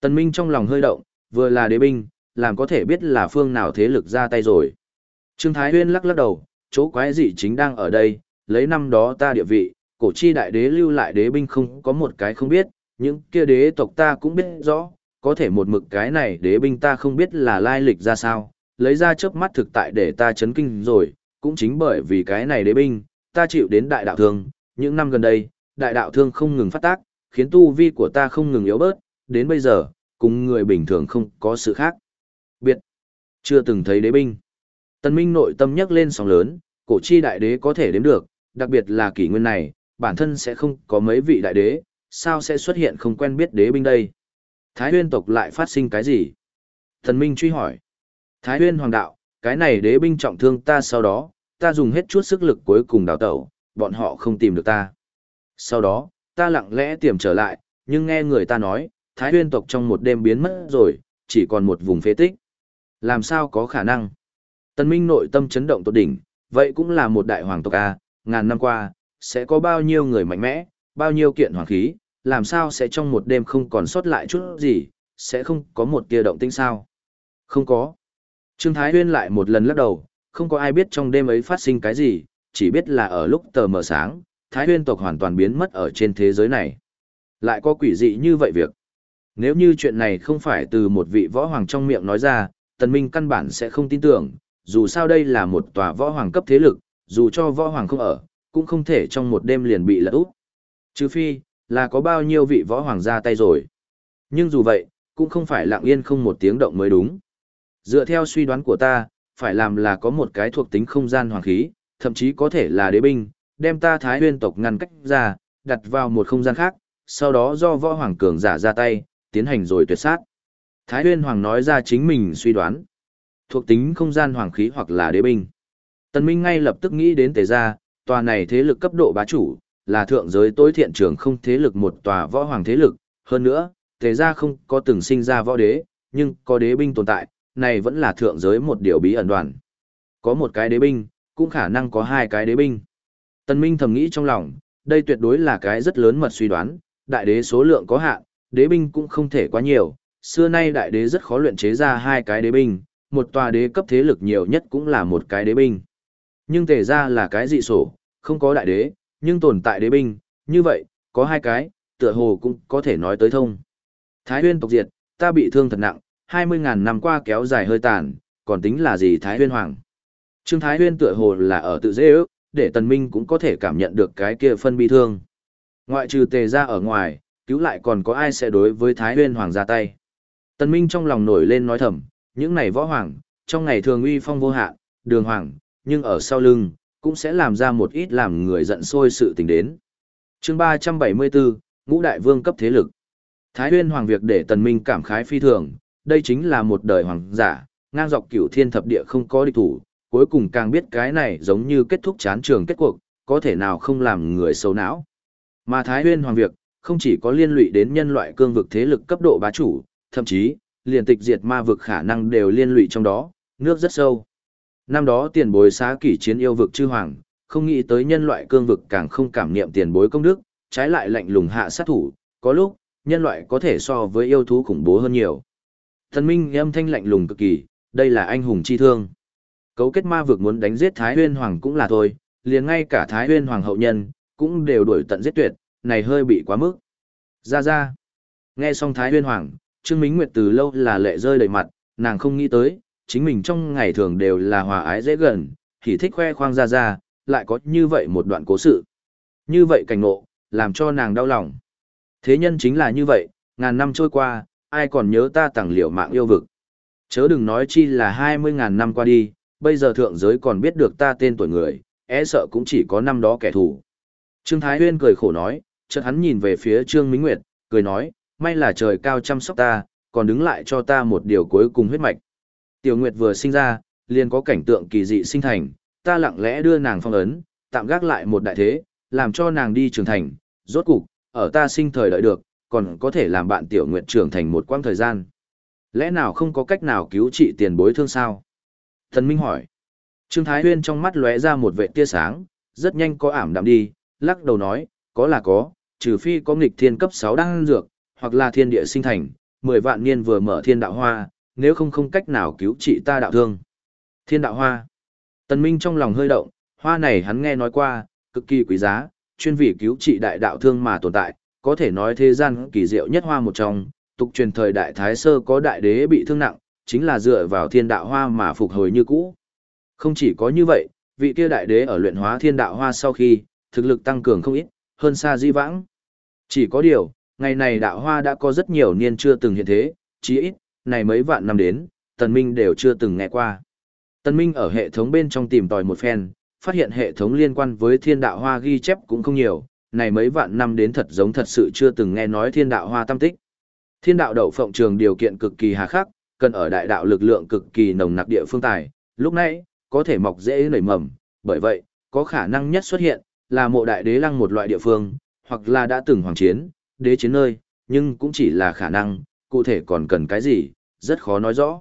Tần Minh trong lòng hơi động, vừa là đế binh, làm có thể biết là phương nào thế lực ra tay rồi. Trương Thái Huyên lắc lắc đầu, chỗ quái dị chính đang ở đây, lấy năm đó ta địa vị, cổ chi đại đế lưu lại đế binh không có một cái không biết, những kia đế tộc ta cũng biết rõ, có thể một mực cái này đế binh ta không biết là lai lịch ra sao, lấy ra chớp mắt thực tại để ta chấn kinh rồi, cũng chính bởi vì cái này đế binh, ta chịu đến đại đạo thương, những năm gần đây, đại đạo thương không ngừng phát tác, khiến tu vi của ta không ngừng yếu bớt, đến bây giờ, cùng người bình thường không có sự khác. Biệt, chưa từng thấy đế binh. Tân Minh nội tâm nhắc lên sóng lớn, cổ chi đại đế có thể đếm được, đặc biệt là kỷ nguyên này, bản thân sẽ không có mấy vị đại đế, sao sẽ xuất hiện không quen biết đế binh đây? Thái huyên tộc lại phát sinh cái gì? Thần Minh truy hỏi. Thái huyên hoàng đạo, cái này đế binh trọng thương ta sau đó, ta dùng hết chút sức lực cuối cùng đào tẩu, bọn họ không tìm được ta. Sau đó, ta lặng lẽ tiềm trở lại, nhưng nghe người ta nói, Thái huyên tộc trong một đêm biến mất rồi, chỉ còn một vùng phế tích. Làm sao có khả năng? Tân Minh nội tâm chấn động tột đỉnh, vậy cũng là một đại hoàng tộc A, ngàn năm qua, sẽ có bao nhiêu người mạnh mẽ, bao nhiêu kiện hoàng khí, làm sao sẽ trong một đêm không còn sót lại chút gì, sẽ không có một tia động tĩnh sao? Không có. Trương Thái Huyên lại một lần lắc đầu, không có ai biết trong đêm ấy phát sinh cái gì, chỉ biết là ở lúc tờ mờ sáng, Thái Huyên tộc hoàn toàn biến mất ở trên thế giới này. Lại có quỷ dị như vậy việc. Nếu như chuyện này không phải từ một vị võ hoàng trong miệng nói ra, Tần Minh căn bản sẽ không tin tưởng, dù sao đây là một tòa võ hoàng cấp thế lực, dù cho võ hoàng không ở, cũng không thể trong một đêm liền bị lật úp. Trừ phi, là có bao nhiêu vị võ hoàng ra tay rồi. Nhưng dù vậy, cũng không phải lặng yên không một tiếng động mới đúng. Dựa theo suy đoán của ta, phải làm là có một cái thuộc tính không gian hoàng khí, thậm chí có thể là đế binh, đem ta thái huyên tộc ngăn cách ra, đặt vào một không gian khác, sau đó do võ hoàng cường giả ra tay, tiến hành rồi tuyệt sát. Thái huyên hoàng nói ra chính mình suy đoán. Thuộc tính không gian hoàng khí hoặc là đế binh. Tần Minh ngay lập tức nghĩ đến tề gia, tòa này thế lực cấp độ bá chủ, là thượng giới tối thiện trường không thế lực một tòa võ hoàng thế lực, hơn nữa, tề gia không có từng sinh ra võ đế, nhưng có đế binh tồn tại, này vẫn là thượng giới một điều bí ẩn đoàn. Có một cái đế binh, cũng khả năng có hai cái đế binh. Tần Minh thầm nghĩ trong lòng, đây tuyệt đối là cái rất lớn mật suy đoán, đại đế số lượng có hạn, đế binh cũng không thể quá nhiều, xưa nay đại đế rất khó luyện chế ra hai cái đế binh, một tòa đế cấp thế lực nhiều nhất cũng là một cái đế binh. Nhưng tề ra là cái dị sổ, không có đại đế, nhưng tồn tại đế binh, như vậy, có hai cái, tựa hồ cũng có thể nói tới thông. Thái huyên tộc diệt, ta bị thương thật nặng, 20.000 năm qua kéo dài hơi tàn, còn tính là gì Thái huyên hoàng. Trương Thái huyên tựa hồ là ở tự dễ ước, để tần minh cũng có thể cảm nhận được cái kia phân bi thương. Ngoại trừ tề ra ở ngoài, cứu lại còn có ai sẽ đối với Thái huyên hoàng ra tay. Tần minh trong lòng nổi lên nói thầm, những này võ hoàng, trong ngày thường uy phong vô hạn, đường hoàng, nhưng ở sau lưng, cũng sẽ làm ra một ít làm người giận sôi sự tình đến. chương 374, Ngũ Đại Vương cấp thế lực. Thái huyên hoàng việc để tần minh cảm khái phi thường, đây chính là một đời hoàng giả, ngang dọc cửu thiên thập địa không có địch thủ, cuối cùng càng biết cái này giống như kết thúc chán trường kết cuộc, có thể nào không làm người xấu não. Mà Thái huyên hoàng việc, không chỉ có liên lụy đến nhân loại cương vực thế lực cấp độ bá chủ, thậm chí, liền tịch diệt ma vực khả năng đều liên lụy trong đó, nước rất sâu. Năm đó tiền bối xá kỷ chiến yêu vực chư hoàng, không nghĩ tới nhân loại cương vực càng không cảm niệm tiền bối công đức, trái lại lạnh lùng hạ sát thủ, có lúc, nhân loại có thể so với yêu thú khủng bố hơn nhiều. Thần minh âm thanh lạnh lùng cực kỳ, đây là anh hùng chi thương. Cấu kết ma vực muốn đánh giết Thái Huyên Hoàng cũng là thôi, liền ngay cả Thái Huyên Hoàng hậu nhân, cũng đều đuổi tận giết tuyệt, này hơi bị quá mức. Ra ra. Nghe xong Thái Huyên Hoàng, Trương Mính Nguyệt từ lâu là lệ rơi đầy mặt, nàng không nghĩ tới, chính mình trong ngày thường đều là hòa ái dễ gần, thì thích khoe khoang ra ra, lại có như vậy một đoạn cố sự. Như vậy cảnh ngộ, làm cho nàng đau lòng. Thế nhân chính là như vậy, ngàn năm trôi qua, ai còn nhớ ta tặng liệu mạng yêu vực. Chớ đừng nói chi là hai mươi ngàn năm qua đi, bây giờ thượng giới còn biết được ta tên tuổi người, e sợ cũng chỉ có năm đó kẻ thù. Trương Thái Huyên cười khổ nói, chợt hắn nhìn về phía Trương Mính Nguyệt, cười nói, may là trời cao chăm sóc ta, còn đứng lại cho ta một điều cuối cùng huyết mạch. Tiểu Nguyệt vừa sinh ra, liền có cảnh tượng kỳ dị sinh thành, ta lặng lẽ đưa nàng phong ấn, tạm gác lại một đại thế, làm cho nàng đi trưởng thành, rốt cục, ở ta sinh thời đợi được, còn có thể làm bạn Tiểu Nguyệt trưởng thành một quãng thời gian. Lẽ nào không có cách nào cứu trị tiền bối thương sao? Thần Minh hỏi. Trương Thái Huyên trong mắt lóe ra một vệ tia sáng, rất nhanh có ảm đạm đi, lắc đầu nói, có là có, trừ phi có nghịch thiên cấp 6 đang dược, hoặc là thiên địa sinh thành, 10 vạn niên vừa mở thiên đạo hoa, nếu không không cách nào cứu trị ta đạo thương. Thiên đạo hoa. Tần Minh trong lòng hơi động, hoa này hắn nghe nói qua, cực kỳ quý giá, chuyên vị cứu trị đại đạo thương mà tồn tại, có thể nói thế gian kỳ diệu nhất hoa một trong, tục truyền thời đại Thái Sơ có đại đế bị thương nặng, chính là dựa vào thiên đạo hoa mà phục hồi như cũ. Không chỉ có như vậy, vị kia đại đế ở luyện hóa thiên đạo hoa sau khi, thực lực tăng cường không ít, hơn xa di vãng. Chỉ có điều, ngày này đạo hoa đã có rất nhiều niên chưa từng hiện thế, chí ít, này mấy vạn năm đến, Tần Minh đều chưa từng nghe qua. Tần Minh ở hệ thống bên trong tìm tòi một phen, phát hiện hệ thống liên quan với thiên đạo hoa ghi chép cũng không nhiều, này mấy vạn năm đến thật giống thật sự chưa từng nghe nói thiên đạo hoa tam tích. Thiên đạo đậu phộng trường điều kiện cực kỳ hà khắc, cần ở đại đạo lực lượng cực kỳ nồng nặc địa phương tài, lúc nãy, có thể mọc dễ nảy mầm, bởi vậy, có khả năng nhất xuất hiện, là mộ đại đế lăng một loại địa phương, hoặc là đã từng hoàng chiến, đế chiến nơi, nhưng cũng chỉ là khả năng, cụ thể còn cần cái gì, rất khó nói rõ.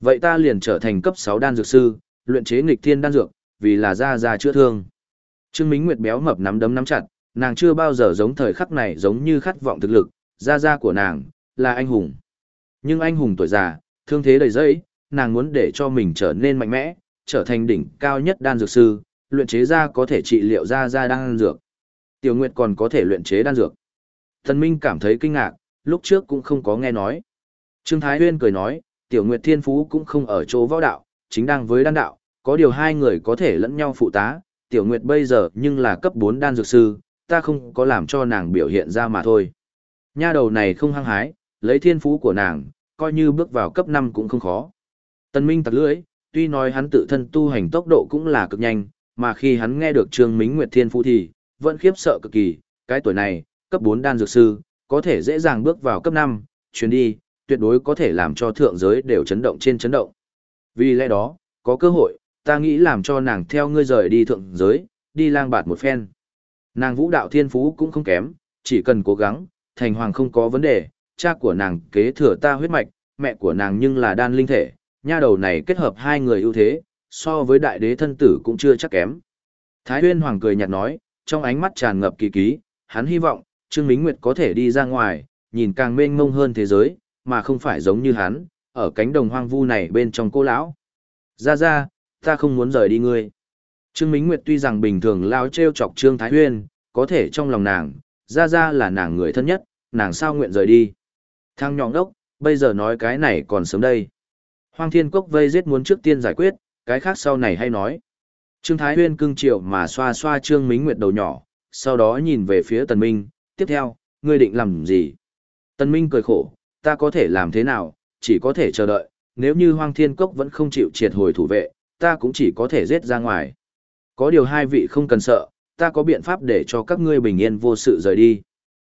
Vậy ta liền trở thành cấp 6 đan dược sư, luyện chế nghịch thiên đan dược, vì là ra ra chữa thương. Trương Mính Nguyệt béo mập nắm đấm nắm chặt, nàng chưa bao giờ giống thời khắc này giống như khát vọng thực lực, ra ra của nàng, là anh hùng. Nhưng anh hùng tuổi già, thương thế đầy dẫy, nàng muốn để cho mình trở nên mạnh mẽ, trở thành đỉnh cao nhất đan dược sư, luyện chế ra có thể trị liệu ra ra đan dược. Tiểu Nguyệt còn có thể luyện chế đan dược. Thần Minh cảm thấy kinh ngạc, lúc trước cũng không có nghe nói. Trương Thái Huyên cười nói, Tiểu Nguyệt Thiên Phú cũng không ở chỗ võ đạo, chính đang với đan đạo, có điều hai người có thể lẫn nhau phụ tá. Tiểu Nguyệt bây giờ nhưng là cấp 4 đan dược sư, ta không có làm cho nàng biểu hiện ra mà thôi. Nha đầu này không hăng hái, lấy thiên phú của nàng, coi như bước vào cấp 5 cũng không khó. Tần Minh tặc lưỡi, tuy nói hắn tự thân tu hành tốc độ cũng là cực nhanh, mà khi hắn nghe được Trương Mính Nguyệt Thiên Phú thì, vẫn khiếp sợ cực kỳ, cái tuổi này, cấp 4 đan dược sư, có thể dễ dàng bước vào cấp 5, chuyến đi, tuyệt đối có thể làm cho thượng giới đều chấn động trên chấn động. Vì lẽ đó, có cơ hội, ta nghĩ làm cho nàng theo ngươi rời đi thượng giới, đi lang bạt một phen. Nàng vũ đạo thiên phú cũng không kém, chỉ cần cố gắng, thành hoàng không có vấn đề, cha của nàng kế thừa ta huyết mạch, mẹ của nàng nhưng là đan linh thể, nha đầu này kết hợp hai người ưu thế, so với đại đế thân tử cũng chưa chắc kém. Thái huyên hoàng cười nhạt nói, trong ánh mắt tràn ngập kỳ ký, hắn hy vọng, Trương Mính Nguyệt có thể đi ra ngoài, nhìn càng mênh mông hơn thế giới, mà không phải giống như hắn, ở cánh đồng hoang vu này bên trong cô lão. Ra ra, ta không muốn rời đi ngươi. Trương Mính Nguyệt tuy rằng bình thường lao treo chọc Trương Thái Huyên, có thể trong lòng nàng, ra ra là nàng người thân nhất, nàng sao nguyện rời đi. Thang nhọn đốc, bây giờ nói cái này còn sớm đây. Hoang Thiên Cốc vây giết muốn trước tiên giải quyết, cái khác sau này hay nói. Trương Thái Huyên cưng chiều mà xoa xoa Trương Mính Nguyệt đầu nhỏ, sau đó nhìn về phía Tần Minh, tiếp theo, ngươi định làm gì? Tân Minh cười khổ, ta có thể làm thế nào, chỉ có thể chờ đợi, nếu như Hoang Thiên Cốc vẫn không chịu triệt hồi thủ vệ, ta cũng chỉ có thể giết ra ngoài. Có điều hai vị không cần sợ, ta có biện pháp để cho các ngươi bình yên vô sự rời đi.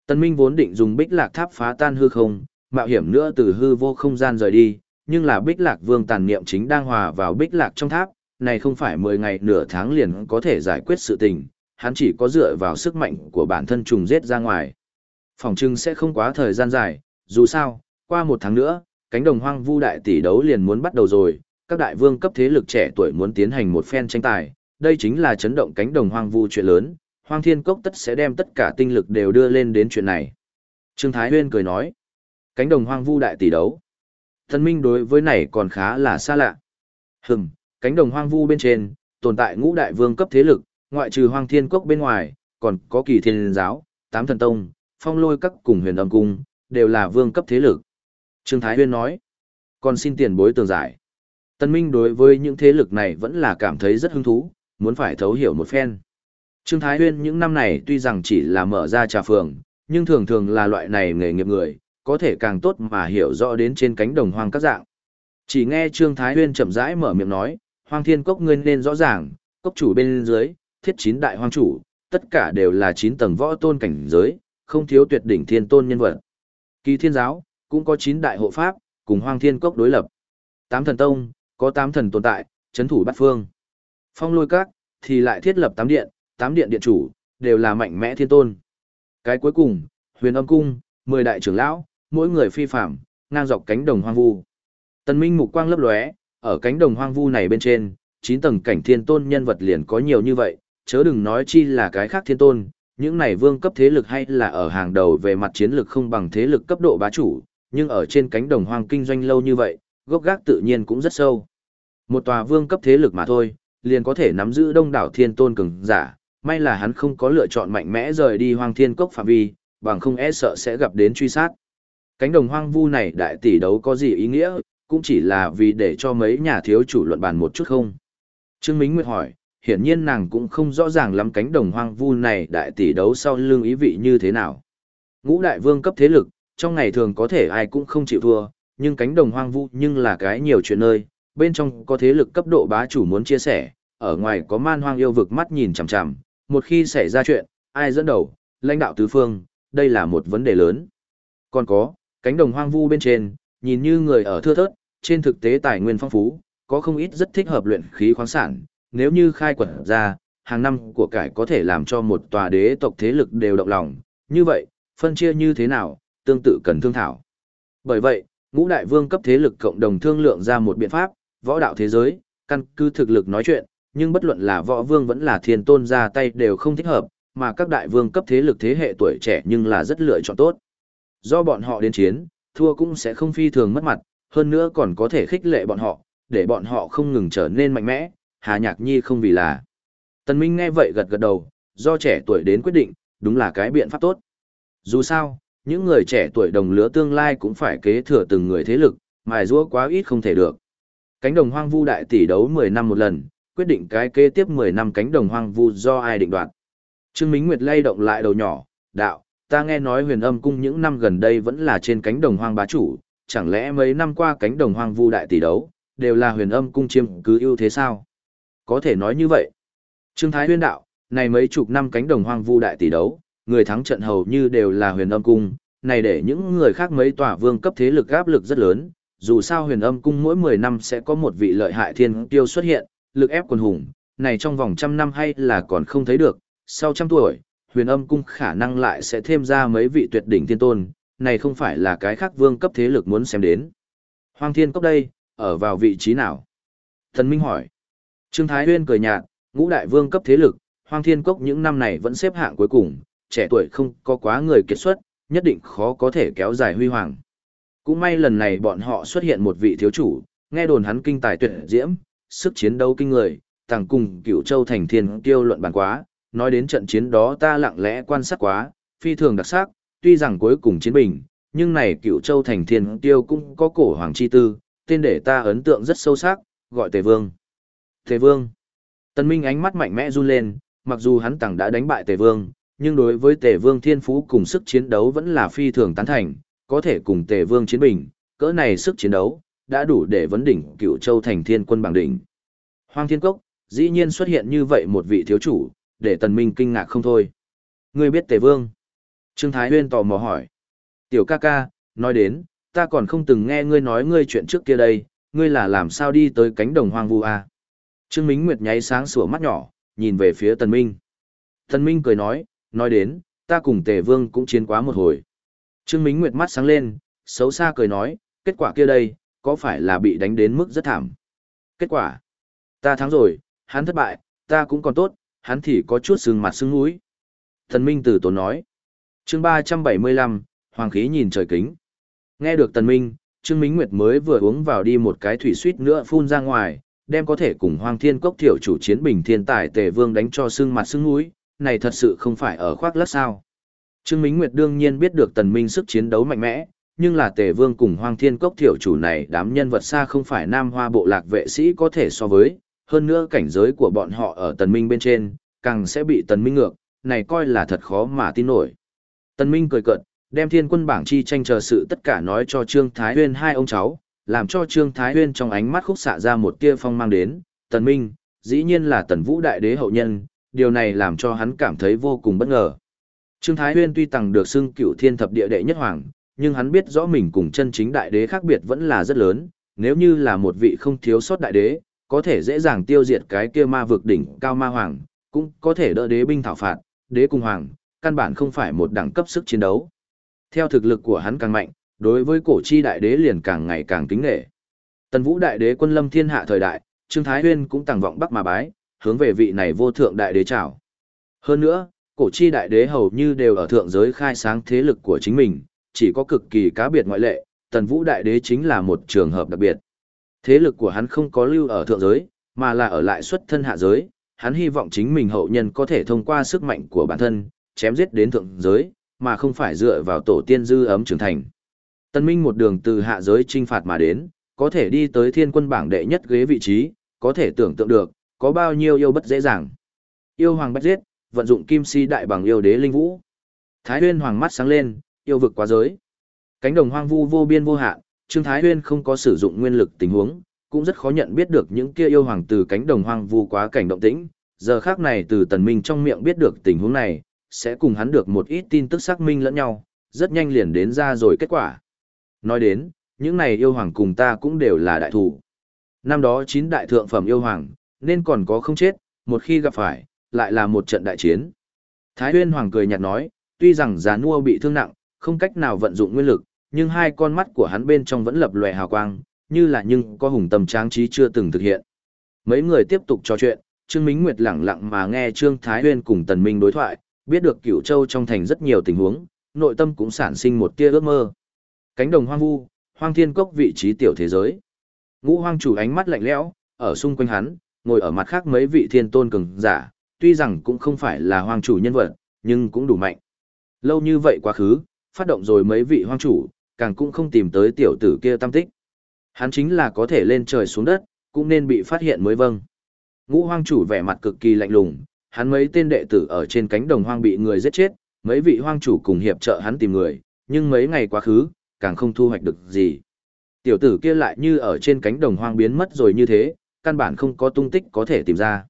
Tân Minh vốn định dùng bích lạc tháp phá tan hư không, mạo hiểm nữa từ hư vô không gian rời đi, nhưng là bích lạc vương tàn niệm chính đang hòa vào bích lạc trong tháp, này không phải 10 ngày nửa tháng liền có thể giải quyết sự tình, hắn chỉ có dựa vào sức mạnh của bản thân trùng giết ra ngoài. Phòng trưng sẽ không quá thời gian dài, dù sao, qua một tháng nữa, cánh đồng hoang vu đại tỷ đấu liền muốn bắt đầu rồi, các đại vương cấp thế lực trẻ tuổi muốn tiến hành một phen tranh tài, đây chính là chấn động cánh đồng hoang vu chuyện lớn, hoang thiên cốc tất sẽ đem tất cả tinh lực đều đưa lên đến chuyện này. Trương Thái Huyên cười nói, cánh đồng hoang vu đại tỷ đấu. Thần minh đối với này còn khá là xa lạ. Hừm, cánh đồng hoang vu bên trên, tồn tại ngũ đại vương cấp thế lực, ngoại trừ hoang thiên cốc bên ngoài, còn có kỳ thiên giáo, tám thần tông, phong lôi các cùng huyền âm cung, đều là vương cấp thế lực. Trương Thái Huyên nói, còn xin tiền bối tường giải. Tân Minh đối với những thế lực này vẫn là cảm thấy rất hứng thú, muốn phải thấu hiểu một phen. Trương Thái Huyên những năm này tuy rằng chỉ là mở ra trà phường, nhưng thường thường là loại này nghề nghiệp người, có thể càng tốt mà hiểu rõ đến trên cánh đồng hoang các dạng. Chỉ nghe Trương Thái Huyên chậm rãi mở miệng nói, hoang thiên cốc ngươi nên rõ ràng, cốc chủ bên dưới, thiết chín đại hoang chủ, tất cả đều là chín tầng võ tôn cảnh giới, không thiếu tuyệt đỉnh thiên tôn nhân vật. Kỳ thiên giáo, cũng có chín đại hộ pháp, cùng hoang thiên cốc đối lập. Tám thần tông, có tám thần tồn tại, chấn thủ bát phương. Phong lôi các, thì lại thiết lập tám điện, tám điện điện chủ, đều là mạnh mẽ thiên tôn. Cái cuối cùng, huyền âm cung, mười đại trưởng lão, mỗi người phi phạm, ngang dọc cánh đồng hoang vu. Tần Minh mục quang lấp lóe, ở cánh đồng hoang vu này bên trên, chín tầng cảnh thiên tôn nhân vật liền có nhiều như vậy, chớ đừng nói chi là cái khác thiên tôn, những này vương cấp thế lực hay là ở hàng đầu về mặt chiến lược không bằng thế lực cấp độ bá chủ, nhưng ở trên cánh đồng hoang kinh doanh lâu như vậy, gốc gác tự nhiên cũng rất sâu. Một tòa vương cấp thế lực mà thôi, liền có thể nắm giữ đông đảo thiên tôn cường giả, may là hắn không có lựa chọn mạnh mẽ rời đi hoang thiên cốc phạm vi, bằng không e sợ sẽ gặp đến truy sát. Cánh đồng hoang vu này đại tỷ đấu có gì ý nghĩa, cũng chỉ là vì để cho mấy nhà thiếu chủ luận bàn một chút không. Trương Mính Nguyệt hỏi, hiển nhiên nàng cũng không rõ ràng lắm cánh đồng hoang vu này đại tỷ đấu sau lưng ý vị như thế nào. Ngũ đại vương cấp thế lực, trong ngày thường có thể ai cũng không chịu thua, nhưng cánh đồng hoang vu nhưng là cái nhiều chuyện nơi, bên trong có thế lực cấp độ bá chủ muốn chia sẻ, ở ngoài có man hoang yêu vực mắt nhìn chằm chằm, một khi xảy ra chuyện, ai dẫn đầu, lãnh đạo tứ phương, đây là một vấn đề lớn. Còn có, cánh đồng hoang vu bên trên, nhìn như người ở thưa thớt, trên thực tế tài nguyên phong phú, có không ít rất thích hợp luyện khí khoáng sản, nếu như khai quật ra, hàng năm của cải có thể làm cho một tòa đế tộc thế lực đều động lòng, như vậy, phân chia như thế nào, tương tự cần thương thảo. Bởi vậy, ngũ đại vương cấp thế lực cộng đồng thương lượng ra một biện pháp, võ đạo thế giới, căn cứ thực lực nói chuyện, nhưng bất luận là võ vương vẫn là thiên tôn ra tay đều không thích hợp, mà các đại vương cấp thế lực thế hệ tuổi trẻ nhưng là rất lựa chọn tốt. Do bọn họ đến chiến, thua cũng sẽ không phi thường mất mặt, hơn nữa còn có thể khích lệ bọn họ, để bọn họ không ngừng trở nên mạnh mẽ, Hà Nhạc Nhi không vì là. Tần Minh nghe vậy gật gật đầu, do trẻ tuổi đến quyết định, đúng là cái biện pháp tốt. Dù sao, những người trẻ tuổi đồng lứa tương lai cũng phải kế thừa từng người thế lực, mài rũa quá ít không thể được. Cánh đồng hoang vu đại tỷ đấu 10 năm một lần, quyết định cái kế tiếp 10 năm cánh đồng hoang vu do ai định đoạt. Trương Minh Nguyệt lay động lại đầu nhỏ, đạo, ta nghe nói huyền âm cung những năm gần đây vẫn là trên cánh đồng hoang bá chủ, chẳng lẽ mấy năm qua cánh đồng hoang vu đại tỷ đấu, đều là huyền âm cung chiêm cứ ưu thế sao? Có thể nói như vậy. Trương Thái huyền đạo, này mấy chục năm cánh đồng hoang vu đại tỷ đấu, người thắng trận hầu như đều là huyền âm cung, này để những người khác mấy tòa vương cấp thế lực áp lực rất lớn, dù sao huyền âm cung mỗi 10 năm sẽ có một vị lợi hại thiên tiêu xuất hiện, lực ép quần hùng, này trong vòng trăm năm hay là còn không thấy được, sau trăm tuổi, huyền âm cung khả năng lại sẽ thêm ra mấy vị tuyệt đỉnh thiên tôn, này không phải là cái khác vương cấp thế lực muốn xem đến. Hoàng thiên cốc đây, ở vào vị trí nào? Thần Minh hỏi. Trương Thái Huyên cười nhạt, ngũ đại vương cấp thế lực, Hoàng thiên cốc những năm này vẫn xếp hạng cuối cùng, trẻ tuổi không có quá người kiệt xuất, nhất định khó có thể kéo dài huy hoàng. Cũng may lần này bọn họ xuất hiện một vị thiếu chủ, nghe đồn hắn kinh tài tuyệt diễm, sức chiến đấu kinh người, tàng cùng cửu châu thành thiên tiêu luận bàn quá, nói đến trận chiến đó ta lặng lẽ quan sát quá, phi thường đặc sắc, tuy rằng cuối cùng chiến bình, nhưng này cửu châu thành thiên tiêu cũng có cổ hoàng chi tư, tên để ta ấn tượng rất sâu sắc, gọi Tề Vương. Tề Vương. Tần Minh ánh mắt mạnh mẽ run lên, mặc dù hắn tẳng đã đánh bại Tề Vương, nhưng đối với Tề Vương thiên phú cùng sức chiến đấu vẫn là phi thường tán thành, có thể cùng Tề Vương chiến bình, cỡ này sức chiến đấu, đã đủ để vấn đỉnh cựu châu thành thiên quân bằng đỉnh. Hoang Thiên Cốc, dĩ nhiên xuất hiện như vậy một vị thiếu chủ, để Tần Minh kinh ngạc không thôi. Ngươi biết Tề Vương? Trương Thái Huyên tò mò hỏi. Tiểu ca ca, nói đến, ta còn không từng nghe ngươi nói ngươi chuyện trước kia đây, ngươi là làm sao đi tới cánh đồng hoang vu à? Trương Mính Nguyệt nháy sáng sủa mắt nhỏ, nhìn về phía Tần Minh. Tần Minh cười nói, nói đến, ta cùng Tề Vương cũng chiến quá một hồi. Trương Mính Nguyệt mắt sáng lên, xấu xa cười nói, kết quả kia đây, có phải là bị đánh đến mức rất thảm? Kết quả, ta thắng rồi, hắn thất bại, ta cũng còn tốt, hắn thì có chút sưng mặt sưng mũi. Tần Minh từ tốn nói. chương 375, Hoàng khí nhìn trời kính. Nghe được Tần Minh, Trương Mính Nguyệt mới vừa uống vào đi một cái thủy suýt nữa phun ra ngoài, đem có thể cùng Hoàng Thiên Cốc Tiểu chủ chiến bình thiên tài Tề Vương đánh cho sưng mặt sưng mũi, này thật sự không phải ở khoác lác sao. Trương Minh Nguyệt đương nhiên biết được Tần Minh sức chiến đấu mạnh mẽ, nhưng là Tề Vương cùng Hoàng Thiên Cốc Tiểu chủ này đám nhân vật xa không phải Nam Hoa bộ lạc vệ sĩ có thể so với, hơn nữa cảnh giới của bọn họ ở Tần Minh bên trên, càng sẽ bị Tần Minh ngược, này coi là thật khó mà tin nổi. Tần Minh cười cợt, đem thiên quân bảng chi tranh chờ sự tất cả nói cho Trương Thái Huyên hai ông cháu, làm cho Trương Thái Huyên trong ánh mắt khúc xạ ra một tia phong mang đến, Tần Minh, dĩ nhiên là Tần Vũ Đại Đế hậu nhân, điều này làm cho hắn cảm thấy vô cùng bất ngờ. Trương Thái Huyên tuy tặng được xưng cựu thiên thập địa đệ nhất hoàng, nhưng hắn biết rõ mình cùng chân chính đại đế khác biệt vẫn là rất lớn, nếu như là một vị không thiếu sót đại đế, có thể dễ dàng tiêu diệt cái kia ma vực đỉnh cao ma hoàng, cũng có thể đỡ đế binh thảo phạt, đế cung hoàng, căn bản không phải một đẳng cấp sức chiến đấu. Theo thực lực của hắn càng mạnh, đối với cổ chi đại đế liền càng ngày càng kính nghệ. Tần Vũ đại đế quân lâm thiên hạ thời đại, Trương Thái Huyên cũng tàng vọng bắc mà bái, hướng về vị này vô thượng đại đế chào. Hơn nữa, cổ chi đại đế hầu như đều ở thượng giới khai sáng thế lực của chính mình, chỉ có cực kỳ cá biệt ngoại lệ, Tần Vũ đại đế chính là một trường hợp đặc biệt. Thế lực của hắn không có lưu ở thượng giới, mà là ở lại xuất thân hạ giới, hắn hy vọng chính mình hậu nhân có thể thông qua sức mạnh của bản thân, chém giết đến thượng giới, mà không phải dựa vào tổ tiên dư ấm trưởng thành. Tân Minh một đường từ hạ giới trinh phạt mà đến, có thể đi tới thiên quân bảng đệ nhất ghế vị trí, có thể tưởng tượng được, có bao nhiêu yêu bất dễ dàng. Yêu hoàng bắt giết, vận dụng kim si đại bằng yêu đế linh vũ. Thái huyên hoàng mắt sáng lên, yêu vực quá giới. Cánh đồng hoang vu vô biên vô hạn, Trương Thái Huyên không có sử dụng nguyên lực tình huống, cũng rất khó nhận biết được những kia yêu hoàng từ cánh đồng hoang vu quá cảnh động tĩnh. Giờ khác này từ tần minh trong miệng biết được tình huống này, sẽ cùng hắn được một ít tin tức xác minh lẫn nhau, rất nhanh liền đến ra rồi kết quả. Nói đến, những này yêu hoàng cùng ta cũng đều là đại thủ. Năm đó chín đại thượng phẩm yêu hoàng, nên còn có không chết, một khi gặp phải, lại là một trận đại chiến. Thái Huyên Hoàng cười nhạt nói, tuy rằng giá nua bị thương nặng, không cách nào vận dụng nguyên lực, nhưng hai con mắt của hắn bên trong vẫn lập lòe hào quang, như là nhưng có hùng tâm tráng trí chưa từng thực hiện. Mấy người tiếp tục trò chuyện, Trương Minh Nguyệt lặng lặng mà nghe Trương Thái Huyên cùng Tần Minh đối thoại, biết được Cửu Châu trong thành rất nhiều tình huống, nội tâm cũng sản sinh một tia ước mơ. Cánh đồng hoang vu, hoang thiên cốc vị trí tiểu thế giới. Ngũ hoang chủ ánh mắt lạnh lẽo, ở xung quanh hắn, ngồi ở mặt khác mấy vị thiên tôn cường giả, tuy rằng cũng không phải là hoang chủ nhân vật, nhưng cũng đủ mạnh. Lâu như vậy quá khứ, phát động rồi mấy vị hoang chủ, càng cũng không tìm tới tiểu tử kia tâm tích. Hắn chính là có thể lên trời xuống đất, cũng nên bị phát hiện mới vâng. Ngũ hoang chủ vẻ mặt cực kỳ lạnh lùng, hắn mấy tên đệ tử ở trên cánh đồng hoang bị người giết chết, mấy vị hoang chủ cùng hiệp trợ hắn tìm người, nhưng mấy ngày quá khứ, càng không thu hoạch được gì. Tiểu tử kia lại như ở trên cánh đồng hoang biến mất rồi như thế, căn bản không có tung tích có thể tìm ra.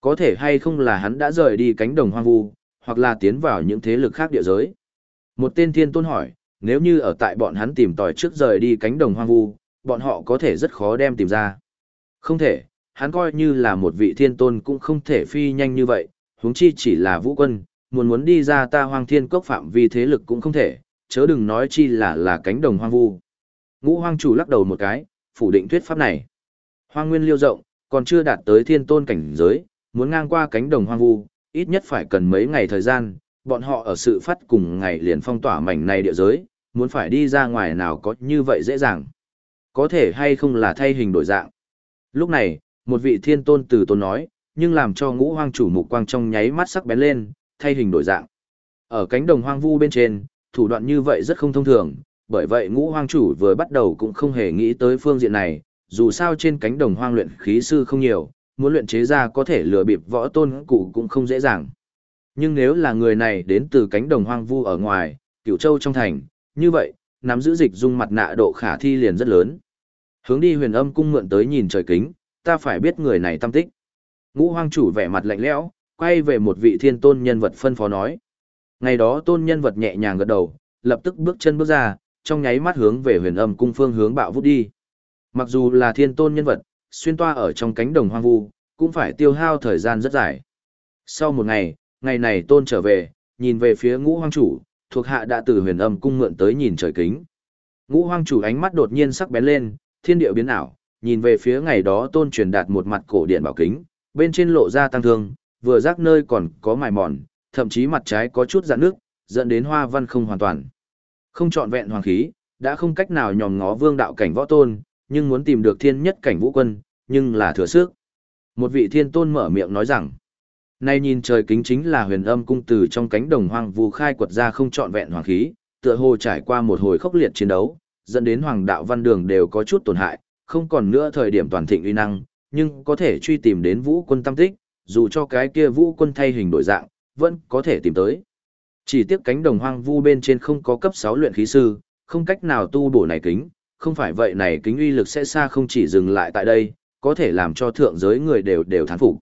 Có thể hay không là hắn đã rời đi cánh đồng hoang vu, hoặc là tiến vào những thế lực khác địa giới. Một tên thiên tôn hỏi, nếu như ở tại bọn hắn tìm tòi trước rời đi cánh đồng hoang vu, bọn họ có thể rất khó đem tìm ra. Không thể, hắn coi như là một vị thiên tôn cũng không thể phi nhanh như vậy, huống chi chỉ là vũ quân, muốn muốn đi ra ta hoang thiên cốc phạm vi thế lực cũng không thể, chớ đừng nói chi là là cánh đồng hoang vu. Ngũ hoang chủ lắc đầu một cái, phủ định thuyết pháp này. Hoang nguyên liêu rộng, còn chưa đạt tới thiên tôn cảnh giới, muốn ngang qua cánh đồng hoang vu, ít nhất phải cần mấy ngày thời gian, bọn họ ở sự phát cùng ngày liền phong tỏa mảnh này địa giới, muốn phải đi ra ngoài nào có như vậy dễ dàng. Có thể hay không là thay hình đổi dạng. Lúc này, một vị thiên tôn từ tôn nói, nhưng làm cho ngũ hoang chủ mục quang trong nháy mắt sắc bén lên, thay hình đổi dạng. Ở cánh đồng hoang vu bên trên, thủ đoạn như vậy rất không thông thường, bởi vậy ngũ hoang chủ vừa bắt đầu cũng không hề nghĩ tới phương diện này, dù sao trên cánh đồng hoang luyện khí sư không nhiều, muốn luyện chế ra có thể lừa bịp võ tôn cụ cũng không dễ dàng. Nhưng nếu là người này đến từ cánh đồng hoang vu ở ngoài, cửu châu trong thành, như vậy, nắm giữ dịch dung mặt nạ độ khả thi liền rất lớn. Hướng đi huyền âm cung mượn tới nhìn trời kính, ta phải biết người này tâm tích. Ngũ hoang chủ vẻ mặt lạnh lẽo, quay về một vị thiên tôn nhân vật phân phó nói. Ngày đó tôn nhân vật nhẹ nhàng gật đầu, lập tức bước chân bước ra, trong nháy mắt hướng về huyền âm cung phương hướng bạo vút đi. Mặc dù là thiên tôn nhân vật, xuyên toa ở trong cánh đồng hoang vu, cũng phải tiêu hao thời gian rất dài. Sau một ngày, ngày này tôn trở về, nhìn về phía ngũ hoang chủ, thuộc hạ đã từ huyền âm cung mượn tới nhìn trời kính. Ngũ hoang chủ ánh mắt đột nhiên sắc bén lên, thiên địa biến ảo, nhìn về phía ngày đó tôn truyền đạt một mặt cổ điện bảo kính, bên trên lộ ra tăng thương, vừa rác nơi còn có mài mòn, thậm chí mặt trái có chút dạn nước, dẫn đến hoa văn không hoàn toàn. Không trọn vẹn hoàng khí, đã không cách nào nhòm ngó vương đạo cảnh võ tôn, nhưng muốn tìm được thiên nhất cảnh vũ quân, nhưng là thừa sức. Một vị thiên tôn mở miệng nói rằng, nay nhìn trời kính chính là huyền âm cung từ trong cánh đồng hoang vu khai quật ra không trọn vẹn hoàng khí, tựa hồ trải qua một hồi khốc liệt chiến đấu, dẫn đến hoàng đạo văn đường đều có chút tổn hại, không còn nữa thời điểm toàn thịnh uy năng, nhưng có thể truy tìm đến vũ quân tâm tích, dù cho cái kia vũ quân thay hình đổi dạng, vẫn có thể tìm tới. Chỉ tiếc cánh đồng hoang vu bên trên không có cấp 6 luyện khí sư, không cách nào tu bổ này kính, không phải vậy này kính uy lực sẽ xa không chỉ dừng lại tại đây, có thể làm cho thượng giới người đều đều thán phục.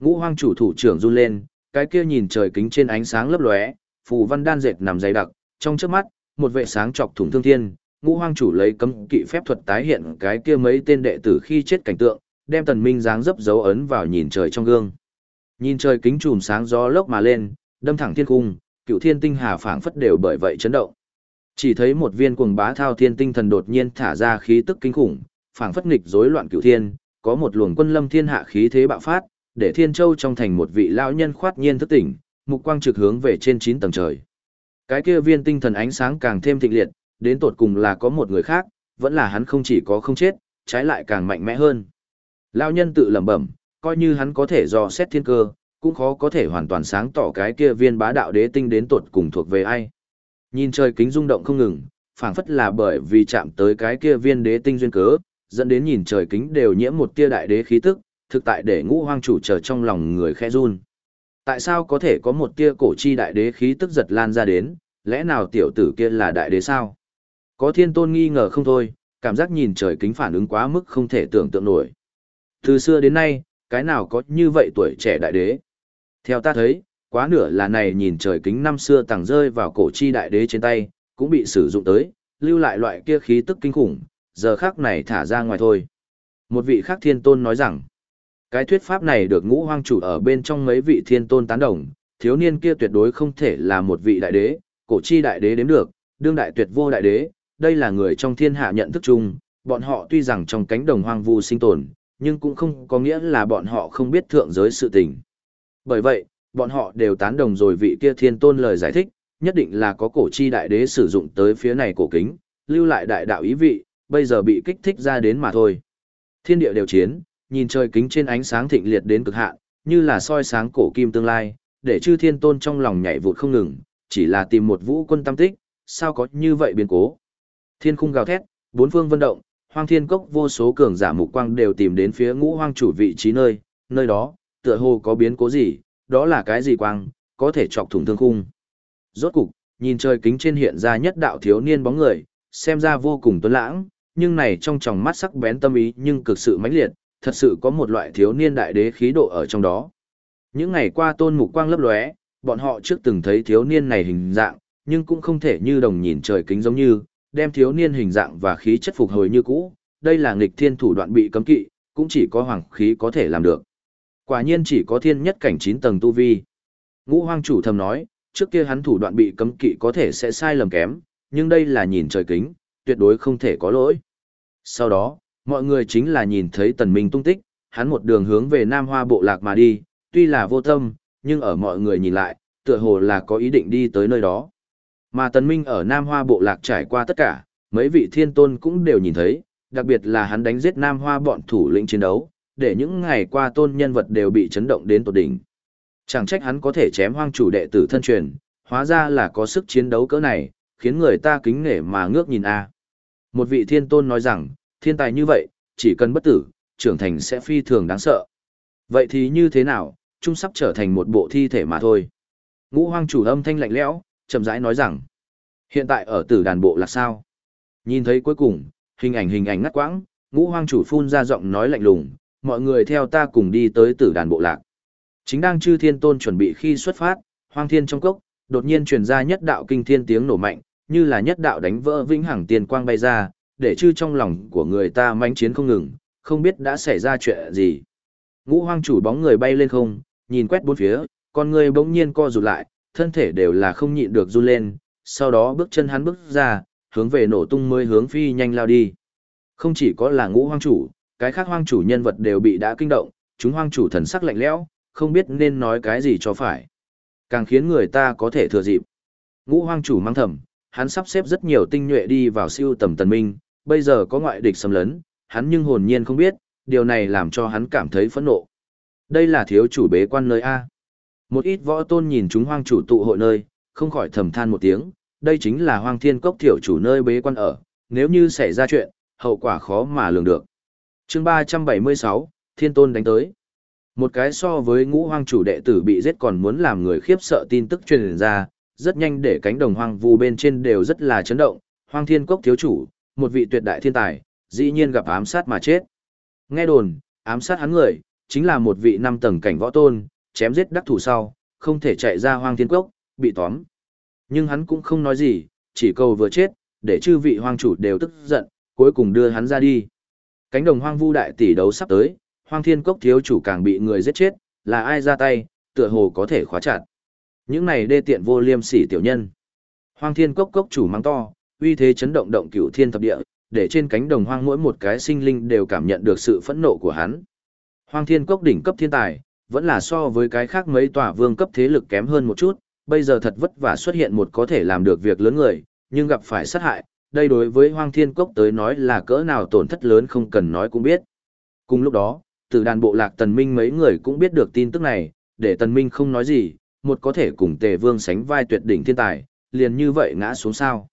Ngũ hoang chủ thủ trưởng run lên, cái kia nhìn trời kính trên ánh sáng lấp lóe, phù văn đan dệt nằm dày đặc, trong trước mắt, một vệ sáng chọc thủng thương thiên, ngũ hoang chủ lấy cấm kỵ phép thuật tái hiện cái kia mấy tên đệ tử khi chết cảnh tượng, đem tần minh dáng dấp dấu ấn vào nhìn trời trong gương. Nhìn trời kính chùm sáng gió lốc mà lên, đâm thẳng thiên cung, cựu thiên tinh hà phảng phất đều bởi vậy chấn động. Chỉ thấy một viên cuồng bá thao thiên tinh thần đột nhiên thả ra khí tức kinh khủng, phảng phất nghịch rối loạn cựu thiên, có một luồng quân lâm thiên hạ khí thế bạo phát, để thiên châu trong thành một vị lão nhân khoát nhiên thức tỉnh, mục quang trực hướng về trên chín tầng trời. Cái kia viên tinh thần ánh sáng càng thêm thịnh liệt, đến tột cùng là có một người khác, vẫn là hắn không chỉ có không chết, trái lại càng mạnh mẽ hơn. Lão nhân tự lẩm bẩm, coi như hắn có thể dò xét thiên cơ, cũng khó có thể hoàn toàn sáng tỏ cái kia viên bá đạo đế tinh đến tột cùng thuộc về ai. Nhìn trời kính rung động không ngừng, phảng phất là bởi vì chạm tới cái kia viên đế tinh duyên cớ, dẫn đến nhìn trời kính đều nhiễm một tia đại đế khí tức, thực tại để ngũ hoang chủ chờ trong lòng người khẽ run. Tại sao có thể có một tia cổ chi đại đế khí tức giật lan ra đến, lẽ nào tiểu tử kia là đại đế sao? Có thiên tôn nghi ngờ không thôi, cảm giác nhìn trời kính phản ứng quá mức không thể tưởng tượng nổi. Từ xưa đến nay, cái nào có như vậy tuổi trẻ đại đế? Theo ta thấy, quá nửa là này nhìn trời kính năm xưa tàng rơi vào cổ chi đại đế trên tay, cũng bị sử dụng tới, lưu lại loại kia khí tức kinh khủng, giờ khác này thả ra ngoài thôi. Một vị khác thiên tôn nói rằng, cái thuyết pháp này được ngũ hoang chủ ở bên trong mấy vị thiên tôn tán đồng, thiếu niên kia tuyệt đối không thể là một vị đại đế, cổ chi đại đế đếm được, đương đại tuyệt vô đại đế, đây là người trong thiên hạ nhận thức chung, bọn họ tuy rằng trong cánh đồng hoang vu sinh tồn, nhưng cũng không có nghĩa là bọn họ không biết thượng giới sự tình. Bởi vậy, bọn họ đều tán đồng rồi vị kia thiên tôn lời giải thích, nhất định là có cổ chi đại đế sử dụng tới phía này cổ kính, lưu lại đại đạo ý vị, bây giờ bị kích thích ra đến mà thôi. Thiên địa đều chiến, nhìn trời kính trên ánh sáng thịnh liệt đến cực hạn, như là soi sáng cổ kim tương lai, để chư thiên tôn trong lòng nhảy vụt không ngừng, chỉ là tìm một vũ quân tam tích, sao có như vậy biến cố. Thiên khung gào thét, bốn phương vân động, hoang thiên cốc vô số cường giả mục quang đều tìm đến phía ngũ hoang chủ vị trí nơi, nơi đó, tựa hồ có biến cố gì, đó là cái gì quang, có thể chọc thủng thương khung. Rốt cục, nhìn trời kính trên hiện ra nhất đạo thiếu niên bóng người, xem ra vô cùng tuấn lãng, nhưng này trong tròng mắt sắc bén tâm ý nhưng cực sự mãnh liệt, thật sự có một loại thiếu niên đại đế khí độ ở trong đó. Những ngày qua tôn mục quang lấp lóe, bọn họ trước từng thấy thiếu niên này hình dạng, nhưng cũng không thể như đồng nhìn trời kính giống như, đem thiếu niên hình dạng và khí chất phục hồi như cũ, đây là nghịch thiên thủ đoạn bị cấm kỵ, cũng chỉ có hoàng khí có thể làm được. Quả nhiên chỉ có thiên nhất cảnh 9 tầng tu vi. Ngũ hoang chủ thầm nói, trước kia hắn thủ đoạn bị cấm kỵ có thể sẽ sai lầm kém, nhưng đây là nhìn trời kính, tuyệt đối không thể có lỗi. Sau đó, mọi người chính là nhìn thấy tần minh tung tích, hắn một đường hướng về Nam Hoa bộ lạc mà đi, tuy là vô tâm, nhưng ở mọi người nhìn lại, tựa hồ là có ý định đi tới nơi đó. Mà tần minh ở Nam Hoa bộ lạc trải qua tất cả, mấy vị thiên tôn cũng đều nhìn thấy, đặc biệt là hắn đánh giết Nam Hoa bọn thủ lĩnh chiến đấu, để những ngày qua tôn nhân vật đều bị chấn động đến tột đỉnh. Chẳng trách hắn có thể chém hoang chủ đệ tử thân truyền, hóa ra là có sức chiến đấu cỡ này, khiến người ta kính nể mà ngước nhìn a. Một vị thiên tôn nói rằng, thiên tài như vậy, chỉ cần bất tử, trưởng thành sẽ phi thường đáng sợ. Vậy thì như thế nào, trung sắp trở thành một bộ thi thể mà thôi. Ngũ hoang chủ âm thanh lạnh lẽo, chậm rãi nói rằng, hiện tại ở tử đàn bộ là sao? Nhìn thấy cuối cùng, hình ảnh hình ảnh ngắt quãng, ngũ hoang chủ phun ra giọng nói lạnh lùng, mọi người theo ta cùng đi tới tử đàn bộ lạc. Chính đang chư thiên tôn chuẩn bị khi xuất phát, hoang thiên trong cốc, đột nhiên truyền ra nhất đạo kinh thiên tiếng nổ mạnh, như là nhất đạo đánh vỡ vĩnh hằng tiền quang bay ra, để chư trong lòng của người ta mãnh chiến không ngừng, không biết đã xảy ra chuyện gì. Ngũ hoang chủ bóng người bay lên không, nhìn quét bốn phía, con người bỗng nhiên co rụt lại, thân thể đều là không nhịn được run lên, sau đó bước chân hắn bước ra, hướng về nổ tung mới hướng phi nhanh lao đi. Không chỉ có là ngũ hoang chủ, cái khác hoang chủ nhân vật đều bị đã kinh động, chúng hoang chủ thần sắc lạnh lẽo, không biết nên nói cái gì cho phải. Càng khiến người ta có thể thừa dịp. Ngũ hoang chủ mang thầm, hắn sắp xếp rất nhiều tinh nhuệ đi vào siêu tầm tần minh, bây giờ có ngoại địch xâm lấn, hắn nhưng hồn nhiên không biết, điều này làm cho hắn cảm thấy phẫn nộ. Đây là thiếu chủ bế quan nơi A. Một ít võ tôn nhìn chúng hoang chủ tụ hội nơi, không khỏi thầm than một tiếng, đây chính là hoang thiên cốc thiểu chủ nơi bế quan ở, nếu như xảy ra chuyện, hậu quả khó mà lường được. chương 376, Thiên Tôn đánh tới. Một cái so với ngũ hoang chủ đệ tử bị giết còn muốn làm người khiếp sợ tin tức truyền ra, rất nhanh để cánh đồng hoang vu bên trên đều rất là chấn động, hoang thiên cốc thiếu chủ, một vị tuyệt đại thiên tài, dĩ nhiên gặp ám sát mà chết. Nghe đồn, ám sát hắn người, chính là một vị năm tầng cảnh võ tôn, chém giết đắc thủ sau, không thể chạy ra hoang thiên cốc, bị tóm. Nhưng hắn cũng không nói gì, chỉ cầu vừa chết, để chư vị hoang chủ đều tức giận, cuối cùng đưa hắn ra đi. Cánh đồng hoang vu đại tỷ đấu sắp tới, hoang thiên cốc thiếu chủ càng bị người giết chết, là ai ra tay, tựa hồ có thể khóa chặt. Những này đê tiện vô liêm sỉ tiểu nhân. Hoang thiên cốc cốc chủ mang to, uy thế chấn động động cửu thiên thập địa, để trên cánh đồng hoang mỗi một cái sinh linh đều cảm nhận được sự phẫn nộ của hắn. Hoang thiên cốc đỉnh cấp thiên tài, vẫn là so với cái khác mấy tòa vương cấp thế lực kém hơn một chút, bây giờ thật vất vả xuất hiện một có thể làm được việc lớn người, nhưng gặp phải sát hại, đây đối với hoang thiên cốc tới nói là cỡ nào tổn thất lớn không cần nói cũng biết. Cùng lúc đó, từ đàn bộ lạc tần minh mấy người cũng biết được tin tức này, để tần minh không nói gì, một có thể cùng tề vương sánh vai tuyệt đỉnh thiên tài, liền như vậy ngã xuống sao.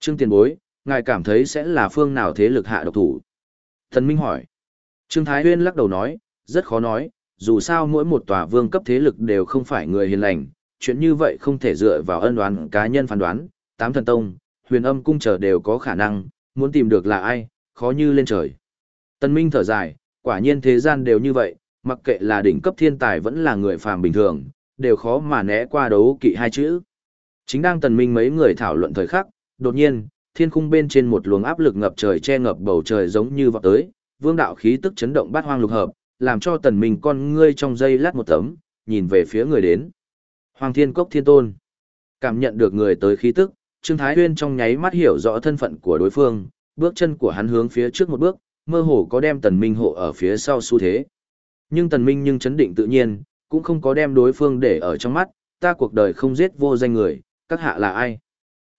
Trương tiền bối, ngài cảm thấy sẽ là phương nào thế lực hạ độc thủ? Tần minh hỏi. Trương Thái Huyên lắc đầu nói, rất khó nói, dù sao mỗi một tòa vương cấp thế lực đều không phải người hiền lành, chuyện như vậy không thể dựa vào ân đoán cá nhân phán đoán, tám thần tông, huyền âm cung chờ đều có khả năng, muốn tìm được là ai, khó như lên trời. Tân Minh thở dài, quả nhiên thế gian đều như vậy, mặc kệ là đỉnh cấp thiên tài vẫn là người phàm bình thường, đều khó mà né qua đấu kỵ hai chữ. Chính đang tần minh mấy người thảo luận thời khắc, đột nhiên, thiên khung bên trên một luồng áp lực ngập trời che ngập bầu trời giống như vọt tới, vương đạo khí tức chấn động bát hoang lục hợp, làm cho tần minh con ngươi trong dây lát một tấm, nhìn về phía người đến. Hoàng thiên cốc thiên tôn. Cảm nhận được người tới khí tức, Trương Thái Huyên trong nháy mắt hiểu rõ thân phận của đối phương, bước chân của hắn hướng phía trước một bước, mơ hồ có đem tần minh hộ ở phía sau xu thế. Nhưng tần minh nhưng chấn định tự nhiên, cũng không có đem đối phương để ở trong mắt, ta cuộc đời không giết vô danh người, các hạ là ai?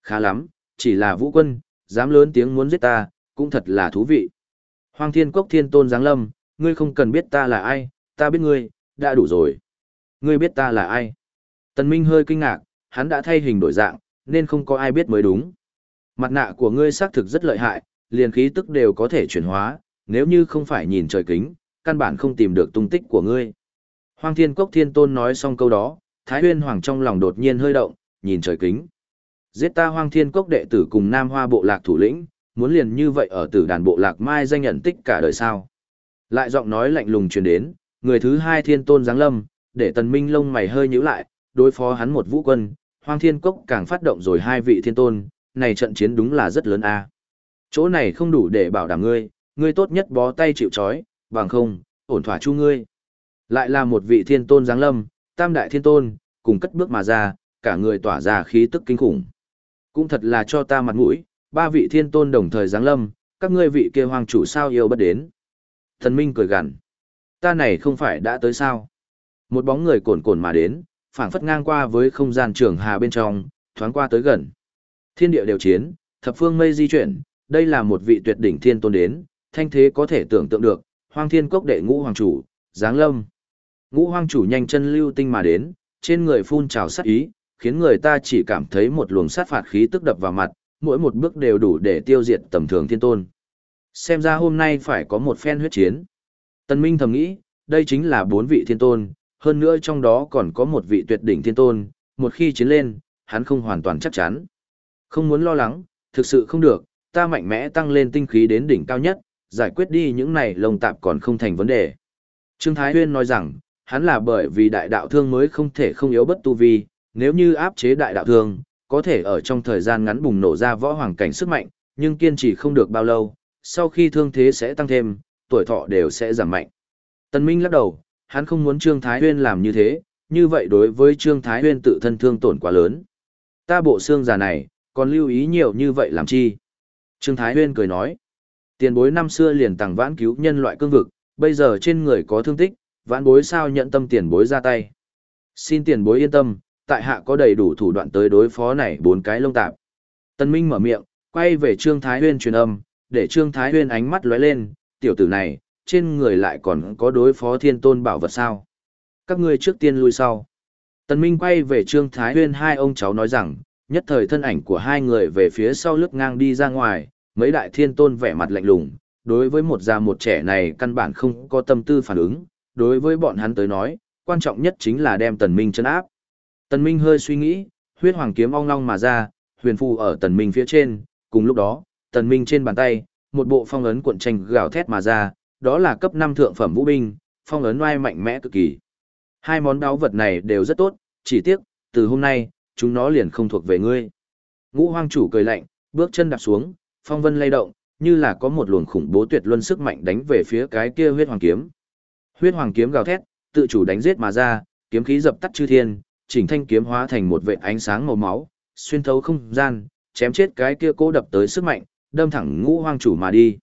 Khá lắm, chỉ là vũ quân, dám lớn tiếng muốn giết ta, cũng thật là thú vị. Hoàng thiên cốc thiên tôn giáng lâm, ngươi không cần biết ta là ai, ta biết ngươi, đã đủ rồi. Ngươi biết ta là ai? Tần Minh hơi kinh ngạc, hắn đã thay hình đổi dạng, nên không có ai biết mới đúng. Mặt nạ của ngươi xác thực rất lợi hại, liền khí tức đều có thể chuyển hóa, nếu như không phải nhìn trời kính, căn bản không tìm được tung tích của ngươi. Hoàng Thiên Cốc Thiên Tôn nói xong câu đó, Thái Huyên Hoàng trong lòng đột nhiên hơi động, nhìn trời kính. Giết ta Hoàng Thiên Cốc đệ tử cùng Nam Hoa bộ lạc thủ lĩnh, muốn liền như vậy ở tử đàn bộ lạc mai danh nhận tích cả đời sao. Lại giọng nói lạnh lùng truyền đến, người thứ hai Thiên Tôn giáng lâm, để Tần Minh lông mày hơi nhíu lại, đối phó hắn một vũ quân, Hoàng Thiên Cốc càng phát động rồi hai vị Thiên Tôn, này trận chiến đúng là rất lớn a. Chỗ này không đủ để bảo đảm ngươi, ngươi tốt nhất bó tay chịu trói, bằng không, ổn thỏa chu ngươi. Lại là một vị thiên tôn giáng lâm, tam đại thiên tôn, cùng cất bước mà ra, cả người tỏa ra khí tức kinh khủng. Cũng thật là cho ta mặt mũi, ba vị thiên tôn đồng thời giáng lâm, các ngươi vị kia hoàng chủ sao yêu bất đến. Thần Minh cười gằn. Ta này không phải đã tới sao? Một bóng người cồn cồn mà đến, phảng phất ngang qua với không gian trường hà bên trong, thoáng qua tới gần. Thiên địa đều chiến, thập phương mây di chuyển, đây là một vị tuyệt đỉnh thiên tôn đến, thanh thế có thể tưởng tượng được, hoang thiên cốc đệ ngũ hoàng chủ, giáng lâm. Ngũ hoàng chủ nhanh chân lưu tinh mà đến, trên người phun trào sát ý, khiến người ta chỉ cảm thấy một luồng sát phạt khí tức đập vào mặt, mỗi một bước đều đủ để tiêu diệt tầm thường thiên tôn. Xem ra hôm nay phải có một phen huyết chiến. Tân Minh thầm nghĩ, đây chính là bốn vị thiên tôn, hơn nữa trong đó còn có một vị tuyệt đỉnh thiên tôn, một khi chiến lên, hắn không hoàn toàn chắc chắn. Không muốn lo lắng, thực sự không được, ta mạnh mẽ tăng lên tinh khí đến đỉnh cao nhất, giải quyết đi những này lồng tạp còn không thành vấn đề. Trương Thái Huyên nói rằng, hắn là bởi vì đại đạo thương mới không thể không yếu bất tu vi, nếu như áp chế đại đạo thương, có thể ở trong thời gian ngắn bùng nổ ra võ hoàng cảnh sức mạnh, nhưng kiên trì không được bao lâu, sau khi thương thế sẽ tăng thêm, tuổi thọ đều sẽ giảm mạnh. Tần Minh lắc đầu, hắn không muốn Trương Thái Huyên làm như thế, như vậy đối với Trương Thái Huyên tự thân thương tổn quá lớn. Ta bộ xương già này, còn lưu ý nhiều như vậy làm chi? Trương Thái Huyên cười nói, tiền bối năm xưa liền tặng vãn cứu nhân loại cương vực, bây giờ trên người có thương tích, vãn bối sao nhận tâm tiền bối ra tay. Xin tiền bối yên tâm, tại hạ có đầy đủ thủ đoạn tới đối phó này bốn cái lông tạp. Tân Minh mở miệng, quay về Trương Thái Huyên truyền âm, để Trương Thái Huyên ánh mắt lóe lên, tiểu tử này, trên người lại còn có đối phó thiên tôn bảo vật sao. Các ngươi trước tiên lui sau. tần Minh quay về Trương Thái Huyên hai ông cháu nói rằng, nhất thời thân ảnh của hai người về phía sau lướt ngang đi ra ngoài, mấy đại thiên tôn vẻ mặt lạnh lùng, đối với một già một trẻ này căn bản không có tâm tư phản ứng, đối với bọn hắn tới nói, quan trọng nhất chính là đem tần minh chân áp. Tần minh hơi suy nghĩ, huyết hoàng kiếm ong long mà ra, huyền phù ở tần minh phía trên, cùng lúc đó, tần minh trên bàn tay, một bộ phong ấn cuộn tranh gào thét mà ra, đó là cấp 5 thượng phẩm vũ binh, phong ấn oai mạnh mẽ cực kỳ. Hai món đáo vật này đều rất tốt, chỉ tiếc, từ hôm nay, chúng nó liền không thuộc về ngươi. Ngũ hoang chủ cười lạnh, bước chân đạp xuống, phong vân lay động, như là có một luồng khủng bố tuyệt luân sức mạnh đánh về phía cái kia huyết hoàng kiếm. Huyết hoàng kiếm gào thét, tự chủ đánh giết mà ra, kiếm khí dập tắt chư thiên, chỉnh thanh kiếm hóa thành một vệt ánh sáng màu máu, xuyên thấu không gian, chém chết cái kia cố đập tới sức mạnh, đâm thẳng ngũ hoang chủ mà đi.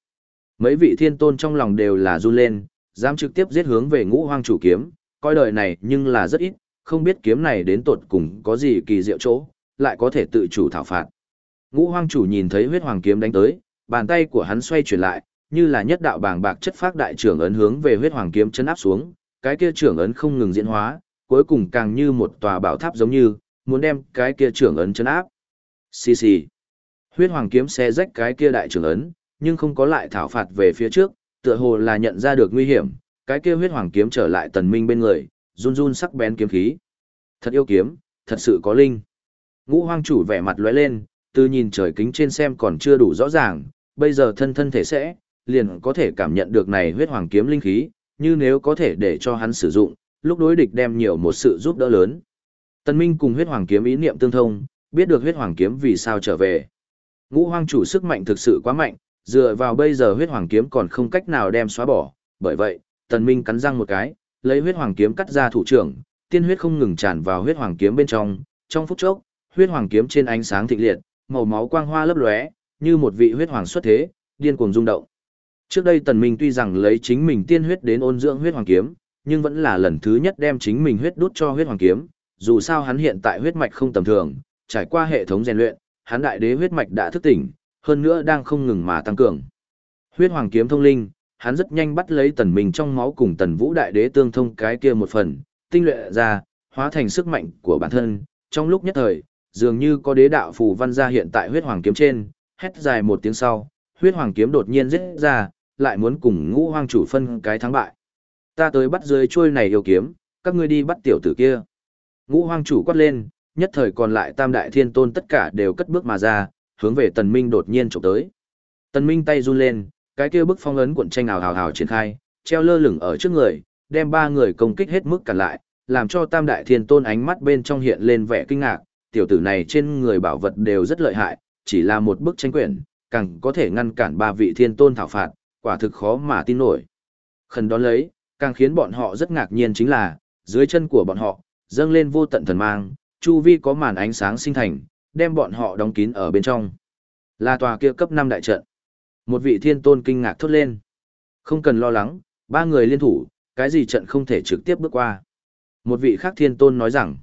Mấy vị thiên tôn trong lòng đều là run lên, dám trực tiếp giết hướng về ngũ hoang chủ kiếm, coi đời này nhưng là rất ít, không biết kiếm này đến tột cùng có gì kỳ diệu chỗ, lại có thể tự chủ thảo phạt. Ngũ hoang chủ nhìn thấy huyết hoàng kiếm đánh tới, bàn tay của hắn xoay chuyển lại, như là nhất đạo bàng bạc chất phát đại trưởng ấn hướng về huyết hoàng kiếm chân áp xuống, cái kia trưởng ấn không ngừng diễn hóa, cuối cùng càng như một tòa bảo tháp giống như, muốn đem cái kia trưởng ấn chân áp. Xì xì. Huyết hoàng kiếm xé rách cái kia đại trưởng ấn, nhưng không có lại thảo phạt về phía trước, tựa hồ là nhận ra được nguy hiểm, cái kia huyết hoàng kiếm trở lại tần minh bên người, run run sắc bén kiếm khí. Thật yêu kiếm, thật sự có linh. Ngũ hoang chủ vẻ mặt lóe lên, từ nhìn trời kính trên xem còn chưa đủ rõ ràng, bây giờ thân thân thể sẽ, liền có thể cảm nhận được này huyết hoàng kiếm linh khí, như nếu có thể để cho hắn sử dụng, lúc đối địch đem nhiều một sự giúp đỡ lớn. Tần Minh cùng huyết hoàng kiếm ý niệm tương thông, biết được huyết hoàng kiếm vì sao trở về. Ngũ hoang chủ sức mạnh thực sự quá mạnh, dựa vào bây giờ huyết hoàng kiếm còn không cách nào đem xóa bỏ, bởi vậy, Tần Minh cắn răng một cái, lấy huyết hoàng kiếm cắt ra thủ trưởng, tiên huyết không ngừng tràn vào huyết hoàng kiếm bên trong, trong phút chốc, huyết hoàng kiếm trên ánh sáng thịnh liệt, màu máu quang hoa lấp lóe, như một vị huyết hoàng xuất thế, điên cuồng rung động. Trước đây Tần Minh tuy rằng lấy chính mình tiên huyết đến ôn dưỡng huyết hoàng kiếm, nhưng vẫn là lần thứ nhất đem chính mình huyết đút cho huyết hoàng kiếm, dù sao hắn hiện tại huyết mạch không tầm thường, trải qua hệ thống rèn luyện, hắn đại đế huyết mạch đã thức tỉnh, hơn nữa đang không ngừng mà tăng cường. Huyết hoàng kiếm thông linh, hắn rất nhanh bắt lấy tần minh trong máu cùng tần vũ đại đế tương thông cái kia một phần, tinh luyện ra, hóa thành sức mạnh của bản thân, trong lúc nhất thời, dường như có đế đạo phù văn ra hiện tại huyết hoàng kiếm trên, hét dài một tiếng sau, huyết hoàng kiếm đột nhiên giết ra, lại muốn cùng ngũ hoàng chủ phân cái thắng bại. Ta tới bắt dưới chuôi này yêu kiếm, các ngươi đi bắt tiểu tử kia. Ngũ hoàng chủ quát lên, nhất thời còn lại tam đại thiên tôn tất cả đều cất bước mà ra, hướng về tần minh đột nhiên chụp tới. Tần minh tay run lên, cái kia bức phong ấn cuộn tranh ảo hào hào triển khai, treo lơ lửng ở trước người, đem ba người công kích hết mức cản lại, làm cho tam đại thiên tôn ánh mắt bên trong hiện lên vẻ kinh ngạc, tiểu tử này trên người bảo vật đều rất lợi hại, chỉ là một bức tranh quyển, càng có thể ngăn cản ba vị thiên tôn thảo phạt, quả thực khó mà tin nổi. Khẩn đón lấy, càng khiến bọn họ rất ngạc nhiên chính là, dưới chân của bọn họ, dâng lên vô tận thần mang, chu vi có màn ánh sáng sinh thành, đem bọn họ đóng kín ở bên trong. Là tòa kia cấp 5 đại trận. Một vị thiên tôn kinh ngạc thốt lên. Không cần lo lắng, ba người liên thủ, cái gì trận không thể trực tiếp bước qua. Một vị khác thiên tôn nói rằng,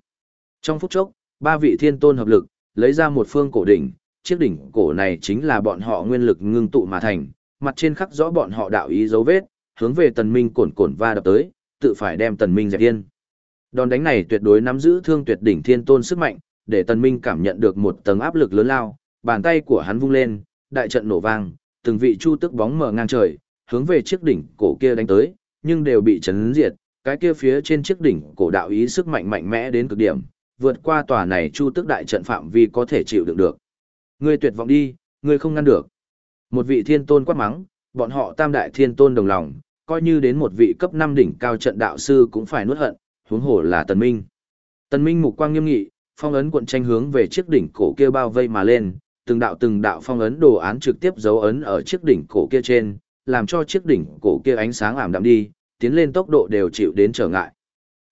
trong phút chốc, ba vị thiên tôn hợp lực, lấy ra một phương cổ đỉnh, chiếc đỉnh cổ này chính là bọn họ nguyên lực ngưng tụ mà thành, mặt trên khắc rõ bọn họ đạo ý dấu vết, hướng về tần minh cồn cồn va đập tới, tự phải đem tần minh dẹp yên. Đòn đánh này tuyệt đối nắm giữ thương tuyệt đỉnh thiên tôn sức mạnh, để tần minh cảm nhận được một tầng áp lực lớn lao, bàn tay của hắn vung lên, đại trận nổ vang, từng vị chu tức bóng mở ngang trời, hướng về chiếc đỉnh cổ kia đánh tới, nhưng đều bị chấn diệt, cái kia phía trên chiếc đỉnh cổ đạo ý sức mạnh mạnh mẽ đến cực điểm, vượt qua tòa này chu tức đại trận phạm vi có thể chịu đựng được. Ngươi tuyệt vọng đi, ngươi không ngăn được. Một vị thiên tôn quát mắng, bọn họ tam đại thiên tôn đồng lòng, coi như đến một vị cấp 5 đỉnh cao trận đạo sư cũng phải nuốt hận, huống hồ là Tần Minh. Tần Minh mục quang nghiêm nghị, phong ấn cuộn tranh hướng về chiếc đỉnh cổ kia bao vây mà lên, từng đạo từng đạo phong ấn đồ án trực tiếp dấu ấn ở chiếc đỉnh cổ kia trên, làm cho chiếc đỉnh cổ kia ánh sáng ảm đạm đi, tiến lên tốc độ đều chịu đến trở ngại.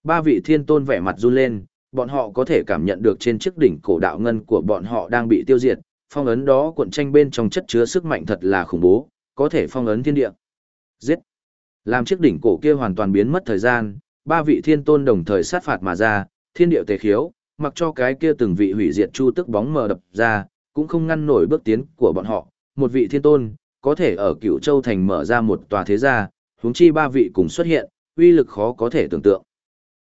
Ba vị thiên tôn vẻ mặt run lên, bọn họ có thể cảm nhận được trên chiếc đỉnh cổ đạo ngân của bọn họ đang bị tiêu diệt, phong ấn đó cuộn tranh bên trong chất chứa sức mạnh thật là khủng bố, có thể phong ấn thiên địa. Giết! Làm chiếc đỉnh cổ kia hoàn toàn biến mất thời gian, ba vị thiên tôn đồng thời sát phạt mà ra, thiên địa tề khiếu, mặc cho cái kia từng vị hủy diệt chu tức bóng mờ đập ra, cũng không ngăn nổi bước tiến của bọn họ. Một vị thiên tôn, có thể ở cựu châu thành mở ra một tòa thế gia, huống chi ba vị cùng xuất hiện, uy lực khó có thể tưởng tượng.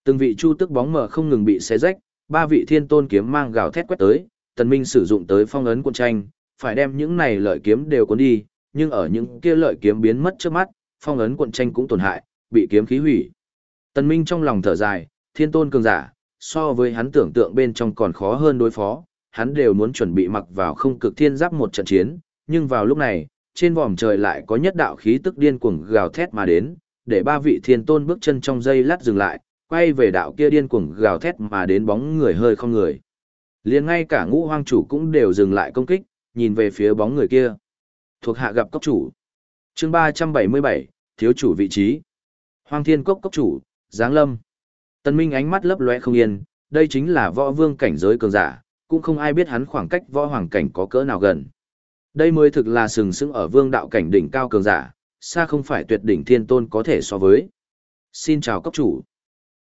Từng vị chu tức bóng mờ không ngừng bị xé rách, ba vị thiên tôn kiếm mang gào thét quét tới, tần minh sử dụng tới phong ấn cuộn tranh, phải đem những này lợi kiếm đều cuốn đi, nhưng ở những kia lợi kiếm biến mất trước mắt, phong ấn cuộn tranh cũng tổn hại, bị kiếm khí hủy. Tần minh trong lòng thở dài, thiên tôn cường giả, so với hắn tưởng tượng bên trong còn khó hơn đối phó, hắn đều muốn chuẩn bị mặc vào không cực thiên giáp một trận chiến, nhưng vào lúc này, trên vòm trời lại có nhất đạo khí tức điên cuồng gào thét mà đến, để ba vị thiên tôn bước chân trong dây lát dừng lại, quay về đạo kia điên cuồng gào thét mà đến bóng người hơi không người. Liền ngay cả ngũ hoang chủ cũng đều dừng lại công kích, nhìn về phía bóng người kia. Thuộc hạ gặp cốc chủ. chương 377, thiếu chủ vị trí. Hoang thiên cốc cốc chủ, Giáng Lâm. Tân Minh ánh mắt lấp lóe không yên, đây chính là võ vương cảnh giới cường giả, cũng không ai biết hắn khoảng cách võ hoàng cảnh có cỡ nào gần. Đây mới thực là sừng sững ở vương đạo cảnh đỉnh cao cường giả, xa không phải tuyệt đỉnh thiên tôn có thể so với. Xin chào cấp chủ.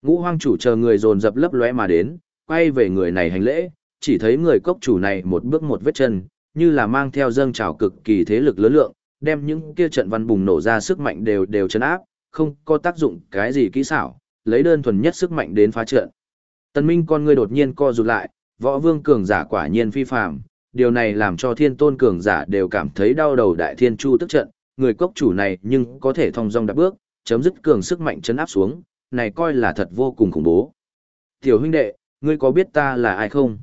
Ngũ hoang chủ chờ người dồn dập lấp lóe mà đến, quay về người này hành lễ, chỉ thấy người cốc chủ này một bước một vết chân, như là mang theo dâng trào cực kỳ thế lực lớn lượng, đem những kia trận văn bùng nổ ra sức mạnh đều đều chấn áp, không có tác dụng cái gì kỹ xảo, lấy đơn thuần nhất sức mạnh đến phá trận. Tần Minh con người đột nhiên co rụt lại, võ vương cường giả quả nhiên phi phàm, điều này làm cho thiên tôn cường giả đều cảm thấy đau đầu đại thiên chu tức trận, người cốc chủ này nhưng có thể thông dong đạp bước, chấm dứt cường sức mạnh chấn áp xuống, này coi là thật vô cùng khủng bố. Tiểu huynh đệ, ngươi có biết ta là ai không?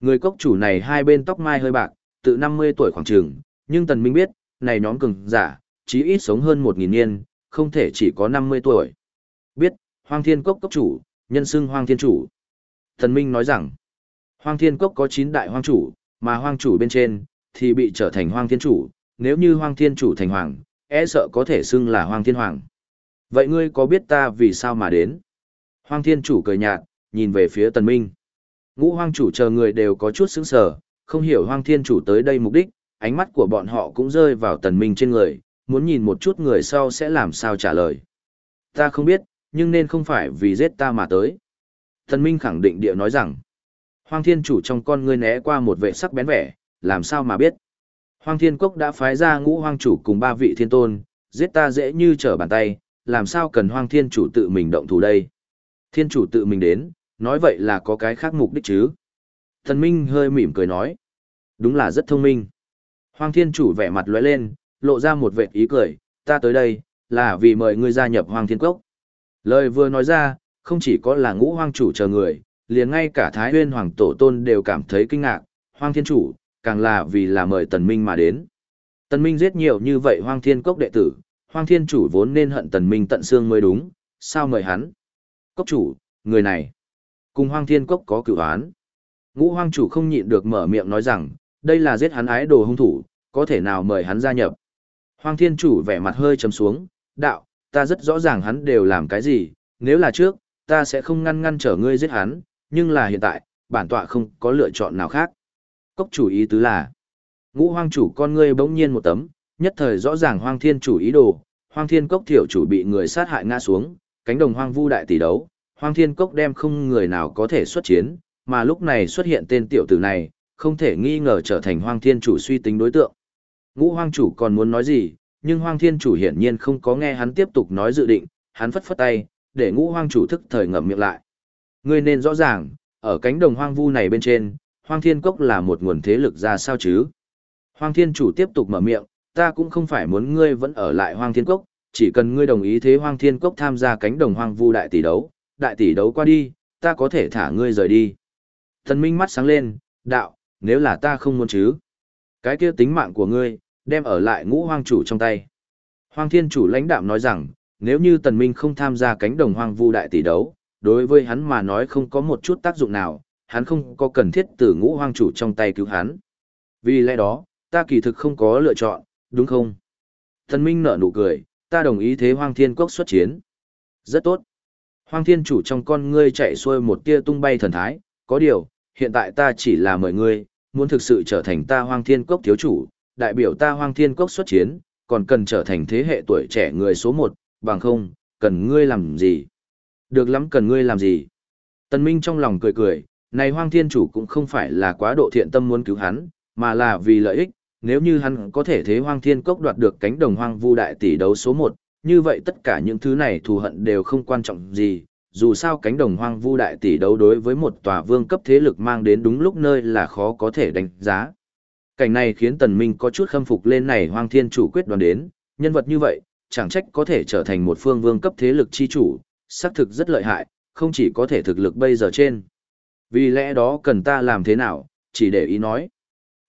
Người cốc chủ này hai bên tóc mai hơi bạc, tự 50 tuổi khoảng trường, nhưng Tần Minh biết, này nhóm cường giả, chí ít sống hơn 1.000 niên, không thể chỉ có 50 tuổi. Biết, Hoang Thiên Cốc cốc chủ, nhân xưng Hoang Thiên Chủ. Thần Minh nói rằng, Hoang Thiên Cốc có 9 đại hoang chủ, mà hoang chủ bên trên, thì bị trở thành Hoang Thiên Chủ, nếu như Hoang Thiên Chủ thành hoàng, e sợ có thể xưng là Hoang Thiên Hoàng. Vậy ngươi có biết ta vì sao mà đến? Hoang Thiên Chủ cười nhạt, nhìn về phía Tần Minh. Ngũ Hoang Chủ chờ người đều có chút sững sờ, không hiểu Hoang Thiên Chủ tới đây mục đích, ánh mắt của bọn họ cũng rơi vào Tần Minh trên người, muốn nhìn một chút người sau sẽ làm sao trả lời. Ta không biết, nhưng nên không phải vì giết ta mà tới. Thần Minh khẳng định địa nói rằng, Hoang Thiên Chủ trong con ngươi né qua một vệ sắc bén vẻ, làm sao mà biết. Hoang Thiên Cốc đã phái ra ngũ hoang chủ cùng ba vị thiên tôn, giết ta dễ như trở bàn tay, làm sao cần Hoang Thiên Chủ tự mình động thủ đây. Thiên Chủ tự mình đến, nói vậy là có cái khác mục đích chứ. Thần Minh hơi mỉm cười nói. Đúng là rất thông minh. Hoàng Thiên Chủ vẻ mặt lóe lên, lộ ra một vệt ý cười, ta tới đây, là vì mời ngươi gia nhập Hoàng Thiên Cốc. Lời vừa nói ra, không chỉ có là ngũ Hoàng Chủ chờ người, liền ngay cả Thái Huyên Hoàng Tổ Tôn đều cảm thấy kinh ngạc, Hoàng Thiên Chủ, càng là vì là mời Tần Minh mà đến. Tần Minh giết nhiều như vậy Hoàng Thiên Cốc đệ tử, Hoàng Thiên Chủ vốn nên hận Tần Minh tận xương mới đúng, sao mời hắn? Cốc chủ, người này, cùng Hoàng Thiên Cốc có cửu án. Ngũ Hoàng Chủ không nhịn được mở miệng nói rằng, đây là giết hắn ái đồ hung thủ, có thể nào mời hắn gia nhập. Hoàng Thiên Chủ vẻ mặt hơi trầm xuống, đạo, ta rất rõ ràng hắn đều làm cái gì, nếu là trước, ta sẽ không ngăn ngăn trở ngươi giết hắn, nhưng là hiện tại, bản tọa không có lựa chọn nào khác. Cốc chủ ý tứ là, ngũ hoang chủ con ngươi bỗng nhiên một tấm, nhất thời rõ ràng hoang thiên chủ ý đồ, hoang thiên cốc thiểu chủ bị người sát hại ngã xuống, cánh đồng hoang vu đại tỷ đấu, hoang thiên cốc đem không người nào có thể xuất chiến, mà lúc này xuất hiện tên tiểu tử này, không thể nghi ngờ trở thành hoang thiên chủ suy tính đối tượng. Ngũ hoang chủ còn muốn nói gì, nhưng hoang thiên chủ hiển nhiên không có nghe hắn tiếp tục nói dự định, hắn phất phất tay, để ngũ hoang chủ thức thời ngậm miệng lại. Ngươi nên rõ ràng, ở cánh đồng hoang vu này bên trên, hoang thiên cốc là một nguồn thế lực ra sao chứ? Hoang thiên chủ tiếp tục mở miệng, ta cũng không phải muốn ngươi vẫn ở lại hoang thiên cốc, chỉ cần ngươi đồng ý thế hoang thiên cốc tham gia cánh đồng hoang vu đại tỷ đấu, đại tỷ đấu qua đi, ta có thể thả ngươi rời đi. Thần minh mắt sáng lên, đạo, nếu là ta không muốn chứ. Cái kia tính mạng của ngươi, đem ở lại ngũ hoang chủ trong tay. Hoang thiên chủ lãnh đạm nói rằng, nếu như tần minh không tham gia cánh đồng hoang vu đại tỷ đấu, đối với hắn mà nói không có một chút tác dụng nào, hắn không có cần thiết từ ngũ hoang chủ trong tay cứu hắn. Vì lẽ đó, ta kỳ thực không có lựa chọn, đúng không? Tần minh nở nụ cười, ta đồng ý thế hoang thiên quốc xuất chiến. Rất tốt. Hoang thiên chủ trong con ngươi chạy xuôi một tia tung bay thần thái, có điều, hiện tại ta chỉ là mời ngươi, muốn thực sự trở thành ta hoang thiên Quốc thiếu chủ, đại biểu ta hoang thiên cốc xuất chiến, còn cần trở thành thế hệ tuổi trẻ người số một, bằng không, cần ngươi làm gì? Được lắm cần ngươi làm gì? Tần Minh trong lòng cười cười, này hoang thiên chủ cũng không phải là quá độ thiện tâm muốn cứu hắn, mà là vì lợi ích, nếu như hắn có thể thế hoang thiên cốc đoạt được cánh đồng hoang vu đại tỷ đấu số một, như vậy tất cả những thứ này thù hận đều không quan trọng gì, dù sao cánh đồng hoang vu đại tỷ đấu đối với một tòa vương cấp thế lực mang đến đúng lúc nơi là khó có thể đánh giá. Cảnh này khiến tần minh có chút khâm phục lên này hoang thiên chủ quyết đoán đến, nhân vật như vậy, chẳng trách có thể trở thành một phương vương cấp thế lực chi chủ, xác thực rất lợi hại, không chỉ có thể thực lực bây giờ trên. Vì lẽ đó cần ta làm thế nào, chỉ để ý nói.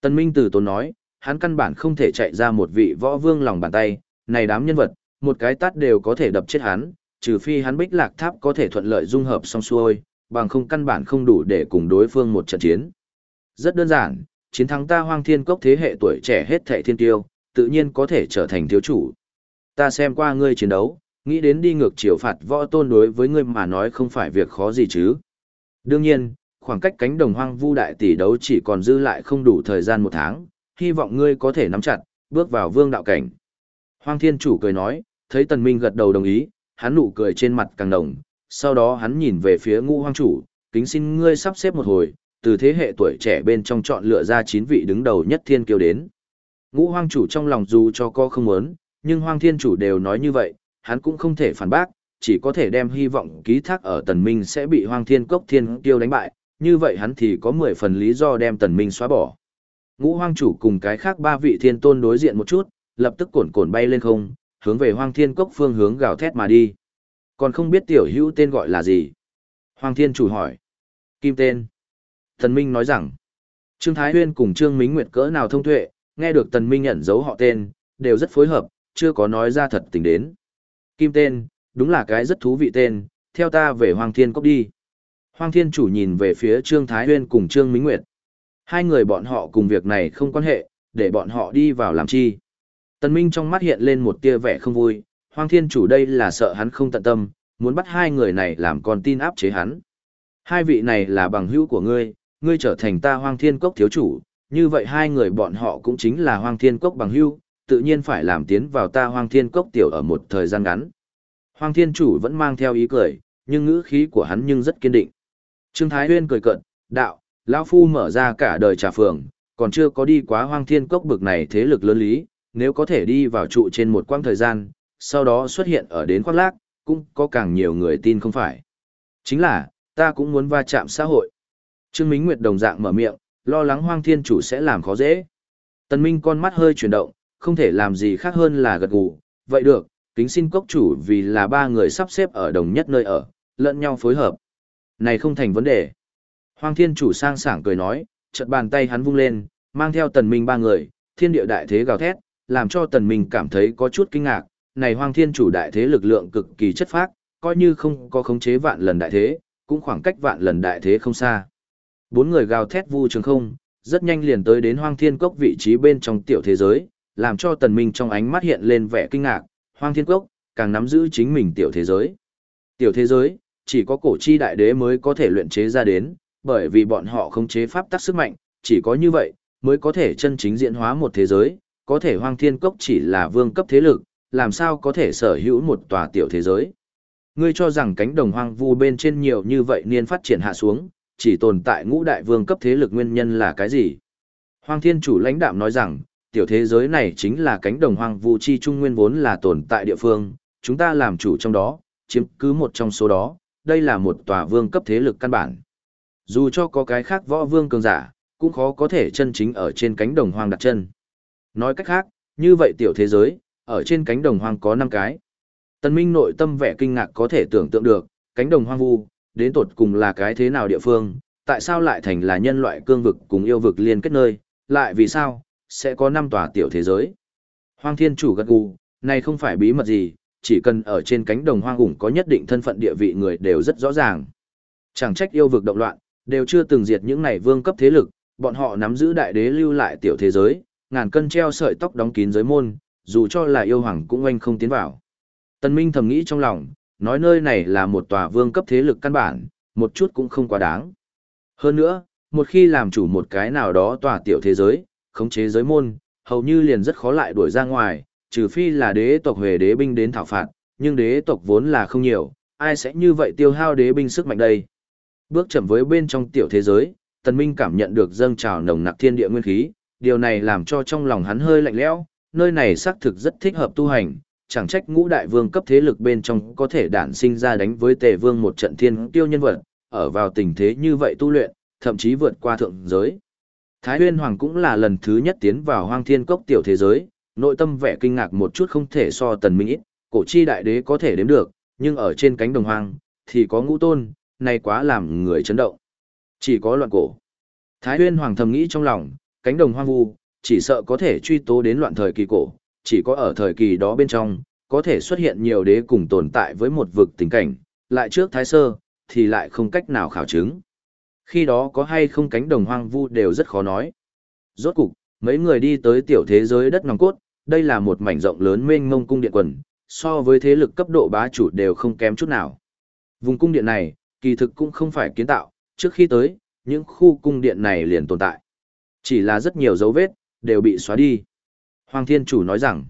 Tần minh từ tốn nói, hắn căn bản không thể chạy ra một vị võ vương lòng bàn tay, này đám nhân vật, một cái tát đều có thể đập chết hắn, trừ phi hắn bích lạc tháp có thể thuận lợi dung hợp xong xuôi, bằng không căn bản không đủ để cùng đối phương một trận chiến. Rất đơn giản, chiến thắng ta hoang thiên cốc thế hệ tuổi trẻ hết thệ thiên tiêu, tự nhiên có thể trở thành thiếu chủ. Ta xem qua ngươi chiến đấu, nghĩ đến đi ngược chiều phạt võ tôn đối với ngươi mà nói không phải việc khó gì chứ. Đương nhiên, khoảng cách cánh đồng hoang vu đại tỷ đấu chỉ còn dư lại không đủ thời gian một tháng, hy vọng ngươi có thể nắm chặt, bước vào vương đạo cảnh. Hoang thiên chủ cười nói, thấy tần minh gật đầu đồng ý, hắn nụ cười trên mặt càng đồng, sau đó hắn nhìn về phía ngũ hoang chủ, kính xin ngươi sắp xếp một hồi, từ thế hệ tuổi trẻ bên trong chọn lựa ra 9 vị đứng đầu nhất thiên kiêu đến. Ngũ hoang chủ trong lòng dù cho có không muốn, nhưng hoang thiên chủ đều nói như vậy, hắn cũng không thể phản bác, chỉ có thể đem hy vọng ký thác ở tần minh sẽ bị hoang thiên cốc thiên kiêu đánh bại, như vậy hắn thì có 10 phần lý do đem tần minh xóa bỏ. Ngũ hoang chủ cùng cái khác ba vị thiên tôn đối diện một chút, lập tức cồn cồn bay lên không, hướng về hoang thiên cốc phương hướng gào thét mà đi. Còn không biết tiểu hữu tên gọi là gì? Hoang thiên chủ hỏi. Kim tên. Tần Minh nói rằng, Trương Thái Huyên cùng Trương Mính Nguyệt cỡ nào thông tuệ, nghe được Tần Minh nhận dấu họ tên, đều rất phối hợp, chưa có nói ra thật tình đến. Kim tên, đúng là cái rất thú vị tên, theo ta về Hoàng Thiên Cốc đi. Hoàng Thiên chủ nhìn về phía Trương Thái Huyên cùng Trương Mính Nguyệt. Hai người bọn họ cùng việc này không quan hệ, để bọn họ đi vào làm chi. Tần Minh trong mắt hiện lên một tia vẻ không vui, Hoàng Thiên chủ đây là sợ hắn không tận tâm, muốn bắt hai người này làm con tin áp chế hắn. Hai vị này là bằng hữu của ngươi, ngươi trở thành ta hoang thiên cốc thiếu chủ, như vậy hai người bọn họ cũng chính là hoang thiên cốc bằng hưu, tự nhiên phải làm tiến vào ta hoang thiên cốc tiểu ở một thời gian ngắn. Hoang thiên chủ vẫn mang theo ý cười, nhưng ngữ khí của hắn nhưng rất kiên định. Trương Thái Huyên cười cận, đạo, lão Phu mở ra cả đời trà phường, còn chưa có đi quá hoang thiên cốc bực này thế lực lớn lý, nếu có thể đi vào trụ trên một quãng thời gian, sau đó xuất hiện ở đến khoác lác, cũng có càng nhiều người tin không phải. Chính là, Ta cũng muốn va chạm xã hội. Trương Minh Nguyệt đồng dạng mở miệng, lo lắng hoang thiên chủ sẽ làm khó dễ. Tần Minh con mắt hơi chuyển động, không thể làm gì khác hơn là gật gù. Vậy được, kính xin cốc chủ vì là ba người sắp xếp ở đồng nhất nơi ở, lẫn nhau phối hợp. Này không thành vấn đề. Hoang thiên chủ sang sảng cười nói, chợt bàn tay hắn vung lên, mang theo tần minh ba người, thiên địa đại thế gào thét, làm cho tần minh cảm thấy có chút kinh ngạc. Này hoang thiên chủ đại thế lực lượng cực kỳ chất phác, coi như không có khống chế vạn lần đại thế, cũng khoảng cách vạn lần đại thế không xa. Bốn người gào thét vu trường không, rất nhanh liền tới đến hoang thiên cốc vị trí bên trong tiểu thế giới, làm cho tần minh trong ánh mắt hiện lên vẻ kinh ngạc, hoang thiên cốc, càng nắm giữ chính mình tiểu thế giới. Tiểu thế giới, chỉ có cổ chi đại đế mới có thể luyện chế ra đến, bởi vì bọn họ không chế pháp tắc sức mạnh, chỉ có như vậy, mới có thể chân chính diễn hóa một thế giới, có thể hoang thiên cốc chỉ là vương cấp thế lực, làm sao có thể sở hữu một tòa tiểu thế giới. Ngươi cho rằng cánh đồng hoang vu bên trên nhiều như vậy niên phát triển hạ xuống, chỉ tồn tại ngũ đại vương cấp thế lực nguyên nhân là cái gì? Hoang thiên chủ lãnh đạm nói rằng, tiểu thế giới này chính là cánh đồng hoang vu chi trung nguyên vốn là tồn tại địa phương, chúng ta làm chủ trong đó, chiếm cứ một trong số đó, đây là một tòa vương cấp thế lực căn bản. Dù cho có cái khác võ vương cường giả, cũng khó có thể chân chính ở trên cánh đồng hoang đặt chân. Nói cách khác, như vậy tiểu thế giới, ở trên cánh đồng hoang có 5 cái. Tần Minh nội tâm vẻ kinh ngạc có thể tưởng tượng được, cánh đồng hoang vu, đến tột cùng là cái thế nào địa phương, tại sao lại thành là nhân loại cương vực cùng yêu vực liên kết nơi, lại vì sao, sẽ có 5 tòa tiểu thế giới. Hoang thiên chủ gật gù, này không phải bí mật gì, chỉ cần ở trên cánh đồng hoang ủng có nhất định thân phận địa vị người đều rất rõ ràng. Chẳng trách yêu vực động loạn, đều chưa từng diệt những này vương cấp thế lực, bọn họ nắm giữ đại đế lưu lại tiểu thế giới, ngàn cân treo sợi tóc đóng kín giới môn, dù cho là yêu hoàng cũng oanh không tiến vào. Tân Minh thầm nghĩ trong lòng, nói nơi này là một tòa vương cấp thế lực căn bản, một chút cũng không quá đáng. Hơn nữa, một khi làm chủ một cái nào đó tòa tiểu thế giới, khống chế giới môn, hầu như liền rất khó lại đuổi ra ngoài, trừ phi là đế tộc huề đế binh đến thảo phạt, nhưng đế tộc vốn là không nhiều, ai sẽ như vậy tiêu hao đế binh sức mạnh đây. Bước chậm với bên trong tiểu thế giới, Tần Minh cảm nhận được dâng trào nồng nặc thiên địa nguyên khí, điều này làm cho trong lòng hắn hơi lạnh lẽo, nơi này xác thực rất thích hợp tu hành, chẳng trách ngũ đại vương cấp thế lực bên trong có thể đản sinh ra đánh với tề vương một trận thiên tiêu nhân vật, ở vào tình thế như vậy tu luyện, thậm chí vượt qua thượng giới. Thái Huyên Hoàng cũng là lần thứ nhất tiến vào hoang thiên cốc tiểu thế giới, nội tâm vẻ kinh ngạc một chút không thể so tần minh ít, cổ chi đại đế có thể đếm được, nhưng ở trên cánh đồng hoang, thì có ngũ tôn, này quá làm người chấn động. Chỉ có loạn cổ. Thái huyên hoàng thầm nghĩ trong lòng, cánh đồng hoang vu, chỉ sợ có thể truy tố đến loạn thời kỳ cổ, chỉ có ở thời kỳ đó bên trong, có thể xuất hiện nhiều đế cùng tồn tại với một vực tình cảnh, lại trước thái sơ, thì lại không cách nào khảo chứng. Khi đó có hay không cánh đồng hoang vu đều rất khó nói. Rốt cục, mấy người đi tới tiểu thế giới đất nòng cốt, đây là một mảnh rộng lớn mênh mông cung điện quần, so với thế lực cấp độ bá chủ đều không kém chút nào. Vùng cung điện này, kỳ thực cũng không phải kiến tạo, trước khi tới, những khu cung điện này liền tồn tại. Chỉ là rất nhiều dấu vết, đều bị xóa đi. Hoàng thiên chủ nói rằng,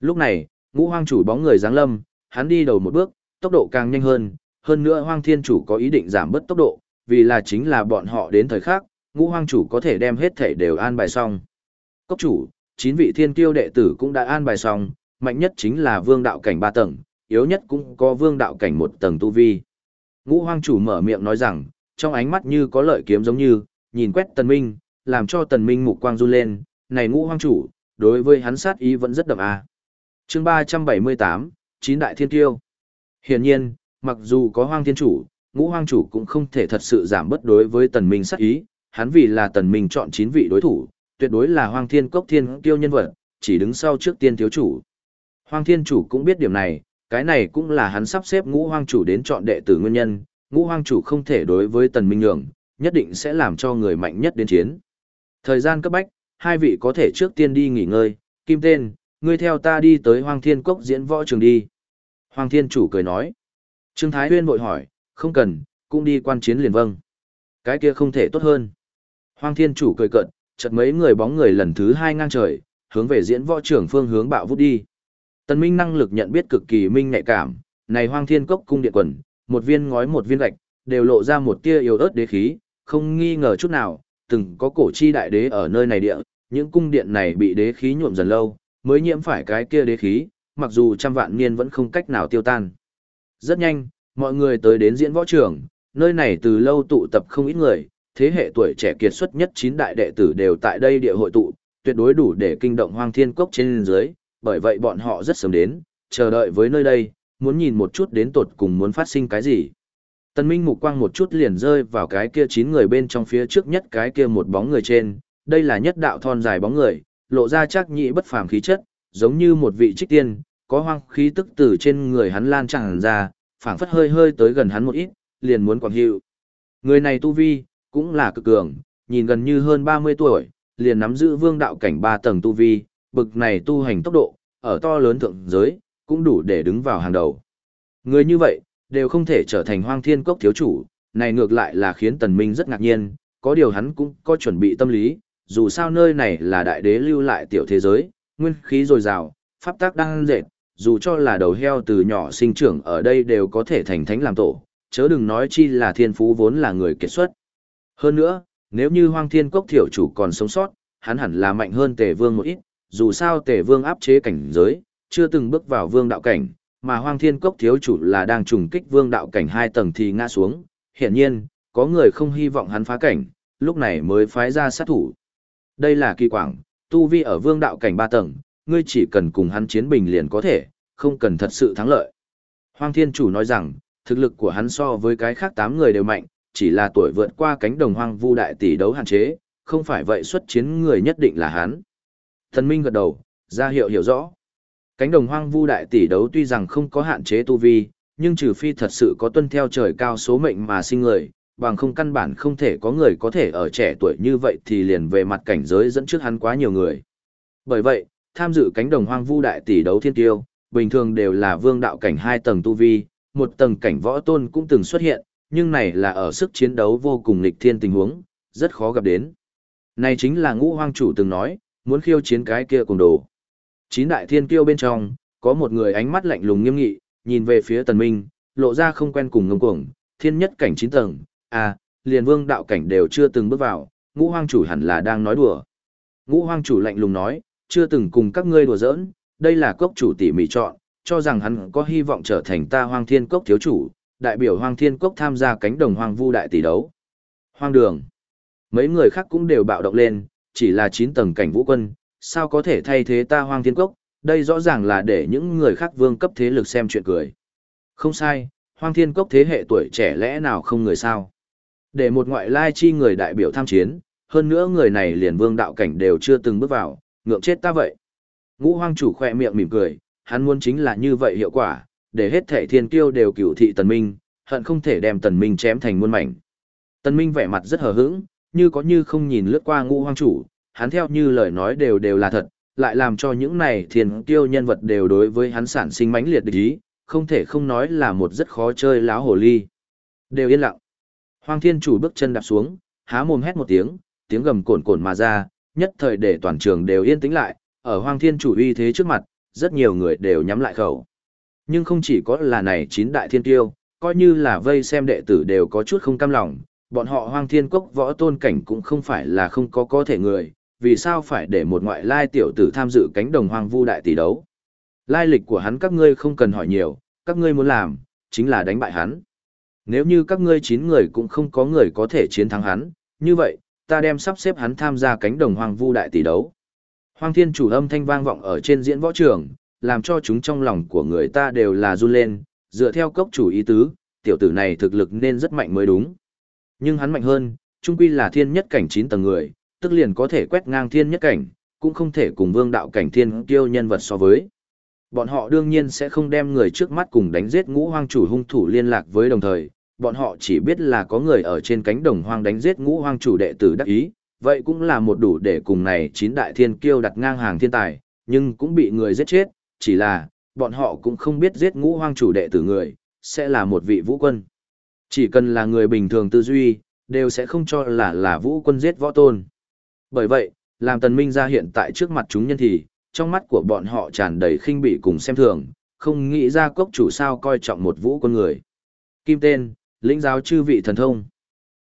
lúc này, ngũ hoang chủ bóng người giáng lâm, hắn đi đầu một bước, tốc độ càng nhanh hơn, hơn nữa hoang thiên chủ có ý định giảm bớt tốc độ, vì là chính là bọn họ đến thời khác, ngũ hoang chủ có thể đem hết thể đều an bài xong. Cốc chủ, chín vị thiên kiêu đệ tử cũng đã an bài xong, mạnh nhất chính là vương đạo cảnh ba tầng, yếu nhất cũng có vương đạo cảnh một tầng tu vi. Ngũ hoang chủ mở miệng nói rằng, trong ánh mắt như có lợi kiếm giống như, nhìn quét tần minh, làm cho tần minh mục quang run lên, này ngũ hoang chủ, đối với hắn sát ý vẫn rất đậm à. Chương 378, chín đại thiên kiêu. Hiển nhiên, mặc dù có hoang thiên chủ, ngũ hoang chủ cũng không thể thật sự giảm bất đối với tần minh sát ý, hắn vì là tần minh chọn chín vị đối thủ, tuyệt đối là hoang thiên cốc thiên kiêu nhân vật, chỉ đứng sau trước tiên thiếu chủ. Hoang thiên chủ cũng biết điểm này, cái này cũng là hắn sắp xếp ngũ hoang chủ đến chọn đệ tử nguyên nhân, ngũ hoang chủ không thể đối với tần minh nhường, nhất định sẽ làm cho người mạnh nhất đến chiến. Thời gian cấp bách, hai vị có thể trước tiên đi nghỉ ngơi, kim tên, ngươi theo ta đi tới hoang thiên cốc diễn võ trường đi. Hoang thiên chủ cười nói. Trương Thái Huyên vội hỏi, không cần, cũng đi quan chiến liền vâng. Cái kia không thể tốt hơn. Hoang thiên chủ cười cận, chợt mấy người bóng người lần thứ hai ngang trời, hướng về diễn võ trưởng phương hướng bạo vút đi. Tần Minh năng lực nhận biết cực kỳ minh nhạy cảm, này hoang thiên cốc cung điện quần, một viên ngói một viên gạch, đều lộ ra một tia yếu ớt đế khí, không nghi ngờ chút nào, từng có cổ chi đại đế ở nơi này địa, những cung điện này bị đế khí nhuộm dần lâu, mới nhiễm phải cái kia đế khí, mặc dù trăm vạn niên vẫn không cách nào tiêu tan. Rất nhanh, mọi người tới đến diễn võ trường, Nơi này từ lâu tụ tập không ít người, thế hệ tuổi trẻ kiệt xuất nhất chín đại đệ tử đều tại đây địa hội tụ, tuyệt đối đủ để kinh động hoang thiên cốc trên dưới, bởi vậy bọn họ rất sớm đến, chờ đợi với nơi đây, muốn nhìn một chút đến tột cùng muốn phát sinh cái gì. Tần Minh mục quang một chút liền rơi vào cái kia chín người bên trong phía trước nhất cái kia một bóng người trên, đây là nhất đạo thon dài bóng người, lộ ra chắc nhị bất phàm khí chất, giống như một vị trích tiên, có hoang khí tức từ trên người hắn lan tràn ra, phảng phất hơi hơi tới gần hắn một ít, liền muốn quảng hiệu. Người này tu vi, cũng là cực cường, nhìn gần như hơn 30 tuổi, liền nắm giữ vương đạo cảnh 3 tầng tu vi, bực này tu hành tốc độ, ở to lớn thượng giới, cũng đủ để đứng vào hàng đầu. Người như vậy, đều không thể trở thành hoang thiên cốc thiếu chủ, này ngược lại là khiến tần minh rất ngạc nhiên, có điều hắn cũng có chuẩn bị tâm lý, dù sao nơi này là đại đế lưu lại tiểu thế giới, nguyên khí dồi dào, pháp tác đang dệt, dù cho là đầu heo từ nhỏ sinh trưởng ở đây đều có thể thành thánh làm tổ, chớ đừng nói chi là thiên phú vốn là người kiệt xuất. Hơn nữa, nếu như hoang thiên cốc thiểu chủ còn sống sót, hắn hẳn là mạnh hơn tề vương một ít, dù sao tề vương áp chế cảnh giới, chưa từng bước vào vương đạo cảnh, mà hoang thiên cốc thiếu chủ là đang trùng kích vương đạo cảnh hai tầng thì ngã xuống. Hiển nhiên, có người không hy vọng hắn phá cảnh, lúc này mới phái ra sát thủ. Đây là kỳ quảng, tu vi ở vương đạo cảnh ba tầng, ngươi chỉ cần cùng hắn chiến bình liền có thể, không cần thật sự thắng lợi. Hoang thiên chủ nói rằng, thực lực của hắn so với cái khác tám người đều mạnh, chỉ là tuổi vượt qua cánh đồng hoang vu đại tỷ đấu hạn chế, không phải vậy xuất chiến người nhất định là hắn. Thần Minh gật đầu, ra hiệu hiểu rõ. Cánh đồng hoang vu đại tỷ đấu tuy rằng không có hạn chế tu vi, nhưng trừ phi thật sự có tuân theo trời cao số mệnh mà sinh người, bằng không căn bản không thể có người có thể ở trẻ tuổi như vậy thì liền về mặt cảnh giới dẫn trước hắn quá nhiều người. Bởi vậy, tham dự cánh đồng hoang vu đại tỷ đấu thiên tiêu, bình thường đều là vương đạo cảnh hai tầng tu vi, một tầng cảnh võ tôn cũng từng xuất hiện, nhưng này là ở sức chiến đấu vô cùng nghịch thiên tình huống, rất khó gặp đến. Này chính là ngũ hoang chủ từng nói, muốn khiêu chiến cái kia cùng đồ. Chín đại thiên kiêu bên trong, có một người ánh mắt lạnh lùng nghiêm nghị, nhìn về phía tần minh, lộ ra không quen cùng ngông cuồng, thiên nhất cảnh chín tầng, à, liền vương đạo cảnh đều chưa từng bước vào, ngũ hoang chủ hẳn là đang nói đùa. Ngũ hoang chủ lạnh lùng nói, chưa từng cùng các ngươi đùa giỡn, đây là cốc chủ tỉ mỉ chọn, cho rằng hắn có hy vọng trở thành ta hoang thiên cốc thiếu chủ, đại biểu hoang thiên cốc tham gia cánh đồng hoang vu đại tỷ đấu. Hoang đường. Mấy người khác cũng đều bạo động lên, chỉ là 9 tầng cảnh vũ quân, sao có thể thay thế ta hoang thiên cốc, đây rõ ràng là để những người khác vương cấp thế lực xem chuyện cười. Không sai, hoang thiên cốc thế hệ tuổi trẻ lẽ nào không người sao. Để một ngoại lai chi người đại biểu tham chiến, hơn nữa người này liền vương đạo cảnh đều chưa từng bước vào, ngượng chết ta vậy. Ngũ hoang chủ khoe miệng mỉm cười, hắn muốn chính là như vậy hiệu quả, để hết thể thiên kiêu đều cửu thị tần minh, hận không thể đem tần minh chém thành muôn mảnh. Tần minh vẻ mặt rất hờ hững, như có như không nhìn lướt qua ngũ hoang chủ, hắn theo như lời nói đều đều là thật, lại làm cho những này thiên kiêu nhân vật đều đối với hắn sản sinh mãnh liệt địch ý, không thể không nói là một rất khó chơi láo hồ ly. Đều yên lặng. hoàng thiên chủ bước chân đạp xuống, há mồm hét một tiếng, tiếng gầm cồn cồn mà ra, nhất thời để toàn trường đều yên tĩnh lại, ở hoàng thiên chủ uy thế trước mặt, rất nhiều người đều nhắm lại khẩu. Nhưng không chỉ có là này chín đại thiên tiêu, coi như là vây xem đệ tử đều có chút không cam lòng, bọn họ hoang thiên cốc võ tôn cảnh cũng không phải là không có có thể người, vì sao phải để một ngoại lai tiểu tử tham dự cánh đồng hoang vu đại tỷ đấu. Lai lịch của hắn các ngươi không cần hỏi nhiều, các ngươi muốn làm, chính là đánh bại hắn. Nếu như các ngươi chín người cũng không có người có thể chiến thắng hắn, như vậy, ta đem sắp xếp hắn tham gia cánh đồng hoang vu đại tỷ đấu. Hoang thiên chủ âm thanh vang vọng ở trên diễn võ trường, làm cho chúng trong lòng của người ta đều là run lên, dựa theo cốc chủ ý tứ, tiểu tử này thực lực nên rất mạnh mới đúng. Nhưng hắn mạnh hơn, trung quy là thiên nhất cảnh 9 tầng người, tức liền có thể quét ngang thiên nhất cảnh, cũng không thể cùng vương đạo cảnh thiên kiêu nhân vật so với. Bọn họ đương nhiên sẽ không đem người trước mắt cùng đánh giết ngũ hoang chủ hung thủ liên lạc với đồng thời, bọn họ chỉ biết là có người ở trên cánh đồng hoang đánh giết ngũ hoang chủ đệ tử đắc ý, vậy cũng là một đủ để cùng này chín đại thiên kiêu đặt ngang hàng thiên tài, nhưng cũng bị người giết chết, chỉ là, bọn họ cũng không biết giết ngũ hoang chủ đệ tử người, sẽ là một vị vũ quân. Chỉ cần là người bình thường tư duy, đều sẽ không cho là là vũ quân giết võ tôn. Bởi vậy, làm tần minh ra hiện tại trước mặt chúng nhân thì, trong mắt của bọn họ tràn đầy khinh bỉ cùng xem thường, không nghĩ ra cốc chủ sao coi trọng một vũ quân người. Kim tên, lĩnh giáo chư vị thần thông.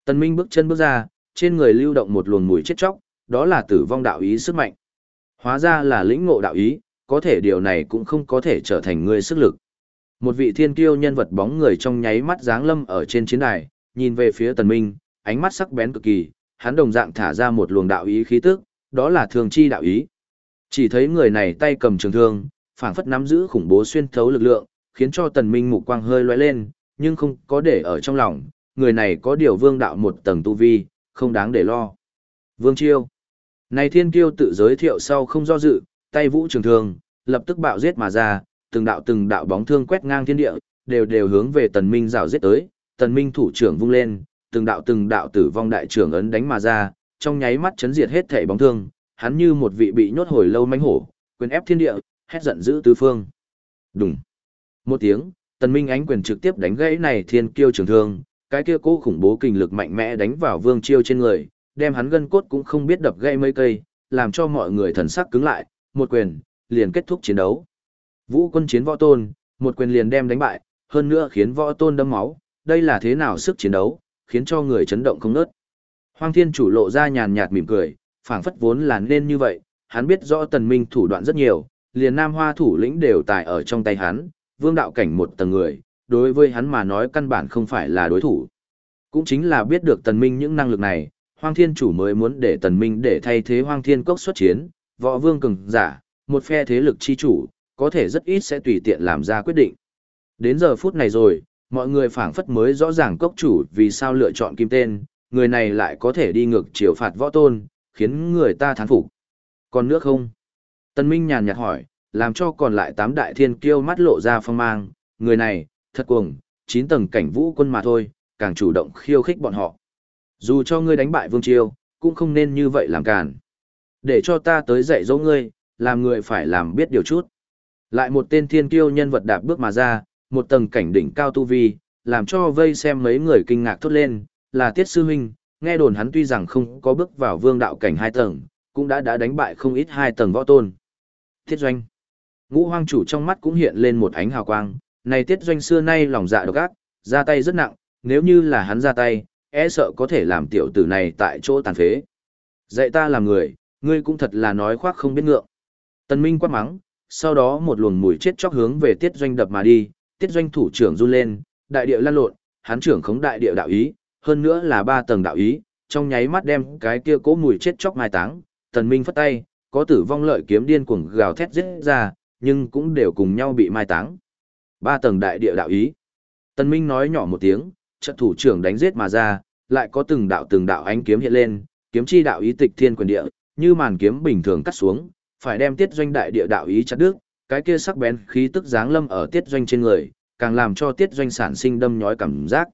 Tần minh bước chân bước ra, trên người lưu động một luồng mùi chết chóc, đó là tử vong đạo ý sức mạnh. Hóa ra là lĩnh ngộ đạo ý, có thể điều này cũng không có thể trở thành người sức lực. Một vị thiên kiêu nhân vật bóng người trong nháy mắt dáng lâm ở trên chiến đài, nhìn về phía tần minh, ánh mắt sắc bén cực kỳ, hắn đồng dạng thả ra một luồng đạo ý khí tức, đó là thường chi đạo ý. Chỉ thấy người này tay cầm trường thương, phảng phất nắm giữ khủng bố xuyên thấu lực lượng, khiến cho tần minh mục quang hơi lóe lên, nhưng không có để ở trong lòng, người này có điều vương đạo một tầng tu vi, không đáng để lo. Vương Chiêu. Này thiên kiêu tự giới thiệu sau không do dự, tay vũ trường thương, lập tức bạo giết mà ra, từng đạo từng đạo bóng thương quét ngang thiên địa, đều đều hướng về tần minh rào giết tới, tần minh thủ trưởng vung lên, từng đạo từng đạo tử vong đại trưởng ấn đánh mà ra, trong nháy mắt chấn diệt hết thể bóng thương, hắn như một vị bị nhốt hồi lâu mãnh hổ, quyền ép thiên địa, hét giận dữ tứ phương. Đùng. Một tiếng, tần minh ánh quyền trực tiếp đánh gãy này thiên kiêu trường thương, cái kia cố khủng bố kinh lực mạnh mẽ đánh vào vương chiêu trên người, đem hắn gân cốt cũng không biết đập gãy mấy cây, làm cho mọi người thần sắc cứng lại, một quyền, liền kết thúc chiến đấu. Vũ quân chiến võ tôn, một quyền liền đem đánh bại, hơn nữa khiến võ tôn đâm máu, đây là thế nào sức chiến đấu, khiến cho người chấn động không nớt. Hoang thiên chủ lộ ra nhàn nhạt mỉm cười, phảng phất vốn là nên như vậy, hắn biết rõ tần minh thủ đoạn rất nhiều, liền nam hoa thủ lĩnh đều tài ở trong tay hắn, vương đạo cảnh một tầng người, đối với hắn mà nói căn bản không phải là đối thủ. Cũng chính là biết được tần minh những năng lực này, hoang thiên chủ mới muốn để tần minh để thay thế hoang thiên cốc xuất chiến, võ vương cường giả, một phe thế lực chi chủ, có thể rất ít sẽ tùy tiện làm ra quyết định. Đến giờ phút này rồi, mọi người phảng phất mới rõ ràng cốc chủ vì sao lựa chọn kim tên, người này lại có thể đi ngược chiều phạt võ tôn, khiến người ta thán phục. Còn nước không? Tân Minh nhàn nhạt hỏi, làm cho còn lại tám đại thiên kiêu mắt lộ ra phong mang, người này, thật cuồng, chín tầng cảnh vũ quân mà thôi, càng chủ động khiêu khích bọn họ. Dù cho ngươi đánh bại Vương Chiêu, cũng không nên như vậy làm càn. Để cho ta tới dạy dỗ ngươi, làm người phải làm biết điều chút. Lại một tên thiên kiêu nhân vật đạp bước mà ra, một tầng cảnh đỉnh cao tu vi, làm cho vây xem mấy người kinh ngạc thốt lên, là Tiết Sư Huynh, nghe đồn hắn tuy rằng không có bước vào vương đạo cảnh hai tầng, cũng đã đã đánh bại không ít hai tầng võ tôn. Tiết Doanh Ngũ hoang chủ trong mắt cũng hiện lên một ánh hào quang, này Tiết Doanh xưa nay lòng dạ độc ác, ra tay rất nặng, nếu như là hắn ra tay, e sợ có thể làm tiểu tử này tại chỗ tàn phế. Dạy ta làm người, ngươi cũng thật là nói khoác không biết ngượng. Tần Minh quát mắng, sau đó một luồng mùi chết chóc hướng về Tiết Doanh đập mà đi, Tiết Doanh thủ trưởng run lên, đại địa lan lộn, hắn trưởng khống đại địa đạo ý, hơn nữa là ba tầng đạo ý, trong nháy mắt đem cái kia cố mùi chết chóc mai táng, Tần Minh phất tay, có tử vong lợi kiếm điên cuồng gào thét giết ra, nhưng cũng đều cùng nhau bị mai táng. Ba tầng đại địa đạo ý. Tần Minh nói nhỏ một tiếng, trận thủ trưởng đánh giết mà ra, lại có từng đạo từng đạo ánh kiếm hiện lên, kiếm chi đạo ý tịch thiên quyền địa, như màn kiếm bình thường cắt xuống, phải đem tiết doanh đại địa đạo ý chặt đứt, cái kia sắc bén khí tức giáng lâm ở tiết doanh trên người, càng làm cho tiết doanh sản sinh đâm nhói cảm giác.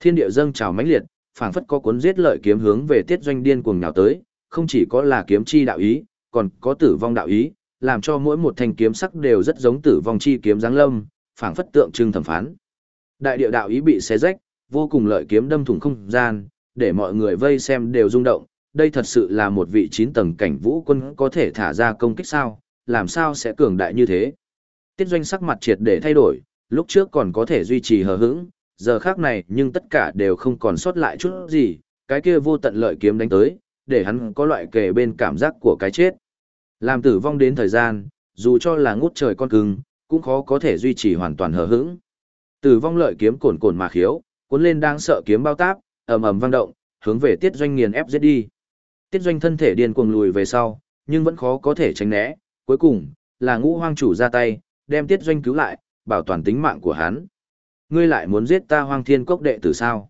Thiên địa dâng trào mãnh liệt, phảng phất có cuốn giết lợi kiếm hướng về tiết doanh điên cuồng nhào tới, không chỉ có là kiếm chi đạo ý, còn có tử vong đạo ý, làm cho mỗi một thanh kiếm sắc đều rất giống tử vong chi kiếm giáng lâm, phảng phất tượng trưng thẩm phán. Đại địa đạo ý bị xé rách, vô cùng lợi kiếm đâm thủng không gian, để mọi người vây xem đều rung động, đây thật sự là một vị chín tầng cảnh vũ quân có thể thả ra công kích sao, làm sao sẽ cường đại như thế. Tiết doanh sắc mặt triệt để thay đổi, lúc trước còn có thể duy trì hờ hững, giờ khác này nhưng tất cả đều không còn sót lại chút gì, cái kia vô tận lợi kiếm đánh tới, để hắn có loại kề bên cảm giác của cái chết. Làm tử vong đến thời gian, dù cho là ngút trời con cưng, cũng khó có thể duy trì hoàn toàn hờ hững. Tử vong lợi kiếm cồn cồn mà khiếu, cuốn lên đang sợ kiếm bao táp, ầm ầm vang động, hướng về Tiết Doanh nghiền ép giết đi. Tiết Doanh thân thể điên cuồng lùi về sau, nhưng vẫn khó có thể tránh né, cuối cùng là Ngũ Hoang chủ ra tay, đem Tiết Doanh cứu lại, bảo toàn tính mạng của hắn. Ngươi lại muốn giết ta Hoang Thiên Cốc đệ tử sao?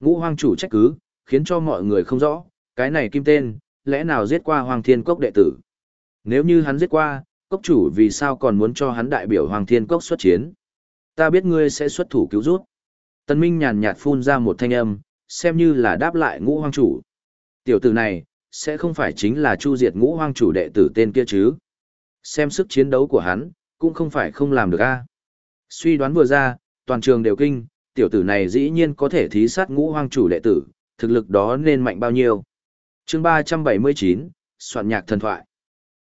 Ngũ Hoang chủ trách cứ, khiến cho mọi người không rõ, cái này kim tên, lẽ nào giết qua Hoang Thiên Cốc đệ tử? Nếu như hắn giết qua, cốc chủ vì sao còn muốn cho hắn đại biểu Hoàng Thiên Cốc xuất chiến? Ta biết ngươi sẽ xuất thủ cứu rút. Tân Minh nhàn nhạt phun ra một thanh âm, xem như là đáp lại ngũ hoang chủ. Tiểu tử này, sẽ không phải chính là chu diệt ngũ hoang chủ đệ tử tên kia chứ. Xem sức chiến đấu của hắn, cũng không phải không làm được a. Suy đoán vừa ra, toàn trường đều kinh, tiểu tử này dĩ nhiên có thể thí sát ngũ hoang chủ đệ tử, thực lực đó nên mạnh bao nhiêu. chương 379, soạn nhạc thần thoại.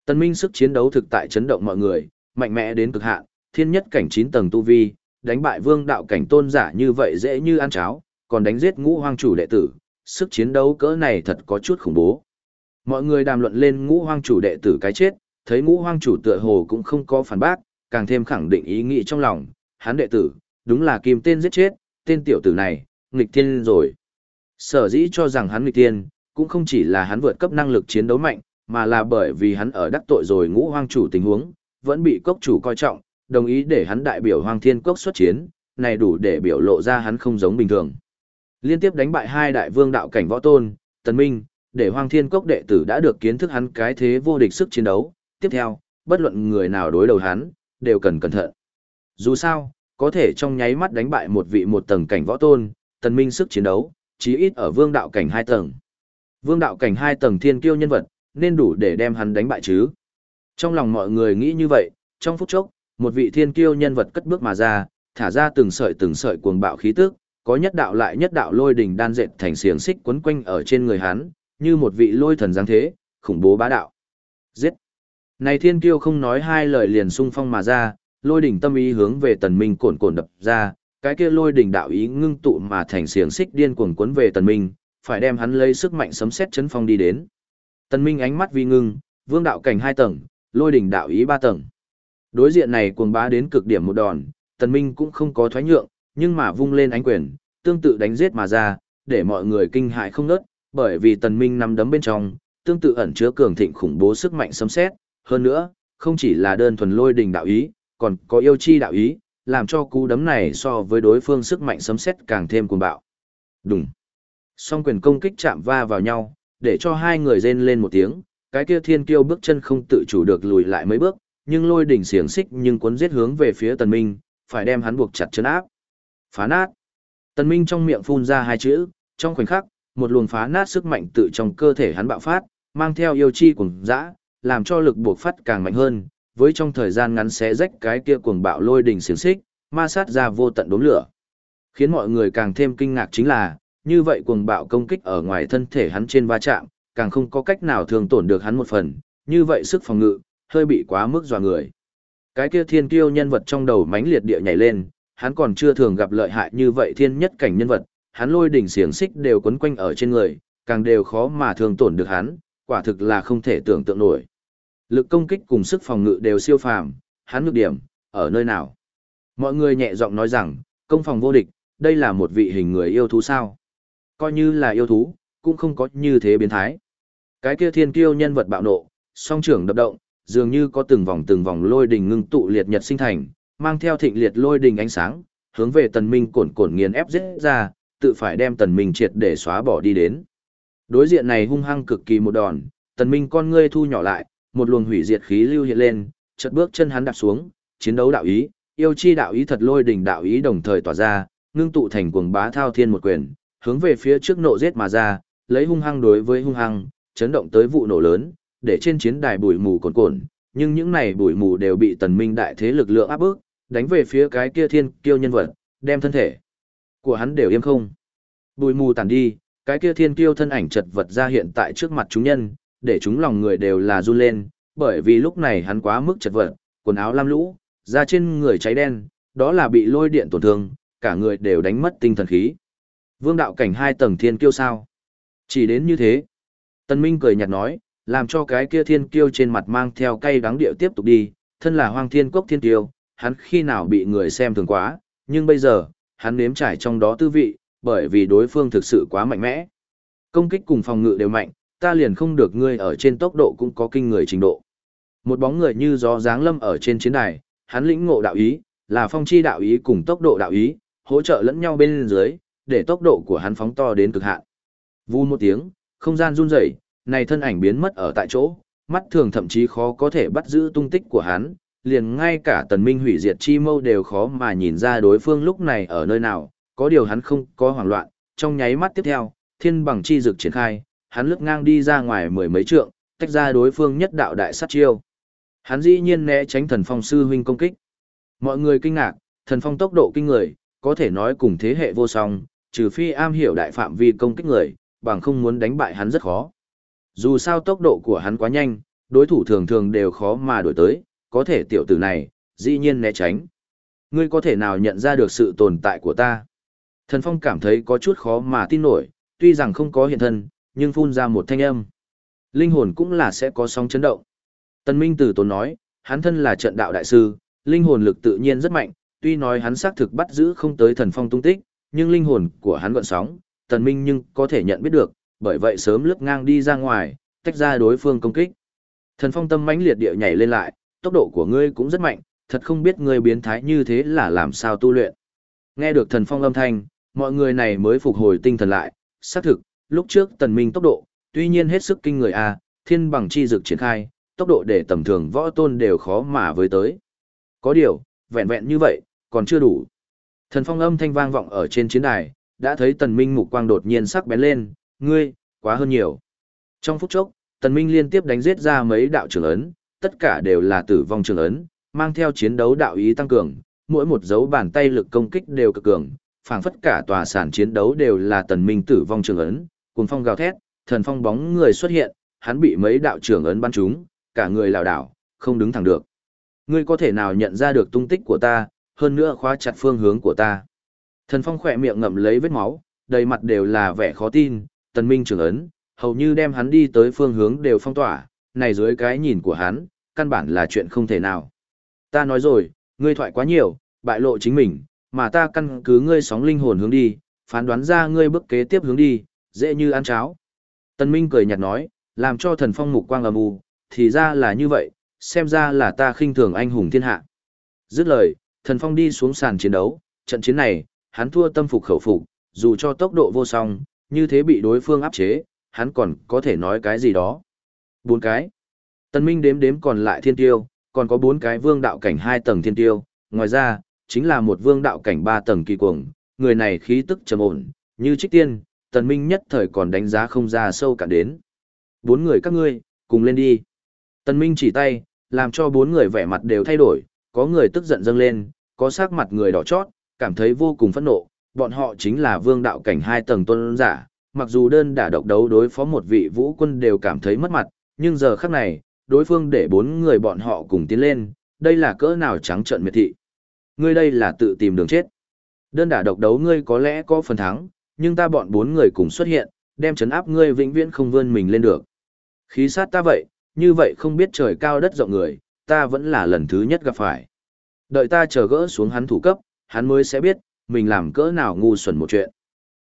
Tân Minh sức chiến đấu thực tại chấn động mọi người, mạnh mẽ đến cực hạn, thiên nhất cảnh 9 tầng tu vi, đánh bại vương đạo cảnh tôn giả như vậy dễ như ăn cháo, còn đánh giết ngũ hoang chủ đệ tử, sức chiến đấu cỡ này thật có chút khủng bố. Mọi người đàm luận lên ngũ hoang chủ đệ tử cái chết, thấy ngũ hoang chủ tựa hồ cũng không có phản bác, càng thêm khẳng định ý nghĩ trong lòng, hắn đệ tử, đúng là kim tên giết chết, tên tiểu tử này, nghịch thiên rồi. Sở dĩ cho rằng hắn nghịch thiên, cũng không chỉ là hắn vượt cấp năng lực chiến đấu mạnh, mà là bởi vì hắn ở đắc tội rồi ngũ hoang chủ tình huống, vẫn bị cốc chủ coi trọng, đồng ý để hắn đại biểu hoang Thiên Cốc xuất chiến, này đủ để biểu lộ ra hắn không giống bình thường. Liên tiếp đánh bại hai đại vương đạo cảnh võ tôn, Tần Minh, để hoang Thiên Cốc đệ tử đã được kiến thức hắn cái thế vô địch sức chiến đấu, tiếp theo, bất luận người nào đối đầu hắn, đều cần cẩn thận. Dù sao, có thể trong nháy mắt đánh bại một vị một tầng cảnh võ tôn, Tần Minh sức chiến đấu, chí ít ở vương đạo cảnh hai tầng. Vương đạo cảnh hai tầng thiên kiêu nhân vật, nên đủ để đem hắn đánh bại chứ. Trong lòng mọi người nghĩ như vậy, trong phút chốc, một vị thiên kiêu nhân vật cất bước mà ra, thả ra từng sợi từng sợi cuồng bạo khí tức, có nhất đạo lại nhất đạo lôi đỉnh đan dệt thành xiềng xích quấn quanh ở trên người hắn, như một vị lôi thần giáng thế, khủng bố bá đạo. Giết! Này thiên kiêu không nói hai lời liền xung phong mà ra, lôi đỉnh tâm ý hướng về tần minh cồn cồn đập ra, cái kia lôi đỉnh đạo ý ngưng tụ mà thành xiềng xích điên cuồng cuốn về tần minh, phải đem hắn lấy sức mạnh sấm sét chấn phong đi đến. Tần minh ánh mắt vi ngưng, vương đạo cảnh hai tầng, lôi đỉnh đạo ý ba tầng. Đối diện này cuồng bá đến cực điểm một đòn, tần minh cũng không có thoái nhượng, nhưng mà vung lên ánh quyền, tương tự đánh giết mà ra, để mọi người kinh hãi không nớt, bởi vì tần minh nằm đấm bên trong, tương tự ẩn chứa cường thịnh khủng bố sức mạnh sấm sét, hơn nữa, không chỉ là đơn thuần lôi đình đạo ý, còn có yêu chi đạo ý, làm cho cú đấm này so với đối phương sức mạnh sấm sét càng thêm cuồng bạo. Đùng. Song quyền công kích chạm va vào nhau, để cho hai người rên lên một tiếng, cái kia thiên kiêu bước chân không tự chủ được lùi lại mấy bước, nhưng lôi đỉnh xiềng xích nhưng cuốn giết hướng về phía tần minh, phải đem hắn buộc chặt chân áp. Phá nát. Tần minh trong miệng phun ra hai chữ, trong khoảnh khắc, một luồng phá nát sức mạnh tự trong cơ thể hắn bạo phát, mang theo yêu chi cùng dã, làm cho lực buộc phát càng mạnh hơn, với trong thời gian ngắn xé rách cái kia cuồng bạo lôi đỉnh xiềng xích, ma sát ra vô tận đốm lửa. Khiến mọi người càng thêm kinh ngạc chính là, như vậy cuồng bạo công kích ở ngoài thân thể hắn trên va chạm, càng không có cách nào thường tổn được hắn một phần, như vậy sức phòng ngự, hơi bị quá mức dọa người. Cái kia thiên kiêu nhân vật trong đầu mãnh liệt địa nhảy lên, hắn còn chưa thường gặp lợi hại như vậy thiên nhất cảnh nhân vật, hắn lôi đỉnh xiềng xích đều quấn quanh ở trên người, càng đều khó mà thường tổn được hắn, quả thực là không thể tưởng tượng nổi. Lực công kích cùng sức phòng ngự đều siêu phàm, hắn nhược điểm, ở nơi nào? Mọi người nhẹ giọng nói rằng, công phòng vô địch, đây là một vị hình người yêu thú sao? Coi như là yêu thú, cũng không có như thế biến thái. Cái kia thiên kiêu nhân vật bạo nộ, song trưởng đập động, dường như có từng vòng từng vòng lôi đình ngưng tụ liệt nhật sinh thành, mang theo thịnh liệt lôi đình ánh sáng, hướng về tần minh cổn cổn nghiền ép giết ra, tự phải đem tần minh triệt để xóa bỏ đi đến. Đối diện này hung hăng cực kỳ một đòn, tần minh con ngươi thu nhỏ lại, một luồng hủy diệt khí lưu hiện lên, chợt bước chân hắn đạp xuống, chiến đấu đạo ý, yêu chi đạo ý thật lôi đỉnh đạo ý đồng thời tỏa ra, ngưng tụ thành cuồng bá thao thiên một quyền, hướng về phía trước nộ giết mà ra, lấy hung hăng đối với hung hăng, chấn động tới vụ nổ lớn, để trên chiến đài bụi mù cồn cồn, nhưng những này bụi mù đều bị tần minh đại thế lực lượng áp bức, đánh về phía cái kia thiên kiêu nhân vật, đem thân thể của hắn đều im không. Bụi mù tàn đi, cái kia thiên kiêu thân ảnh chật vật ra hiện tại trước mặt chúng nhân, để chúng lòng người đều là run lên, bởi vì lúc này hắn quá mức chật vật, quần áo lam lũ, da trên người cháy đen, đó là bị lôi điện tổn thương, cả người đều đánh mất tinh thần khí. Vương đạo cảnh hai tầng thiên kiêu sao? Chỉ đến như thế. Tân Minh cười nhạt nói, làm cho cái kia thiên kiêu trên mặt mang theo cay đắng điệu tiếp tục đi, thân là hoang thiên cốc thiên kiêu, hắn khi nào bị người xem thường quá, nhưng bây giờ, hắn nếm trải trong đó tư vị, bởi vì đối phương thực sự quá mạnh mẽ. Công kích cùng phòng ngự đều mạnh, ta liền không được ngươi ở trên tốc độ cũng có kinh người trình độ. Một bóng người như gió dáng lâm ở trên chiến đài, hắn lĩnh ngộ đạo ý, là phong chi đạo ý cùng tốc độ đạo ý, hỗ trợ lẫn nhau bên dưới, để tốc độ của hắn phóng to đến cực hạn. Vù một tiếng, không gian run rẩy, này thân ảnh biến mất ở tại chỗ, mắt thường thậm chí khó có thể bắt giữ tung tích của hắn, liền ngay cả tần minh hủy diệt chi mâu đều khó mà nhìn ra đối phương lúc này ở nơi nào, có điều hắn không có hoảng loạn, trong nháy mắt tiếp theo, thiên bằng chi dực triển khai, hắn lướt ngang đi ra ngoài mười mấy trượng, tách ra đối phương nhất đạo đại sát chiêu. Hắn dĩ nhiên né tránh thần phong sư huynh công kích. Mọi người kinh ngạc, thần phong tốc độ kinh người, có thể nói cùng thế hệ vô song, trừ phi am hiểu đại phạm vi công kích người, bằng không muốn đánh bại hắn rất khó. Dù sao tốc độ của hắn quá nhanh, đối thủ thường thường đều khó mà đổi tới, có thể tiểu tử này, dĩ nhiên né tránh. Ngươi có thể nào nhận ra được sự tồn tại của ta? Thần Phong cảm thấy có chút khó mà tin nổi, tuy rằng không có hiện thân, nhưng phun ra một thanh âm. Linh hồn cũng là sẽ có sóng chấn động. Tần Minh Tử Tốn nói, hắn thân là trận đạo đại sư, linh hồn lực tự nhiên rất mạnh, tuy nói hắn xác thực bắt giữ không tới thần phong tung tích, nhưng linh hồn của hắn gọn sóng, tần minh nhưng có thể nhận biết được, bởi vậy sớm lướt ngang đi ra ngoài, tách ra đối phương công kích. Thần phong tâm mãnh liệt địa nhảy lên lại, tốc độ của ngươi cũng rất mạnh, thật không biết ngươi biến thái như thế là làm sao tu luyện. Nghe được thần phong âm thanh, mọi người này mới phục hồi tinh thần lại, xác thực, lúc trước tần minh tốc độ, tuy nhiên hết sức kinh người a, thiên bằng chi dực triển khai, tốc độ để tầm thường võ tôn đều khó mà với tới. Có điều, vẹn vẹn như vậy, còn chưa đủ. Thần phong âm thanh vang vọng ở trên chiến đài, đã thấy tần minh mục quang đột nhiên sắc bén lên, ngươi, quá hơn nhiều. Trong phút chốc, tần minh liên tiếp đánh giết ra mấy đạo trưởng ấn, tất cả đều là tử vong trưởng ấn, mang theo chiến đấu đạo ý tăng cường, mỗi một dấu bàn tay lực công kích đều cực cường, phảng phất cả tòa sản chiến đấu đều là tần minh tử vong trường ấn, cuồng phong gào thét, thần phong bóng người xuất hiện, hắn bị mấy đạo trưởng ấn bắn trúng, cả người lảo đảo, không đứng thẳng được. Ngươi có thể nào nhận ra được tung tích của ta, hơn nữa khóa chặt phương hướng của ta. Thần phong khỏe miệng ngậm lấy vết máu, đầy mặt đều là vẻ khó tin, tần minh trưởng ấn, hầu như đem hắn đi tới phương hướng đều phong tỏa, này dưới cái nhìn của hắn, căn bản là chuyện không thể nào. Ta nói rồi, ngươi thoại quá nhiều, bại lộ chính mình, mà ta căn cứ ngươi sóng linh hồn hướng đi, phán đoán ra ngươi bước kế tiếp hướng đi, dễ như ăn cháo. Tần Minh cười nhạt nói, làm cho thần phong mục quang âm u, thì ra là như vậy, xem ra là ta khinh thường anh hùng thiên hạ. Dứt lời, thần phong đi xuống sàn chiến đấu, trận chiến này, hắn thua tâm phục khẩu phục, dù cho tốc độ vô song, như thế bị đối phương áp chế, hắn còn có thể nói cái gì đó. Bốn cái. Tần Minh đếm đếm còn lại thiên tiêu, còn có bốn cái vương đạo cảnh hai tầng thiên tiêu, ngoài ra, chính là một vương đạo cảnh ba tầng kỳ cuồng, người này khí tức trầm ổn, như trích tiên, tần minh nhất thời còn đánh giá không ra sâu cả đến. Bốn người các ngươi, cùng lên đi. Tần minh chỉ tay, làm cho bốn người vẻ mặt đều thay đổi, có người tức giận dâng lên, có sắc mặt người đỏ chót, cảm thấy vô cùng phẫn nộ, bọn họ chính là vương đạo cảnh hai tầng tôn giả, mặc dù đơn đả độc đấu đối phó một vị vũ quân đều cảm thấy mất mặt, nhưng giờ khắc này, đối phương để bốn người bọn họ cùng tiến lên, đây là cỡ nào trắng trợn miệt thị. Ngươi đây là tự tìm đường chết. Đơn đả độc đấu ngươi có lẽ có phần thắng, nhưng ta bọn bốn người cùng xuất hiện, đem chấn áp ngươi vĩnh viễn không vươn mình lên được. Khí sát ta vậy, như vậy không biết trời cao đất rộng người, ta vẫn là lần thứ nhất gặp phải. Đợi ta chờ gỡ xuống hắn thủ cấp, hắn mới sẽ biết, mình làm cỡ nào ngu xuẩn một chuyện.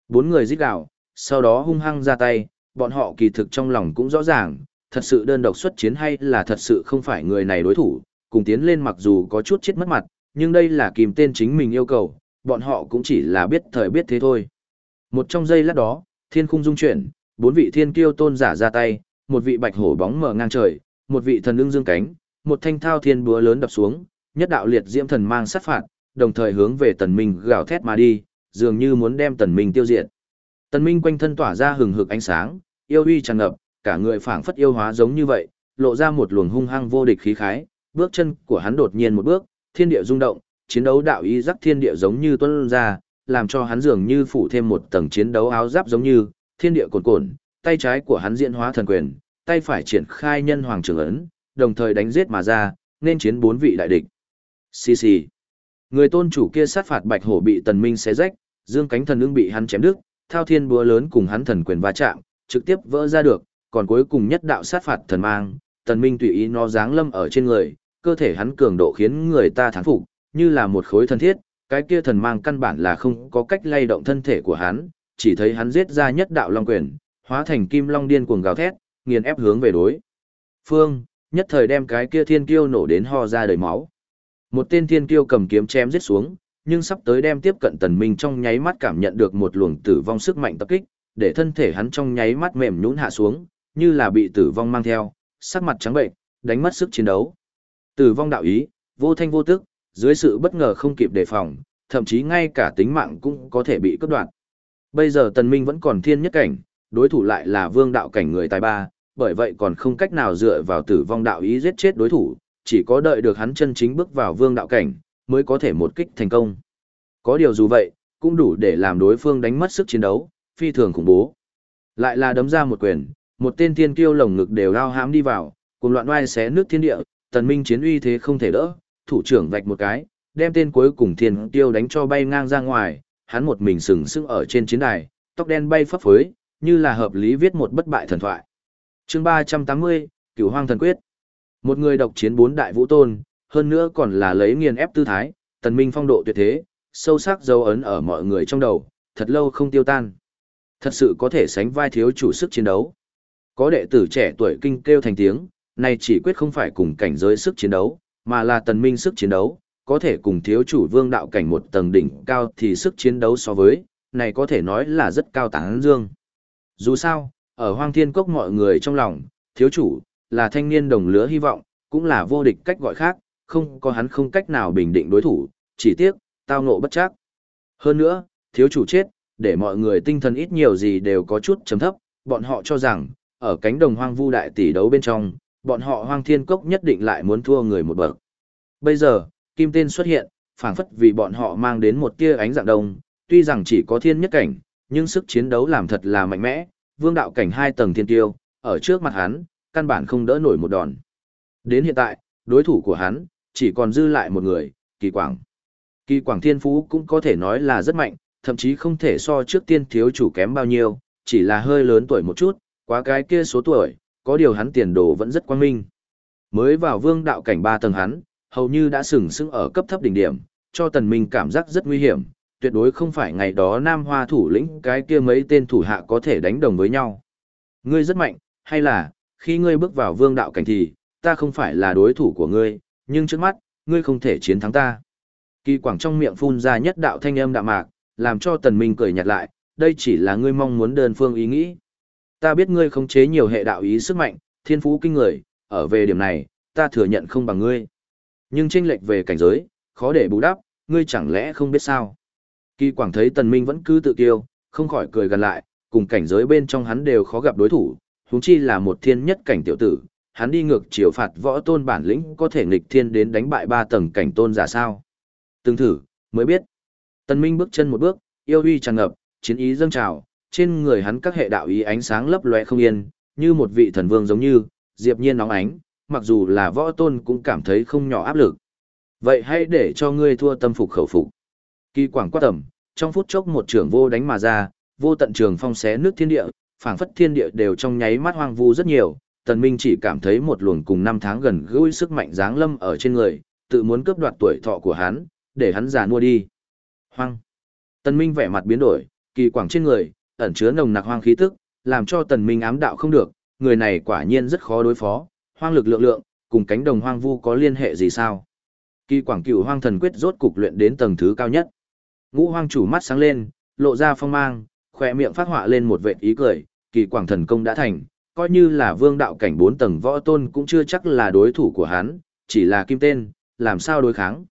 Bốn người giết gạo, sau đó hung hăng ra tay, bọn họ kỳ thực trong lòng cũng rõ ràng, thật sự đơn độc xuất chiến hay là thật sự không phải người này đối thủ, cùng tiến lên mặc dù có chút chết mất mặt, nhưng đây là kìm tên chính mình yêu cầu, bọn họ cũng chỉ là biết thời biết thế thôi. Một trong giây lát đó, thiên khung dung chuyển, bốn vị thiên kiêu tôn giả ra tay, một vị bạch hổ bóng mở ngang trời, một vị thần ưng dương cánh, một thanh thao thiên búa lớn đập xuống, nhất đạo liệt diễm thần mang sát phạt, đồng thời hướng về tần minh gào thét mà đi, dường như muốn đem tần minh tiêu diệt. Tần minh quanh thân tỏa ra hừng hực ánh sáng, yêu uy tràn ngập, cả người phảng phất yêu hóa giống như vậy, lộ ra một luồng hung hăng vô địch khí khái, bước chân của hắn đột nhiên một bước, thiên địa rung động, chiến đấu đạo ý giáp thiên địa giống như tuôn ra, làm cho hắn dường như phủ thêm một tầng chiến đấu áo giáp giống như, thiên địa cồn cồn, tay trái của hắn diễn hóa thần quyền, tay phải triển khai nhân hoàng trường ấn, đồng thời đánh giết mà ra, nên chiến bốn vị đại địch. Xì xì. Người tôn chủ kia sát phạt bạch hổ bị tần minh xé rách, dương cánh thần ưng bị hắn chém đứt, thao thiên búa lớn cùng hắn thần quyền va chạm, trực tiếp vỡ ra được, còn cuối cùng nhất đạo sát phạt thần mang, tần minh tùy ý nó giáng lâm ở trên người, cơ thể hắn cường độ khiến người ta thán phục, như là một khối thân thiết, cái kia thần mang căn bản là không có cách lay động thân thể của hắn, chỉ thấy hắn giết ra nhất đạo long quyền, hóa thành kim long điên cuồng gào thét, nghiền ép hướng về đối. Phương, nhất thời đem cái kia thiên kiêu nổ đến ho ra đầy máu. Một tên thiên kiêu cầm kiếm chém giết xuống, nhưng sắp tới đem tiếp cận tần minh trong nháy mắt cảm nhận được một luồng tử vong sức mạnh tập kích, để thân thể hắn trong nháy mắt mềm nhũn hạ xuống, như là bị tử vong mang theo, sắc mặt trắng bệnh, đánh mất sức chiến đấu. Tử vong đạo ý, vô thanh vô tức, dưới sự bất ngờ không kịp đề phòng, thậm chí ngay cả tính mạng cũng có thể bị cắt đoạn. Bây giờ tần minh vẫn còn thiên nhất cảnh, đối thủ lại là vương đạo cảnh người tài ba, bởi vậy còn không cách nào dựa vào tử vong đạo ý giết chết đối thủ, chỉ có đợi được hắn chân chính bước vào vương đạo cảnh, mới có thể một kích thành công. Có điều dù vậy, cũng đủ để làm đối phương đánh mất sức chiến đấu, phi thường khủng bố. Lại là đấm ra một quyền, một tên thiên kiêu lồng ngực đều lao hãm đi vào, cùng loạn oai xé nước thiên địa, tần minh chiến uy thế không thể đỡ, thủ trưởng vạch một cái, đem tên cuối cùng thiên Tiêu đánh cho bay ngang ra ngoài, hắn một mình sừng sững ở trên chiến đài, tóc đen bay phấp phới, như là hợp lý viết một bất bại thần thoại. Chương 380, Cửu Hoang thần quyết. Một người độc chiến bốn đại vũ tôn, hơn nữa còn là lấy nghiền ép tư thái, tần minh phong độ tuyệt thế, sâu sắc dấu ấn ở mọi người trong đầu, thật lâu không tiêu tan. Thật sự có thể sánh vai thiếu chủ sức chiến đấu. Có đệ tử trẻ tuổi kinh kêu thành tiếng, này chỉ quyết không phải cùng cảnh giới sức chiến đấu, mà là tần minh sức chiến đấu, có thể cùng thiếu chủ vương đạo cảnh một tầng đỉnh cao thì sức chiến đấu so với, này có thể nói là rất cao tán dương. Dù sao, ở hoang thiên cốc mọi người trong lòng, thiếu chủ, là thanh niên đồng lứa hy vọng, cũng là vô địch cách gọi khác, không có hắn không cách nào bình định đối thủ, chỉ tiếc, tao ngộ bất chắc. Hơn nữa, thiếu chủ chết, để mọi người tinh thần ít nhiều gì đều có chút chấm thấp, bọn họ cho rằng, ở cánh đồng hoang vu đại tỷ đấu bên trong, bọn họ hoang thiên cốc nhất định lại muốn thua người một bậc. Bây giờ, kim tên xuất hiện, phảng phất vì bọn họ mang đến một tia ánh dạng đông, tuy rằng chỉ có thiên nhất cảnh, nhưng sức chiến đấu làm thật là mạnh mẽ, vương đạo cảnh hai tầng thiên tiêu, ở trước mặt hắn, căn bản không đỡ nổi một đòn. Đến hiện tại, đối thủ của hắn, chỉ còn dư lại một người, kỳ quảng. Kỳ quảng thiên phú cũng có thể nói là rất mạnh, thậm chí không thể so trước tiên thiếu chủ kém bao nhiêu, chỉ là hơi lớn tuổi một chút, quá cái kia số tuổi, có điều hắn tiền đồ vẫn rất quan minh. Mới vào vương đạo cảnh ba tầng hắn, hầu như đã sừng sững ở cấp thấp đỉnh điểm, cho tần minh cảm giác rất nguy hiểm, tuyệt đối không phải ngày đó nam hoa thủ lĩnh cái kia mấy tên thủ hạ có thể đánh đồng với nhau. Ngươi rất mạnh, hay là, khi ngươi bước vào vương đạo cảnh thì, ta không phải là đối thủ của ngươi, nhưng trước mắt, ngươi không thể chiến thắng ta. Kỳ quảng trong miệng phun ra nhất đạo thanh âm đạm mạc, làm cho tần minh cười nhạt lại, đây chỉ là ngươi mong muốn đơn phương ý nghĩ. Ta biết ngươi khống chế nhiều hệ đạo ý sức mạnh, thiên phú kinh người, ở về điểm này, ta thừa nhận không bằng ngươi. Nhưng tranh lệch về cảnh giới, khó để bù đắp, ngươi chẳng lẽ không biết sao. Kỳ quảng thấy tần minh vẫn cứ tự kiêu, không khỏi cười gần lại, cùng cảnh giới bên trong hắn đều khó gặp đối thủ, huống chi là một thiên nhất cảnh tiểu tử, hắn đi ngược chiều phạt võ tôn bản lĩnh có thể nghịch thiên đến đánh bại ba tầng cảnh tôn giả sao. Từng thử, mới biết. Tần Minh bước chân một bước, yêu uy tràn ngập, chiến ý dâng trào, trên người hắn các hệ đạo ý ánh sáng lấp lóe không yên, như một vị thần vương giống như, diệp nhiên nóng ánh, mặc dù là võ tôn cũng cảm thấy không nhỏ áp lực. Vậy hãy để cho ngươi thua tâm phục khẩu phục. Kỳ quảng quát tầm, trong phút chốc một trường vô đánh mà ra, vô tận trường phong xé nước thiên địa, phảng phất thiên địa đều trong nháy mắt hoang vu rất nhiều, tần minh chỉ cảm thấy một luồng cùng năm tháng gần gũi sức mạnh giáng lâm ở trên người, tự muốn cướp đoạt tuổi thọ của hắn, để hắn già nua đi. Hoang. Tần minh vẻ mặt biến đổi, kỳ quảng trên người, ẩn chứa nồng nặc hoang khí tức, làm cho tần minh ám đạo không được, người này quả nhiên rất khó đối phó, hoang lực lượng lượng, cùng cánh đồng hoang vu có liên hệ gì sao? Kỳ quảng cửu hoang thần quyết rốt cục luyện đến tầng thứ cao nhất. Ngũ hoang chủ mắt sáng lên, lộ ra phong mang, khỏe miệng phát họa lên một vệt ý cười, kỳ quảng thần công đã thành, coi như là vương đạo cảnh bốn tầng võ tôn cũng chưa chắc là đối thủ của hắn, chỉ là kim tên, làm sao đối kháng.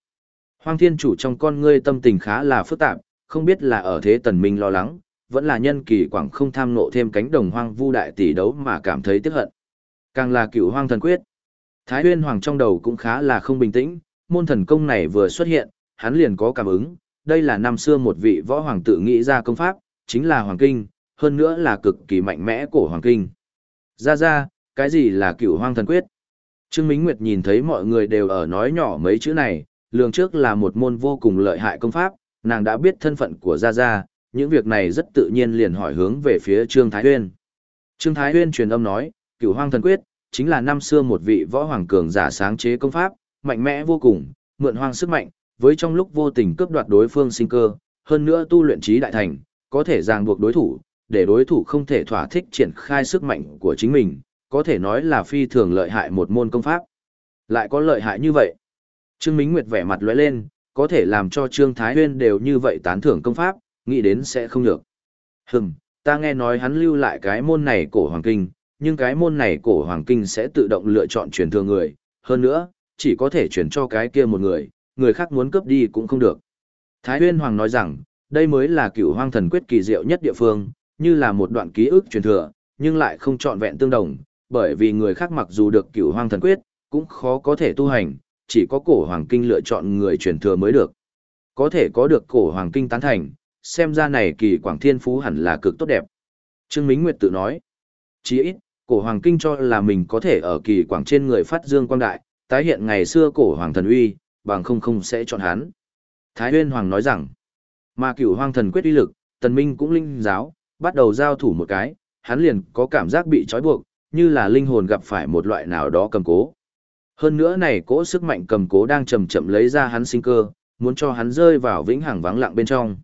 Hoang thiên chủ trong con ngươi tâm tình khá là phức tạp, không biết là ở thế tần minh lo lắng, vẫn là nhân kỳ quảng không tham nộ thêm cánh đồng hoang vu đại tỷ đấu mà cảm thấy tiếc hận. Càng là cựu hoang thần quyết. Thái huyên hoàng trong đầu cũng khá là không bình tĩnh, môn thần công này vừa xuất hiện, hắn liền có cảm ứng, đây là năm xưa một vị võ hoàng tự nghĩ ra công pháp, chính là hoàng kinh, hơn nữa là cực kỳ mạnh mẽ của hoàng kinh. Ra ra, cái gì là cựu hoang thần quyết? Trương Minh Nguyệt nhìn thấy mọi người đều ở nói nhỏ mấy chữ này, lường trước là một môn vô cùng lợi hại công pháp, nàng đã biết thân phận của Gia Gia, những việc này rất tự nhiên liền hỏi hướng về phía Trương Thái Huyên. Trương Thái Huyên truyền âm nói, cửu hoang thần quyết, chính là năm xưa một vị võ hoàng cường giả sáng chế công pháp, mạnh mẽ vô cùng, mượn hoang sức mạnh, với trong lúc vô tình cướp đoạt đối phương sinh cơ, hơn nữa tu luyện trí đại thành, có thể ràng buộc đối thủ, để đối thủ không thể thỏa thích triển khai sức mạnh của chính mình, có thể nói là phi thường lợi hại một môn công pháp. Lại có lợi hại như vậy. Trương Minh Nguyệt vẻ mặt lóe lên, có thể làm cho Trương Thái Huyên đều như vậy tán thưởng công pháp, nghĩ đến sẽ không được. Hừm, ta nghe nói hắn lưu lại cái môn này cổ hoàng kinh, nhưng cái môn này cổ hoàng kinh sẽ tự động lựa chọn truyền thừa người, hơn nữa, chỉ có thể truyền cho cái kia một người, người khác muốn cướp đi cũng không được. Thái Huyên Hoàng nói rằng, đây mới là cửu hoang thần quyết kỳ diệu nhất địa phương, như là một đoạn ký ức truyền thừa, nhưng lại không trọn vẹn tương đồng, bởi vì người khác mặc dù được cửu hoang thần quyết, cũng khó có thể tu hành, chỉ có cổ hoàng kinh lựa chọn người truyền thừa mới được. Có thể có được cổ hoàng kinh tán thành, xem ra này kỳ quảng thiên phú hẳn là cực tốt đẹp. Trương Minh Nguyệt tự nói, chí ít, cổ hoàng kinh cho là mình có thể ở kỳ quảng trên người phát dương quang đại, tái hiện ngày xưa cổ hoàng thần uy, bằng không không sẽ chọn hắn. Thái Huyên Hoàng nói rằng, mà cửu hoàng thần quyết uy lực, tần minh cũng linh giáo, bắt đầu giao thủ một cái, hắn liền có cảm giác bị trói buộc, như là linh hồn gặp phải một loại nào đó cầm cố. Hơn nữa này cỗ sức mạnh cầm cố đang chậm chậm lấy ra hắn sinh cơ, muốn cho hắn rơi vào vĩnh hằng vắng lặng bên trong.